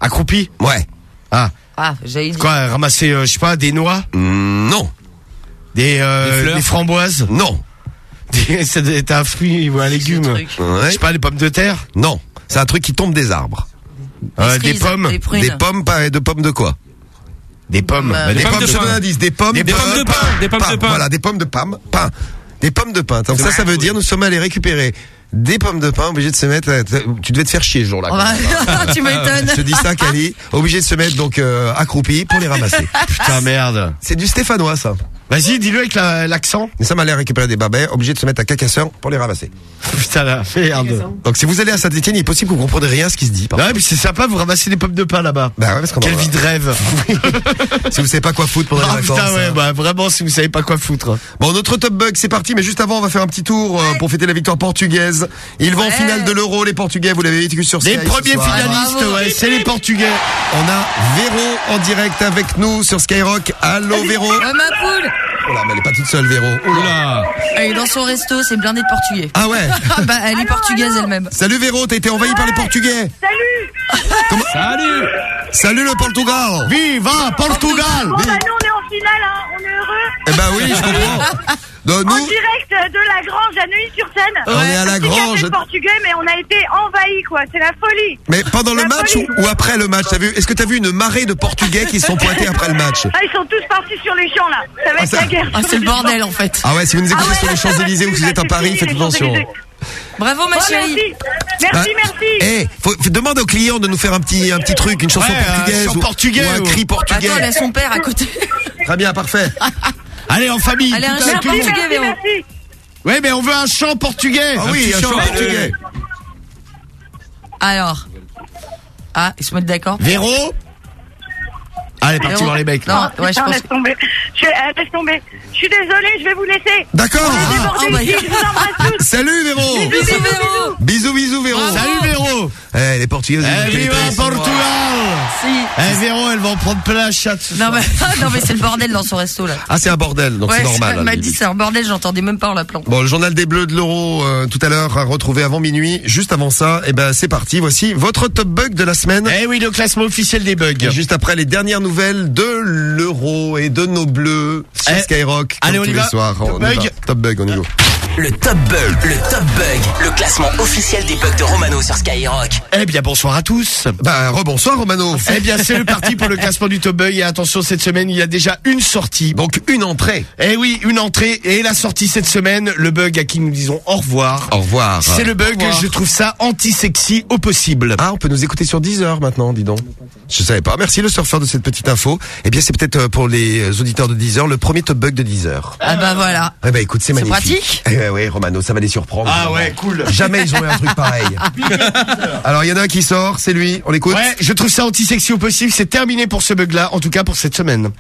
Accroupi. Ouais. Ah. Ah, dit. Quoi, ramasser, euh, je sais pas, des noix, Mm, Non. Des, euh, Des des framboises. Non. Des- ça doit être un fruit ou un légume. truc. Je Ouais. sais pas, les pommes de terre. Non. C'est un truc qui tombe des arbres. Euh, des cerises, pommes. Des. Des pommes, pas de pommes de quoi Des pommes. Euh, Bah, Des pommes pommes, de pain. indice. Des pommes Des pommes de pain, des pommes de pain. Voilà, des pommes de pain. Pain. Des pommes de pin. Donc ça, ça veut dire nous sommes allés récupérer des pommes de pin, obligés de se mettre. euh, Tu devais te faire chier ce jour-là. Bah, tu m'étonnes. Je te dis ça, Kali. Obligé de se mettre donc euh, accroupi pour les ramasser. Putain, merde. C'est du stéphanois, ça. Vas-y, dis-le avec la- l'accent. Nous sommes allés récupérer des babets, obligés de se mettre à cacasseur pour les ramasser. Putain, la merde. Donc si vous allez à Saint-Etienne, il est possible que vous comprenez rien à ce qui se dit. Ouais, mais c'est sympa, vous ramassez des pommes de pain là-bas. Bah ouais, parce qu'on Quelle vie de rêve. si vous savez pas quoi foutre pendant Ah les vacances. putain, ouais, hein. bah vraiment, si vous savez pas quoi foutre. Bon, notre top bug, c'est parti, mais juste avant, on va faire un petit tour euh, pour fêter la victoire portugaise. Ils vont en Ouais. finale de l'Euro, les Portugais, vous l'avez vécu sur Les Sky ce premiers soir. finalistes, Bravo. ouais, c'est les Portugais. On a Véro en direct avec nous sur Skyrock. Allô Véro Ouais, ma poule. Oh là, mais elle est pas toute seule Véro. Oh là. Elle est dans son resto, c'est blindé de portugais. Ah ouais bah, elle est portugaise elle-même. Salut Véro, t'as été envahi par les Portugais Salut Salut Salut le Portugal Viva Portugal Bon, bah, nous, on est en finale, hein. on est heureux. Eh ben oui, je comprends. Donc, En nous, direct de la Grange à Neuilly-sur-Seine. On est à la petit Grange. café de portugais, mais on a été envahis, quoi. C'est la folie. mais pendant le La match folie. ou, ou après le match, t'as vu? Est-ce que t'as vu une marée de Portugais qui se sont pointés après le match? Ah, ils sont tous partis sur les champs, là. Ça va Ah, être ça- la guerre. Ah, c'est le bordel en fait. Ah ouais, si vous nous écoutez Ah ouais, sur les Champs-Élysées ou que vous êtes à Paris, faites attention. Bravo ma Bon, chérie. merci. Merci, Bah, merci. Eh, faut, demander aux clients de nous faire un petit, un petit truc, une chanson Ouais, un portugaise chant ou, portugais ou un ou- cri Attends, portugais. elle a son père à côté. Très bien, parfait. Allez, en famille. Allez, un chant portugais, merci, Véro. merci. Ouais, mais on veut un chant portugais. Ah oui, un chant allez. portugais. Alors. Ah, ils se mettent d'accord. Véro Allez, parti Véro. voir les mecs. Non, ouais, je pense. laisse tomber. Je, euh, laisse tomber. Je suis désolée, je vais vous laisser. D'accord. Est Ah, ici, je vous embrasse tous. Salut Véro. Bisous, Véro. Bisous, bisous Véro. Salut Véro Eh, les Portugaises. ils Eh, qualité, Portugal Si. Eh, Véro, elle va en prendre plein la chatte ce Non mais, non mais c'est le bordel dans son resto là. Ah, c'est un bordel, donc ouais, c'est normal. Elle hein, m'a dit c'est un bordel, j'entendais même pas en l'appelant. Bon, le journal des Bleus de l'Euro euh, tout à l'heure à retrouver avant minuit. Juste avant ça, eh ben c'est parti. Voici votre top bug de la semaine. Eh oui, le classement officiel des bugs. Et Juste après les dernières nouvelles de l'Euro et de nos Bleus sur Eh, Skyrock. allez, on y va. Top On y va. bug. Top bug, on y va. Le Top Bug, le Top Bug, le classement officiel des bugs de Romano sur Skyrock. Eh bien, bonsoir à tous. Bah, rebonsoir Romano. Eh bien, c'est le parti pour le classement du Top Bug. Et attention, cette semaine, il y a déjà une sortie. Donc une entrée. Eh oui, une entrée et la sortie cette semaine, le bug à qui nous disons au revoir. Au revoir. C'est le bug, je trouve ça anti-sexy au possible. Ah, on peut nous écouter sur 10 heures maintenant, dis donc. Je savais pas. Merci le surfeur de cette petite info. Eh bien, c'est peut-être euh, pour les euh, auditeurs de 10 heures le premier top bug de 10 heures. Ah bah voilà. Eh ben, écoute, c'est C'est magnifique. pratique. Ouais, ouais, Romano, ça va les surprendre. Ah ouais, cool. Jamais ils ont eu un truc pareil. Alors, il y en a un qui sort, c'est lui. On l'écoute. Ouais, je trouve ça anti-sexy au possible. C'est terminé pour ce bug-là, en tout cas pour cette semaine.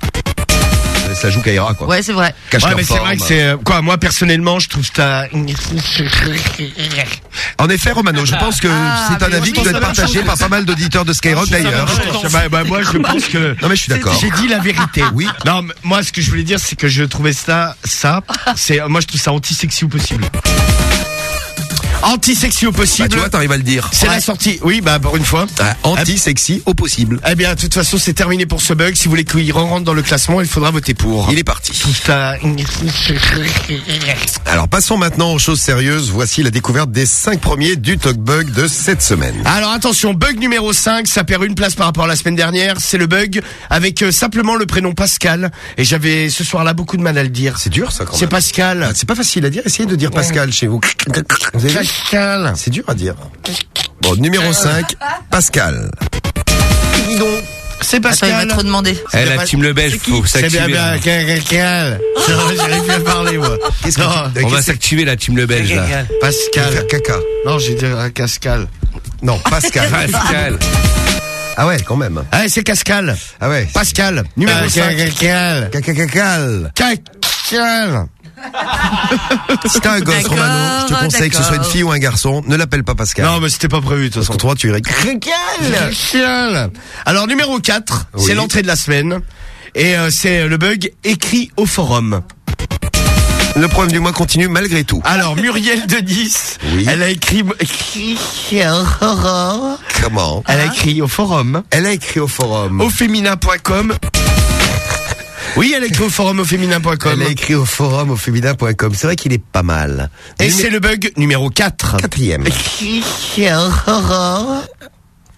Ça joue Kaira, quoi. Ouais, c'est vrai. Cache ouais, mais c'est vrai que c'est euh, quoi. Moi personnellement, je trouve ça. En effet, Romano, je pense que Ah, c'est un avis qui doit être partagé par pas mal d'auditeurs de Skyrock d'ailleurs. bah, bah, moi, je pense que. Non mais je suis d'accord. J'ai dit la vérité. Oui. Non, mais moi, ce que je voulais dire, c'est que je trouvais ça, ça, c'est, moi, je trouve ça anti-sexy au possible. Anti-sexy au Bah, possible. tu vois, t'arrives à le dire. c'est la sortie. Oui, bah, pour une fois. Ah, Anti-sexy au possible. Eh bien, de toute façon, c'est terminé pour ce bug. Si vous voulez qu'il rentre dans le classement, il faudra voter pour. Il est parti. Ça. Alors passons maintenant aux choses sérieuses. Voici la découverte des 5 premiers du Talk Bug de cette semaine. Alors attention, bug numéro 5, ça perd une place par rapport à la semaine dernière. C'est le bug avec euh, simplement le prénom Pascal. Et j'avais ce soir-là beaucoup de mal à le dire. C'est dur ça quand C'est même. Pascal. Ah, C'est pas facile à dire. Essayez de dire Pascal chez vous. Vous avez vu Pascal. C'est dur à dire. Bon, numéro 5, Pascal. Dis donc. C'est Attends, il Pascal. m'a trop demandé. Eh, la team Le Belge, faut C'est bien, s'activer. bien, là. Pascal. J'arrive plus à parler, moi. Qu'est-ce que Non, tu- On va s'activer la team Le Belge, là. Pascal. faire caca. Non, j'ai dit euh, Cascal. Non, Pascal. Pascal. Ah ouais, quand même. Ah, c'est Cascal. Ah ouais. Pascal. Numéro Euh, 5. Cascal. Cacacacal. Cascal. Si t'as un gosse, Romano, je te conseille que ce soit une fille ou un garçon, ne l'appelle pas Pascal. Non, mais c'était pas prévu, de toute Parce façon. qu'autrement, tu irais. Pascal. Alors, numéro 4, Oui. c'est l'entrée de la semaine. Et euh, c'est le bug écrit au forum. Le problème du mois continue malgré tout. Alors, Muriel de Nice, Oui. elle a écrit... écrit- Comment? Elle a écrit au forum. Elle a écrit au forum. au féminin.com. Oui, elle a écrit au forum au féminin.com. Elle a écrit au forum au féminin.com. C'est vrai qu'il est pas mal. Et Numé- c'est le bug numéro 4. quatrième.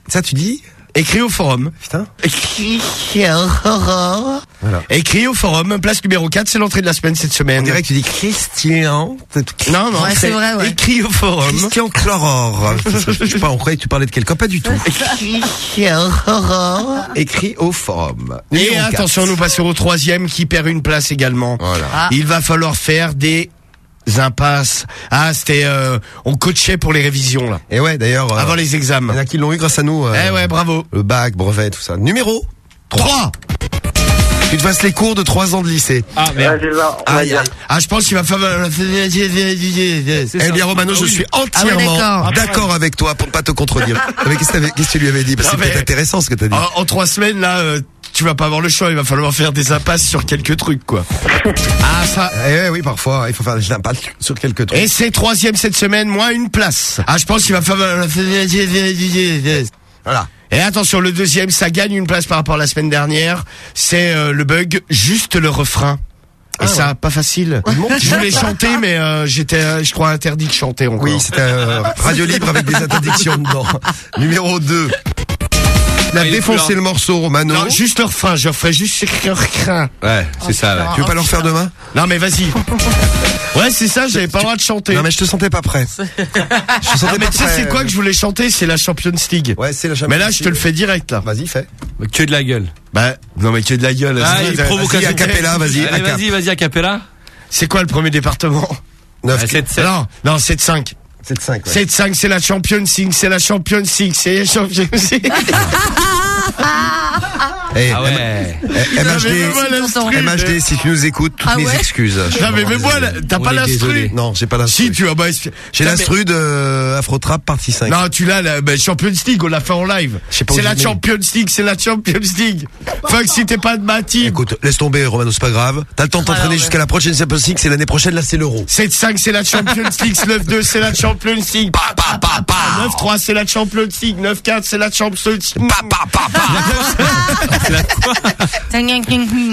Ça, tu dis? Écrit au forum. Putain. Écrit Écrit au forum. Place numéro 4, c'est l'entrée de la semaine cette semaine. On dirait que tu dis Christian. Non, non, Ouais, c'est vrai, ouais. Écrit au forum. Christian Chloror. Je sais pas, on croyait que tu parlais de quelqu'un, pas du tout. Écrit au forum. Et attention, nous passons au troisième qui perd une place également. Voilà. Ah. Il va falloir faire des impasses. Ah, c'était, euh, on coachait pour les révisions là. Et ouais, d'ailleurs. euh, Avant les Il y en examens. a qui l'ont eu grâce à nous. euh, Eh ouais, bravo. Le bac, brevet, tout ça. Numéro 3 Tu te fasses les cours de 3 ans de lycée. Ah, merde. Ah, je pense qu'il va falloir. Eh bien, Romano, je suis entièrement d'accord. d'accord avec toi pour ne pas te contredire. Mais qu'est-ce que tu lui avais dit? Parce que c'est intéressant ce que t'as dit. En, en trois semaines là, euh, tu vas pas avoir le choix. Il va falloir faire des impasses sur quelques trucs quoi. Ah ça. Eh oui, parfois, il faut faire des impasses sur quelques trucs. Et c'est troisième cette semaine, moins une place. Ah, je pense qu'il va falloir. Voilà. Et attention, le deuxième, ça gagne une place par rapport à la semaine dernière. C'est euh, le bug, juste le refrain. Et Ah ça, pas facile. Je voulais chanter, mais euh, j'étais, euh, je crois, interdit de chanter encore. Oui, c'était euh, radio libre avec des interdictions dedans. Numéro 2. Il a Ah, défoncé le morceau, Romano. Non, juste le refrain, je referai juste ce refrain. Ouais, c'est ça, ouais. Tu veux pas le refaire demain Non, mais vas-y. Ouais, c'est ça, j'avais pas le droit de chanter. Non, mais je te sentais pas prêt. Je te sentais Ah, mais pas tu sais, prêt. c'est quoi que je voulais chanter? C'est la Champions League. Ouais, c'est la Mais là, je te le fais direct, là. Vas-y, fais. Que de la gueule. Bah, non, mais que de la gueule. Ah, il provocation. Vas-y, a cappella, vas-y. Allez, vas-y, vas-y, a cappella. C'est quoi le premier département? 9, 7, 7. Non, non, 7-5. 7, 5. 7-5, c'est la Champions League, c'est la Champions League, c'est la Champions League. Eh, Ah ouais. MHD. MHD, si tu nous écoutes, toutes Ah mes excuses. Non, mais la- t'as pas l'instru. Non, j'ai pas l'instru. Si, tu as, bah, J'ai l'instru de euh, Afro Trap partie 5. Non, tu l'as, la bah, Champions League, on l'a fait en live. C'est la. Champions League, c'est la Champions League. Fuck, si t'es pas de ma team. Écoute, laisse tomber, Romano, c'est pas grave. T'as le temps de t'entraîner Alors, jusqu'à la prochaine Champions League, c'est l'année prochaine, là, c'est l'Euro. 7-5, c'est la Champions League. 9-2, c'est la Champions League. 9-3, c'est la Champions League. 9-4, c'est la Champions League.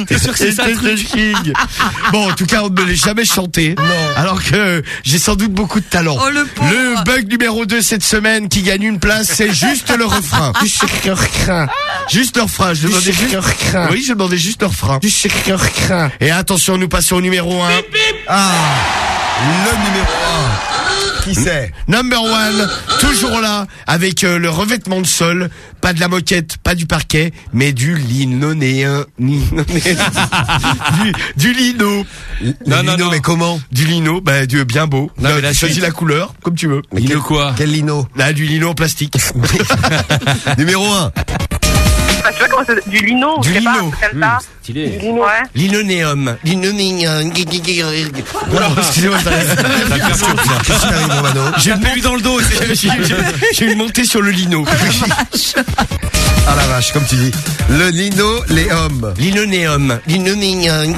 T'es sûr que c'est ça le truc League. Bon, en tout cas, on ne me l'est jamais chanté. Alors que j'ai sans doute beaucoup de talent. Oh, le. Le bug numéro 2 cette semaine qui gagne une place, c'est juste le refrain. Juste le refrain. Juste le refrain. Je demandais juste le refrain. Oui, je demandais juste le refrain. Juste le refrain. Et attention, nous passons au numéro 1. Ah, le numéro 1. Qui c'est Number one, toujours là, avec euh, le revêtement de sol, pas de la moquette, pas du parquet, mais du linonéen, linonéen. du, du lino. Non, non, Lino, non. mais comment Du lino, bah, du bien beau. Non, mais Euh, la tu choisis suite. la couleur, comme tu veux. Mais Lino quoi Quel lino Là, du lino en plastique. Numéro 1. Ah, tu vois comment c'est du lino, Du je sais pas, lino. comme ça. Stylé. Du lino. Ouais. Linonéum. Linonéen. Non, excusez-moi, Qu'est-ce qui t'arrive, Romano J'ai une eu dans le dos. J'ai- une montée sur le lino. Ah la vache, comme tu dis. Le lino, les hommes. Linonéum. Linonéen.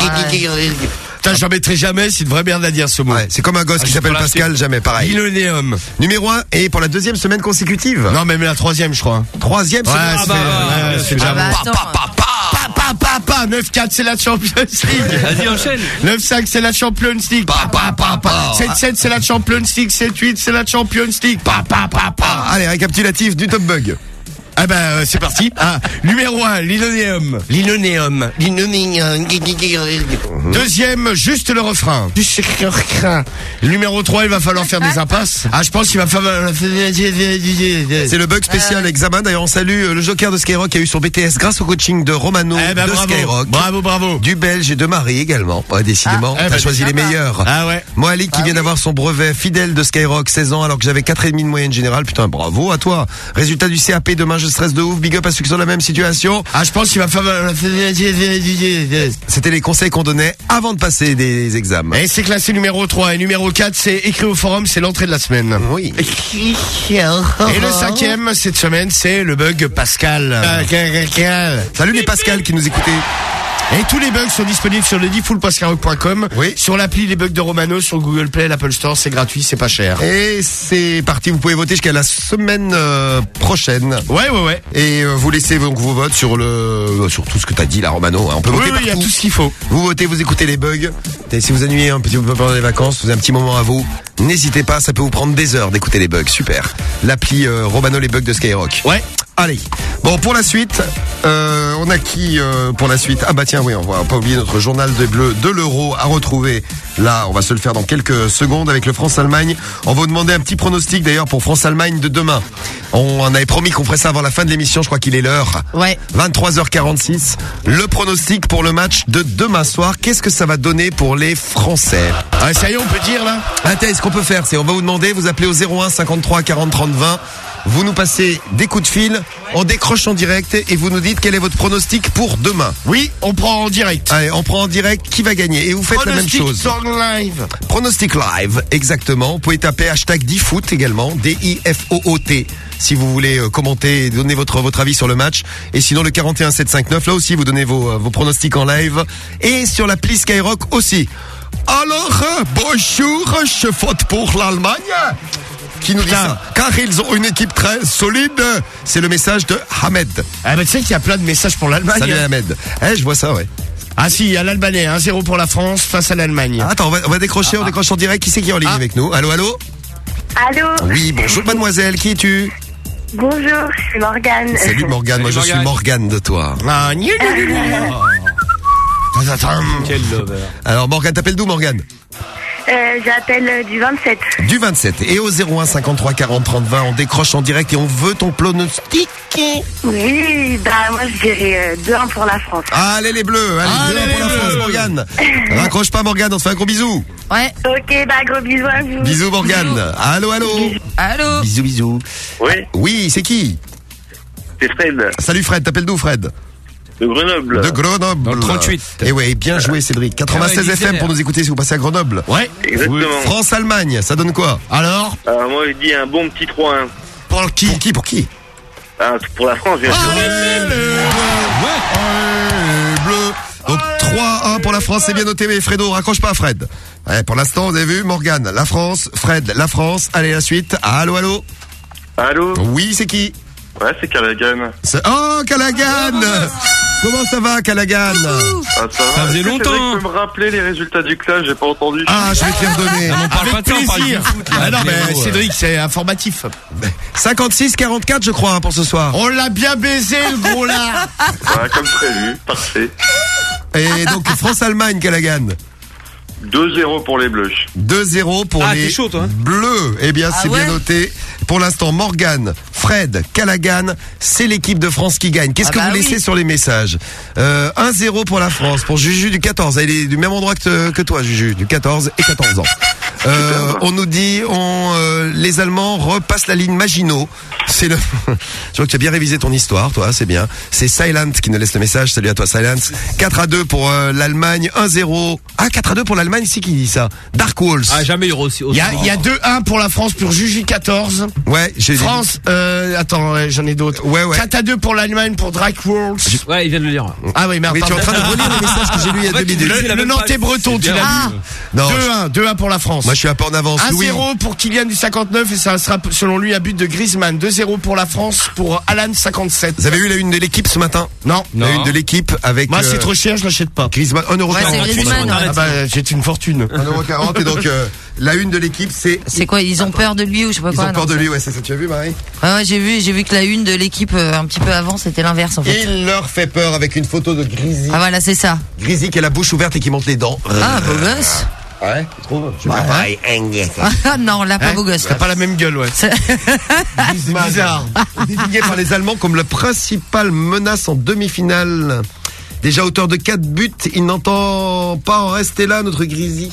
Putain, j'en mettrai jamais, c'est une vraie merde à dire ce mot. Ouais, c'est comme un gosse Ah, qui je s'appelle Pascal, jamais pareil. Linonéum. Numéro 1 et pour la deuxième semaine consécutive. Non, même la troisième, je crois. Troisième Ouais, semaine. c'est bah, ouais, ouais, c'est Ah déjà bah pa, pa, 9-4, c'est la Champions League. Vas-y, enchaîne. 9-5, c'est la Champions League. Pa, pa, pa, pa. 7-7, c'est la Champions League. 7-8, c'est la Champions League. Pa, pa, pa, pa. Allez, récapitulatif du top bug. Ah bah, euh, c'est parti. Ah, numéro 1, linonéum. Linonéum. Linonéum. Deuxième, juste le refrain. Numéro 3, il va falloir faire des impasses. Ah, je pense qu'il va falloir... C'est le bug spécial examen. D'ailleurs, on salue euh, le joker de Skyrock qui a eu son BTS grâce au coaching de Romano Eh ben, de bravo. Skyrock. Bravo, bravo. Du Belge et de Marie également. Ouais, décidément, Ah, eh t'as ben, choisi les meilleurs. Ah ouais. Moi, Ali, qui vient d'avoir son brevet fidèle de Skyrock, 16 ans, alors que j'avais 4,5 de moyenne générale. Putain, bravo à toi. Résultat du CAP, demain, je stresse de ouf. Big up à ceux qui sont dans la même situation. Ah, je pense qu'il va falloir... C'était les conseils qu'on donnait avant de passer des examens. Et c'est classé numéro 3 et numéro 4 c'est écrit au forum, c'est l'entrée de la semaine. Oui. Et le cinquième cette semaine c'est le bug Pascal. Salut les Pascal qui nous écoutaient. Et tous les bugs sont disponibles sur le diffoulpascarock.com. Oui. Sur l'appli Les Bugs de Romano, sur Google Play, l'Apple Store, c'est gratuit, c'est pas cher. Et c'est parti, vous pouvez voter jusqu'à la semaine euh, prochaine. Ouais, ouais, ouais. Et euh, vous laissez donc vos votes sur le euh, sur tout ce que t'as dit là Romano. hein. On peut Oui, voter oui, il y a partout. tout ce qu'il faut. Vous votez, vous écoutez les bugs. Et si vous ennuyez un petit peu pendant les vacances, vous avez un petit moment à vous. N'hésitez pas, ça peut vous prendre des heures d'écouter les bugs. Super. L'appli euh, Romano les bugs de Skyrock. Ouais. Allez, Bon, pour la suite, euh, on a qui euh, pour la suite? Ah bah tiens, oui, on va pas oublier notre journal des Bleus de l'Euro à retrouver. Là, on va se le faire dans quelques secondes avec le France-Allemagne. On va vous demander un petit pronostic d'ailleurs pour France-Allemagne de demain. On en avait promis qu'on ferait ça avant la fin de l'émission, je crois qu'il est l'heure. Ouais. 23h46. Le pronostic pour le match de demain soir, qu'est-ce que ça va donner pour les Français? Ah, ça y est, on peut dire là? Attends, ce qu'on peut faire, c'est on va vous demander, vous appelez au 01 53 40 30 20. Vous nous passez des coups de fil, on décroche en direct et vous nous dites quel est votre pronostic pour demain. Oui, on prend en direct. Allez, on prend en direct qui va gagner et vous faites la même Pronostic chose. sur live. Pronostic live, exactement. Vous pouvez taper hashtag DIFOOT également, D-I-F-O-O-T, si vous voulez euh, commenter et donner votre, votre avis sur le match. Et sinon, le 41 759, là aussi, vous donnez vos, euh, vos pronostics en live. Et sur l'appli Skyrock aussi. Alors, euh, bonjour, je vote pour l'Allemagne. Qui nous dit ça Car ils ont une équipe très solide. C'est le message de Hamed. Ah tu sais qu'il y a plein de messages pour l'Allemagne. Salut hein. Ahmed. Eh, je vois ça, ouais. Ah si, il y a l'Albanais, 1-0 pour la France face à l'Allemagne. Attends, on va, on va décrocher, Ah, on décroche en direct. Qui c'est qui est en ligne avec nous? Allô, allô? Allô? Oui, bonjour mademoiselle, qui es-tu? Bonjour, je suis Morgane. Salut Morgane, moi je suis Morgane de toi. Ah, gnou, gnou, gnou, gnou. Quel lover. Alors Morgane, t'appelles d'où Morgane Euh, J'appelle euh, du 27. Du 27. Et au 01 53 40 30 20, on décroche en direct et on veut ton pronostic. Oui, bah moi je dirais euh, 2-1 pour la France. Allez les bleus, allez, Allez, deux pour la les France Bleus. Morgane. Raccroche pas Morgane, on te fait un gros bisou. Ouais. Ok, bah gros bisous à vous. Bisous Morgane. Allô, allô. Allô Bisous, bisous. Oui, Oui, c'est qui c'est Fred, Salut Fred, t'appelles d'où Fred de Grenoble. De Grenoble. Dans le 38. Et ouais, bien joué Cédric. 96 Ah ouais, FM pour nous écouter si vous passez à Grenoble. Ouais. Exactement. France-Allemagne, ça donne quoi? Alors, Alors moi je dis un bon petit 3-1. pour qui? Pour qui? Pour qui? Ah, pour la France, bien sûr. Ouais, bleu. Donc 3-1 pour la France, c'est bien noté, mais Fredo, raccroche pas Fred. Ouais, pour l'instant, vous avez vu, Morgane, la France, Fred, la France. Allez, la suite. Allô, allô? Allô? Oui, c'est qui? Ouais, c'est Callaghan. C'est- Oh, Callaghan Comment ça va, Callaghan Ah, ça, va Ça faisait longtemps, Cédric hein. peut me rappeler les résultats du clash, j'ai pas entendu. Ah, je vais te les redonner. On parle pas Avec de ça, on parle plaisir. foot. Ah non, mais Léo, euh. Cédric, c'est informatif. 56-44, je crois, hein, pour ce soir. On l'a bien baisé, le gros là. Voilà, comme prévu, parfait. Et donc, France-Allemagne, Callaghan. 2-0 pour les Bleus. 2-0 pour Ah, les chaud, toi, hein. bleus. Eh bien, Ah c'est ouais bien noté. Pour l'instant, Morgan, Fred, Callaghan, c'est l'équipe de France qui gagne. Qu'est-ce Ah que bah vous laissez oui. sur les messages euh, 1-0 pour la France, pour Juju du 14. Elle est du même endroit que, que toi, Juju, du 14 et 14 ans. Euh, on nous dit, on, euh, les Allemands repassent la ligne Maginot. C'est le. Je vois que tu as bien révisé ton histoire, toi, c'est bien. C'est Silent qui nous laisse le message. Salut à toi, Silent. 4 à 2 pour euh, l'Allemagne, 1-0. Ah, 4 à 2 pour l'Allemagne, c'est qui dit ça? Dark Walls. Ah, jamais il y aura aussi. Il y a, il y a 2-1 pour la France pour Juju 14. Ouais, j'ai. France, euh, attends, ouais, j'en ai d'autres. Ouais, ouais. 4 à 2 pour l'Allemagne pour Drake Worlds. Ouais, il vient de le dire. Ah oui, merde. Oui, tu es en train de relire les messages que j'ai lus il y a deux minutes. Le, le Nantais breton, tu l'as. Non, 2-1, 2-1 pour la France. Moi, je suis un peu en avance. Louis. 1-0 pour Kylian du 59 et ça sera selon lui un but de Griezmann. 2-0 pour la France pour Alan 57. Vous avez vu la une de l'équipe ce matin Non. La une de l'équipe avec. Moi, euh, c'est trop cher, je l'achète pas. Griezmann, 1,40€. Ouais, c'est Griezmann, ouais. Ah bah, j'ai une fortune. 1,40€ et donc euh, la une de l'équipe c'est. C'est quoi Ils ont peur de lui ou je sais pas Ils quoi ont peur non, de lui, ouais, c'est ça. Tu as vu, Marie? Ouais, ouais, j'ai vu, j'ai vu que la une de l'équipe euh, un petit peu avant, c'était l'inverse en fait. Il leur fait peur avec une photo de Grisy. Ah voilà, c'est ça. Grisy qui a la bouche ouverte et qui monte les dents. Ah, beau gosse. Ouais, tu trouves? Je Ah non, là pas Hein beau gosse. T'as pas la même gueule, ouais. C'est- C'est bizarre. Désigné par les Allemands comme la principale menace en demi-finale. Déjà auteur de 4 buts, il n'entend pas en rester là, notre Grisy.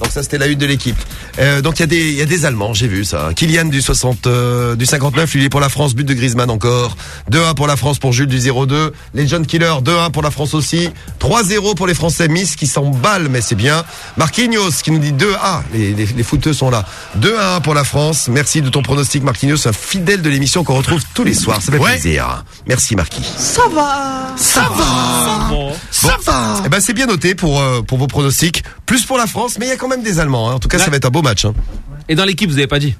Donc ça c'était la une de l'équipe. Euh, donc il y a des il y a des Allemands, j'ai vu ça. Kylian du 60 euh, du 59, lui il est pour la France, but de Griezmann encore. 2-1 pour la France pour Jules du 0-2. Les John Killer 2-1 pour la France aussi. 3-0 pour les Français Miss qui s'emballent mais c'est bien. Marquinhos qui nous dit 2 Ah, les les, les footeux sont là. 2-1 pour la France. Merci de ton pronostic Marquinhos, un fidèle de l'émission qu'on retrouve tous les soirs. Ça fait Ouais. plaisir. Merci Marquis. Ça va Ça va Ça va Eh ben c'est bien noté pour euh, pour vos pronostics. Plus pour la France, mais il y a quand même des Allemands. hein. En tout cas, ça Ouais. va être un beau match. hein. Et dans l'équipe, vous avez pas dit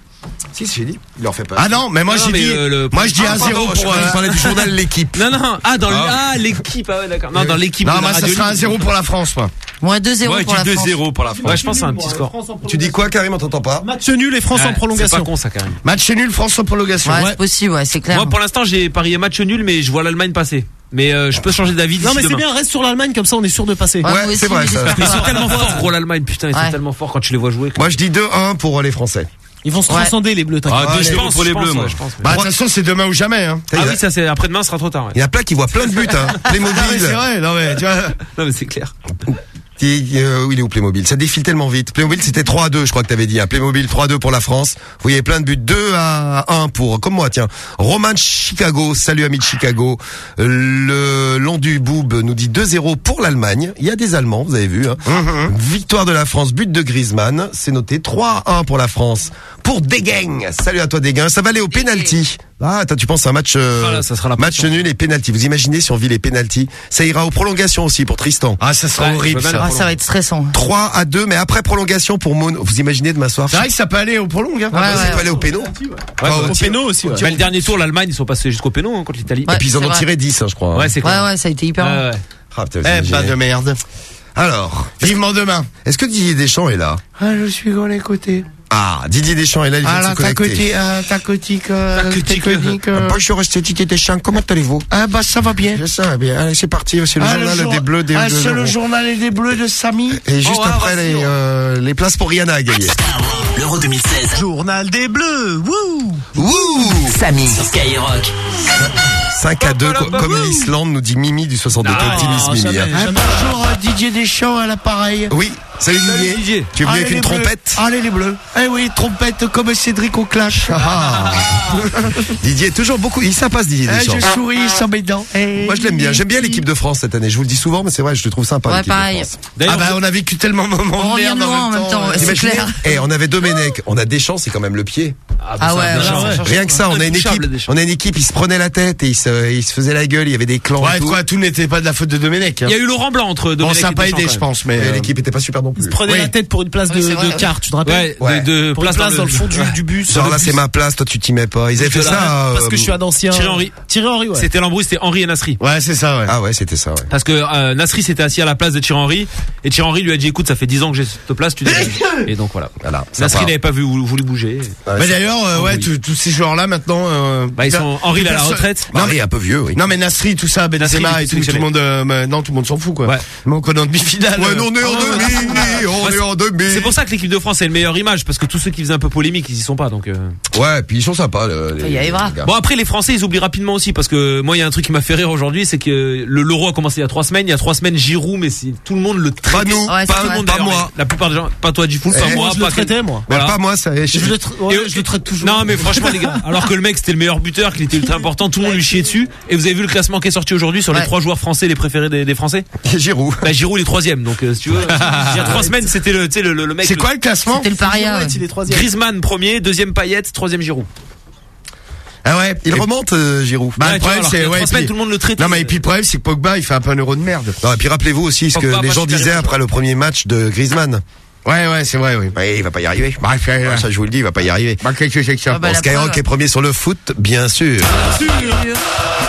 Si, j'ai dit. Il leur fait pas. Ah non, mais moi j'ai dit, euh, le- moi je dis Ah, 1-0 pardon, pour. je euh, tu parlais du journal L'équipe. Non, non, ah, dans Ah. ah, l'équipe, ah ouais, d'accord. Non, dans l'équipe. Non, moi ça sera libre. 1-0 pour la France, moi. Moi 2-0 Ouais, pour tu la dis France. 2-0 pour la France. Ouais, je pense que c'est un petit score. Tu dis quoi, Karim On t'entend pas. Match nul et France Ouais, en prolongation. C'est pas con, ça, même. Match nul, France en prolongation. Ouais, c'est possible, ouais, c'est clair. Moi, pour l'instant, j'ai parié match nul, mais je vois l'Allemagne passer. Mais euh, je peux changer d'avis Non mais c'est demain. bien, reste sur l'Allemagne comme ça on est sûr de passer. Ouais, aussi, mais j'espère Ils sont tellement forts, gros, l'Allemagne, putain, ils sont tellement forts quand tu les vois jouer. Moi, je dis 2-1 pour les Français. Ils vont se Ouais. transcender les bleus, t'inquiète. Ah, Ouais, je les- pense pour les je pense, Bleus, moi. ouais, je pense. Bah de toute façon c'est demain ou jamais. Hein. Ah oui, ça c'est après-demain, ce sera trop tard. ouais. Il y a plein qui voient plein de buts, hein. Playmobil. Ah, mais c'est vrai, non mais tu vois. Non, mais c'est clair. Qui- euh, où il est où Playmobil? Ça défile tellement vite. Playmobil c'était 3 à 2 je crois que t'avais dit. Hein. Playmobil 3 à 2 pour la France. Vous voyez plein de buts 2 à 1 pour comme moi tiens. Roman de Chicago, salut amis de Chicago. Le long du boob nous dit 2-0 pour l'Allemagne. Il y a des Allemands, vous avez vu. Hein. Victoire de la France, but de Griezmann, c'est noté 3 à 1 pour la France. Pour Degain, salut à toi Degain, ça va aller au penalty. Ah, toi tu penses à un match euh, Voilà, ça sera la match nul et penalty. Vous imaginez si on vit les penalties Ça ira aux prolongations aussi pour Tristan. Ah ça sera Ouais, horrible ça. Ah, ça va être stressant. 3 à 2, mais après prolongation pour Mono. Vous imaginez demain soir? C'est vrai que ça peut aller au prolong. Hein. Ouais, Ça ouais, peut aller au péno. Ouais, au Au tir. péno aussi. ouais. Bah, le dernier tour, l'Allemagne, ils sont passés jusqu'au péno hein, contre l'Italie. Ouais. Et puis ils en ont tiré 10, hein, je crois. Ouais, c'est Ouais, clair. ouais, ça a été hyper long. Ouais, ouais. Ah, Eh ben de merde. Alors, Vivement demain. est-ce que Didier Deschamps est là? Ah je suis dans les côtés. Ah, Didier Deschamps est là, il vient Ah de là se connecter. ah, euh, Tacotique. technique, euh. Bonjour, c'est Didier Deschamps, comment allez-vous? Ah bah ça va bien. Ça va bien, allez, c'est parti, c'est le Ah, journal jour- des Bleus, des ah, de c'est le journal des bleus de Samy. Et juste Oh, ah, après, les, oh. euh, les places pour Rihanna à gagner. L'Euro 2016. Journal des bleus. Wouh Wouh Samy sur Skyrock. 5 à 2, co- comme l'Islande nous dit Mimi du 62. Non, Optimiste, Mimi. hein. Ah, bonjour euh, Didier Deschamps à l'appareil. Oui, salut Didier. Didier. Tu es venu Allez, avec une bleus. trompette Allez les bleus. Eh oui, trompette comme Cédric au clash. Ah. Didier, toujours beaucoup, il sympa ce Didier Eh, Deschamps. je souris sans mes dents. Eh, Moi je l'aime bien, j'aime bien l'équipe de France cette année. Je vous le dis souvent, mais c'est vrai, je le trouve sympa. Ouais, l'équipe de pareil. France. Ah D'ailleurs, bah on a vécu tellement de moments On de revient merde en même temps, ouais, c'est clair. eh, on avait Domenech, on a Deschamps, c'est quand même le pied. Ah ouais, ouais, ça change Rien que ça, ouais. on a une équipe, on a une équipe, il se prenait la tête et il se, il se faisait la gueule, il y avait des clans et Ouais, tout. quoi, tout n'était pas de la faute de Domenech. hein. il y a eu Laurent Blanc entre Bon, Domenech ça n'a et pas Deschamps, aidé, quand je même. pense, mais. Euh, l'équipe était pas super non plus. Prenez Oui. la tête pour une place Oui, de, c'est vrai. de quart, tu te rappelles Ouais, Ouais. de, de Pour une place, place dans le fond du, du bus. Genre là, c'est ma place, toi tu t'y mets pas. Ils avaient fait Parce que ça. là, Parce euh, que je suis un ancien. Thierry Henry. Thierry Henry, ouais. C'était l'embrouille, c'était Henri et Nasri. Ouais, c'est ça, ouais. Ah ouais, c'était ça, ouais. Parce que euh, Nasri s'était assis à la place de Thierry Henry et Thierry Henry lui a dit écoute ça fait 10 ans que j'ai cette place tu dégages. et donc voilà. Voilà. Nasri n'avait pas vu, voulu bouger. D'ailleurs, euh, ouais, tous tous ces joueurs-là maintenant. euh, Bah ils sont Henri il est à la personne- retraite. Non, mais un peu vieux, oui. Non mais Nasri, tout ça, Nasri, Benzema est et tout, tout le monde, euh, mais non, tout le monde s'en fout quoi. Ouais. Mais on connaît en demi-finale. Ouais, euh, non, on est en demi, on est en demi. C'est pour ça que l'équipe de France a une meilleure image parce que tous ceux qui faisaient un peu polémique ils y sont pas donc. euh. Ouais, puis ils sont sympas. le- les- Il y les gars. Bon après les Français ils oublient rapidement aussi parce que moi il y a un truc qui m'a fait rire aujourd'hui c'est que le l'Euro a commencé il y a trois semaines il y a trois semaines Giroud mais si tout le monde le traite Pas nous, Ouais, pas, c'est tout le monde pas d'ailleurs, moi. la plupart des gens pas toi Gifoul pas Eh, moi pas traitais, moi. Pas moi, ça. Je le traite toujours. Non mais franchement les gars, alors que le mec c'était le meilleur buteur, qu'il était ultra important, tout le monde lui dessus. Et vous avez vu le classement qui est sorti aujourd'hui sur les trois joueurs français les préférés des, des Français Giroud. Bah Giroud il est troisième, donc euh, si tu veux, il y a trois semaines c'était le, tu sais le, le, le mec. C'est quoi le classement C'était le paria. ouais. Il est troisième. Griezmann premier, deuxième Payet, troisième Giroud. Ah ouais. Il remonte, euh, Giroud. Bah, Ouais, le tu vois, problème, alors c'est qu'il y a ouais. trois semaines, puis- tout le monde le traite. Non mais et puis le problème, c'est que Pogba, il fait un peu un euro de merde. Non, et puis rappelez-vous aussi ce que Pogba, les gens super disaient après le premier match de Griezmann. Ouais, ouais, c'est vrai, oui. Ouais, il va pas y arriver. Bah, c'est- Ouais, ça, je vous le dis, il va pas y arriver. Bah, qu'est-ce que c'est que ça Ah bah, Bon, la Skyrock est premier sur le foot, bien sûr.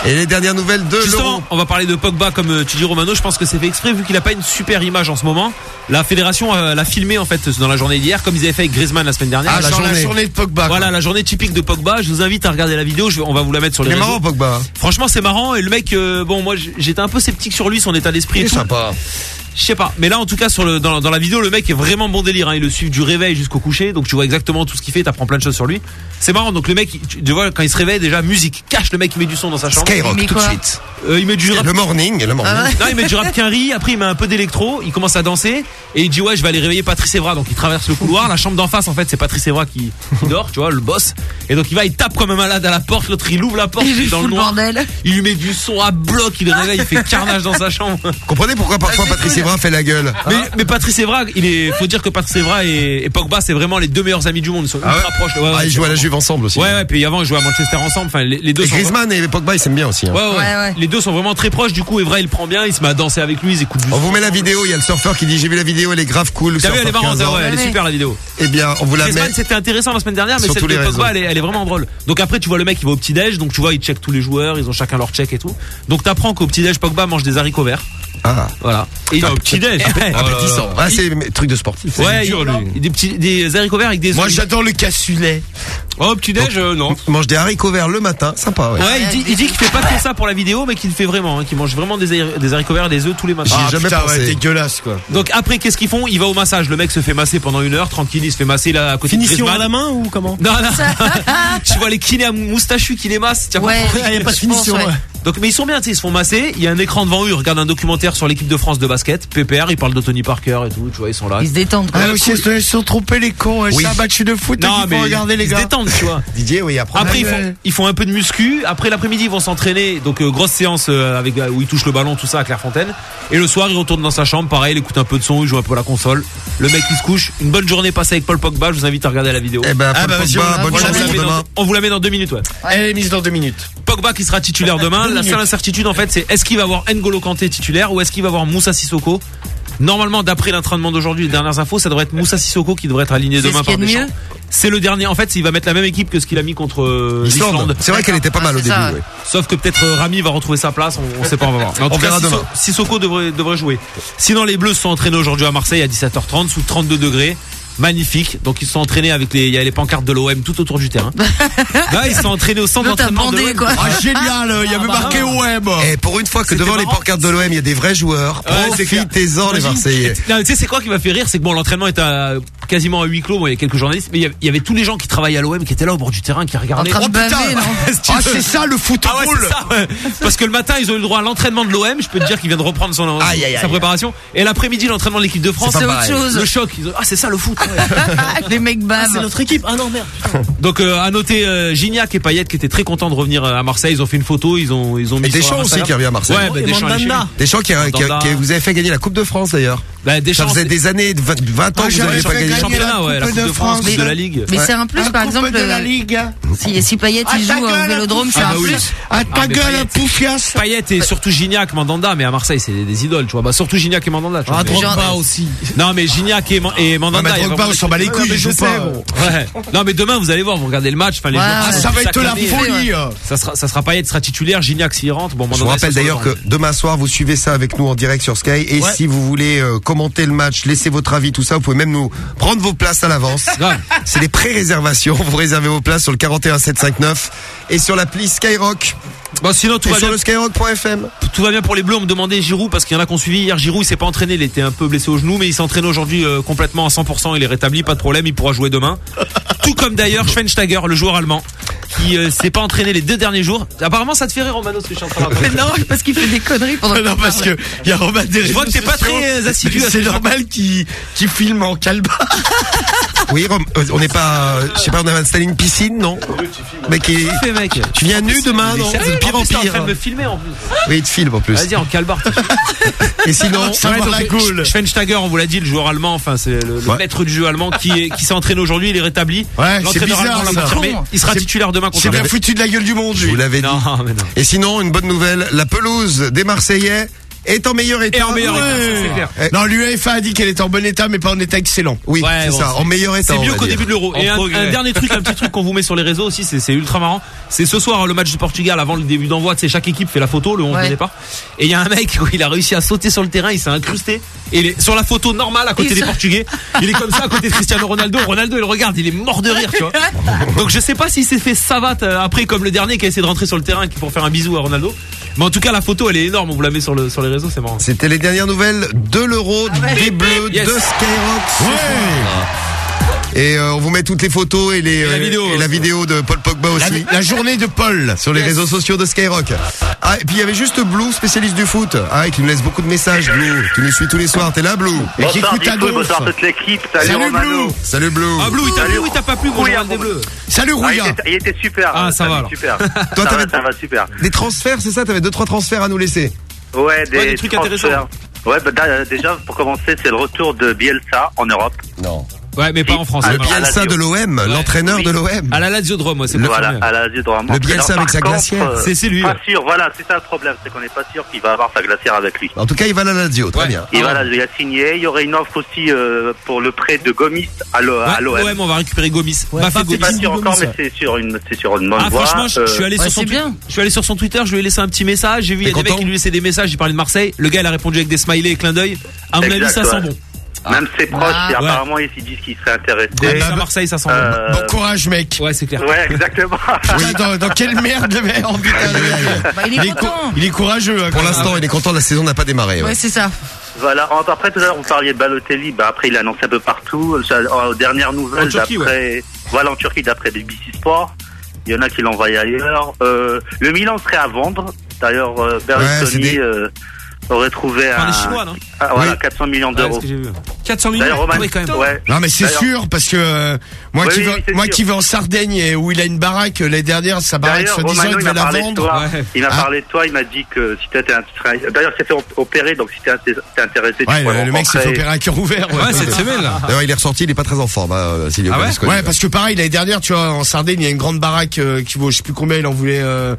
Et les dernières nouvelles de l'Euro. Justement, on va parler de Pogba comme euh, tu dis Romano, je pense que c'est fait exprès vu qu'il a pas une super image en ce moment. La fédération euh, l'a filmé en fait dans la journée d'hier comme ils avaient fait avec Griezmann la semaine dernière. Ah, la journée. journée de Pogba. quoi. Voilà la journée typique de Pogba. Je vous invite à regarder la vidéo. Je on va vous la mettre sur les Il est réseaux. marrant, Pogba. Franchement, c'est marrant et le mec, euh, bon, moi, j'étais un peu sceptique sur lui, son état d'esprit. Il et est tout. sympa. Je sais pas, mais là, en tout cas, sur le dans, dans la vidéo, le mec est vraiment bon délire. Hein. Il le suit du réveil jusqu'au coucher, donc tu vois exactement tout ce qu'il fait. T'apprends plein de choses sur lui. C'est marrant. Donc le mec, tu tu vois, quand il se réveille, déjà musique, cache le mec, il met du son dans sa chambre. Skyrock, tout de suite. Euh, il met du rap. Le morning, le morning. Ah ouais Non, il met du rap quinri, après il met un peu d'électro, il commence à danser et il dit ouais je vais aller réveiller Patrice Evra donc il traverse le couloir, la chambre d'en face en fait c'est Patrice Evra qui, qui dort, tu vois, le boss et donc il va il tape comme un malade à la porte, l'autre il ouvre la porte, Il il est dans le noir, bordel. il lui met du son à bloc, il le réveille, il fait carnage dans sa chambre. Comprenez pourquoi parfois Patrice Evra fait la gueule. Mais, mais Patrice Evra, il faut dire que Patrice Evra et, Pogba, c'est vraiment les deux meilleurs amis du monde. Ils sont ah ultra proches. Ah, ils jouent à la Juve ensemble aussi. Ouais, ouais. Puis avant, ils jouaient à Manchester ensemble. Enfin, les, deux. Et Griezmann et Pogba, ils s'aiment bien aussi. Hein. Ouais, ouais, Les deux sont vraiment très proches. Du coup, Evra, il prend bien. Il se met à danser avec lui. Ils écoutent. On vous met la vidéo. Il y a le surfeur qui dit j'ai vu la vidéo, elle est grave cool. T'as vu, elle est marrante. Ouais, elle est super la vidéo. Eh bien, on vous la met. Griezmann C'était intéressant la semaine dernière, mais cette Pogba, elle est vraiment drôle. Donc après, tu vois le mec, il va au petit déj. Donc tu vois, il check tous les joueurs. Ils ont chacun leur check et tout. Donc t'apprends qu'au petit déj, Pogba mange des haricots verts. Ah. Voilà au petit-déj. Appétissant. Ah, c'est truc de sportif. Ouais, il y Des petits, des haricots verts avec des Moi, j'adore le cassulet. Oh, petit-déj, euh, non. Mange des haricots verts le matin. Sympa, ouais. Il dit qu'il fait pas que ça pour la vidéo, mais qu'il le fait vraiment, hein, qu'il mange vraiment des haricots verts des œufs tous les matins. Ah, jamais pensé. dégueulasse, quoi. Donc après, qu'est-ce qu'ils font? Il va au massage. Le mec se fait masser pendant une heure, tranquille, il se fait masser là à côté Finition à la main ou comment? Non, là. tu vois les kinés à moustachu qui les massent. Ouais, il n'y ah, a pas de finition. ouais. Donc, mais ils sont bien, ils se font masser. Il y a un écran devant eux, ils regardent un documentaire sur l'équipe de France de basket, PPR, ils parlent de Tony Parker et tout, tu vois, ils sont là. Ils se détendent. Quoi. Ah, ils se sont trompés les cons, hein. oui. c'est un match de foot, non, mais ils regarder les gars. Ils se détendent, tu vois. Didier, oui, après. Après, ils font, ils font un peu de muscu. Après, l'après-midi, ils vont s'entraîner. Donc, euh, grosse séance euh, avec, euh, où ils touchent le ballon, tout ça à Clairefontaine. Et le soir, ils retournent dans sa chambre, pareil, il écoute un peu de son, il joue un peu à la console. Le mec, il se couche. Une bonne journée passée avec Paul Pogba, je vous invite à regarder la vidéo. Eh ben, ah, bah, bonne on, vous la met dans, on vous la met dans deux minutes, ouais. Elle est mise dans deux minutes. Pogba qui sera titulaire demain la seule incertitude en fait, c'est est-ce qu'il va avoir N'Golo Kanté titulaire ou est-ce qu'il va avoir Moussa Sissoko? Normalement, d'après l'entraînement d'aujourd'hui, les dernières infos, ça devrait être Moussa Sissoko qui devrait être aligné demain ce par Deschamps. C'est le dernier. En fait, il va mettre la même équipe que ce qu'il a mis contre euh, l'Islande. C'est vrai qu'elle était pas mal au début. Sauf que peut-être euh, Rami va retrouver sa place. On, ne sait pas, on va voir. On Sissoko, devrait, devrait jouer. Sinon, les Bleus sont entraînés aujourd'hui à Marseille à 17h30 sous 32 degrés magnifique. Donc ils sont entraînés avec les, les pancartes de l'OM tout autour du terrain. Là ils sont entraînés au centre d'entraînement de. Ah génial, il y avait ah, marqué OM. Et eh, pour une fois que devant les pancartes de l'OM il y a des vrais joueurs, ouais, profitez-en les Marseillais. Tu sais c'est quoi qui m'a fait rire, c'est que bon l'entraînement est à quasiment à huis clos, il y a quelques journalistes, mais il y, avait, tous les gens qui travaillaient à l'OM qui étaient là au bord du terrain, qui regardaient. Oh, putain, ah c'est ça le ah, football. Ah, ouais. Parce que le matin ils ont eu le droit à l'entraînement de l'OM. Je peux te dire qu'ils viennent reprendre son, aïe, sa préparation. Et l'après-midi l'entraînement de l'équipe de France. C'est autre chose. Le choc. Ah c'est ça le foot. Les mecs bam. Ah, c'est notre équipe. Ah non, merde. Donc euh, à noter euh, Gignac et Payet qui étaient très contents de revenir euh, à Marseille. Ils ont fait une photo, ils ont ils ont mis. Et Deschamps aussi qui revient à Marseille. Ouais, bah, Deschamps, qui, qui qui vous avez fait gagner la Coupe de France d'ailleurs. Bah, Ça faisait des années, 20, ans ah, que vous pas gagné. gagner. championnat, la Coupe de France, de la Ligue. Mais c'est un plus, par exemple. de la euh, Ligue. Si, si Payet il ah, joue au vélodrome, c'est un plus. À ta Ah, gueule, Payet. poufias. Payet et surtout Gignac, Mandanda, mais à Marseille c'est des, idoles, tu vois. Bah surtout Gignac et Mandanda. Tu vois, aussi. Non mais Gignac et, Mandanda, on s'en bat les couilles, je sais. Ouais. Non, mais demain, vous allez voir, vous regardez le match. Ah, ça va être la folie. Ça sera, ça sera sera titulaire, Gignac s'y rentre. Bon, je vous rappelle d'ailleurs que hein. demain soir, vous suivez ça avec nous en direct sur Sky. Et si vous voulez euh, commenter le match, laisser votre avis, tout ça, vous pouvez même nous prendre vos places à l'avance. C'est des pré-réservations. Vous réservez vos places sur le 41759 et sur l'appli Skyrock. Bon, sinon, tout va bien. Tout va bien pour les bleus. On me demandait Giroud parce qu'il y en a qu'on suivi hier. Giroud, il s'est pas entraîné. Il était un peu blessé au genou, mais il s'entraîne aujourd'hui euh, complètement à 100%. Il est rétabli, pas de problème. Il pourra jouer demain. tout comme d'ailleurs Schweinsteiger, le joueur allemand qui euh, s'est pas entraîné les deux derniers jours. Apparemment, ça te fait rire, Romano, ce que je suis en train de Non, parce qu'il fait des conneries pendant Non, parce que il y a Roman des Je vois que t'es pas très euh, assidu C'est normal qu'il filme en calme. Oui, euh, on n'est pas. Je sais pas, on a installé une piscine, non Mais qui. Tu viens nu demain, non C'est pire en pire. en train de me filmer en plus. Oui, il te filme en plus. Vas-y, en calbar. Et sinon, ça. Schweinsteiger, on vous l'a dit, le joueur allemand, enfin, c'est le maître du jeu allemand qui s'est entraîné aujourd'hui, il est rétabli. Ouais, c'est bizarre. Il sera titulaire demain contre C'est bien foutu de la gueule du monde, lui. Vous l'avez dit. Et sinon, une bonne nouvelle la pelouse des Marseillais est en meilleur état. Non, l'UEFA a dit qu'elle était en bon état, mais pas en état excellent. Oui, c'est ça, en meilleur état. C'est mieux qu'au début de l'Euro. Et un, dernier truc, un petit truc qu'on vous met sur les réseaux aussi, c'est ultra marrant. C'est ce soir hein, le match du Portugal avant le début d'envoi. Tu chaque équipe fait la photo, le 11 ouais. de départ. Et il y a un mec où il a réussi à sauter sur le terrain, il s'est incrusté. Et il est sur la photo normale à côté des. Portugais, il est comme ça à côté de Cristiano Ronaldo. Ronaldo, il regarde, il est mort de rire, tu vois. Donc je sais pas s'il s'est fait savate euh, après comme le dernier qui a essayé de rentrer sur le terrain pour faire un bisou à Ronaldo. Mais en tout cas, la photo, elle est énorme. On vous la met sur, le, sur les c'était les dernières nouvelles de l'euro, ah des bleus, de Skyrock. Et euh, on vous met toutes les photos et, les, et la, euh, vidéo, de Paul Pogba aussi. La, journée de Paul sur les réseaux sociaux de Skyrock. Ah, et puis il y avait juste Blue, spécialiste du foot, hein, qui nous laisse beaucoup de messages, Blue, qui nous suit tous les soirs. T'es là, Blue Et qui écoute à Salut, Blue. Salut Blue. Ah, Blue, il t'a pas plu, gros Bleus. Salut ah, Rouya. Il, était super. Ah, ça, va. Super. Toi, ça, va, ça va super. Des transferts, c'est ça? T'avais deux, trois transferts à nous laisser. Ouais, des, Ouais, des trucs transferts. Ouais, bah, déjà, pour commencer, c'est le retour de Bielsa en Europe. Non. Ouais, mais pas en France. Le. Bielsa de l'OM, l'entraîneur de l'OM. À la Lazio de Rome, moi, c'est pas Voilà, à la Lazio de Rome. Le Bielsa avec sa glacière. euh, C'est- lui, Pas ouais. sûr, voilà, c'est ça le problème, c'est qu'on n'est pas sûr qu'il va avoir sa glacière avec lui. En tout cas, il va à la Lazio, très bien. Il, va là, il a signé. Il y aurait une offre aussi euh, pour le prêt de Gomis à l'O- à Ouais, l'OM. l'OM, on va récupérer Gomis. Ouais, c'est Gomis. pas sûr encore, mais c'est sur une, c'est sur une bonne Ah voie. franchement, je, suis allé Euh, sur son je suis allé sur son Twitter, je lui ai laissé un petit message, j'ai vu il y a des mecs qui lui laissaient des messages, il parlait de Marseille, le gars il a répondu avec des smileys et clin d'œil. À mon avis, ça ouais. sent bon. Même ses proches, Ah. et Ouais. apparemment, ils s'y disent qu'ils seraient intéressés. Ouais, ça, Marseille, ça sent bon. Euh, Bon courage, mec. Ouais, c'est clair. Ouais, exactement. Ouais, dans, dans quelle merde le mec putain, le mec. Bah, il est cou- content. il est courageux. hein, Pour quand même. l'instant, il est content, la saison n'a pas démarré. ouais. Ouais, c'est ça. Voilà. Après, tout à l'heure, vous parliez de Balotelli. Bah, après, il a annoncé un peu partout. Ça, Aux dernières nouvelles, En Turquie, d'après, voilà, en Turquie, d'après BBC Sport. Il y en a qui l'envoient ailleurs. Euh, le Milan serait à vendre. D'ailleurs, euh, c'est Berlusconi des- euh, aurait trouvé Enfin, un, les Chinois, non ah, voilà, Oui. 400 millions Ouais, d'euros. c'est ce que j'ai vu. 400 D'ailleurs, millions Roman- Oui, quand même. ouais. Non mais c'est D'ailleurs- sûr parce que euh, moi Oui, qui oui, vais c'est moi sûr. qui vais en Sardaigne et où il a une baraque euh, l'année dernière sa baraque D'ailleurs, soi-disant Romano, il il m'a devait la parlé de vendre. toi. Ouais. Il m'a Ah. parlé de toi. Il m'a dit que si t'étais int- D'ailleurs, il s'est fait opérer, donc si t'es int- t'es intéressé, tu Ouais, pourrais le, le mec s'est fait rencontrer. opérer à cœur ouvert. Ouais, cette semaine là. D'ailleurs, il est ressorti, il est pas très en forme, hein, Silvio Ah ouais Berlusconi. Ouais, parce que pareil l'année dernière, tu vois, en Sardaigne, il y a une grande baraque euh, qui vaut je sais plus combien, il en voulait euh,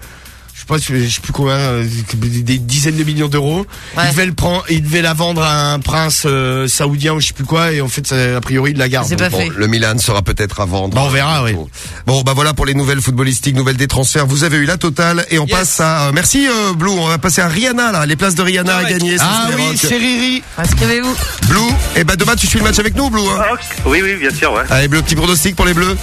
je sais pas, je sais plus combien, euh, des dizaines de millions d'euros. Ouais. Il devait le prendre, il devait la vendre à un prince euh, saoudien ou je sais plus quoi, et en fait, ça- a priori, il la garde. Pas fait. Bon, le Milan sera peut-être à vendre. Bah, on verra, oui. Bon, bah voilà pour les nouvelles footballistiques, nouvelles des transferts. Vous avez eu la totale et on Yes. passe à. euh, merci euh, Blue. On va passer à Rihanna là. Les places de Rihanna à Ouais. gagner. Ah oui, c'est Riri. Inscrivez-vous. Blue. Et bah demain tu suis le match avec nous, Blue. Hein. Ah. Oui, oui, bien sûr, ouais. Allez, Bleu, petit pronostic pour les Bleus.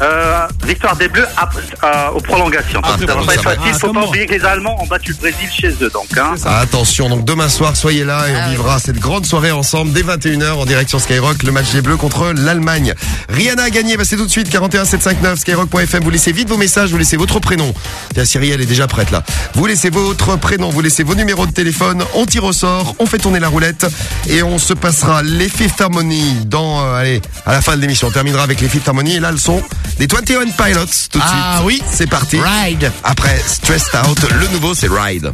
Euh, victoire des Bleus après- euh, aux prolongations. Ah, ça va pas être ça va. facile. Ah, Faut pas oublier que les Allemands ont battu le Brésil chez eux, donc. Hein. Attention, donc demain soir, soyez là et on vivra cette grande soirée ensemble dès 21h en direction Skyrock, le match des Bleus contre l'Allemagne. Rihanna a gagné, bah c'est tout de suite 41 759 skyrock.fm. Vous laissez vite vos messages, vous laissez votre prénom. Tiens, Cyril, elle est déjà prête là. Vous laissez votre prénom, vous laissez vos numéros de téléphone, on tire au sort, on fait tourner la roulette et on se passera les Fifth Harmony dans euh, allez, à la fin de l'émission. On terminera avec les Fifth Harmony et là le son des 21 Pilots tout de suite. Ah oui. c'est parti. Ride. Après Stressed Out, le nouveau c'est Ride.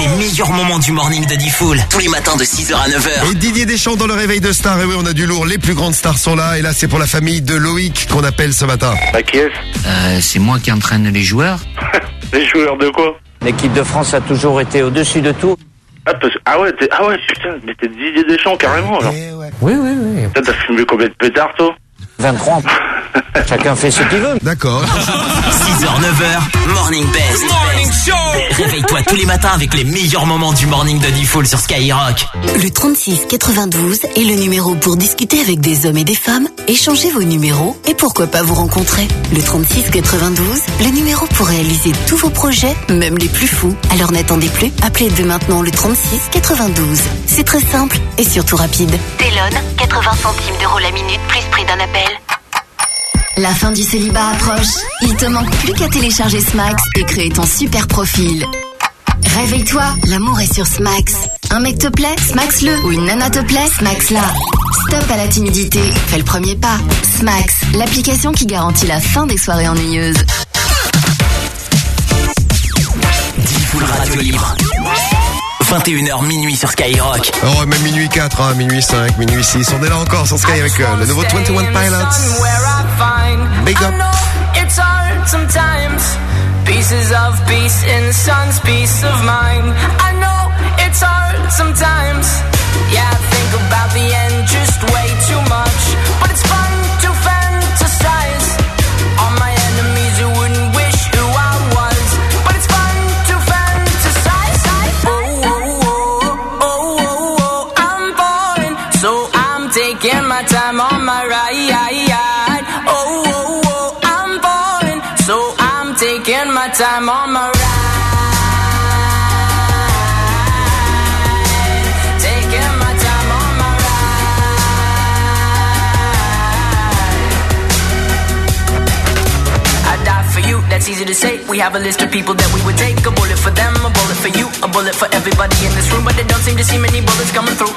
Les meilleurs moments du morning de Diffoul. Tous les matins de 6h à 9h. Et Didier Deschamps dans le réveil de stars. Et oui, on a du lourd. Les plus grandes stars sont là. Et là, c'est pour la famille de Loïc qu'on appelle ce matin. À qui est Euh, c'est moi qui entraîne les joueurs. Les joueurs de quoi L'équipe de France a toujours été au-dessus de tout. Ah, parce- ah ouais, t'es- ah ouais, putain, mais t'es Didier Deschamps carrément alors. Oui, oui, oui. T'as fumé combien de pétards toi? 23. Chacun fait ce qu'il veut. D'accord. 6h, 9h, Morning Best. Réveille-toi tous les matins avec les meilleurs moments du morning de Diffoul sur Skyrock. Le 36 92 est le numéro pour discuter avec des hommes et des femmes, échanger vos numéros et pourquoi pas vous rencontrer. Le 36 92, le numéro pour réaliser tous vos projets, même les plus fous. Alors n'attendez plus, appelez dès maintenant le 36 92. C'est très simple et surtout rapide. Telon, 80 centimes d'euros la minute plus prix d'un appel. La fin du célibat approche. Il te manque plus qu'à télécharger Smax et créer ton super profil. Réveille-toi, l'amour est sur Smax. Un mec te plaît, Smax-le. Ou une nana te plaît, Smax-la. Stop à la timidité, fais le premier pas. Smax, l'application qui garantit la fin des soirées ennuyeuses. Radio Libre. 21h minuit sur Skyrock. Oh, même minuit 4, hein, minuit 5, minuit 6. On est là encore sur Sky avec euh, le nouveau 21 Pilots. Big up. It's hard sometimes. Pieces of peace in the sun's peace of mind. I know it's hard sometimes. Yeah, I think about the end just way too taking my time on my ride. Taking my time on my ride. I die for you, that's easy to say. We have a list of people that we would take. A bullet for them, a bullet for you, a bullet for everybody in this room. But they don't seem to see many bullets coming through.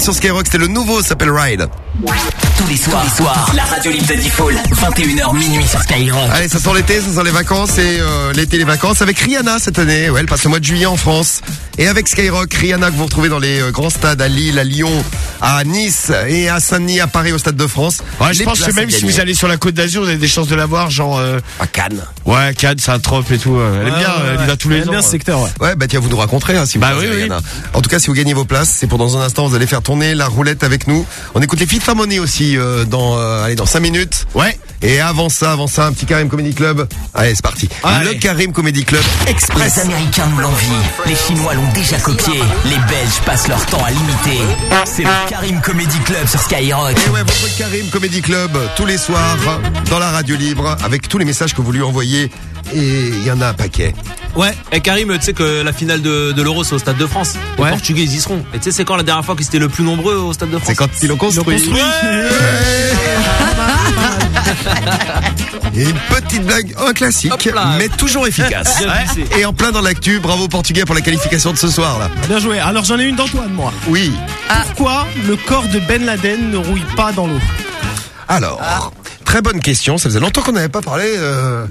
Sur Skyrock, c'était le nouveau, s'appelle Ride. Tous les soirs, les soirs, la radio libre de Diffoul, 21h minuit sur Skyrock. Allez, ça sent l'été, ça sent les vacances et euh, l'été les vacances avec Rihanna cette année. Ouais, elle passe le mois de juillet en France et avec Skyrock, Rihanna que vous retrouvez dans les euh, grands stades à Lille, à Lyon, à Nice et à Saint-Denis, à Paris au stade de France. Ouais, je pense que même si vous allez sur la Côte d'Azur, vous avez des chances de la voir, genre. euh, à Cannes. Ouais, Cannes, c'est un trope et tout. Elle aime Ouais, bien, ouais, elle y ouais. va tous les Elle aime ans. bien ce secteur, Ouais, bah tiens, vous nous raconterez hein, si vous Bah oui. Rihanna. En tout cas, si vous gagnez vos places, c'est pour dans un instant, vous allez faire tourner la roulette avec nous. On écoute les Fit Harmony aussi euh, dans euh, allez dans 5 minutes. Ouais. Et avant ça, avant ça, un petit Karim Comedy Club. Allez, c'est parti. Le Karim Comedy Club Express. Les Américains nous l'envient, les Chinois l'ont déjà copié, les Belges passent leur temps à l'imiter. C'est le Karim Comedy Club sur Skyrock. Et ouais, votre Karim Comedy Club tous les soirs dans la radio libre avec tous les messages que vous lui envoyez et il y en a un paquet. Ouais, et Karim, tu sais que la finale de, de l'Euro c'est au Stade de France. Les Ouais. Portugais ils y seront. Et tu sais c'est quand la dernière fois qu'ils étaient le plus nombreux au Stade de France C'est quand ils l'ont construit. Et une petite blague, un classique, mais toujours efficace. Et en plein dans l'actu, bravo Portugais pour la qualification de ce soir là. Bien joué. Alors j'en ai une d'Antoine, moi. Oui. Pourquoi le corps de Ben Laden ne rouille pas dans l'eau? Alors, très bonne question. Ça faisait longtemps qu'on n'avait pas parlé euh,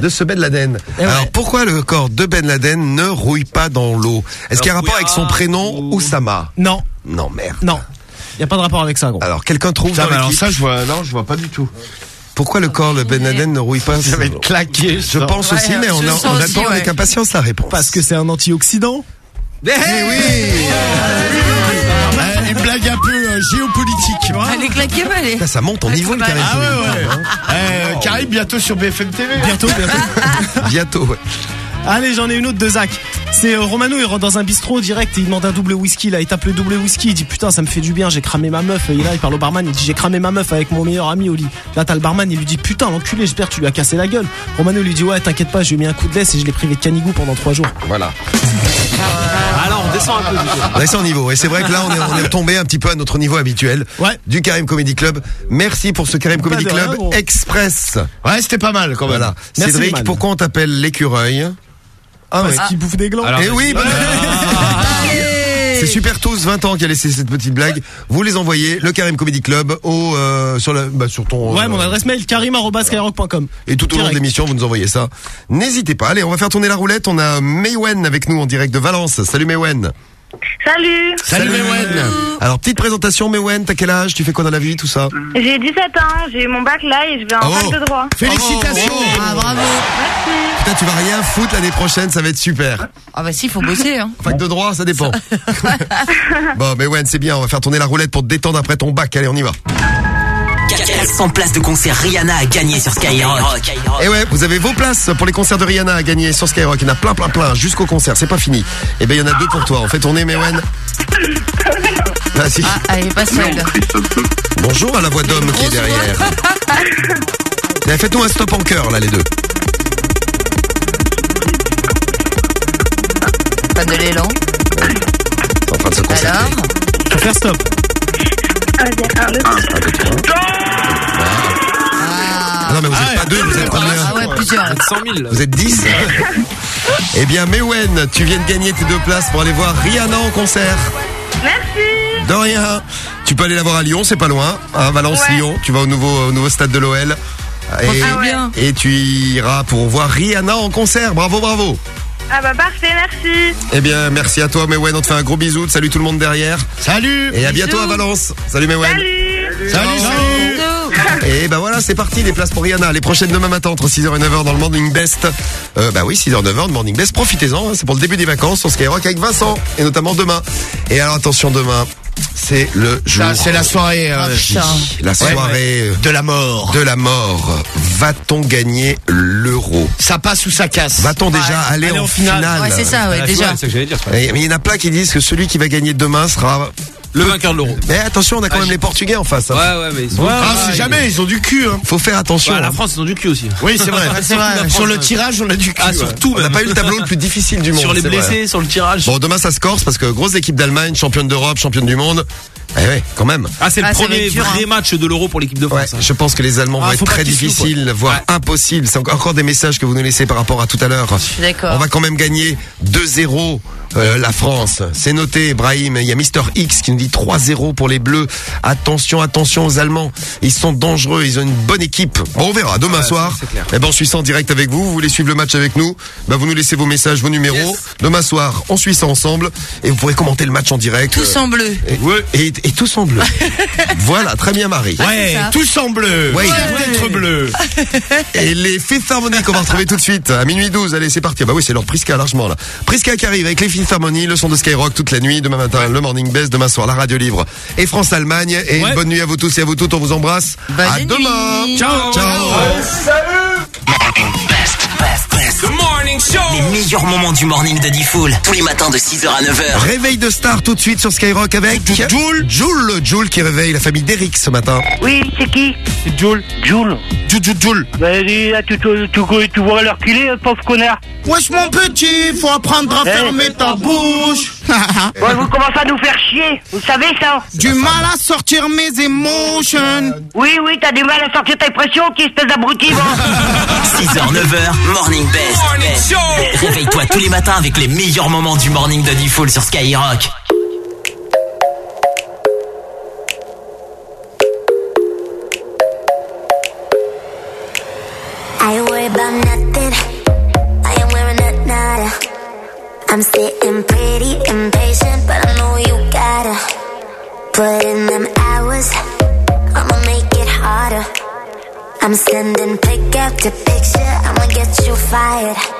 de ce Ben Laden. Alors, pourquoi le corps de Ben Laden ne rouille pas dans l'eau? Est-ce qu'il y a un rapport avec son prénom Oussama Non. Non, merde. Non. Il y a pas de rapport avec ça, gros. Alors, quelqu'un trouve dans alors l'équipe ça, je vois, non, je vois pas du tout. Pourquoi le corps de Ben Laden ne rouille pas Ça va être claqué. Je pense aussi, mais on, a- on attend avec impatience la réponse. Parce que c'est un antioxydant? Eh oui Une blague un peu euh, géopolitique. Elle est claquée, mais elle est. Ça, ça monte en niveau le Karim. Ah ouais, ouais. Euh, Karim, bientôt sur BFM TV. Bientôt, bientôt. Bientôt, ouais. Allez, j'en ai une autre de Zach. C'est euh, Romano, il rentre dans un bistrot direct et il demande un double whisky. Là, il tape le double whisky. Il dit putain, ça me fait du bien, j'ai cramé ma meuf. Et là, il parle au barman. Il dit j'ai cramé ma meuf avec mon meilleur ami au lit. Là, t'as le barman. Il lui dit putain, l'enculé, j'espère que tu lui as cassé la gueule. Romano lui dit ouais, t'inquiète pas, je lui ai mis un coup de laisse et je l'ai privé de canigou pendant trois jours. Voilà. Alors on descend un peu. On descend au niveau. Et c'est vrai que là, on est, on est retombé un petit peu à notre niveau habituel du Karim Comedy Club. Merci pour ce Karim Comedy rien, Club. Express. Ouais, c'était pas mal quand même. Voilà. Merci, Cédric, pourquoi on t'appelle l'écureuil Ah Parce ouais. qu'il bouffe des glands. Eh oui, C'est Super Tous 20 ans qui a laissé cette petite blague. Vous les envoyez le Karim Comedy Club au euh, sur la bah, sur ton Ouais, euh, mon adresse mail karim@skyrock.com. et tout au long de l'émission vous nous envoyez ça. N'hésitez pas. Allez, on va faire tourner la roulette. On a Maywen avec nous en direct de Valence. Salut Maywen. Salut Alors petite présentation Maywen, t'as quel âge? Tu fais quoi dans la vie tout ça? J'ai 17 ans, j'ai eu mon bac là et je vais en Oh. fac de droit. Félicitations. Ah, bravo. Putain, tu vas rien foutre l'année prochaine, ça va être super. Ah, bah si, faut bosser, hein. Fac de droit, ça dépend. bon, Maywen, c'est bien. On va faire tourner la roulette pour te détendre après ton bac. Allez, on y va. 400 places de concert Rihanna à gagner sur Skyrock. Et ouais, vous avez vos places pour les concerts de Rihanna à gagner sur Skyrock. Il y en a plein, plein, plein jusqu'au concert. C'est pas fini. Et ben, il y en a deux pour toi. On fait tourner Maywen. Vas-y. Ah, elle est pas seule. Bonjour à la voix d'homme qui est derrière. Mais Faites-nous un stop en cœur, là, les deux. Pas de l'élan. En train de se concentrer. Alors Faut faire stop. Ah non, mais vous êtes pas deux, vous êtes combien Ah ouais, plusieurs. 100 000. Vous êtes 10 Eh bien, Mewen, tu viens de gagner tes deux places pour aller voir Rihanna en concert. Merci. De rien. Tu peux aller la voir à Lyon, c'est pas loin. À Valence-Lyon. Tu vas au nouveau, au nouveau stade de l'OL. Et, Profite bien. et tu iras pour voir Rihanna en concert. Bravo, bravo. Ah bah parfait, merci. Eh bien, merci à toi, Mewen. On te fait un gros bisou. Salut tout le monde derrière. Salut Et à bientôt à Valence. Salut, Mewen. Salut. Salut, Et bah voilà, c'est parti, les places pour Rihanna. Les prochaines demain matin entre 6h et 9h dans le Morning Best. Euh, bah oui, 6h, 9h, le Morning Best. Profitez-en, hein, c'est pour le début des vacances sur Skyrock avec Vincent. Et notamment demain. Et alors attention, demain, c'est le jour. Ça, c'est la soirée. euh, La Ouais, soirée euh, de la mort. de la mort. Va-t-on gagner l'euro? Ça passe ou ça casse Va-t-on déjà aller, aller en en finale. finale, Ouais, c'est ça, ouais, déjà. Ça que dire. Et- Mais il y en a plein qui disent que celui qui va gagner demain sera... Le vainqueur de l'euro. Mais attention, on a quand Ah, même les Portugais en face. hein. Ouais, ouais, mais ils sont. Ah, c'est jamais, ils ont du cul. Hein. Faut faire attention. Ouais, la hein. France, ils ont du cul aussi. Oui, c'est vrai. Sur le tirage, on a du cul. Ah, ouais. surtout, On n'a pas eu le tableau le plus difficile du monde. Sur les vrai. blessés, sur le tirage. Bon, demain ça se corse parce que grosse équipe d'Allemagne, championne d'Europe, championne du monde. Eh ouais, quand même. Ah, c'est le Ah, premier être dur, vrai hein. match de l'euro pour l'équipe de Ouais, France. je pense que les Allemands Ah, vont être très difficiles, voire impossibles. C'est encore encore des messages que vous nous laissez par rapport à tout à l'heure. Je suis d'accord. On va quand même gagner 2-0 euh, la France. C'est noté, Brahim. Il y a Mister X qui nous dit 3-0 pour les Bleus. Attention, attention aux Allemands. Ils sont dangereux. Ils ont une bonne équipe. Bon, on verra demain Ouais, soir. Eh ben, on suit ça en direct avec vous. Vous voulez suivre le match avec nous? Ben, vous nous laissez vos messages, vos numéros. Demain soir, on suit ça ensemble et vous pourrez commenter le match en direct. Tous en bleu. Et, et, et tous en bleu. voilà, très bien, Marie. Ouais, ça. tous en bleu. Ouais. Fiers d'être bleu. Et les Fifth Harmony qu'on va retrouver tout de suite à minuit 12. Allez, c'est parti. Ah Bah oui, c'est leur Prisca largement là. Prisca qui arrive avec les Fifth Harmony, le son de Skyrock toute la nuit. Demain matin, le Morning Best. Demain soir, la radio libre et France Allemagne. Et Ouais. bonne nuit à vous tous et à vous toutes. On vous embrasse. Bonne à nuit. demain. Ciao. Show Les meilleurs moments du morning de Diffoul. Tous les matins de 6h à 9h. Réveil de star tout de suite sur Skyrock avec Jules. Jules, Jules qui réveille la famille d'Eric ce matin. Oui, c'est qui C'est Jules. Jules. Jules, Jules, Jules. Bah, là, tu, tu, tu, tu voudrais leur filer, pauvre connard. Wesh mon petit, faut apprendre à Eh. fermer ta bouche. Ouais, vous commencez à nous faire chier, vous savez ça Du mal à sortir mes émotions. Oui, oui, t'as du mal à sortir ta pression, qui espèce d'abruti, va 6h, 9h, Morning Best. Réveille-toi tous les matins avec les meilleurs moments du morning de Diffoul sur Skyrock. I worried about nothing. I ain't wearing a nada. I'm sitting pretty impatient, but I know you gotta put in them hours. I'ma make it harder. I'm sending pick after picture. I'ma get you fired.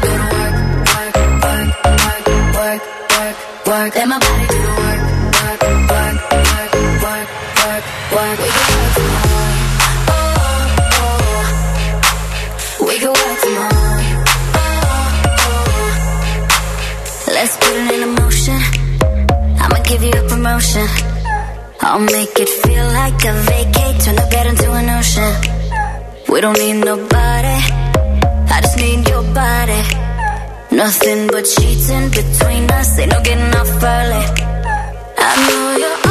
work. Let my body do the work, work, work, work, work, work, work. We can work from home. Oh, oh. We can work from home. Oh, oh. Let's put it in motion. I'ma give you a promotion. I'll make it feel like a vacate. Turn the bed into an ocean. We don't need nobody. I just need your body. Nothing but sheets in between us. Ain't no getting off early. I know you're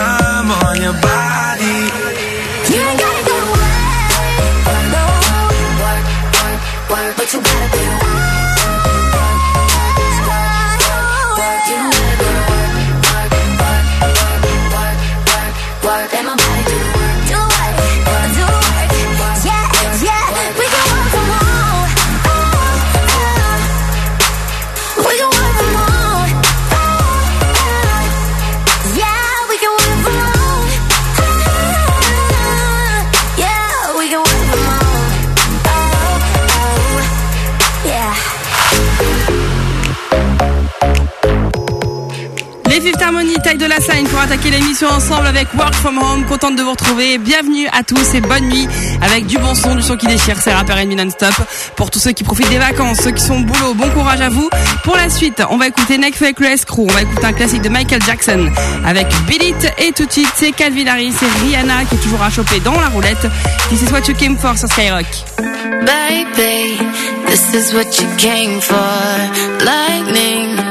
on your body. Les Fifth Harmony, taille de la scène pour attaquer l'émission ensemble avec Work From Home. Contente de vous retrouver. Bienvenue à tous et bonne nuit avec du bon son, du son qui déchire. C'est Rapper Enemy non-stop. Pour tous ceux qui profitent des vacances, ceux qui sont au boulot, bon courage à vous. Pour la suite, on va écouter Nekfeu avec le S-Crew. On va écouter un classique de Michael Jackson avec Beat It. Et tout de suite, c'est Calvin Harris et Rihanna qui est toujours à choper dans la roulette. This is what you came for sur Skyrock. Baby, this is what you came for. Lightning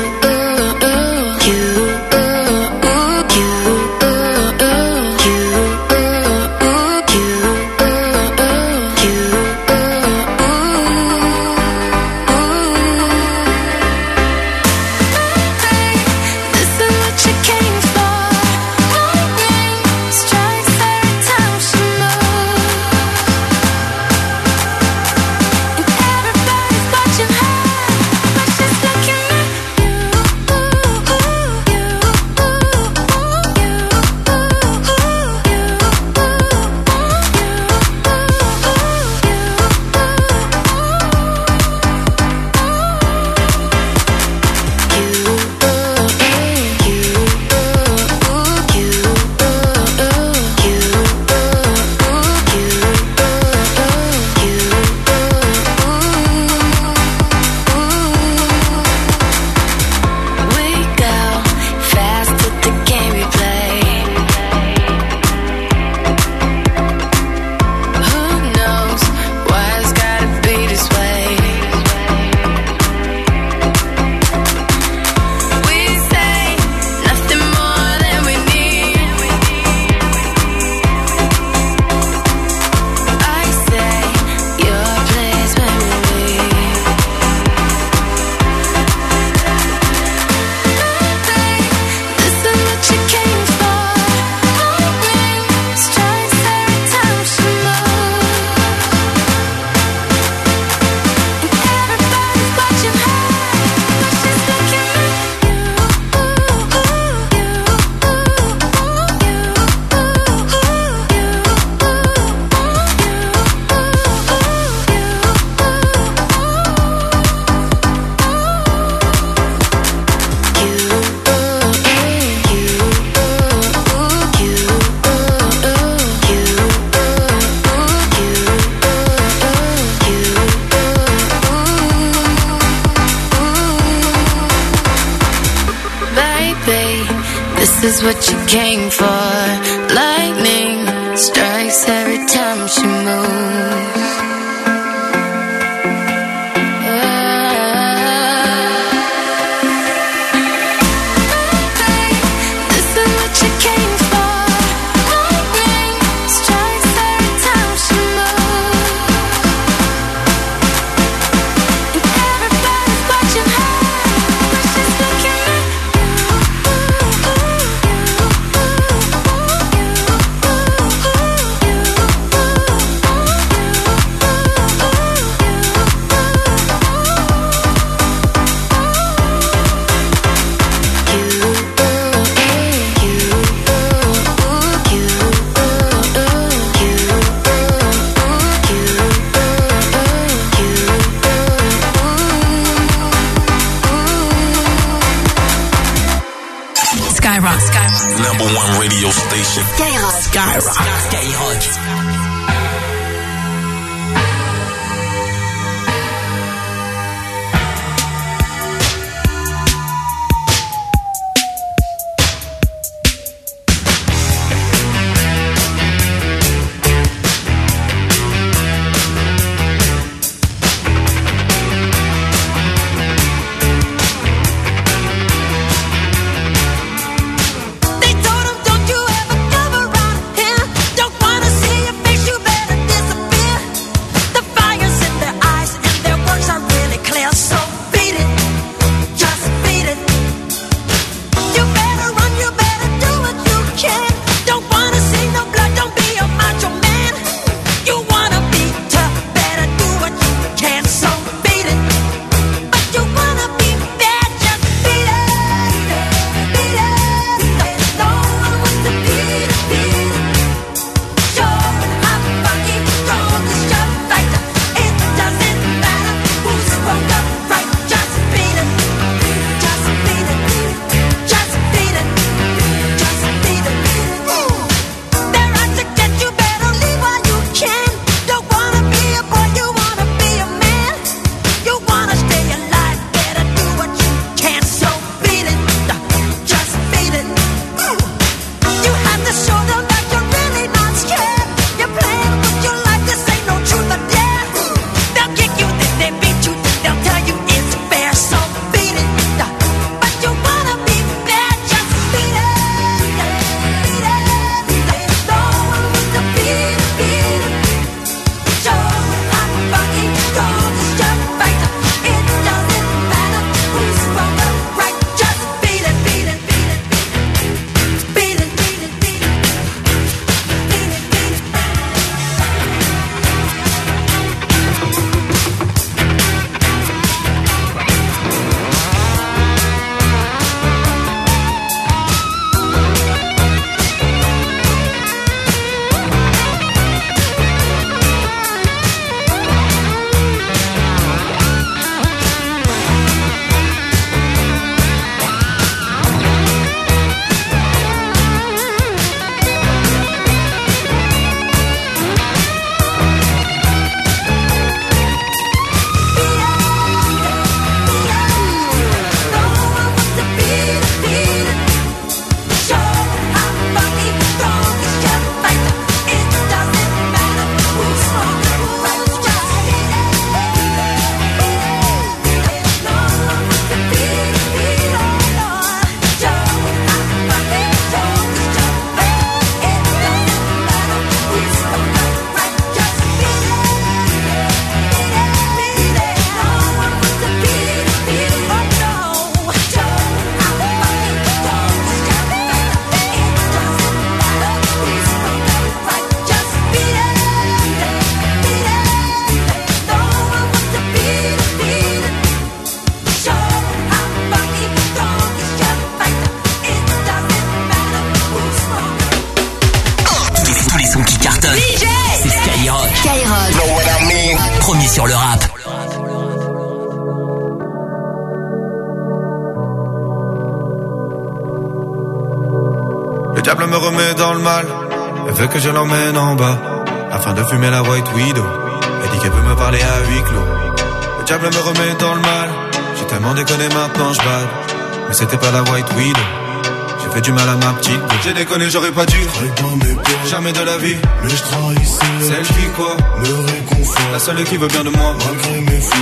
qui veut bien de moi.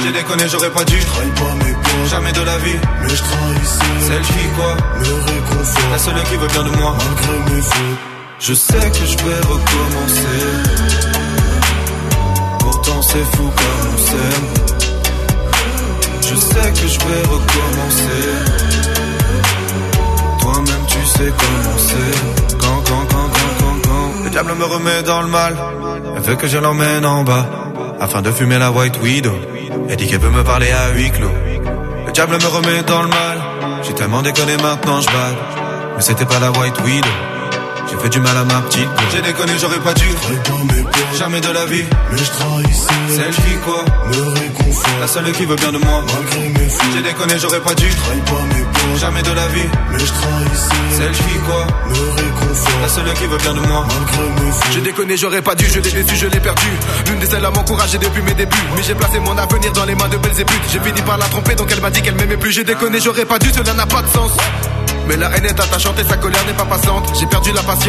J'ai déconné j'aurais pas dû. Jamais de la vie. Mais je trahissais. Celle qui quoi Me réconfort. La seule qui veut bien de moi. Je sais que je vais recommencer. Pourtant c'est fou comme on s'aime. Je sais que je vais recommencer. Toi-même tu sais comment c'est. Quand quand quand quand quand quand. Le diable me remet dans le mal. Elle veut que je l'emmène en bas afin de fumer la White Widow. Elle dit qu'elle veut me parler à huis clos. Le diable me remet dans le mal. J'ai tellement déconné maintenant, je Mais c'était pas la White Widow fait du mal à ma petite. J'ai déconné, j'aurais pas dû. Jamais de la vie. Mais je trahissais. Celle qui quoi? Me réconfort. La seule qui veut bien de moi. Malgré mes. J'ai déconné, j'aurais pas dû. Jamais de la vie. Mais je trahissais. Celle qui quoi? Me réconfort. La seule qui veut bien de moi. Malgré mes. J'ai déconné, j'aurais pas dû, je l'ai déçu, je l'ai perdu. L'une des seules à m'encourager depuis mes débuts. Mais j'ai placé mon avenir dans les mains de belles. J'ai fini par la tromper, donc elle m'a dit qu'elle m'aimait plus. J'ai déconné, j'aurais pas dû, cela n'a pas de sens. Mais la haine est attachante et sa colère n'est pas passante. J'ai perdu la patience.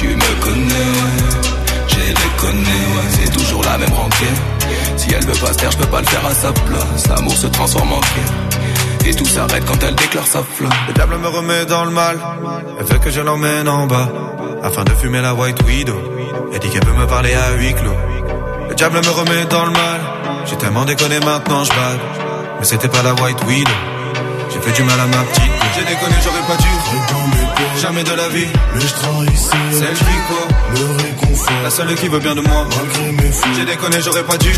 Tu me connais, j'ai déconné, c'est toujours la même rengaine. Si elle veut pas se taire, je peux pas le faire à sa place. L'amour se transforme en guerre. Et tout s'arrête quand elle déclare sa flamme. Le diable me remet dans le mal. Elle veut que je l'emmène en bas. Afin de fumer la White Widow. Elle dit qu'elle peut me parler à huis clos. Le diable me remet dans le mal. J'ai tellement déconné maintenant je bade. Mais c'était pas la White Widow. J'ai fait du mal à ma petite. J'ai déconné, j'aurais pas dû. Jamais de la vie. Mais je trahissais. Celle qui quoi Me réconfort. La seule qui veut bien de moi. Malgré mes fautes. J'ai déconné, j'aurais pas dû.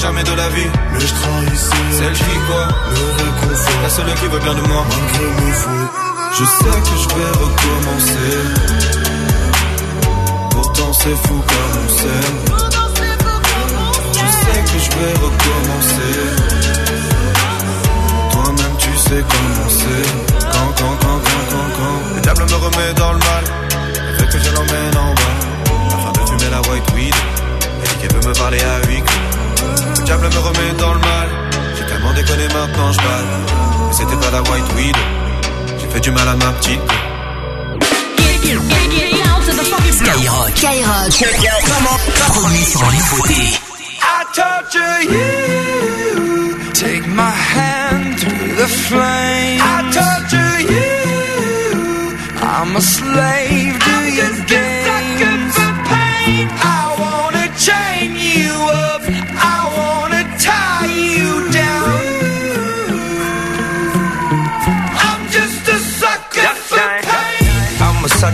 Jamais de la vie. Mais je trahissais. Celle qui quoi Me réconfort. La seule qui veut bien de moi. Malgré mes fautes. Je sais que je vais recommencer. Pourtant c'est fou comme on s'aime. Je sais que je vais recommencer. Comment c'est. Quand, quand, quand, quand, quand, quand. Le diable me remet dans le mal. Veut que je l'emmène en bas. Afin de fumer la white weed. Elle dit qu'elle veut me parler à clos. Le diable me remet dans le mal. J'ai tellement déconné maintenant je balle. Mais c'était pas la white weed. J'ai fait du mal à ma petite. Skyrock. Skyrock. Premier sur la nouveauté. I torture you. Take my hand the flame. I torture you. I'm a slave to your games.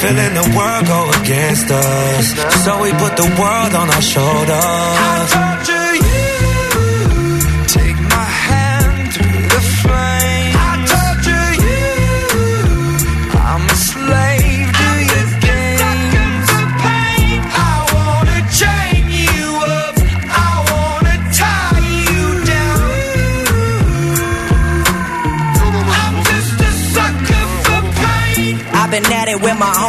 Feeling the world go against us. So we put the world on our shoulders. torture you. Take my hand through the flame. I torture you. I'm a slave to your games. I wanna chain you up. I wanna tie you down. I'm just a sucker for pain. I've been at it with my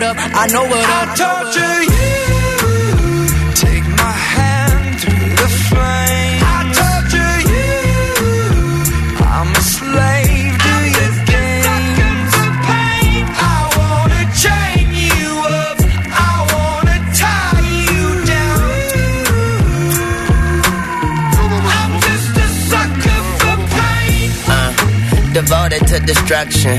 up, I know what up. I torture you. Take my hand through the flame. I torture you. I'm a slave to your games. Pain. I wanna chain you up. I wanna tie you down. I'm just a sucker for pain. Uh, devoted to destruction.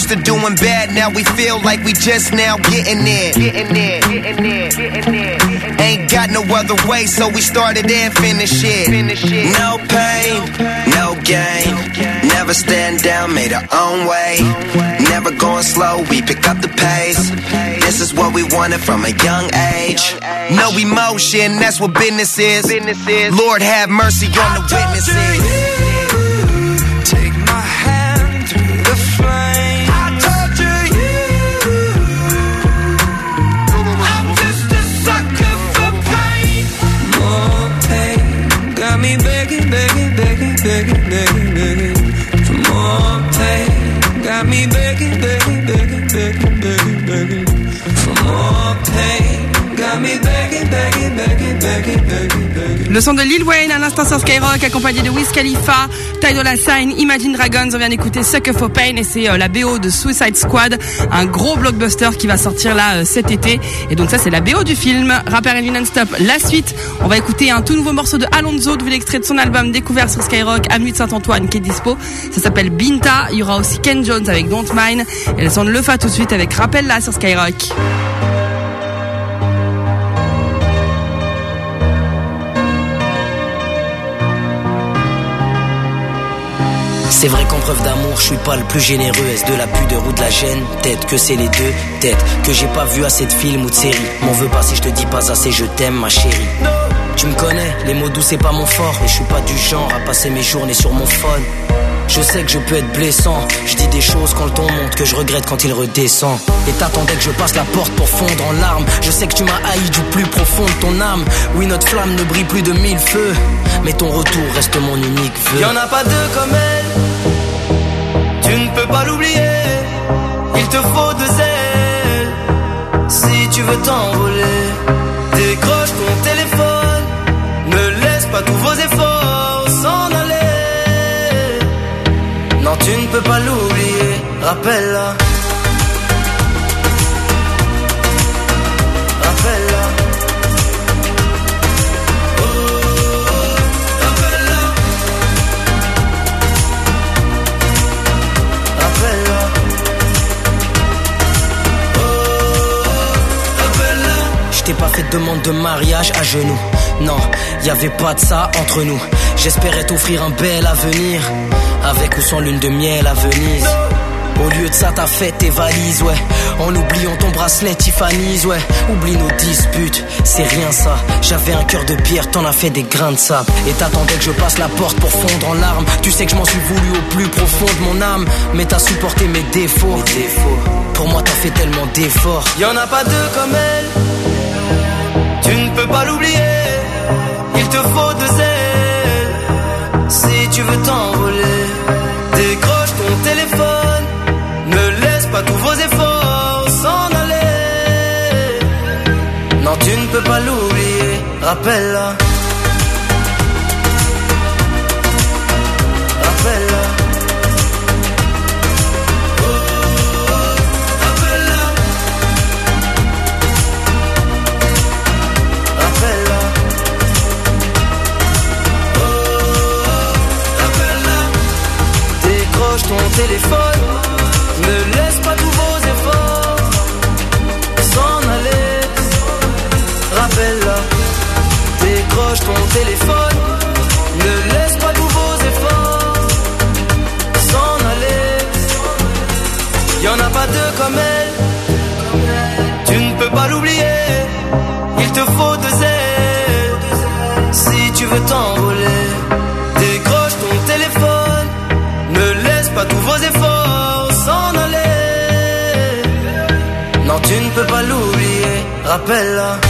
Used to doing bad, now we feel like we just now getting there. Getting there, getting there, getting there. Ain't got no other way, so we started and finished it. No pain, no gain. Never stand down, made our own way. Never going slow, we pick up the pace. This is what we wanted from a young age. No emotion, that's what business is. Lord have mercy on the witnesses. Le son de Lil Wayne à l'instant sur Skyrock accompagné de Wiz Khalifa, Ty Dolla Sign, Imagine Dragons. On vient d'écouter Sucker for Pain et c'est euh, la BO de Suicide Squad, un gros blockbuster qui va sortir là euh, cet été. Et donc ça c'est la BO du film. Rapper Envy Non-Stop. La suite, on va écouter un tout nouveau morceau de Alonso, de l'extrait de son album découvert sur Skyrock, Amu de Saint-Antoine qui est dispo. Ça s'appelle Binta. Il y aura aussi Ken Jones avec Don't Mind. Et le son de Lefa tout de suite avec Rappel là sur Skyrock. C'est vrai qu'en preuve d'amour, je suis pas le plus généreux. Est-ce de la pudeur ou de la gêne? Peut-être que c'est les deux. Peut-être que j'ai pas vu assez de films ou de séries. M'en veux pas si je te dis pas assez, je t'aime, ma chérie. Tu me connais, les mots doux c'est pas mon fort. Et je suis pas du genre à passer mes journées sur mon phone. Je sais que je peux être blessant. Je dis des choses quand le ton monte que je regrette quand il redescend. Et t'attendais que je passe la porte pour fondre en larmes. Je sais que tu m'as haï du plus profond de ton âme. Oui, notre flamme ne brille plus de mille feux. Mais ton retour reste mon unique vœu. Y'en a pas deux comme elle. Tu ne peux pas l'oublier. Il te faut deux ailes. Si tu veux t'envoler, décroche ton téléphone. Ne laisse pas tous vos efforts s'en aller. Non, tu ne peux pas l'oublier. Rappelle-la. T'ai pas fait de demande de mariage à genoux. Non, y avait pas de ça entre nous. J'espérais t'offrir un bel avenir. Avec ou sans lune de miel à Venise. Au lieu de ça, t'as fait tes valises, ouais. En oubliant ton bracelet Tiffany's, ouais. Oublie nos disputes, c'est rien ça. J'avais un cœur de pierre, t'en as fait des grains de sable. Et t'attendais que je passe la porte pour fondre en larmes. Tu sais que je m'en suis voulu au plus profond de mon âme. Mais t'as supporté mes défauts. Mes défauts. Pour moi, t'as fait tellement d'efforts. Y'en a pas deux comme elle. Tu ne peux pas l'oublier. Il te faut deux ailes. Si tu veux t'envoler, décroche ton téléphone. Ne laisse pas tous vos efforts s'en aller. Non, tu ne peux pas l'oublier. Rappelle-la. Téléphone, ne laisse pas tous vos efforts s'en aller. Rappelle-la, décroche ton téléphone, ne laisse pas tous vos efforts s'en aller. Y'en a pas deux comme elle, tu ne peux pas l'oublier. Il te faut deux ailes si tu veux t'envoler. vos efforts s'en aller. Non, tu ne peux pas l'oublier, rappelle-la.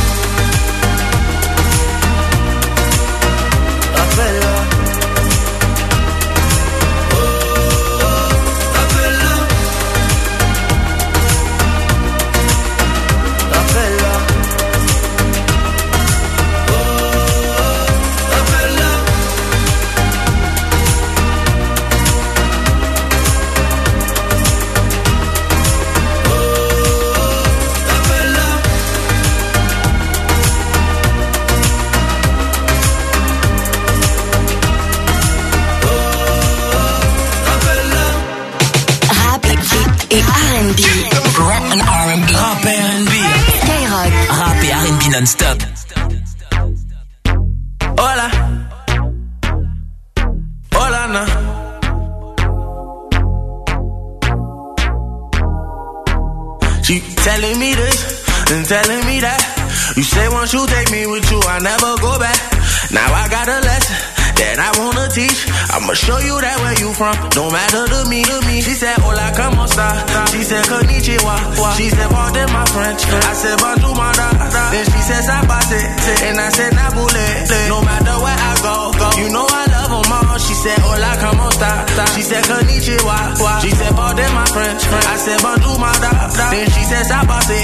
From. No matter to me, to me. She said, Hola, como esta? She said, Konnichiwa. She said, pardon my French. I said, bonjour, my da. Then she said, Sabase. And I said, Nabule. No matter where I go, go. You know I love them all. She said, Hola, como esta? She said, Konnichiwa. She said, pardon my French. I said, bonjour, my da. Then she said, Sabase.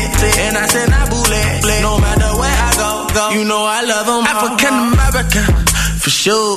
And I said, Nabule. No matter where I go, go. You know I love them African American. For sure.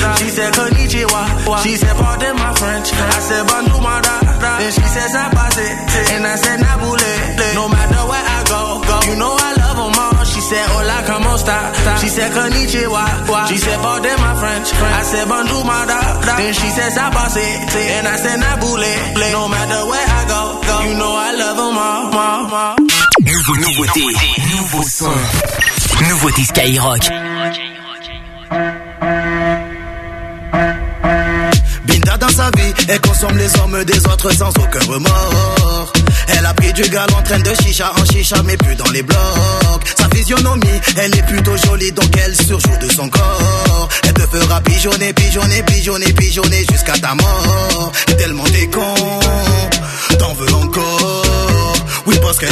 She said, Konnichiwa. She said, pardon my French. I said, bonjour, my da. Then she said, Sabase. And I said, Nabule. No matter where I go, go. You know I love them all. She said, Hola, como esta? She said, Konnichiwa. She said, pardon my French. I said, bonjour, my da. Then she said, Sabase. And I said, Nabule. No matter where I go, go. You know I love them all. all, all. Nouveauté, nouveau son. Nouveauté Skyrock. a dans sa vie et consomme les hommes des autres sans aucun remords. Elle a pris du galon, traîne de chicha en chicha, mais plus dans les blocs. Sa physionomie, elle est plutôt jolie, donc elle surjoue de son corps. Elle te fera pigeonner, pigeonner, pigeonner, pigeonner jusqu'à ta mort. Tellement t'es con, t'en veux encore. Oui, parce qu'elle